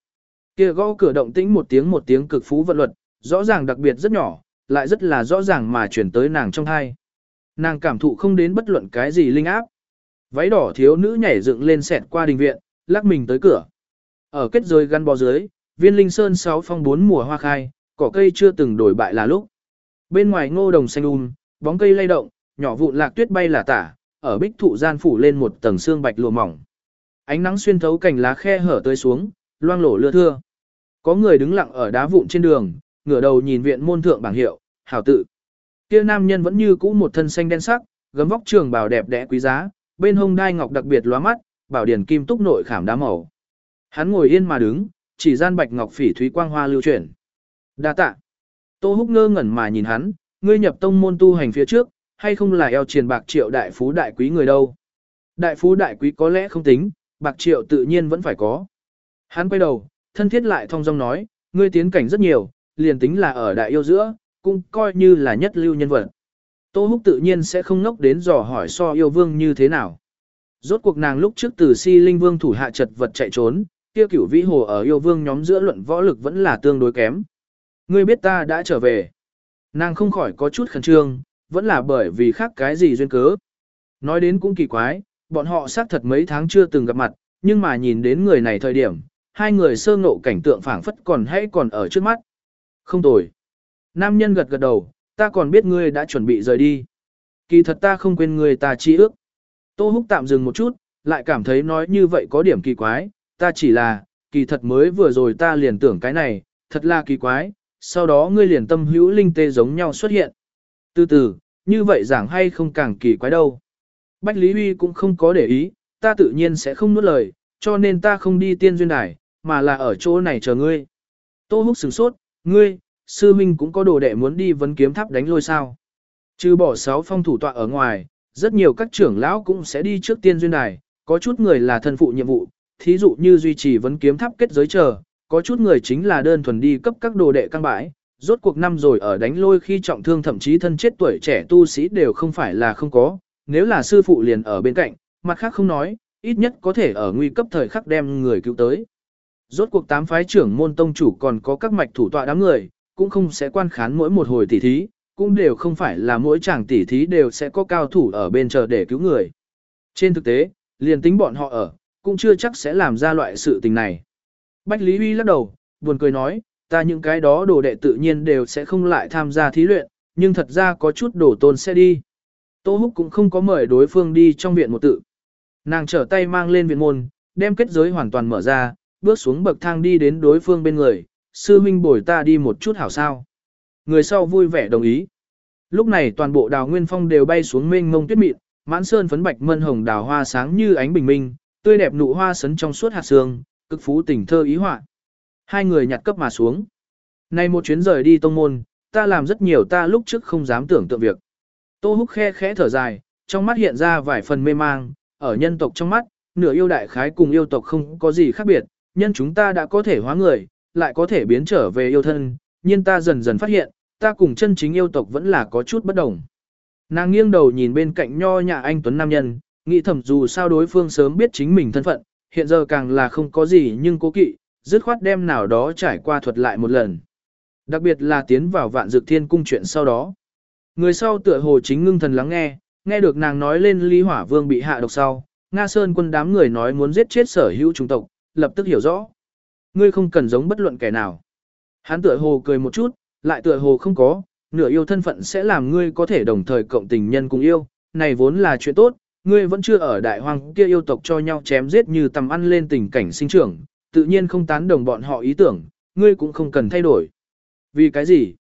Kia gõ cửa động tĩnh một tiếng một tiếng cực phú vận luật, rõ ràng đặc biệt rất nhỏ, lại rất là rõ ràng mà chuyển tới nàng trong thai. Nàng cảm thụ không đến bất luận cái gì linh áp. Váy đỏ thiếu nữ nhảy dựng lên xẹt qua đình viện, lắc mình tới cửa. Ở kết rơi gắn bó dưới, viên linh sơn sáu phong bốn mùa hoa khai, cỏ cây chưa từng đổi bại là lúc. Bên ngoài ngô đồng xanh um, bóng cây lay động, nhỏ vụn lạc tuyết bay là tả, ở bích thụ gian phủ lên một tầng xương bạch lụa mỏng. Ánh nắng xuyên thấu cành lá khe hở tới xuống, loang lổ lưa thưa. Có người đứng lặng ở đá vụn trên đường, ngửa đầu nhìn viện môn thượng bảng hiệu, hảo tự. Kia nam nhân vẫn như cũ một thân xanh đen sắc, gấm vóc trường bào đẹp đẽ quý giá, bên hông đai ngọc đặc biệt lóa mắt, bảo điển kim túc nội khảm đá màu. Hắn ngồi yên mà đứng, chỉ gian bạch ngọc phỉ thúy quang hoa lưu chuyển. Đa tạ. Tô Húc ngơ ngẩn mà nhìn hắn, ngươi nhập tông môn tu hành phía trước, hay không là eo triền bạc triệu đại phú đại quý người đâu. Đại phú đại quý có lẽ không tính, bạc triệu tự nhiên vẫn phải có. Hắn quay đầu, thân thiết lại thong dong nói, ngươi tiến cảnh rất nhiều, liền tính là ở đại yêu giữa, cũng coi như là nhất lưu nhân vật. Tô Húc tự nhiên sẽ không ngốc đến dò hỏi so yêu vương như thế nào. Rốt cuộc nàng lúc trước từ si linh vương thủ hạ chật vật chạy trốn, kia cửu vĩ hồ ở yêu vương nhóm giữa luận võ lực vẫn là tương đối kém. Ngươi biết ta đã trở về. Nàng không khỏi có chút khẩn trương, vẫn là bởi vì khác cái gì duyên cớ. Nói đến cũng kỳ quái, bọn họ xác thật mấy tháng chưa từng gặp mặt, nhưng mà nhìn đến người này thời điểm, hai người sơ ngộ cảnh tượng phảng phất còn hay còn ở trước mắt. Không tồi. Nam nhân gật gật đầu, ta còn biết ngươi đã chuẩn bị rời đi. Kỳ thật ta không quên ngươi ta chi ước. Tô Húc tạm dừng một chút, lại cảm thấy nói như vậy có điểm kỳ quái, ta chỉ là, kỳ thật mới vừa rồi ta liền tưởng cái này, thật là kỳ quái, sau đó ngươi liền tâm hữu linh tê giống nhau xuất hiện. Từ từ, như vậy giảng hay không càng kỳ quái đâu. Bách Lý Huy cũng không có để ý, ta tự nhiên sẽ không nuốt lời, cho nên ta không đi tiên duyên đài, mà là ở chỗ này chờ ngươi. Tô Húc sửng sốt, ngươi, sư minh cũng có đồ đệ muốn đi vấn kiếm tháp đánh lôi sao. Trừ bỏ sáu phong thủ tọa ở ngoài, rất nhiều các trưởng lão cũng sẽ đi trước tiên duyên đài, có chút người là thân phụ nhiệm vụ, thí dụ như duy trì vấn kiếm tháp kết giới chờ, có chút người chính là đơn thuần đi cấp các đồ đệ căng bãi. Rốt cuộc năm rồi ở đánh lôi khi trọng thương thậm chí thân chết tuổi trẻ tu sĩ đều không phải là không có, nếu là sư phụ liền ở bên cạnh, mặt khác không nói, ít nhất có thể ở nguy cấp thời khắc đem người cứu tới. Rốt cuộc tám phái trưởng môn tông chủ còn có các mạch thủ tọa đám người, cũng không sẽ quan khán mỗi một hồi tỉ thí, cũng đều không phải là mỗi chàng tỉ thí đều sẽ có cao thủ ở bên chờ để cứu người. Trên thực tế, liền tính bọn họ ở, cũng chưa chắc sẽ làm ra loại sự tình này. Bách Lý Huy lắc đầu, buồn cười nói, ta những cái đó đồ đệ tự nhiên đều sẽ không lại tham gia thí luyện, nhưng thật ra có chút đồ tôn sẽ đi. Tô Húc cũng không có mời đối phương đi trong viện một tự. Nàng trở tay mang lên viện môn, đem kết giới hoàn toàn mở ra, bước xuống bậc thang đi đến đối phương bên người, sư huynh bồi ta đi một chút hảo sao. Người sau vui vẻ đồng ý. Lúc này toàn bộ đào nguyên phong đều bay xuống mênh mông tuyết mịn, mãn sơn phấn bạch mân hồng đào hoa sáng như ánh bình minh, tươi đẹp nụ hoa sấn trong suốt hạt sương, cực phú tình thơ ý họa. Hai người nhặt cấp mà xuống. Nay một chuyến rời đi tông môn, ta làm rất nhiều ta lúc trước không dám tưởng tượng việc. Tô húc khe khẽ thở dài, trong mắt hiện ra vài phần mê mang, ở nhân tộc trong mắt, nửa yêu đại khái cùng yêu tộc không có gì khác biệt, nhân chúng ta đã có thể hóa người, lại có thể biến trở về yêu thân, nhưng ta dần dần phát hiện, ta cùng chân chính yêu tộc vẫn là có chút bất đồng. Nàng nghiêng đầu nhìn bên cạnh nho nhà anh Tuấn Nam Nhân, nghĩ thầm dù sao đối phương sớm biết chính mình thân phận, hiện giờ càng là không có gì nhưng cố kỵ, dứt khoát đem nào đó trải qua thuật lại một lần. Đặc biệt là tiến vào vạn dược thiên cung chuyện sau đó. Người sau tựa hồ chính ngưng thần lắng nghe, nghe được nàng nói lên Lý hỏa vương bị hạ độc sau, Nga Sơn quân đám người nói muốn giết chết sở hữu trung tộc, lập tức hiểu rõ. Ngươi không cần giống bất luận kẻ nào. Hắn tựa hồ cười một chút, lại tựa hồ không có, nửa yêu thân phận sẽ làm ngươi có thể đồng thời cộng tình nhân cùng yêu, này vốn là chuyện tốt, ngươi vẫn chưa ở đại hoang kia yêu tộc cho nhau chém giết như tầm ăn lên tình cảnh sinh trưởng, tự nhiên không tán đồng bọn họ ý tưởng, ngươi cũng không cần thay đổi. Vì cái gì?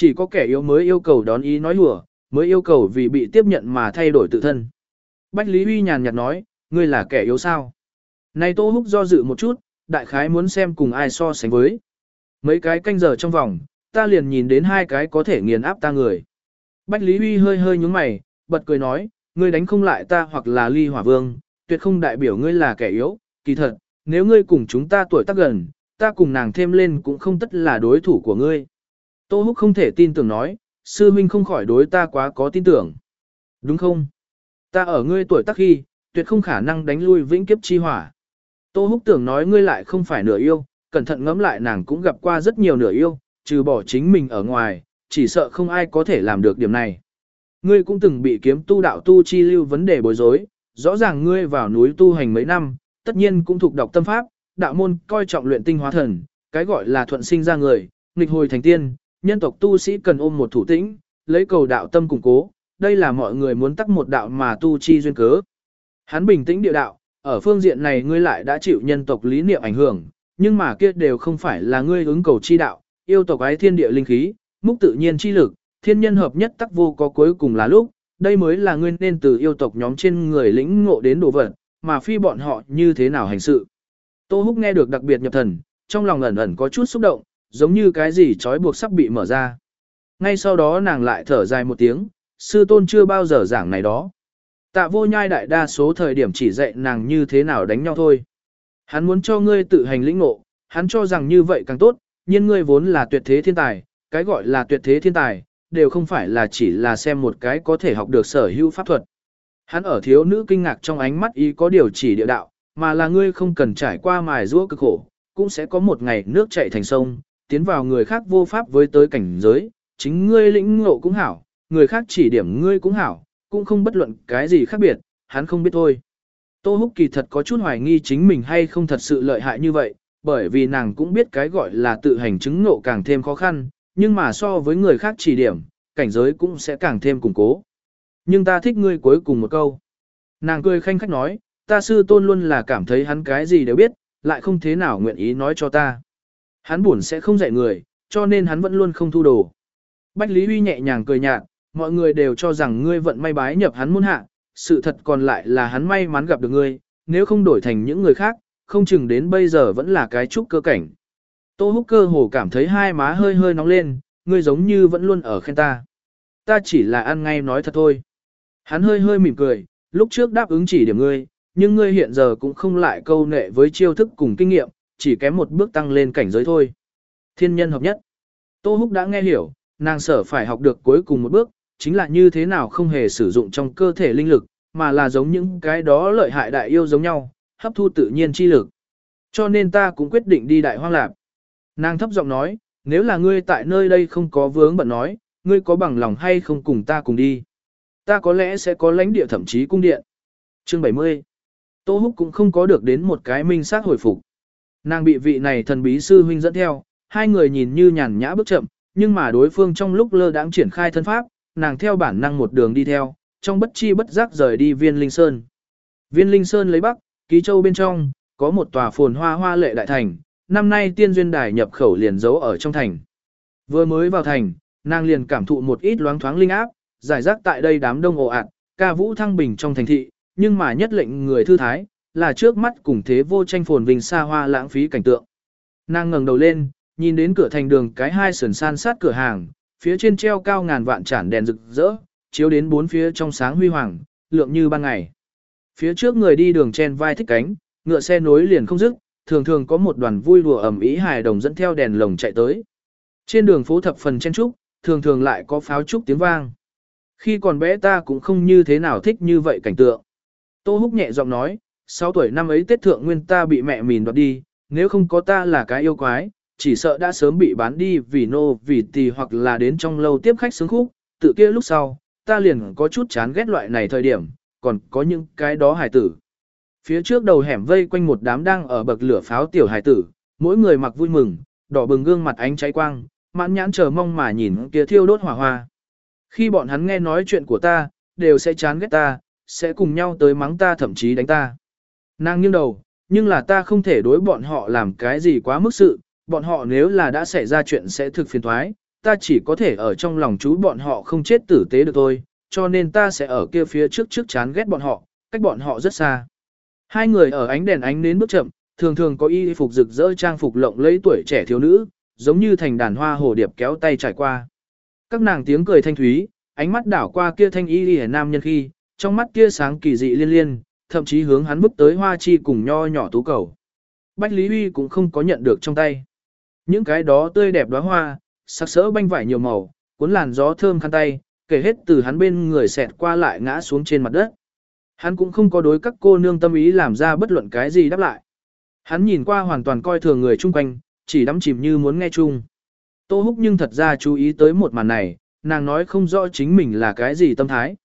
Chỉ có kẻ yếu mới yêu cầu đón ý nói hùa, mới yêu cầu vì bị tiếp nhận mà thay đổi tự thân. Bách Lý Huy nhàn nhạt nói, ngươi là kẻ yếu sao? Này Tô Húc do dự một chút, đại khái muốn xem cùng ai so sánh với. Mấy cái canh giờ trong vòng, ta liền nhìn đến hai cái có thể nghiền áp ta người. Bách Lý Huy hơi hơi nhúng mày, bật cười nói, ngươi đánh không lại ta hoặc là ly hỏa vương, tuyệt không đại biểu ngươi là kẻ yếu, kỳ thật, nếu ngươi cùng chúng ta tuổi tác gần, ta cùng nàng thêm lên cũng không tất là đối thủ của ngươi. Tô Húc không thể tin tưởng nói, sư huynh không khỏi đối ta quá có tin tưởng. Đúng không? Ta ở ngươi tuổi tác khi, tuyệt không khả năng đánh lui vĩnh kiếp chi hỏa. Tô Húc tưởng nói ngươi lại không phải nửa yêu, cẩn thận ngẫm lại nàng cũng gặp qua rất nhiều nửa yêu, trừ bỏ chính mình ở ngoài, chỉ sợ không ai có thể làm được điểm này. Ngươi cũng từng bị kiếm tu đạo tu chi lưu vấn đề bối rối, rõ ràng ngươi vào núi tu hành mấy năm, tất nhiên cũng thuộc đọc tâm pháp, đạo môn coi trọng luyện tinh hóa thần, cái gọi là thuận sinh ra người, nghịch hồi thành tiên, nhân tộc tu sĩ cần ôm một thủ tĩnh, lấy cầu đạo tâm củng cố, đây là mọi người muốn tắc một đạo mà tu chi duyên cớ. Hắn bình tĩnh địa đạo, ở phương diện này ngươi lại đã chịu nhân tộc lý niệm ảnh hưởng, nhưng mà kia đều không phải là ngươi ứng cầu chi đạo, yêu tộc ái thiên địa linh khí, múc tự nhiên chi lực, thiên nhân hợp nhất tắc vô có cuối cùng là lúc, đây mới là ngươi nên từ yêu tộc nhóm trên người lĩnh ngộ đến đồ vật, mà phi bọn họ như thế nào hành sự. Tô Húc nghe được đặc biệt nhập thần, trong lòng ẩn ẩn có chút xúc động, giống như cái gì trói buộc sắp bị mở ra. Ngay sau đó nàng lại thở dài một tiếng, sư tôn chưa bao giờ giảng này đó. Tạ vô nhai đại đa số thời điểm chỉ dạy nàng như thế nào đánh nhau thôi. Hắn muốn cho ngươi tự hành lĩnh ngộ, hắn cho rằng như vậy càng tốt, nhưng ngươi vốn là tuyệt thế thiên tài, cái gọi là tuyệt thế thiên tài, đều không phải là chỉ là xem một cái có thể học được sở hữu pháp thuật. Hắn ở thiếu nữ kinh ngạc trong ánh mắt ý có điều chỉ địa đạo, mà là ngươi không cần trải qua mài giũa cực khổ, cũng sẽ có một ngày nước chảy thành sông, tiến vào người khác vô pháp với tới cảnh giới, chính ngươi lĩnh ngộ cũng hảo, người khác chỉ điểm ngươi cũng hảo, cũng không bất luận cái gì khác biệt, hắn không biết thôi. Tô Húc kỳ thật có chút hoài nghi chính mình hay không thật sự lợi hại như vậy, bởi vì nàng cũng biết cái gọi là tự hành chứng ngộ càng thêm khó khăn, nhưng mà so với người khác chỉ điểm, cảnh giới cũng sẽ càng thêm củng cố. Nhưng ta thích ngươi cuối cùng một câu. Nàng cười khanh khách nói, ta sư tôn luôn là cảm thấy hắn cái gì đều biết, lại không thế nào nguyện ý nói cho ta. Hắn buồn sẽ không dạy người, cho nên hắn vẫn luôn không thu đồ. Bách Lý Huy nhẹ nhàng cười nhạt, mọi người đều cho rằng ngươi vận may bái nhập hắn muôn hạ, sự thật còn lại là hắn may mắn gặp được ngươi, nếu không đổi thành những người khác, không chừng đến bây giờ vẫn là cái trúc cơ cảnh. Tô húc cơ hồ cảm thấy hai má hơi hơi nóng lên, ngươi giống như vẫn luôn ở khen ta. Ta chỉ là ăn ngay nói thật thôi. Hắn hơi hơi mỉm cười, lúc trước đáp ứng chỉ điểm ngươi, nhưng ngươi hiện giờ cũng không lại câu nệ với chiêu thức cùng kinh nghiệm, chỉ kém một bước tăng lên cảnh giới thôi. Thiên nhân hợp nhất. Tô Húc đã nghe hiểu, nàng sở phải học được cuối cùng một bước, chính là như thế nào không hề sử dụng trong cơ thể linh lực, mà là giống những cái đó lợi hại đại yêu giống nhau, hấp thu tự nhiên chi lực. Cho nên ta cũng quyết định đi đại hoang lạp. Nàng thấp giọng nói, nếu là ngươi tại nơi đây không có vướng bận nói, ngươi có bằng lòng hay không cùng ta cùng đi. Ta có lẽ sẽ có lãnh địa thậm chí cung điện. Chương 70 Tô Húc cũng không có được đến một cái minh xác hồi phục. Nàng bị vị này thần bí sư huynh dẫn theo, hai người nhìn như nhàn nhã bước chậm, nhưng mà đối phương trong lúc lơ đãng triển khai thân pháp, nàng theo bản năng một đường đi theo, trong bất chi bất giác rời đi Viên Linh Sơn. Viên Linh Sơn lấy bắc, ký châu bên trong, có một tòa phồn hoa hoa lệ đại thành, năm nay tiên duyên đài nhập khẩu liền giấu ở trong thành. Vừa mới vào thành, nàng liền cảm thụ một ít loáng thoáng linh áp, giải rác tại đây đám đông ồ ạt, ca vũ thăng bình trong thành thị, nhưng mà nhất lệnh người thư thái, là trước mắt cùng thế vô tranh phồn vinh xa hoa lãng phí cảnh tượng. Nàng ngẩng đầu lên, nhìn đến cửa thành đường cái hai sườn san sát cửa hàng, phía trên treo cao ngàn vạn chản đèn rực rỡ, chiếu đến bốn phía trong sáng huy hoàng, lượng như ban ngày. Phía trước người đi đường chen vai thích cánh, ngựa xe nối liền không dứt, thường thường có một đoàn vui đùa ẩm ý hài đồng dẫn theo đèn lồng chạy tới. Trên đường phố thập phần chen trúc, thường thường lại có pháo trúc tiếng vang. Khi còn bé ta cũng không như thế nào thích như vậy cảnh tượng. Tô Húc nhẹ giọng nói, 6 tuổi năm ấy Tết Thượng Nguyên ta bị mẹ mìn đoạt đi, nếu không có ta là cái yêu quái, chỉ sợ đã sớm bị bán đi vì nô vì tỳ hoặc là đến trong lâu tiếp khách sướng khúc, tự kia lúc sau, ta liền có chút chán ghét loại này thời điểm, còn có những cái đó Hải tử. Phía trước đầu hẻm vây quanh một đám đang ở bậc lửa pháo tiểu Hải tử, mỗi người mặc vui mừng, đỏ bừng gương mặt ánh cháy quang, mãn nhãn chờ mong mà nhìn kia thiêu đốt hỏa hoa. Khi bọn hắn nghe nói chuyện của ta, đều sẽ chán ghét ta, sẽ cùng nhau tới mắng ta thậm chí đánh ta. Nàng nghiêng đầu, nhưng là ta không thể đối bọn họ làm cái gì quá mức sự, bọn họ nếu là đã xảy ra chuyện sẽ thực phiền thoái, ta chỉ có thể ở trong lòng chú bọn họ không chết tử tế được thôi, cho nên ta sẽ ở kia phía trước trước chán ghét bọn họ, cách bọn họ rất xa. Hai người ở ánh đèn ánh đến bước chậm, thường thường có y phục rực rỡ trang phục lộng lẫy tuổi trẻ thiếu nữ, giống như thành đàn hoa hồ điệp kéo tay trải qua. Các nàng tiếng cười thanh thúy, ánh mắt đảo qua kia thanh y y nam nhân khi, trong mắt kia sáng kỳ dị liên liên, thậm chí hướng hắn bước tới hoa chi cùng nho nhỏ tú cầu. Bách Lý Huy cũng không có nhận được trong tay. Những cái đó tươi đẹp đóa hoa, sắc sỡ banh vải nhiều màu, cuốn làn gió thơm khăn tay, kể hết từ hắn bên người xẹt qua lại ngã xuống trên mặt đất. Hắn cũng không có đối các cô nương tâm ý làm ra bất luận cái gì đáp lại. Hắn nhìn qua hoàn toàn coi thường người chung quanh, chỉ đắm chìm như muốn nghe chung. Tô Húc nhưng thật ra chú ý tới một màn này, nàng nói không rõ chính mình là cái gì tâm thái.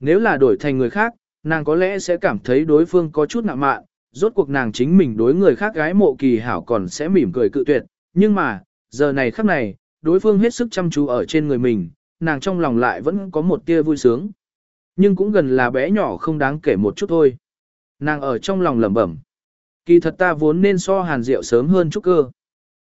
Nếu là đổi thành người khác, nàng có lẽ sẽ cảm thấy đối phương có chút nặng mạn, rốt cuộc nàng chính mình đối người khác gái mộ kỳ hảo còn sẽ mỉm cười cự tuyệt, nhưng mà, giờ này khắc này, đối phương hết sức chăm chú ở trên người mình, nàng trong lòng lại vẫn có một tia vui sướng. Nhưng cũng gần là bé nhỏ không đáng kể một chút thôi. Nàng ở trong lòng lẩm bẩm. Kỳ thật ta vốn nên so hàn diệu sớm hơn chút cơ.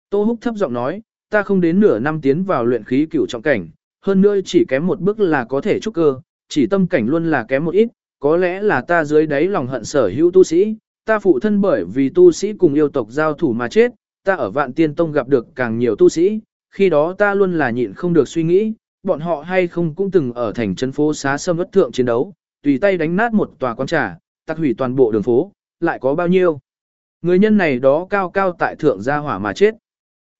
Tô Húc thấp giọng nói, ta không đến nửa năm tiến vào luyện khí cửu trọng cảnh, hơn nữa chỉ kém một bước là có thể trúc cơ, chỉ tâm cảnh luôn là kém một ít, có lẽ là ta dưới đáy lòng hận sở hữu tu sĩ, ta phụ thân bởi vì tu sĩ cùng yêu tộc giao thủ mà chết, ta ở vạn tiên tông gặp được càng nhiều tu sĩ, khi đó ta luôn là nhịn không được suy nghĩ, bọn họ hay không cũng từng ở thành trấn phố xá sâm ất thượng chiến đấu, tùy tay đánh nát một tòa quán trà, tắc hủy toàn bộ đường phố, lại có bao nhiêu. Người nhân này đó cao cao tại thượng gia hỏa mà chết.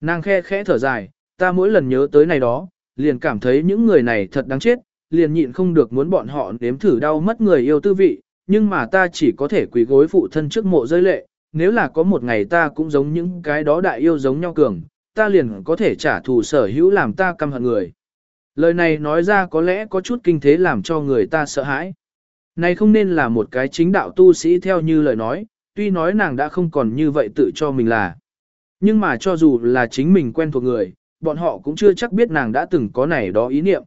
Nàng khe khẽ thở dài, ta mỗi lần nhớ tới này đó, liền cảm thấy những người này thật đáng chết, liền nhịn không được muốn bọn họ nếm thử đau mất người yêu tư vị, nhưng mà ta chỉ có thể quỳ gối phụ thân trước mộ rơi lệ, nếu là có một ngày ta cũng giống những cái đó đại yêu giống nhau cường, ta liền có thể trả thù sở hữu làm ta căm hận người. Lời này nói ra có lẽ có chút kinh thế làm cho người ta sợ hãi. Này không nên là một cái chính đạo tu sĩ theo như lời nói, tuy nói nàng đã không còn như vậy tự cho mình là. Nhưng mà cho dù là chính mình quen thuộc người, bọn họ cũng chưa chắc biết nàng đã từng có này đó ý niệm.